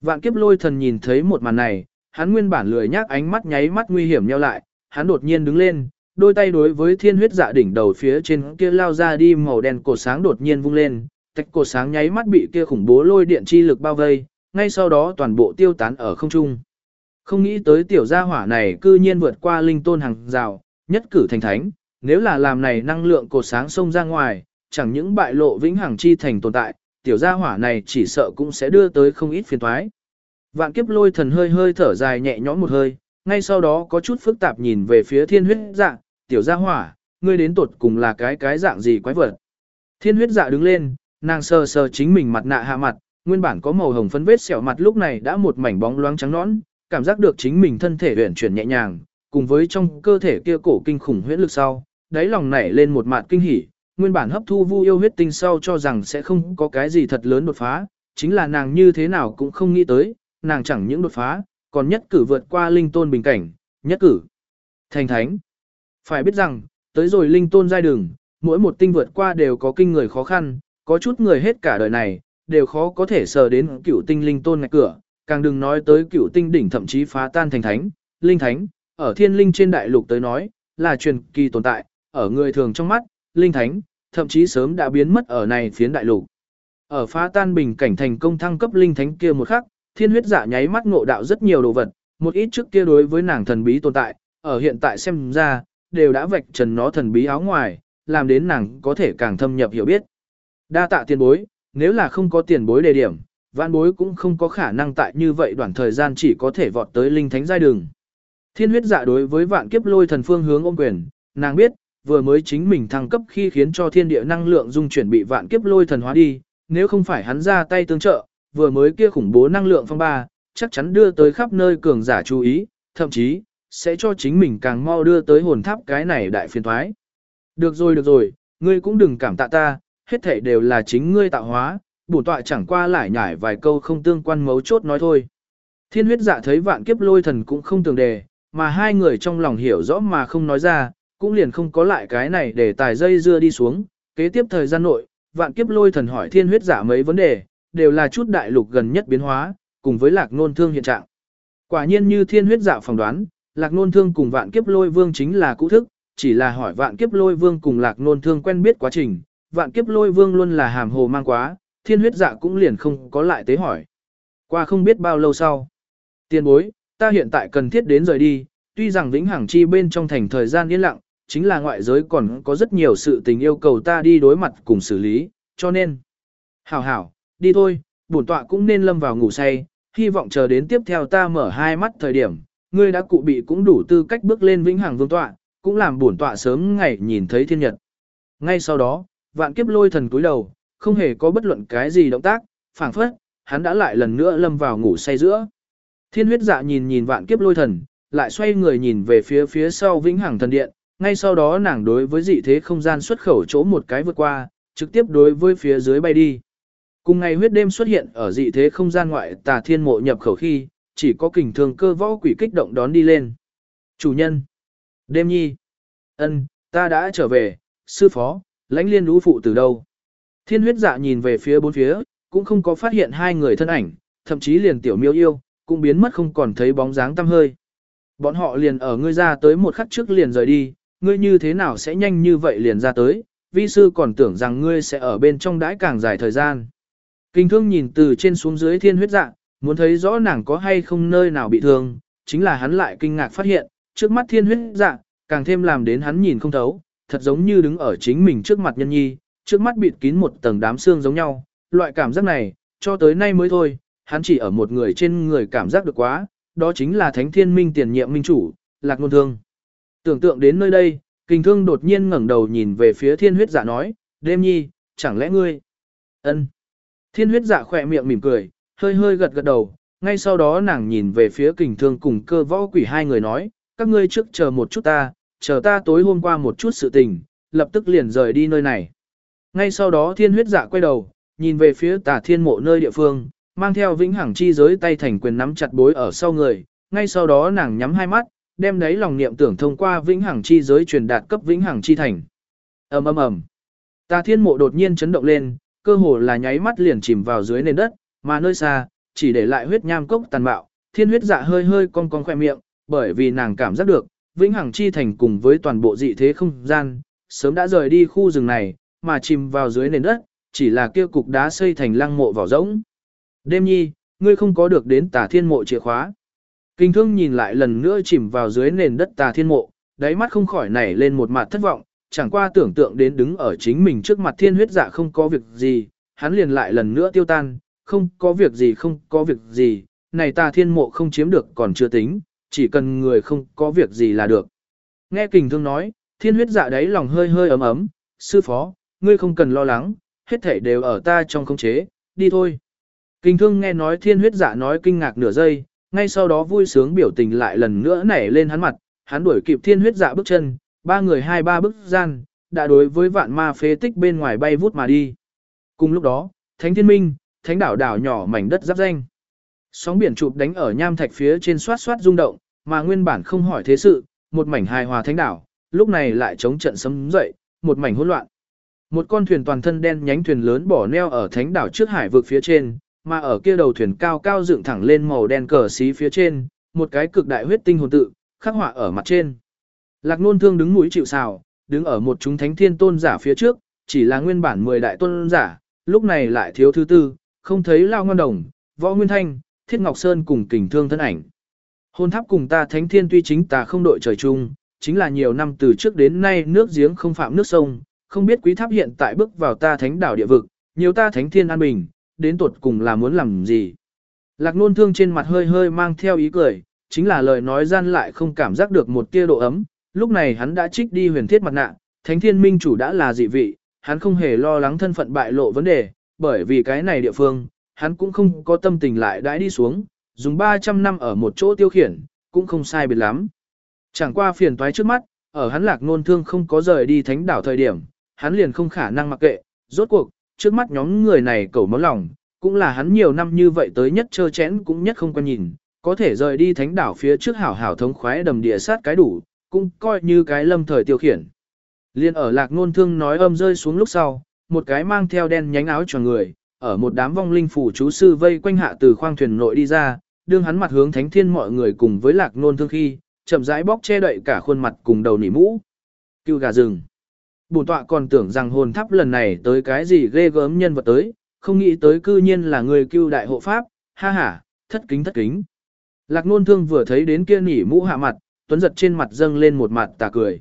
Vạn kiếp lôi thần nhìn thấy một màn này, hắn nguyên bản lười nhác ánh mắt nháy mắt nguy hiểm nheo lại, hắn đột nhiên đứng lên, đôi tay đối với thiên huyết dạ đỉnh đầu phía trên kia lao ra đi màu đen cổ sáng đột nhiên vung lên, tách cổ sáng nháy mắt bị kia khủng bố lôi điện chi lực bao vây, ngay sau đó toàn bộ tiêu tán ở không trung. Không nghĩ tới tiểu gia hỏa này cư nhiên vượt qua linh tôn hàng rào, nhất cử thành thánh, nếu là làm này năng lượng cổ sáng xông ra ngoài, chẳng những bại lộ vĩnh hằng chi thành tồn tại, tiểu gia hỏa này chỉ sợ cũng sẽ đưa tới không ít phiền toái. Vạn kiếp lôi thần hơi hơi thở dài nhẹ nhõm một hơi, ngay sau đó có chút phức tạp nhìn về phía thiên huyết dạ, tiểu gia hỏa, ngươi đến tột cùng là cái cái dạng gì quái vật. Thiên huyết dạ đứng lên, nàng sờ sờ chính mình mặt nạ hạ mặt, nguyên bản có màu hồng phấn vết sẹo mặt lúc này đã một mảnh bóng loáng trắng nõn, cảm giác được chính mình thân thể uyển chuyển nhẹ nhàng, cùng với trong cơ thể kia cổ kinh khủng huyễn lực sau, đáy lòng nảy lên một mạt kinh hỉ, nguyên bản hấp thu vu yêu huyết tinh sau cho rằng sẽ không có cái gì thật lớn đột phá, chính là nàng như thế nào cũng không nghĩ tới, nàng chẳng những đột phá, còn nhất cử vượt qua linh tôn bình cảnh, nhất cử thành thánh. Phải biết rằng, tới rồi linh tôn giai đường, mỗi một tinh vượt qua đều có kinh người khó khăn, có chút người hết cả đời này, đều khó có thể sờ đến cửu tinh linh tôn ngạch cửa, càng đừng nói tới cửu tinh đỉnh thậm chí phá tan thành thánh, linh thánh, ở thiên linh trên đại lục tới nói, là truyền kỳ tồn tại, ở người thường trong mắt, linh thánh, thậm chí sớm đã biến mất ở này phiến đại lục. Ở phá tan bình cảnh thành công thăng cấp linh thánh kia một khắc, thiên huyết dạ nháy mắt ngộ đạo rất nhiều đồ vật, một ít trước kia đối với nàng thần bí tồn tại, ở hiện tại xem ra, đều đã vạch trần nó thần bí áo ngoài, làm đến nàng có thể càng thâm nhập hiểu biết. Đa tạ tiền bối, nếu là không có tiền bối đề điểm, vạn bối cũng không có khả năng tại như vậy đoạn thời gian chỉ có thể vọt tới linh thánh giai đường. Thiên huyết dạ đối với vạn kiếp lôi thần phương hướng ôm quyền, nàng biết, vừa mới chính mình thăng cấp khi khiến cho thiên địa năng lượng dung chuyển bị vạn kiếp lôi thần hóa đi, nếu không phải hắn ra tay tương trợ, vừa mới kia khủng bố năng lượng phong ba, chắc chắn đưa tới khắp nơi cường giả chú ý, thậm chí, sẽ cho chính mình càng mau đưa tới hồn tháp cái này đại phiền thoái. Được rồi được rồi, ngươi cũng đừng cảm tạ ta, hết thảy đều là chính ngươi tạo hóa, bổn tọa chẳng qua lại nhải vài câu không tương quan mấu chốt nói thôi. Thiên huyết dạ thấy vạn kiếp lôi thần cũng không tường đề, mà hai người trong lòng hiểu rõ mà không nói ra, cũng liền không có lại cái này để tài dây dưa đi xuống. Kế tiếp thời gian nội, vạn kiếp lôi thần hỏi thiên huyết giả mấy vấn đề, đều là chút đại lục gần nhất biến hóa, cùng với lạc nôn thương hiện trạng. Quả nhiên như thiên huyết giả phỏng đoán, lạc nôn thương cùng vạn kiếp lôi vương chính là cũ thức, chỉ là hỏi vạn kiếp lôi vương cùng lạc nôn thương quen biết quá trình, vạn kiếp lôi vương luôn là hàm hồ mang quá, thiên huyết dạ cũng liền không có lại tế hỏi. Qua không biết bao lâu sau. Tiên bối, ta hiện tại cần thiết đến rời đi, tuy rằng vĩnh hằng chi bên trong thành thời gian yên lặng, chính là ngoại giới còn có rất nhiều sự tình yêu cầu ta đi đối mặt cùng xử lý, cho nên. Hảo hảo, đi thôi, bổn tọa cũng nên lâm vào ngủ say, hy vọng chờ đến tiếp theo ta mở hai mắt thời điểm, ngươi đã cụ bị cũng đủ tư cách bước lên vĩnh hằng vương tọa, cũng làm bổn tọa sớm ngày nhìn thấy thiên nhật. Ngay sau đó, vạn kiếp lôi thần cúi đầu, không hề có bất luận cái gì động tác, phảng phất, hắn đã lại lần nữa lâm vào ngủ say giữa. Thiên huyết dạ nhìn nhìn vạn kiếp lôi thần, lại xoay người nhìn về phía phía sau vĩnh hằng thần điện, ngay sau đó nàng đối với dị thế không gian xuất khẩu chỗ một cái vượt qua, trực tiếp đối với phía dưới bay đi. Cùng ngày huyết đêm xuất hiện ở dị thế không gian ngoại tà thiên mộ nhập khẩu khi, chỉ có kình thường cơ võ quỷ kích động đón đi lên. Chủ nhân. Đêm nhi. ân, ta đã trở về, sư phó, lãnh liên đũ phụ từ đâu. Thiên huyết dạ nhìn về phía bốn phía, cũng không có phát hiện hai người thân ảnh, thậm chí liền tiểu miêu yêu, cũng biến mất không còn thấy bóng dáng tăm hơi. Bọn họ liền ở ngươi ra tới một khắc trước liền rời đi, ngươi như thế nào sẽ nhanh như vậy liền ra tới, vi sư còn tưởng rằng ngươi sẽ ở bên trong đãi càng dài thời gian. Kinh thương nhìn từ trên xuống dưới thiên huyết dạ, muốn thấy rõ nàng có hay không nơi nào bị thương, chính là hắn lại kinh ngạc phát hiện, trước mắt thiên huyết dạ, càng thêm làm đến hắn nhìn không thấu, thật giống như đứng ở chính mình trước mặt nhân nhi, trước mắt bịt kín một tầng đám xương giống nhau, loại cảm giác này, cho tới nay mới thôi, hắn chỉ ở một người trên người cảm giác được quá, đó chính là thánh thiên minh tiền nhiệm minh chủ, lạc ngôn thương. Tưởng tượng đến nơi đây, kinh thương đột nhiên ngẩng đầu nhìn về phía thiên huyết dạ nói, đêm nhi, chẳng lẽ ngươi? ân Thiên huyết dạ khỏe miệng mỉm cười, hơi hơi gật gật đầu, ngay sau đó nàng nhìn về phía kình thương cùng cơ võ quỷ hai người nói, các ngươi trước chờ một chút ta, chờ ta tối hôm qua một chút sự tình, lập tức liền rời đi nơi này. Ngay sau đó thiên huyết dạ quay đầu, nhìn về phía tà thiên mộ nơi địa phương, mang theo vĩnh hằng chi giới tay thành quyền nắm chặt bối ở sau người, ngay sau đó nàng nhắm hai mắt, đem đấy lòng niệm tưởng thông qua vĩnh hằng chi giới truyền đạt cấp vĩnh hằng chi thành. ầm ầm ầm, tà thiên mộ đột nhiên chấn động lên, cơ hồ là nháy mắt liền chìm vào dưới nền đất, mà nơi xa, chỉ để lại huyết nham cốc tàn bạo, thiên huyết dạ hơi hơi cong cong khoe miệng, bởi vì nàng cảm giác được, vĩnh hằng chi thành cùng với toàn bộ dị thế không gian, sớm đã rời đi khu rừng này, mà chìm vào dưới nền đất, chỉ là kia cục đá xây thành lăng mộ vỏ rỗng. Đêm nhi, ngươi không có được đến tà thiên mộ chìa khóa. Kinh thương nhìn lại lần nữa chìm vào dưới nền đất tà thiên mộ, đáy mắt không khỏi nảy lên một mặt thất vọng, chẳng qua tưởng tượng đến đứng ở chính mình trước mặt thiên huyết dạ không có việc gì, hắn liền lại lần nữa tiêu tan, không có việc gì không có việc gì, này tà thiên mộ không chiếm được còn chưa tính, chỉ cần người không có việc gì là được. Nghe kình thương nói, thiên huyết dạ đáy lòng hơi hơi ấm ấm, sư phó, ngươi không cần lo lắng, hết thảy đều ở ta trong khống chế, đi thôi. Kinh thương nghe nói thiên huyết dạ nói kinh ngạc nửa giây, ngay sau đó vui sướng biểu tình lại lần nữa nảy lên hắn mặt, hắn đuổi kịp thiên huyết dạ bước chân, ba người hai ba bước gian, đã đối với vạn ma phế tích bên ngoài bay vút mà đi. Cùng lúc đó, thánh thiên minh, thánh đảo đảo nhỏ mảnh đất giáp danh. Sóng biển chụp đánh ở nham thạch phía trên xoát xoát rung động, mà nguyên bản không hỏi thế sự, một mảnh hài hòa thánh đảo, lúc này lại chống trận sấm dậy, một mảnh hỗn loạn. Một con thuyền toàn thân đen nhánh thuyền lớn bỏ neo ở thánh đảo trước hải vực phía trên, mà ở kia đầu thuyền cao cao dựng thẳng lên màu đen cờ xí phía trên, một cái cực đại huyết tinh hồn tự, khắc họa ở mặt trên. Lạc nôn thương đứng mũi chịu sào, đứng ở một chúng thánh thiên tôn giả phía trước, chỉ là nguyên bản 10 đại tôn giả, lúc này lại thiếu thứ tư, không thấy lao ngon đồng, võ nguyên thanh, thiết ngọc sơn cùng kình thương thân ảnh. Hôn tháp cùng ta thánh thiên tuy chính ta không đội trời chung, chính là nhiều năm từ trước đến nay nước giếng không phạm nước sông, không biết quý tháp hiện tại bước vào ta thánh đảo địa vực, nhiều ta thánh thiên an bình, đến tuột cùng là muốn làm gì. Lạc nôn thương trên mặt hơi hơi mang theo ý cười, chính là lời nói gian lại không cảm giác được một tia độ ấm, lúc này hắn đã trích đi huyền thiết mặt nạ, thánh thiên minh chủ đã là dị vị, hắn không hề lo lắng thân phận bại lộ vấn đề, bởi vì cái này địa phương, hắn cũng không có tâm tình lại đãi đi xuống, dùng 300 năm ở một chỗ tiêu khiển, cũng không sai biệt lắm. Chẳng qua phiền toái trước mắt, ở hắn lạc nôn thương không có rời đi thánh đảo thời điểm, hắn liền không khả năng mặc kệ, rốt cuộc, trước mắt nhóm người này cầu máu lòng, cũng là hắn nhiều năm như vậy tới nhất chơ chén cũng nhất không quan nhìn, có thể rời đi thánh đảo phía trước hảo hảo thống khoái đầm địa sát cái đủ, cũng coi như cái lâm thời tiêu khiển. Liên ở lạc ngôn thương nói âm rơi xuống lúc sau, một cái mang theo đen nhánh áo cho người, ở một đám vong linh phủ chú sư vây quanh hạ từ khoang thuyền nội đi ra, đương hắn mặt hướng thánh thiên mọi người cùng với lạc ngôn thương khi, chậm rãi bóc che đậy cả khuôn mặt cùng đầu nỉ mũ. Cưu gà rừng. Bổn tọa còn tưởng rằng hồn tháp lần này tới cái gì ghê gớm nhân vật tới, không nghĩ tới cư nhiên là người cưu đại hộ pháp, ha ha, thất kính thất kính. Lạc nôn thương vừa thấy đến kia nỉ mũ hạ mặt, tuấn giật trên mặt dâng lên một mặt tà cười.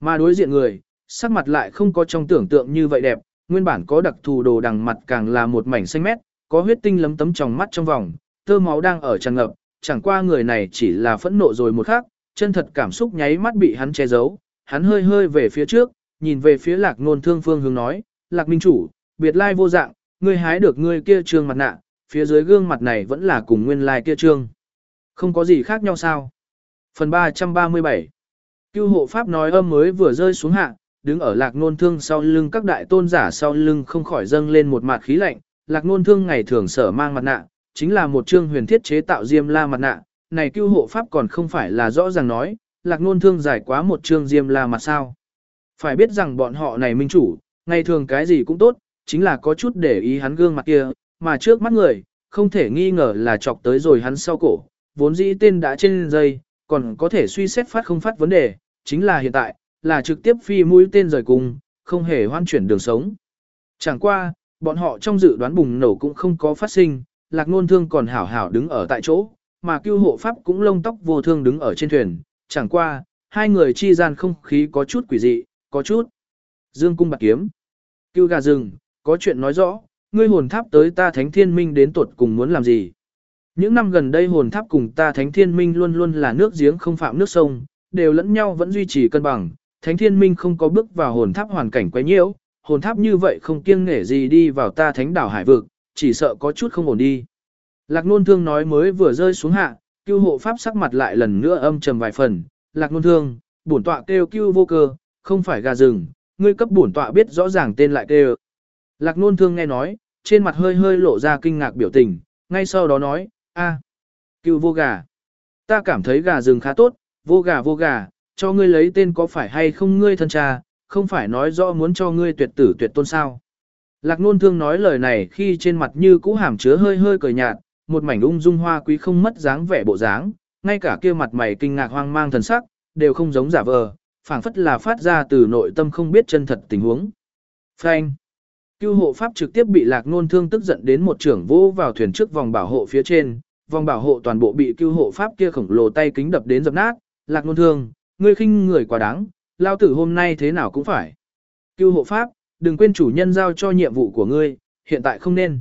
Mà đối diện người, sắc mặt lại không có trong tưởng tượng như vậy đẹp, nguyên bản có đặc thù đồ đằng mặt càng là một mảnh xanh mét, có huyết tinh lấm tấm trong mắt trong vòng, tơ máu đang ở tràn ngập, chẳng qua người này chỉ là phẫn nộ rồi một khắc, chân thật cảm xúc nháy mắt bị hắn che giấu, hắn hơi hơi về phía trước, nhìn về phía lạc nôn thương phương hướng nói, lạc minh chủ, biệt lai vô dạng, ngươi hái được ngươi kia trương mặt nạ, phía dưới gương mặt này vẫn là cùng nguyên lai kia trương. Không có gì khác nhau sao? Phần 337 Cưu hộ pháp nói âm mới vừa rơi xuống hạ, đứng ở lạc nôn thương sau lưng các đại tôn giả sau lưng không khỏi dâng lên một mặt khí lạnh. Lạc nôn thương ngày thường sở mang mặt nạ, chính là một trương huyền thiết chế tạo diêm la mặt nạ. Này cưu hộ pháp còn không phải là rõ ràng nói, lạc nôn thương giải quá một chương diêm la mặt sao. Phải biết rằng bọn họ này minh chủ, ngày thường cái gì cũng tốt, chính là có chút để ý hắn gương mặt kia, mà trước mắt người, không thể nghi ngờ là chọc tới rồi hắn sau cổ, vốn dĩ tên đã trên dây, còn có thể suy xét phát không phát vấn đề, chính là hiện tại, là trực tiếp phi mũi tên rời cùng, không hề hoan chuyển đường sống. Chẳng qua, bọn họ trong dự đoán bùng nổ cũng không có phát sinh, lạc nôn thương còn hảo hảo đứng ở tại chỗ, mà cưu hộ pháp cũng lông tóc vô thương đứng ở trên thuyền, chẳng qua, hai người chi gian không khí có chút quỷ dị, có chút. Dương cung bạc kiếm. Cưu gà rừng, có chuyện nói rõ, ngươi hồn tháp tới ta thánh thiên minh đến tuột cùng muốn làm gì. Những năm gần đây hồn tháp cùng ta thánh thiên minh luôn luôn là nước giếng không phạm nước sông, đều lẫn nhau vẫn duy trì cân bằng, thánh thiên minh không có bước vào hồn tháp hoàn cảnh quấy nhiễu, hồn tháp như vậy không kiêng nể gì đi vào ta thánh đảo hải vực, chỉ sợ có chút không ổn đi. Lạc nôn thương nói mới vừa rơi xuống hạ, Cưu hộ pháp sắc mặt lại lần nữa âm trầm vài phần, lạc nôn thương, bổn tọa kêu cưu vô cơ, không phải gà rừng, ngươi cấp bổn tọa biết rõ ràng tên lại kêu. Lạc nôn thương nghe nói, trên mặt hơi hơi lộ ra kinh ngạc biểu tình, ngay sau đó nói, a, cựu vô gà. Ta cảm thấy gà rừng khá tốt, vô gà vô gà, cho ngươi lấy tên có phải hay không ngươi thân cha, không phải nói rõ muốn cho ngươi tuyệt tử tuyệt tôn sao. Lạc nôn thương nói lời này khi trên mặt như cũ hàm chứa hơi hơi cười nhạt, một mảnh ung dung hoa quý không mất dáng vẻ bộ dáng, ngay cả kia mặt mày kinh ngạc hoang mang thần sắc, đều không giống giả vờ, phảng phất là phát ra từ nội tâm không biết chân thật tình huống. Phanh. Cưu hộ pháp trực tiếp bị lạc nôn thương tức giận đến một trưởng vô vào thuyền trước vòng bảo hộ phía trên, vòng bảo hộ toàn bộ bị cưu hộ pháp kia khổng lồ tay kính đập đến dập nát, lạc nôn thương, ngươi khinh người quá đáng, lao tử hôm nay thế nào cũng phải. Cưu hộ pháp, đừng quên chủ nhân giao cho nhiệm vụ của ngươi, hiện tại không nên.